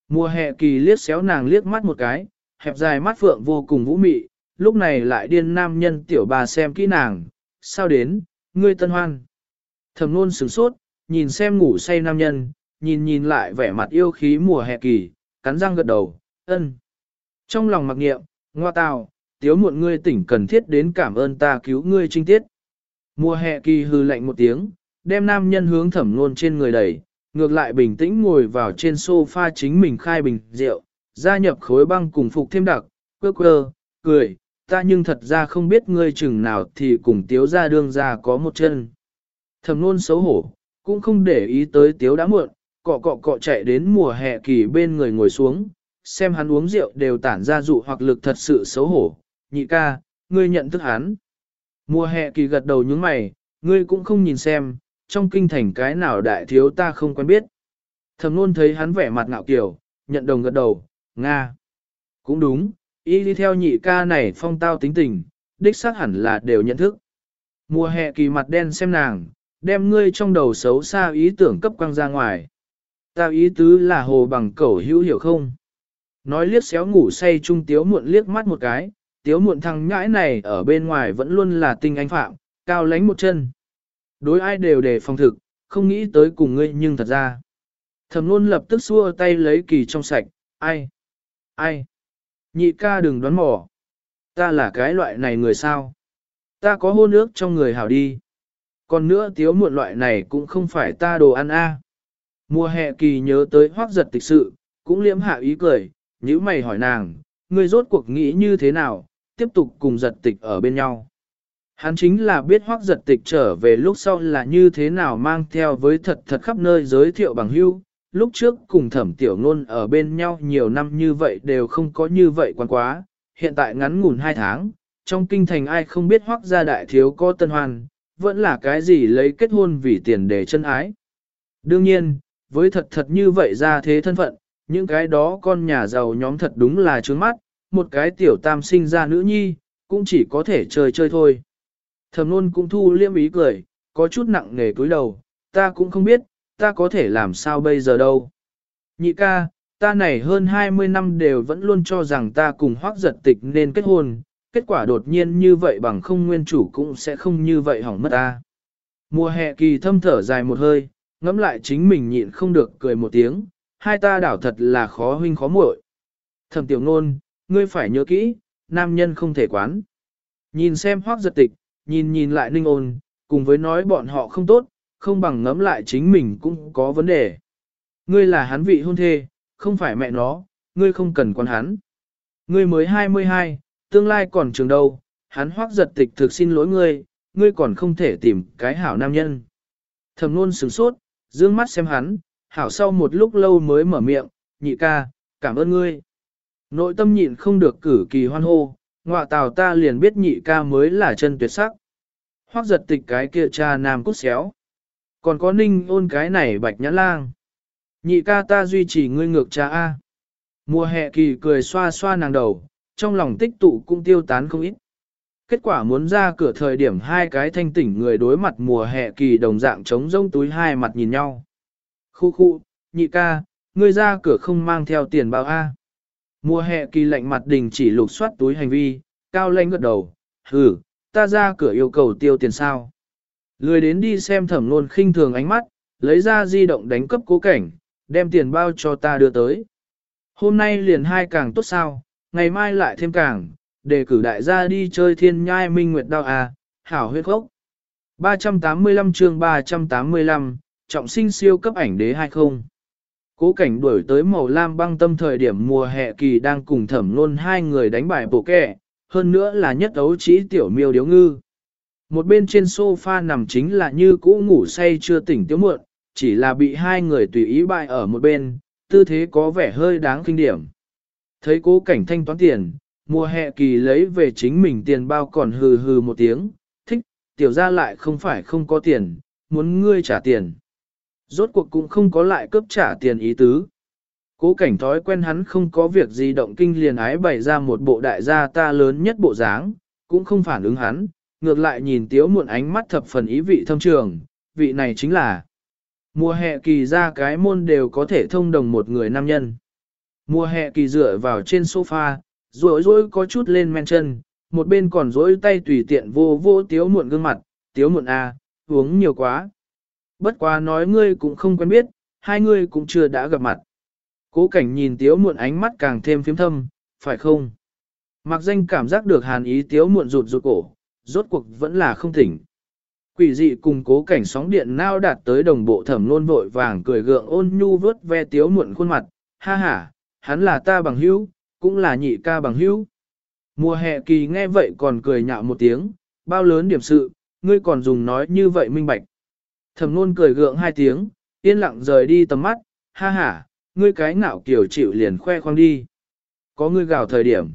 Mùa hè kỳ liếc xéo nàng liếc mắt một cái, hẹp dài mắt phượng vô cùng vũ mị, lúc này lại điên nam nhân tiểu bà xem kỹ nàng, sao đến, ngươi tân hoan. Thầm nôn sửng sốt, nhìn xem ngủ say nam nhân, nhìn nhìn lại vẻ mặt yêu khí mùa hè kỳ, cắn răng gật đầu, ân. Trong lòng mặc niệm ngoa tào, tiếu muộn ngươi tỉnh cần thiết đến cảm ơn ta cứu ngươi trinh tiết. Mùa hè kỳ hư lạnh một tiếng, đem nam nhân hướng thẩm nôn trên người đẩy, ngược lại bình tĩnh ngồi vào trên sofa chính mình khai bình rượu, gia nhập khối băng cùng phục thêm đặc, quơ quơ, cười, ta nhưng thật ra không biết ngươi chừng nào thì cùng tiếu ra đương ra có một chân. thầm nôn xấu hổ, cũng không để ý tới tiếu đã muộn, cọ cọ cọ chạy đến mùa hè kỳ bên người ngồi xuống, xem hắn uống rượu đều tản ra dụ hoặc lực thật sự xấu hổ, nhị ca, ngươi nhận thức hắn. Mùa hè kỳ gật đầu nhướng mày, ngươi cũng không nhìn xem, trong kinh thành cái nào đại thiếu ta không quen biết. thầm luôn thấy hắn vẻ mặt ngạo kiểu, nhận đồng gật đầu, Nga. Cũng đúng, y đi theo nhị ca này phong tao tính tình, đích xác hẳn là đều nhận thức. Mùa hè kỳ mặt đen xem nàng, đem ngươi trong đầu xấu xa ý tưởng cấp quăng ra ngoài. Ta ý tứ là hồ bằng cẩu hữu hiểu không? Nói liếc xéo ngủ say trung tiếu muộn liếc mắt một cái, tiếu muộn thằng nhãi này ở bên ngoài vẫn luôn là tinh anh phạm, cao lánh một chân. Đối ai đều để phòng thực, không nghĩ tới cùng ngươi nhưng thật ra. thầm luôn lập tức xua tay lấy kỳ trong sạch, ai? Ai? Nhị ca đừng đoán mò. Ta là cái loại này người sao? Ta có hôn ước trong người hảo đi. Còn nữa tiếu muộn loại này cũng không phải ta đồ ăn a. Mùa hè kỳ nhớ tới hoác giật tịch sự, cũng liễm hạ ý cười, nhữ mày hỏi nàng, ngươi rốt cuộc nghĩ như thế nào, tiếp tục cùng giật tịch ở bên nhau. Hắn chính là biết hoác giật tịch trở về lúc sau là như thế nào mang theo với thật thật khắp nơi giới thiệu bằng hưu. Lúc trước cùng thẩm tiểu ngôn ở bên nhau nhiều năm như vậy đều không có như vậy quan quá, hiện tại ngắn ngủn hai tháng, trong kinh thành ai không biết hoác gia đại thiếu có tân hoan vẫn là cái gì lấy kết hôn vì tiền để chân ái. Đương nhiên, với thật thật như vậy ra thế thân phận, những cái đó con nhà giàu nhóm thật đúng là trướng mắt, một cái tiểu tam sinh ra nữ nhi, cũng chỉ có thể chơi chơi thôi. Thẩm nôn cũng thu liêm ý cười, có chút nặng nề cúi đầu, ta cũng không biết, ta có thể làm sao bây giờ đâu. Nhị ca, ta này hơn 20 năm đều vẫn luôn cho rằng ta cùng hoác giật tịch nên kết hôn, kết quả đột nhiên như vậy bằng không nguyên chủ cũng sẽ không như vậy hỏng mất ta. Mùa hè kỳ thâm thở dài một hơi, ngẫm lại chính mình nhịn không được cười một tiếng, hai ta đảo thật là khó huynh khó muội. Thẩm tiểu nôn, ngươi phải nhớ kỹ, nam nhân không thể quán. Nhìn xem hoác giật tịch, nhìn nhìn lại ninh ôn, cùng với nói bọn họ không tốt, không bằng ngẫm lại chính mình cũng có vấn đề. Ngươi là hắn vị hôn thê, không phải mẹ nó, ngươi không cần quan hắn. Ngươi mới 22, tương lai còn trường đâu, hắn hoác giật tịch thực xin lỗi ngươi, ngươi còn không thể tìm cái hảo nam nhân. Thầm luôn sửng sốt, dương mắt xem hắn, hảo sau một lúc lâu mới mở miệng, nhị ca, cảm ơn ngươi. Nội tâm nhịn không được cử kỳ hoan hô, ngọa tào ta liền biết nhị ca mới là chân tuyệt sắc. Hoác giật tịch cái kia cha nam cút xéo. Còn có ninh ôn cái này bạch nhãn lang. Nhị ca ta duy trì ngươi ngược cha A. Mùa hè kỳ cười xoa xoa nàng đầu, trong lòng tích tụ cũng tiêu tán không ít. Kết quả muốn ra cửa thời điểm hai cái thanh tỉnh người đối mặt mùa hè kỳ đồng dạng trống rông túi hai mặt nhìn nhau. Khu khu, nhị ca, ngươi ra cửa không mang theo tiền bao A. Mùa hè kỳ lạnh mặt đình chỉ lục soát túi hành vi, cao lanh gật đầu, hừ, ta ra cửa yêu cầu tiêu tiền sao. Lười đến đi xem thẩm nôn khinh thường ánh mắt, lấy ra di động đánh cấp cố cảnh, đem tiền bao cho ta đưa tới. Hôm nay liền hai càng tốt sao, ngày mai lại thêm càng, để cử đại gia đi chơi thiên nhai minh nguyệt đao à, hảo huyết khốc. 385 chương 385, trọng sinh siêu cấp ảnh đế hay không? Cố cảnh đuổi tới màu lam băng tâm thời điểm mùa hè kỳ đang cùng thẩm luôn hai người đánh bài bộ kẹ, hơn nữa là nhất ấu trí tiểu miêu điếu ngư. Một bên trên sofa nằm chính là như cũ ngủ say chưa tỉnh tiếu muộn, chỉ là bị hai người tùy ý bại ở một bên, tư thế có vẻ hơi đáng kinh điểm. Thấy cố cảnh thanh toán tiền, mùa hè kỳ lấy về chính mình tiền bao còn hừ hừ một tiếng, thích, tiểu ra lại không phải không có tiền, muốn ngươi trả tiền. Rốt cuộc cũng không có lại cướp trả tiền ý tứ. Cố cảnh thói quen hắn không có việc gì động kinh liền ái bày ra một bộ đại gia ta lớn nhất bộ dáng, cũng không phản ứng hắn, ngược lại nhìn tiếu muộn ánh mắt thập phần ý vị thâm trường, vị này chính là mùa hè kỳ ra cái môn đều có thể thông đồng một người nam nhân. Mùa hè kỳ dựa vào trên sofa, rối rối có chút lên men chân, một bên còn rối tay tùy tiện vô vô tiếu muộn gương mặt, tiếu muộn à, uống nhiều quá. Bất quá nói ngươi cũng không quen biết, hai ngươi cũng chưa đã gặp mặt. Cố cảnh nhìn tiếu muộn ánh mắt càng thêm phiếm thâm, phải không? Mặc danh cảm giác được hàn ý tiếu muộn rụt rụt cổ, rốt cuộc vẫn là không tỉnh. Quỷ dị cùng cố cảnh sóng điện nao đạt tới đồng bộ thẩm nôn vội vàng cười gượng ôn nhu vớt ve tiếu muộn khuôn mặt, ha ha, hắn là ta bằng hữu, cũng là nhị ca bằng hữu. Mùa hè kỳ nghe vậy còn cười nhạo một tiếng, bao lớn điểm sự, ngươi còn dùng nói như vậy minh bạch. Thẩm nôn cười gượng hai tiếng, yên lặng rời đi tầm mắt, ha ha, ngươi cái ngạo kiểu chịu liền khoe khoang đi. Có ngươi gào thời điểm.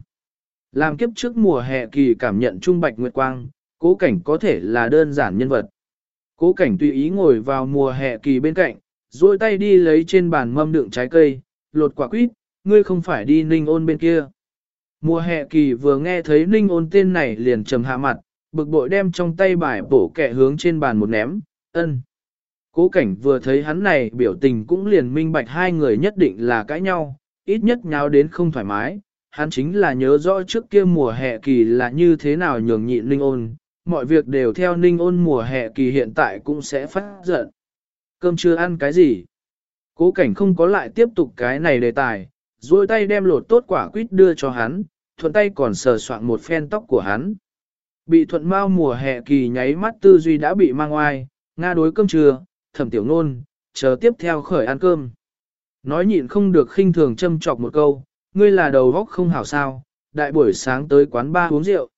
Làm kiếp trước mùa hè kỳ cảm nhận trung bạch nguyệt quang, Cố cảnh có thể là đơn giản nhân vật. Cố cảnh tùy ý ngồi vào mùa hè kỳ bên cạnh, duỗi tay đi lấy trên bàn mâm đựng trái cây, lột quả quýt, ngươi không phải đi ninh ôn bên kia. Mùa hè kỳ vừa nghe thấy ninh ôn tên này liền trầm hạ mặt, bực bội đem trong tay bài bổ kẹ hướng trên bàn một ném, ân. Cố cảnh vừa thấy hắn này biểu tình cũng liền minh bạch hai người nhất định là cãi nhau, ít nhất nháo đến không thoải mái. Hắn chính là nhớ rõ trước kia mùa hè kỳ là như thế nào nhường nhịn ninh ôn, mọi việc đều theo ninh ôn mùa hè kỳ hiện tại cũng sẽ phát giận. Cơm chưa ăn cái gì? Cố cảnh không có lại tiếp tục cái này đề tài, duỗi tay đem lột tốt quả quýt đưa cho hắn, thuận tay còn sờ soạn một phen tóc của hắn. Bị thuận mau mùa hè kỳ nháy mắt tư duy đã bị mang oai, Nga đối cơm trưa, thẩm tiểu nôn, chờ tiếp theo khởi ăn cơm. Nói nhịn không được khinh thường châm chọc một câu, ngươi là đầu góc không hảo sao, đại buổi sáng tới quán ba uống rượu.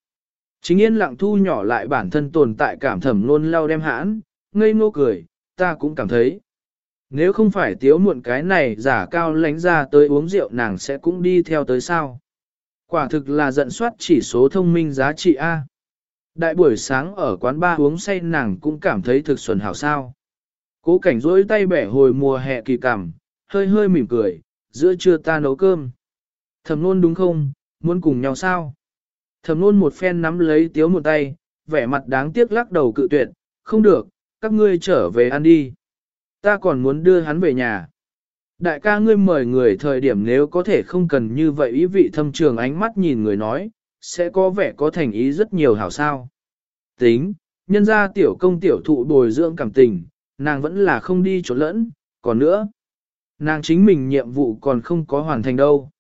Chính yên lặng thu nhỏ lại bản thân tồn tại cảm thẩm luôn lau đem hãn, ngây ngô cười, ta cũng cảm thấy. Nếu không phải tiếu muộn cái này giả cao lánh ra tới uống rượu nàng sẽ cũng đi theo tới sao. Quả thực là giận soát chỉ số thông minh giá trị A. Đại buổi sáng ở quán ba uống say nàng cũng cảm thấy thực xuẩn hảo sao. Cố cảnh rỗi tay bẻ hồi mùa hè kỳ cảm, hơi hơi mỉm cười, giữa trưa ta nấu cơm. Thầm nôn đúng không, muốn cùng nhau sao? Thầm nôn một phen nắm lấy tiếu một tay, vẻ mặt đáng tiếc lắc đầu cự tuyệt, không được, các ngươi trở về ăn đi. Ta còn muốn đưa hắn về nhà. Đại ca ngươi mời người thời điểm nếu có thể không cần như vậy ý vị thâm trường ánh mắt nhìn người nói, sẽ có vẻ có thành ý rất nhiều hảo sao. Tính, nhân ra tiểu công tiểu thụ bồi dưỡng cảm tình, nàng vẫn là không đi chỗ lẫn, còn nữa, nàng chính mình nhiệm vụ còn không có hoàn thành đâu.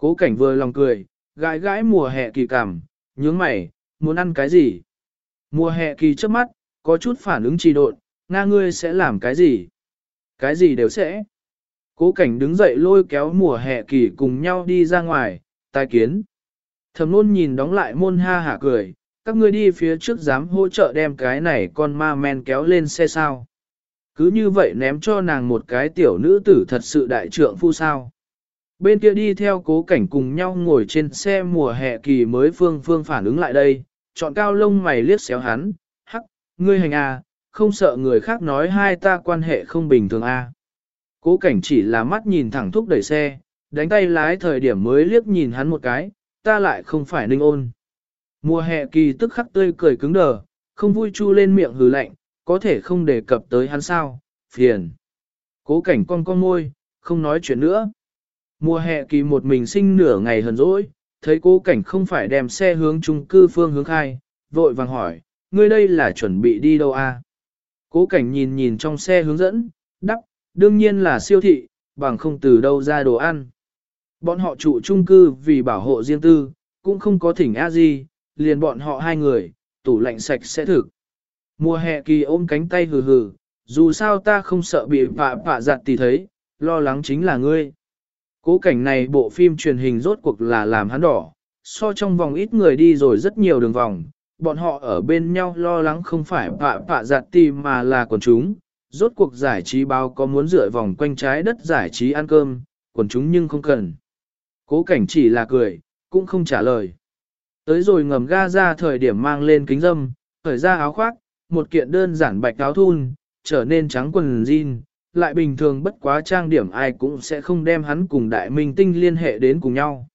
Cố cảnh vừa lòng cười, gãi gãi mùa hè kỳ cảm, nhướng mày, muốn ăn cái gì? Mùa hè kỳ trước mắt, có chút phản ứng trì độn, Nga ngươi sẽ làm cái gì? Cái gì đều sẽ. Cố cảnh đứng dậy lôi kéo mùa hè kỳ cùng nhau đi ra ngoài, tai kiến. Thầm luôn nhìn đóng lại môn ha hả cười, các ngươi đi phía trước dám hỗ trợ đem cái này con ma men kéo lên xe sao. Cứ như vậy ném cho nàng một cái tiểu nữ tử thật sự đại trượng phu sao. Bên kia đi theo cố cảnh cùng nhau ngồi trên xe mùa hè kỳ mới phương phương phản ứng lại đây, chọn cao lông mày liếc xéo hắn, hắc, ngươi hành à, không sợ người khác nói hai ta quan hệ không bình thường à. Cố cảnh chỉ là mắt nhìn thẳng thúc đẩy xe, đánh tay lái thời điểm mới liếc nhìn hắn một cái, ta lại không phải ninh ôn. Mùa hè kỳ tức khắc tươi cười cứng đờ, không vui chu lên miệng hừ lạnh, có thể không đề cập tới hắn sao, phiền. Cố cảnh con con môi, không nói chuyện nữa. Mùa hè kỳ một mình sinh nửa ngày hờn rỗi, thấy cố cảnh không phải đem xe hướng trung cư phương hướng khai, vội vàng hỏi, ngươi đây là chuẩn bị đi đâu a? Cố cảnh nhìn nhìn trong xe hướng dẫn, đắp, đương nhiên là siêu thị, bằng không từ đâu ra đồ ăn. Bọn họ trụ trung cư vì bảo hộ riêng tư, cũng không có thỉnh a gì, liền bọn họ hai người, tủ lạnh sạch sẽ thực. Mùa hè kỳ ôm cánh tay hừ hừ, dù sao ta không sợ bị vạ vạ giặt thì thấy, lo lắng chính là ngươi. Cố cảnh này bộ phim truyền hình rốt cuộc là làm hắn đỏ, so trong vòng ít người đi rồi rất nhiều đường vòng, bọn họ ở bên nhau lo lắng không phải vạ vạ giặt tìm mà là quần chúng. Rốt cuộc giải trí bao có muốn rửa vòng quanh trái đất giải trí ăn cơm, quần chúng nhưng không cần. Cố cảnh chỉ là cười, cũng không trả lời. Tới rồi ngầm ga ra thời điểm mang lên kính dâm, khởi ra áo khoác, một kiện đơn giản bạch áo thun, trở nên trắng quần jean, lại bình thường bất quá trang điểm ai cũng sẽ không đem hắn cùng đại minh tinh liên hệ đến cùng nhau.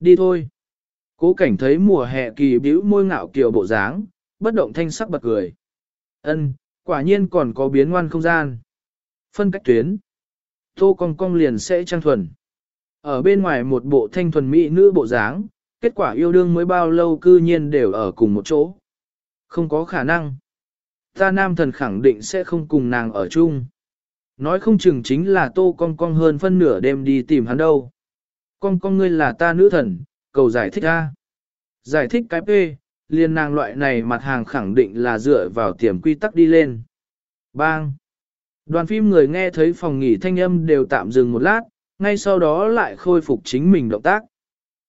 Đi thôi. Cố cảnh thấy mùa hè kỳ bĩu môi ngạo kiều bộ dáng, bất động thanh sắc bật cười. Ân, quả nhiên còn có biến ngoan không gian. Phân cách tuyến. Tô cong cong liền sẽ trang thuần. Ở bên ngoài một bộ thanh thuần mỹ nữ bộ dáng, kết quả yêu đương mới bao lâu cư nhiên đều ở cùng một chỗ. Không có khả năng. Ta nam thần khẳng định sẽ không cùng nàng ở chung. Nói không chừng chính là tô cong cong hơn phân nửa đêm đi tìm hắn đâu. Cong cong ngươi là ta nữ thần, cầu giải thích a. Giải thích cái P, liên nàng loại này mặt hàng khẳng định là dựa vào tiềm quy tắc đi lên. Bang! Đoàn phim người nghe thấy phòng nghỉ thanh âm đều tạm dừng một lát, ngay sau đó lại khôi phục chính mình động tác.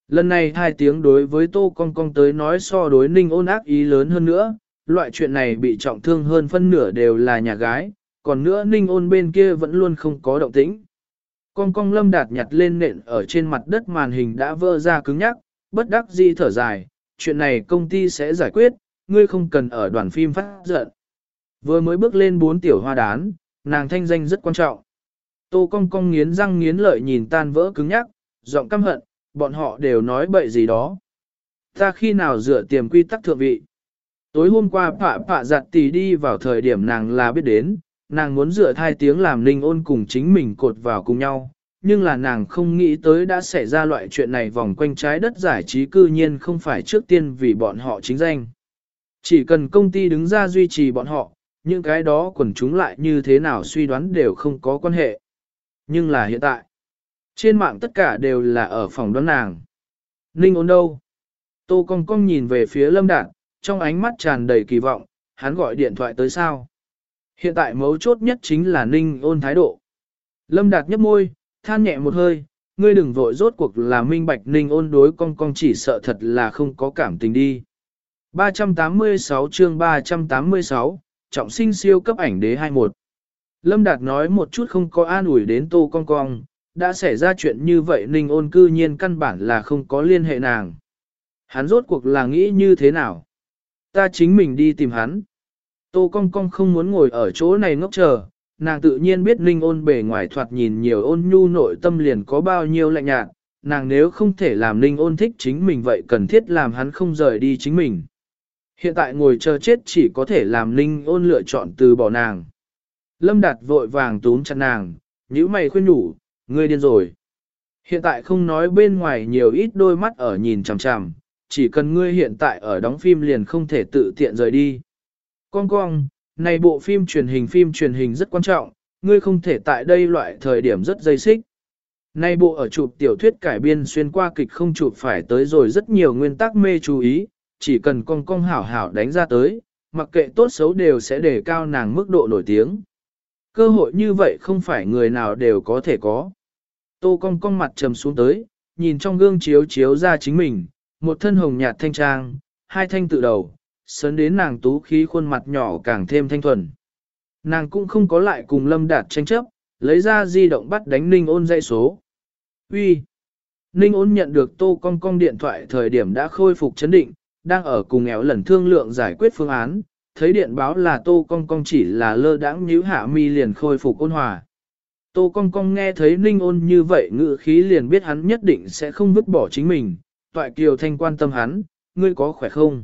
Lần này hai tiếng đối với Tô Cong Cong tới nói so đối ninh ôn ác ý lớn hơn nữa, loại chuyện này bị trọng thương hơn phân nửa đều là nhà gái, còn nữa ninh ôn bên kia vẫn luôn không có động tĩnh. Con cong lâm đạt nhặt lên nện ở trên mặt đất màn hình đã vỡ ra cứng nhắc, bất đắc dĩ thở dài, chuyện này công ty sẽ giải quyết, ngươi không cần ở đoàn phim phát giận. Vừa mới bước lên bốn tiểu hoa đán, nàng thanh danh rất quan trọng. Tô cong cong nghiến răng nghiến lợi nhìn tan vỡ cứng nhắc, giọng căm hận, bọn họ đều nói bậy gì đó. Ta khi nào dựa tiềm quy tắc thượng vị. Tối hôm qua phạ phạ giặt tỷ đi vào thời điểm nàng là biết đến, nàng muốn dựa thai tiếng làm ninh ôn cùng chính mình cột vào cùng nhau, nhưng là nàng không nghĩ tới đã xảy ra loại chuyện này vòng quanh trái đất giải trí cư nhiên không phải trước tiên vì bọn họ chính danh. Chỉ cần công ty đứng ra duy trì bọn họ, những cái đó quần chúng lại như thế nào suy đoán đều không có quan hệ. Nhưng là hiện tại, trên mạng tất cả đều là ở phòng đoán nàng. Ninh ôn đâu? Tô cong cong nhìn về phía lâm đạt, trong ánh mắt tràn đầy kỳ vọng, hắn gọi điện thoại tới sao? Hiện tại mấu chốt nhất chính là ninh ôn thái độ. Lâm đạt nhấp môi, than nhẹ một hơi, ngươi đừng vội rốt cuộc là minh bạch ninh ôn đối con con chỉ sợ thật là không có cảm tình đi. 386 chương 386, trọng sinh siêu cấp ảnh đế 21. Lâm Đạt nói một chút không có an ủi đến tô con con, đã xảy ra chuyện như vậy ninh ôn cư nhiên căn bản là không có liên hệ nàng. Hắn rốt cuộc là nghĩ như thế nào? Ta chính mình đi tìm hắn. Tô cong cong không muốn ngồi ở chỗ này ngốc chờ, nàng tự nhiên biết ninh ôn bề ngoài thoạt nhìn nhiều ôn nhu nội tâm liền có bao nhiêu lạnh nhạt, nàng nếu không thể làm ninh ôn thích chính mình vậy cần thiết làm hắn không rời đi chính mình. Hiện tại ngồi chờ chết chỉ có thể làm ninh ôn lựa chọn từ bỏ nàng. Lâm Đạt vội vàng túm chặt nàng, nhíu mày khuyên nhủ, ngươi điên rồi. Hiện tại không nói bên ngoài nhiều ít đôi mắt ở nhìn chằm chằm, chỉ cần ngươi hiện tại ở đóng phim liền không thể tự tiện rời đi. Con cong, này bộ phim truyền hình phim truyền hình rất quan trọng, ngươi không thể tại đây loại thời điểm rất dây xích. Nay bộ ở chụp tiểu thuyết cải biên xuyên qua kịch không chụp phải tới rồi rất nhiều nguyên tắc mê chú ý, chỉ cần con cong hảo hảo đánh ra tới, mặc kệ tốt xấu đều sẽ đề cao nàng mức độ nổi tiếng. Cơ hội như vậy không phải người nào đều có thể có. Tô cong cong mặt trầm xuống tới, nhìn trong gương chiếu chiếu ra chính mình, một thân hồng nhạt thanh trang, hai thanh tự đầu, sớn đến nàng tú khí khuôn mặt nhỏ càng thêm thanh thuần. Nàng cũng không có lại cùng lâm đạt tranh chấp, lấy ra di động bắt đánh ninh ôn dãy số. Uy, Ninh ôn nhận được tô cong cong điện thoại thời điểm đã khôi phục chấn định, đang ở cùng éo lần thương lượng giải quyết phương án, thấy điện báo là tô cong cong chỉ là lơ đãng nhíu hạ mi liền khôi phục ôn hòa. Tô cong cong nghe thấy ninh ôn như vậy ngự khí liền biết hắn nhất định sẽ không vứt bỏ chính mình, toại kiều thanh quan tâm hắn, ngươi có khỏe không?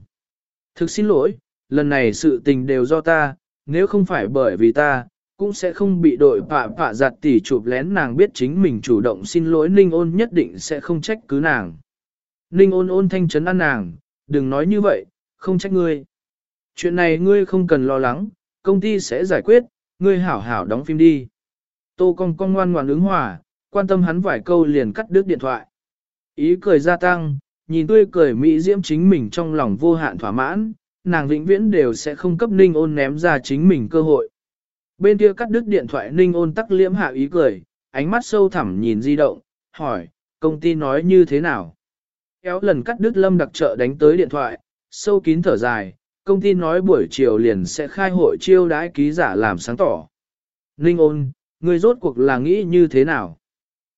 Thực xin lỗi, lần này sự tình đều do ta, nếu không phải bởi vì ta, cũng sẽ không bị đội pạ pạ giặt tỉ chụp lén nàng biết chính mình chủ động xin lỗi Ninh ôn nhất định sẽ không trách cứ nàng. Ninh ôn ôn thanh chấn an nàng, đừng nói như vậy, không trách ngươi. Chuyện này ngươi không cần lo lắng, công ty sẽ giải quyết, ngươi hảo hảo đóng phim đi. Tô con con ngoan ngoan ứng hòa, quan tâm hắn vài câu liền cắt đứt điện thoại. Ý cười gia tăng, nhìn tươi cười mỹ diễm chính mình trong lòng vô hạn thỏa mãn, nàng vĩnh viễn đều sẽ không cấp ninh ôn ném ra chính mình cơ hội. Bên kia cắt đứt điện thoại ninh ôn tắc liễm hạ ý cười, ánh mắt sâu thẳm nhìn di động, hỏi, công ty nói như thế nào? Kéo lần cắt đứt lâm đặc trợ đánh tới điện thoại, sâu kín thở dài, công ty nói buổi chiều liền sẽ khai hội chiêu đãi ký giả làm sáng tỏ. Ninh ôn, người rốt cuộc là nghĩ như thế nào?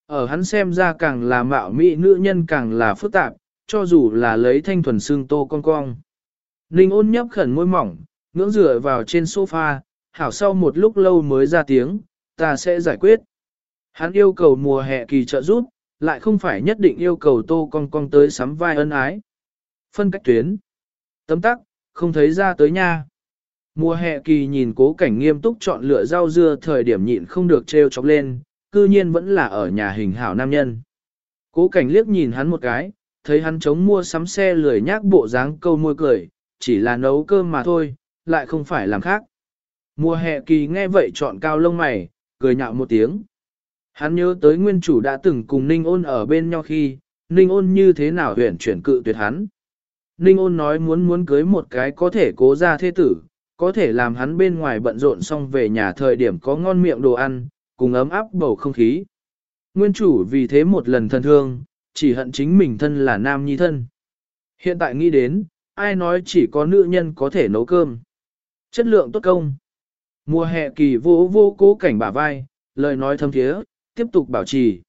Ở hắn xem ra càng là mạo mỹ nữ nhân càng là phức tạp, cho dù là lấy thanh thuần xương tô con cong. Ninh ôn nhấp khẩn môi mỏng, ngưỡng dựa vào trên sofa, hảo sau một lúc lâu mới ra tiếng, ta sẽ giải quyết. Hắn yêu cầu mùa hè kỳ trợ giúp, lại không phải nhất định yêu cầu tô con cong tới sắm vai ân ái. Phân cách tuyến. Tấm tắc, không thấy ra tới nha. Mùa hè kỳ nhìn cố cảnh nghiêm túc chọn lựa rau dưa thời điểm nhịn không được treo chọc lên, cư nhiên vẫn là ở nhà hình hảo nam nhân. Cố cảnh liếc nhìn hắn một cái, thấy hắn chống mua sắm xe lười nhác bộ dáng câu môi cười, chỉ là nấu cơm mà thôi, lại không phải làm khác. Mùa hè kỳ nghe vậy chọn cao lông mày, cười nhạo một tiếng. Hắn nhớ tới nguyên chủ đã từng cùng Ninh ôn ở bên nhau khi, Ninh ôn như thế nào huyển chuyển cự tuyệt hắn. Ninh ôn nói muốn muốn cưới một cái có thể cố ra thế tử, có thể làm hắn bên ngoài bận rộn xong về nhà thời điểm có ngon miệng đồ ăn, cùng ấm áp bầu không khí. Nguyên chủ vì thế một lần thân thương, chỉ hận chính mình thân là nam nhi thân. Hiện tại nghĩ đến, ai nói chỉ có nữ nhân có thể nấu cơm. Chất lượng tốt công. Mùa hè kỳ vô vô cố cảnh bả vai, lời nói thâm thiế, tiếp tục bảo trì.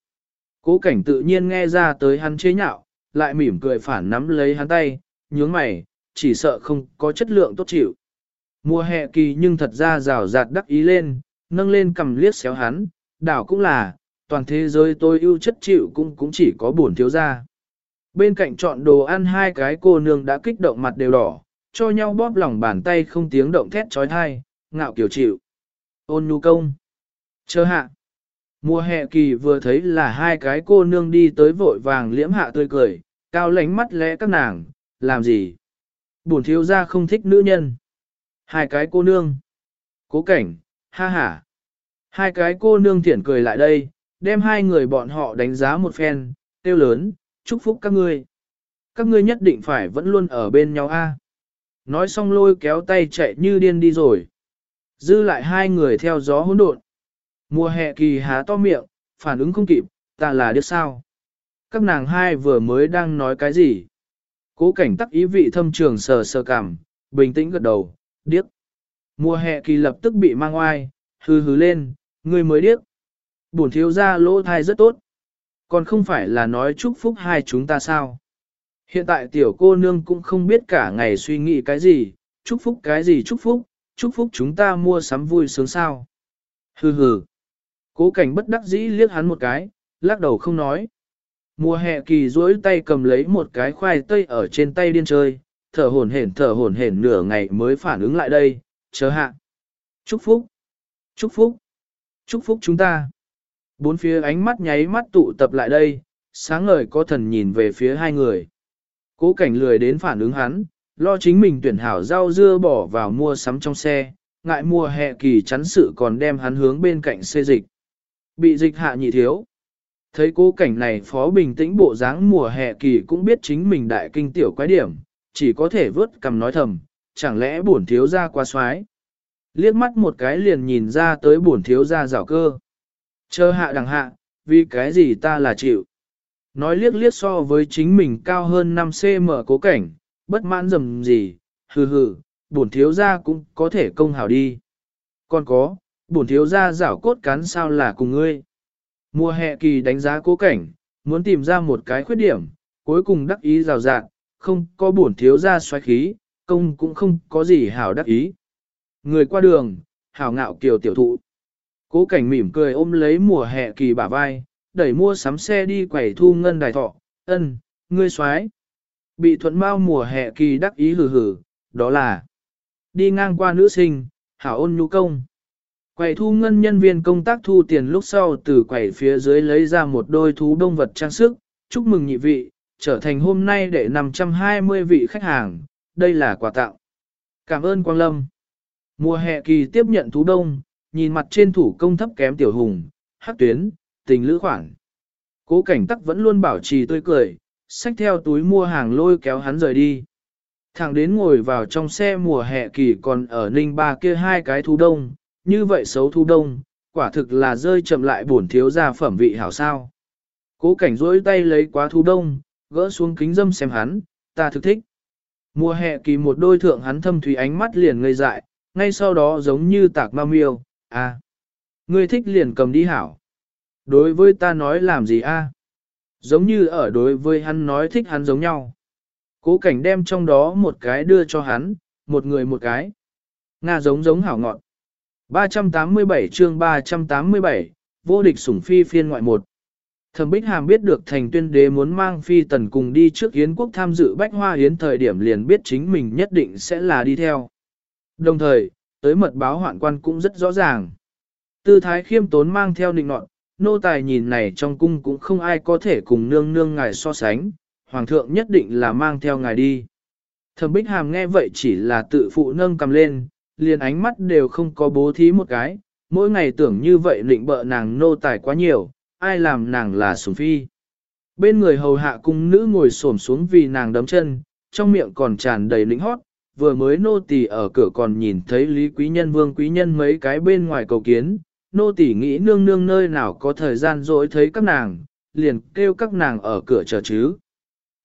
Cố cảnh tự nhiên nghe ra tới hắn chế nhạo, lại mỉm cười phản nắm lấy hắn tay, nhướng mày, chỉ sợ không có chất lượng tốt chịu. Mùa hè kỳ nhưng thật ra rào rạt đắc ý lên, nâng lên cầm liếc xéo hắn, đảo cũng là, toàn thế giới tôi ưu chất chịu cũng cũng chỉ có buồn thiếu ra. Bên cạnh chọn đồ ăn hai cái cô nương đã kích động mặt đều đỏ, cho nhau bóp lòng bàn tay không tiếng động thét trói thai, ngạo kiểu chịu. Ôn nhu công. Chờ hạ. Mùa hè kỳ vừa thấy là hai cái cô nương đi tới vội vàng liễm hạ tươi cười, cao lánh mắt lẽ các nàng, làm gì? buồn thiếu gia không thích nữ nhân. Hai cái cô nương. Cố cảnh, ha ha. Hai cái cô nương thiển cười lại đây, đem hai người bọn họ đánh giá một phen, tiêu lớn, chúc phúc các ngươi. Các ngươi nhất định phải vẫn luôn ở bên nhau a. Nói xong lôi kéo tay chạy như điên đi rồi. Dư lại hai người theo gió hỗn độn. Mùa hè kỳ há to miệng, phản ứng không kịp, ta là đứa sao. Các nàng hai vừa mới đang nói cái gì. Cố cảnh tắc ý vị thâm trường sờ sờ cảm, bình tĩnh gật đầu, điếc. Mùa hè kỳ lập tức bị mang oai, hư hứ lên, người mới điếc. Bổn thiếu ra lỗ thai rất tốt. Còn không phải là nói chúc phúc hai chúng ta sao. Hiện tại tiểu cô nương cũng không biết cả ngày suy nghĩ cái gì, chúc phúc cái gì chúc phúc, chúc phúc chúng ta mua sắm vui sướng sao. Hừ hừ. Cố cảnh bất đắc dĩ liếc hắn một cái, lắc đầu không nói. Mùa hè kỳ duỗi tay cầm lấy một cái khoai tây ở trên tay điên chơi, thở hổn hển thở hổn hển nửa ngày mới phản ứng lại đây, chờ hạ. Chúc phúc. Chúc phúc. Chúc phúc chúng ta. Bốn phía ánh mắt nháy mắt tụ tập lại đây, sáng ngời có thần nhìn về phía hai người. Cố cảnh lười đến phản ứng hắn, lo chính mình tuyển hảo rau dưa bỏ vào mua sắm trong xe, ngại mùa hè kỳ chắn sự còn đem hắn hướng bên cạnh xê dịch. Bị dịch hạ nhị thiếu. Thấy cố cảnh này phó bình tĩnh bộ dáng mùa hè kỳ cũng biết chính mình đại kinh tiểu quái điểm, chỉ có thể vớt cầm nói thầm, chẳng lẽ bổn thiếu ra quá xoái. Liếc mắt một cái liền nhìn ra tới bổn thiếu ra rào cơ. Chờ hạ đằng hạ, vì cái gì ta là chịu. Nói liếc liếc so với chính mình cao hơn 5cm cố cảnh, bất mãn dầm gì, hừ hừ, bổn thiếu ra cũng có thể công hảo đi. Còn có, bổn thiếu ra rảo cốt cắn sao là cùng ngươi. Mùa hè kỳ đánh giá cố cảnh, muốn tìm ra một cái khuyết điểm, cuối cùng đắc ý rào rạng, không có bổn thiếu ra xoáy khí, công cũng không có gì hảo đắc ý. Người qua đường, hảo ngạo kiều tiểu thụ. Cố cảnh mỉm cười ôm lấy mùa hè kỳ bả vai, đẩy mua sắm xe đi quẩy thu ngân đài thọ, ân, ngươi xoái. Bị thuận mau mùa hè kỳ đắc ý hừ hừ, đó là đi ngang qua nữ sinh, hảo ôn nhu công. Quầy thu ngân nhân viên công tác thu tiền lúc sau từ quầy phía dưới lấy ra một đôi thú đông vật trang sức, chúc mừng nhị vị, trở thành hôm nay để 520 vị khách hàng, đây là quà tặng. Cảm ơn Quang Lâm. Mùa hè kỳ tiếp nhận thú đông, nhìn mặt trên thủ công thấp kém tiểu hùng, hắc tuyến, tình lữ khoản. Cố cảnh tắc vẫn luôn bảo trì tươi cười, xách theo túi mua hàng lôi kéo hắn rời đi. Thẳng đến ngồi vào trong xe mùa hè kỳ còn ở ninh ba kia hai cái thu đông, như vậy xấu thu đông, quả thực là rơi chậm lại bổn thiếu gia phẩm vị hảo sao. Cố cảnh rỗi tay lấy quá thu đông, gỡ xuống kính dâm xem hắn, ta thực thích. Mùa hè kỳ một đôi thượng hắn thâm thủy ánh mắt liền ngây dại, ngay sau đó giống như tạc ma miêu, à. Ngươi thích liền cầm đi hảo. Đối với ta nói làm gì a? Giống như ở đối với hắn nói thích hắn giống nhau. Cố cảnh đem trong đó một cái đưa cho hắn, một người một cái. Nga giống giống hảo ngọn. 387 chương 387, vô địch sủng phi phiên ngoại một. Thẩm Bích Hàm biết được thành tuyên đế muốn mang phi tần cùng đi trước Yến quốc tham dự bách hoa yến thời điểm liền biết chính mình nhất định sẽ là đi theo. Đồng thời, tới mật báo hoạn quan cũng rất rõ ràng. Tư thái khiêm tốn mang theo nịnh nọt, nô tài nhìn này trong cung cũng không ai có thể cùng nương nương ngài so sánh, hoàng thượng nhất định là mang theo ngài đi. Thẩm Bích Hàm nghe vậy chỉ là tự phụ nâng cầm lên, liền ánh mắt đều không có bố thí một cái, mỗi ngày tưởng như vậy lịnh bợ nàng nô tài quá nhiều, ai làm nàng là sủng phi. Bên người hầu hạ cung nữ ngồi xổm xuống vì nàng đấm chân, trong miệng còn tràn đầy lĩnh hót, vừa mới nô tỳ ở cửa còn nhìn thấy Lý Quý Nhân Vương Quý Nhân mấy cái bên ngoài cầu kiến, nô tỳ nghĩ nương nương nơi nào có thời gian dỗi thấy các nàng, liền kêu các nàng ở cửa chờ chứ.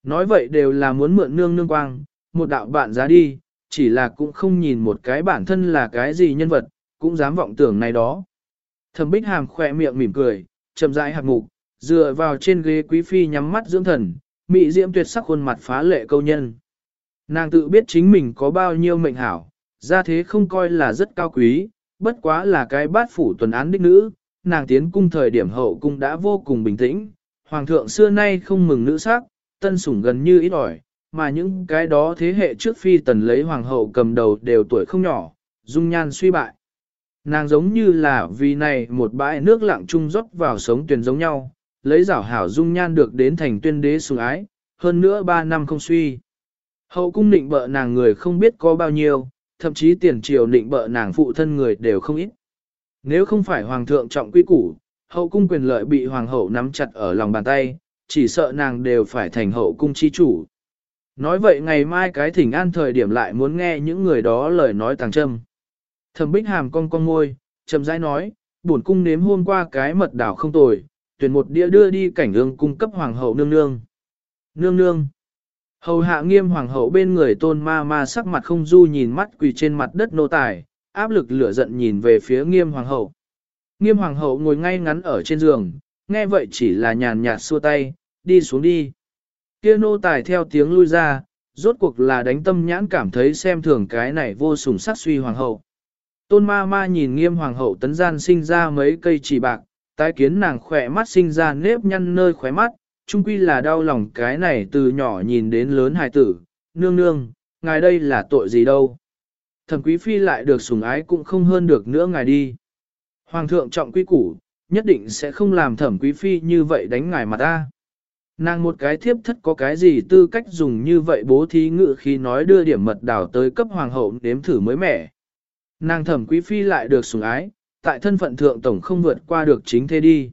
Nói vậy đều là muốn mượn nương nương quang, một đạo bạn ra đi, chỉ là cũng không nhìn một cái bản thân là cái gì nhân vật, cũng dám vọng tưởng này đó. Thẩm Bích Hàm khỏe miệng mỉm cười, chậm rãi hạc mục, dựa vào trên ghế quý phi nhắm mắt dưỡng thần, mị diễm tuyệt sắc khuôn mặt phá lệ câu nhân. Nàng tự biết chính mình có bao nhiêu mệnh hảo, ra thế không coi là rất cao quý, bất quá là cái bát phủ tuần án đích nữ, nàng tiến cung thời điểm hậu cung đã vô cùng bình tĩnh, hoàng thượng xưa nay không mừng nữ sắc, tân sủng gần như ít ỏi, mà những cái đó thế hệ trước phi tần lấy hoàng hậu cầm đầu đều tuổi không nhỏ, dung nhan suy bại. Nàng giống như là vì này một bãi nước lặng trung rót vào sống tuyển giống nhau, lấy giảo hảo dung nhan được đến thành tuyên đế sủng ái, hơn nữa ba năm không suy. Hậu cung nịnh bợ nàng người không biết có bao nhiêu, thậm chí tiền triều nịnh bợ nàng phụ thân người đều không ít. Nếu không phải hoàng thượng trọng quy củ, hậu cung quyền lợi bị hoàng hậu nắm chặt ở lòng bàn tay, chỉ sợ nàng đều phải thành hậu cung chi chủ. Nói vậy ngày mai cái thỉnh an thời điểm lại muốn nghe những người đó lời nói tàng châm. Thẩm bích hàm cong cong môi, chậm rãi nói, bổn cung nếm hôm qua cái mật đảo không tồi, tuyển một đĩa đưa đi cảnh ương cung cấp hoàng hậu nương nương. Nương nương. Hầu hạ nghiêm hoàng hậu bên người tôn ma ma sắc mặt không du nhìn mắt quỳ trên mặt đất nô tài, áp lực lửa giận nhìn về phía nghiêm hoàng hậu. Nghiêm hoàng hậu ngồi ngay ngắn ở trên giường, nghe vậy chỉ là nhàn nhạt xua tay, đi xuống đi. Kia nô tài theo tiếng lui ra, rốt cuộc là đánh tâm nhãn cảm thấy xem thường cái này vô sủng sắc suy hoàng hậu. Tôn ma ma nhìn nghiêm hoàng hậu tấn gian sinh ra mấy cây chỉ bạc, tái kiến nàng khỏe mắt sinh ra nếp nhăn nơi khóe mắt, Trung quy là đau lòng cái này từ nhỏ nhìn đến lớn hài tử, nương nương, ngài đây là tội gì đâu. Thẩm quý phi lại được sủng ái cũng không hơn được nữa ngài đi. Hoàng thượng trọng quý củ, nhất định sẽ không làm thẩm quý phi như vậy đánh ngài mặt ta. Nàng một cái thiếp thất có cái gì tư cách dùng như vậy bố thí ngự khi nói đưa điểm mật đảo tới cấp hoàng hậu đếm thử mới mẻ. Nàng thẩm quý phi lại được sủng ái, tại thân phận thượng tổng không vượt qua được chính thế đi.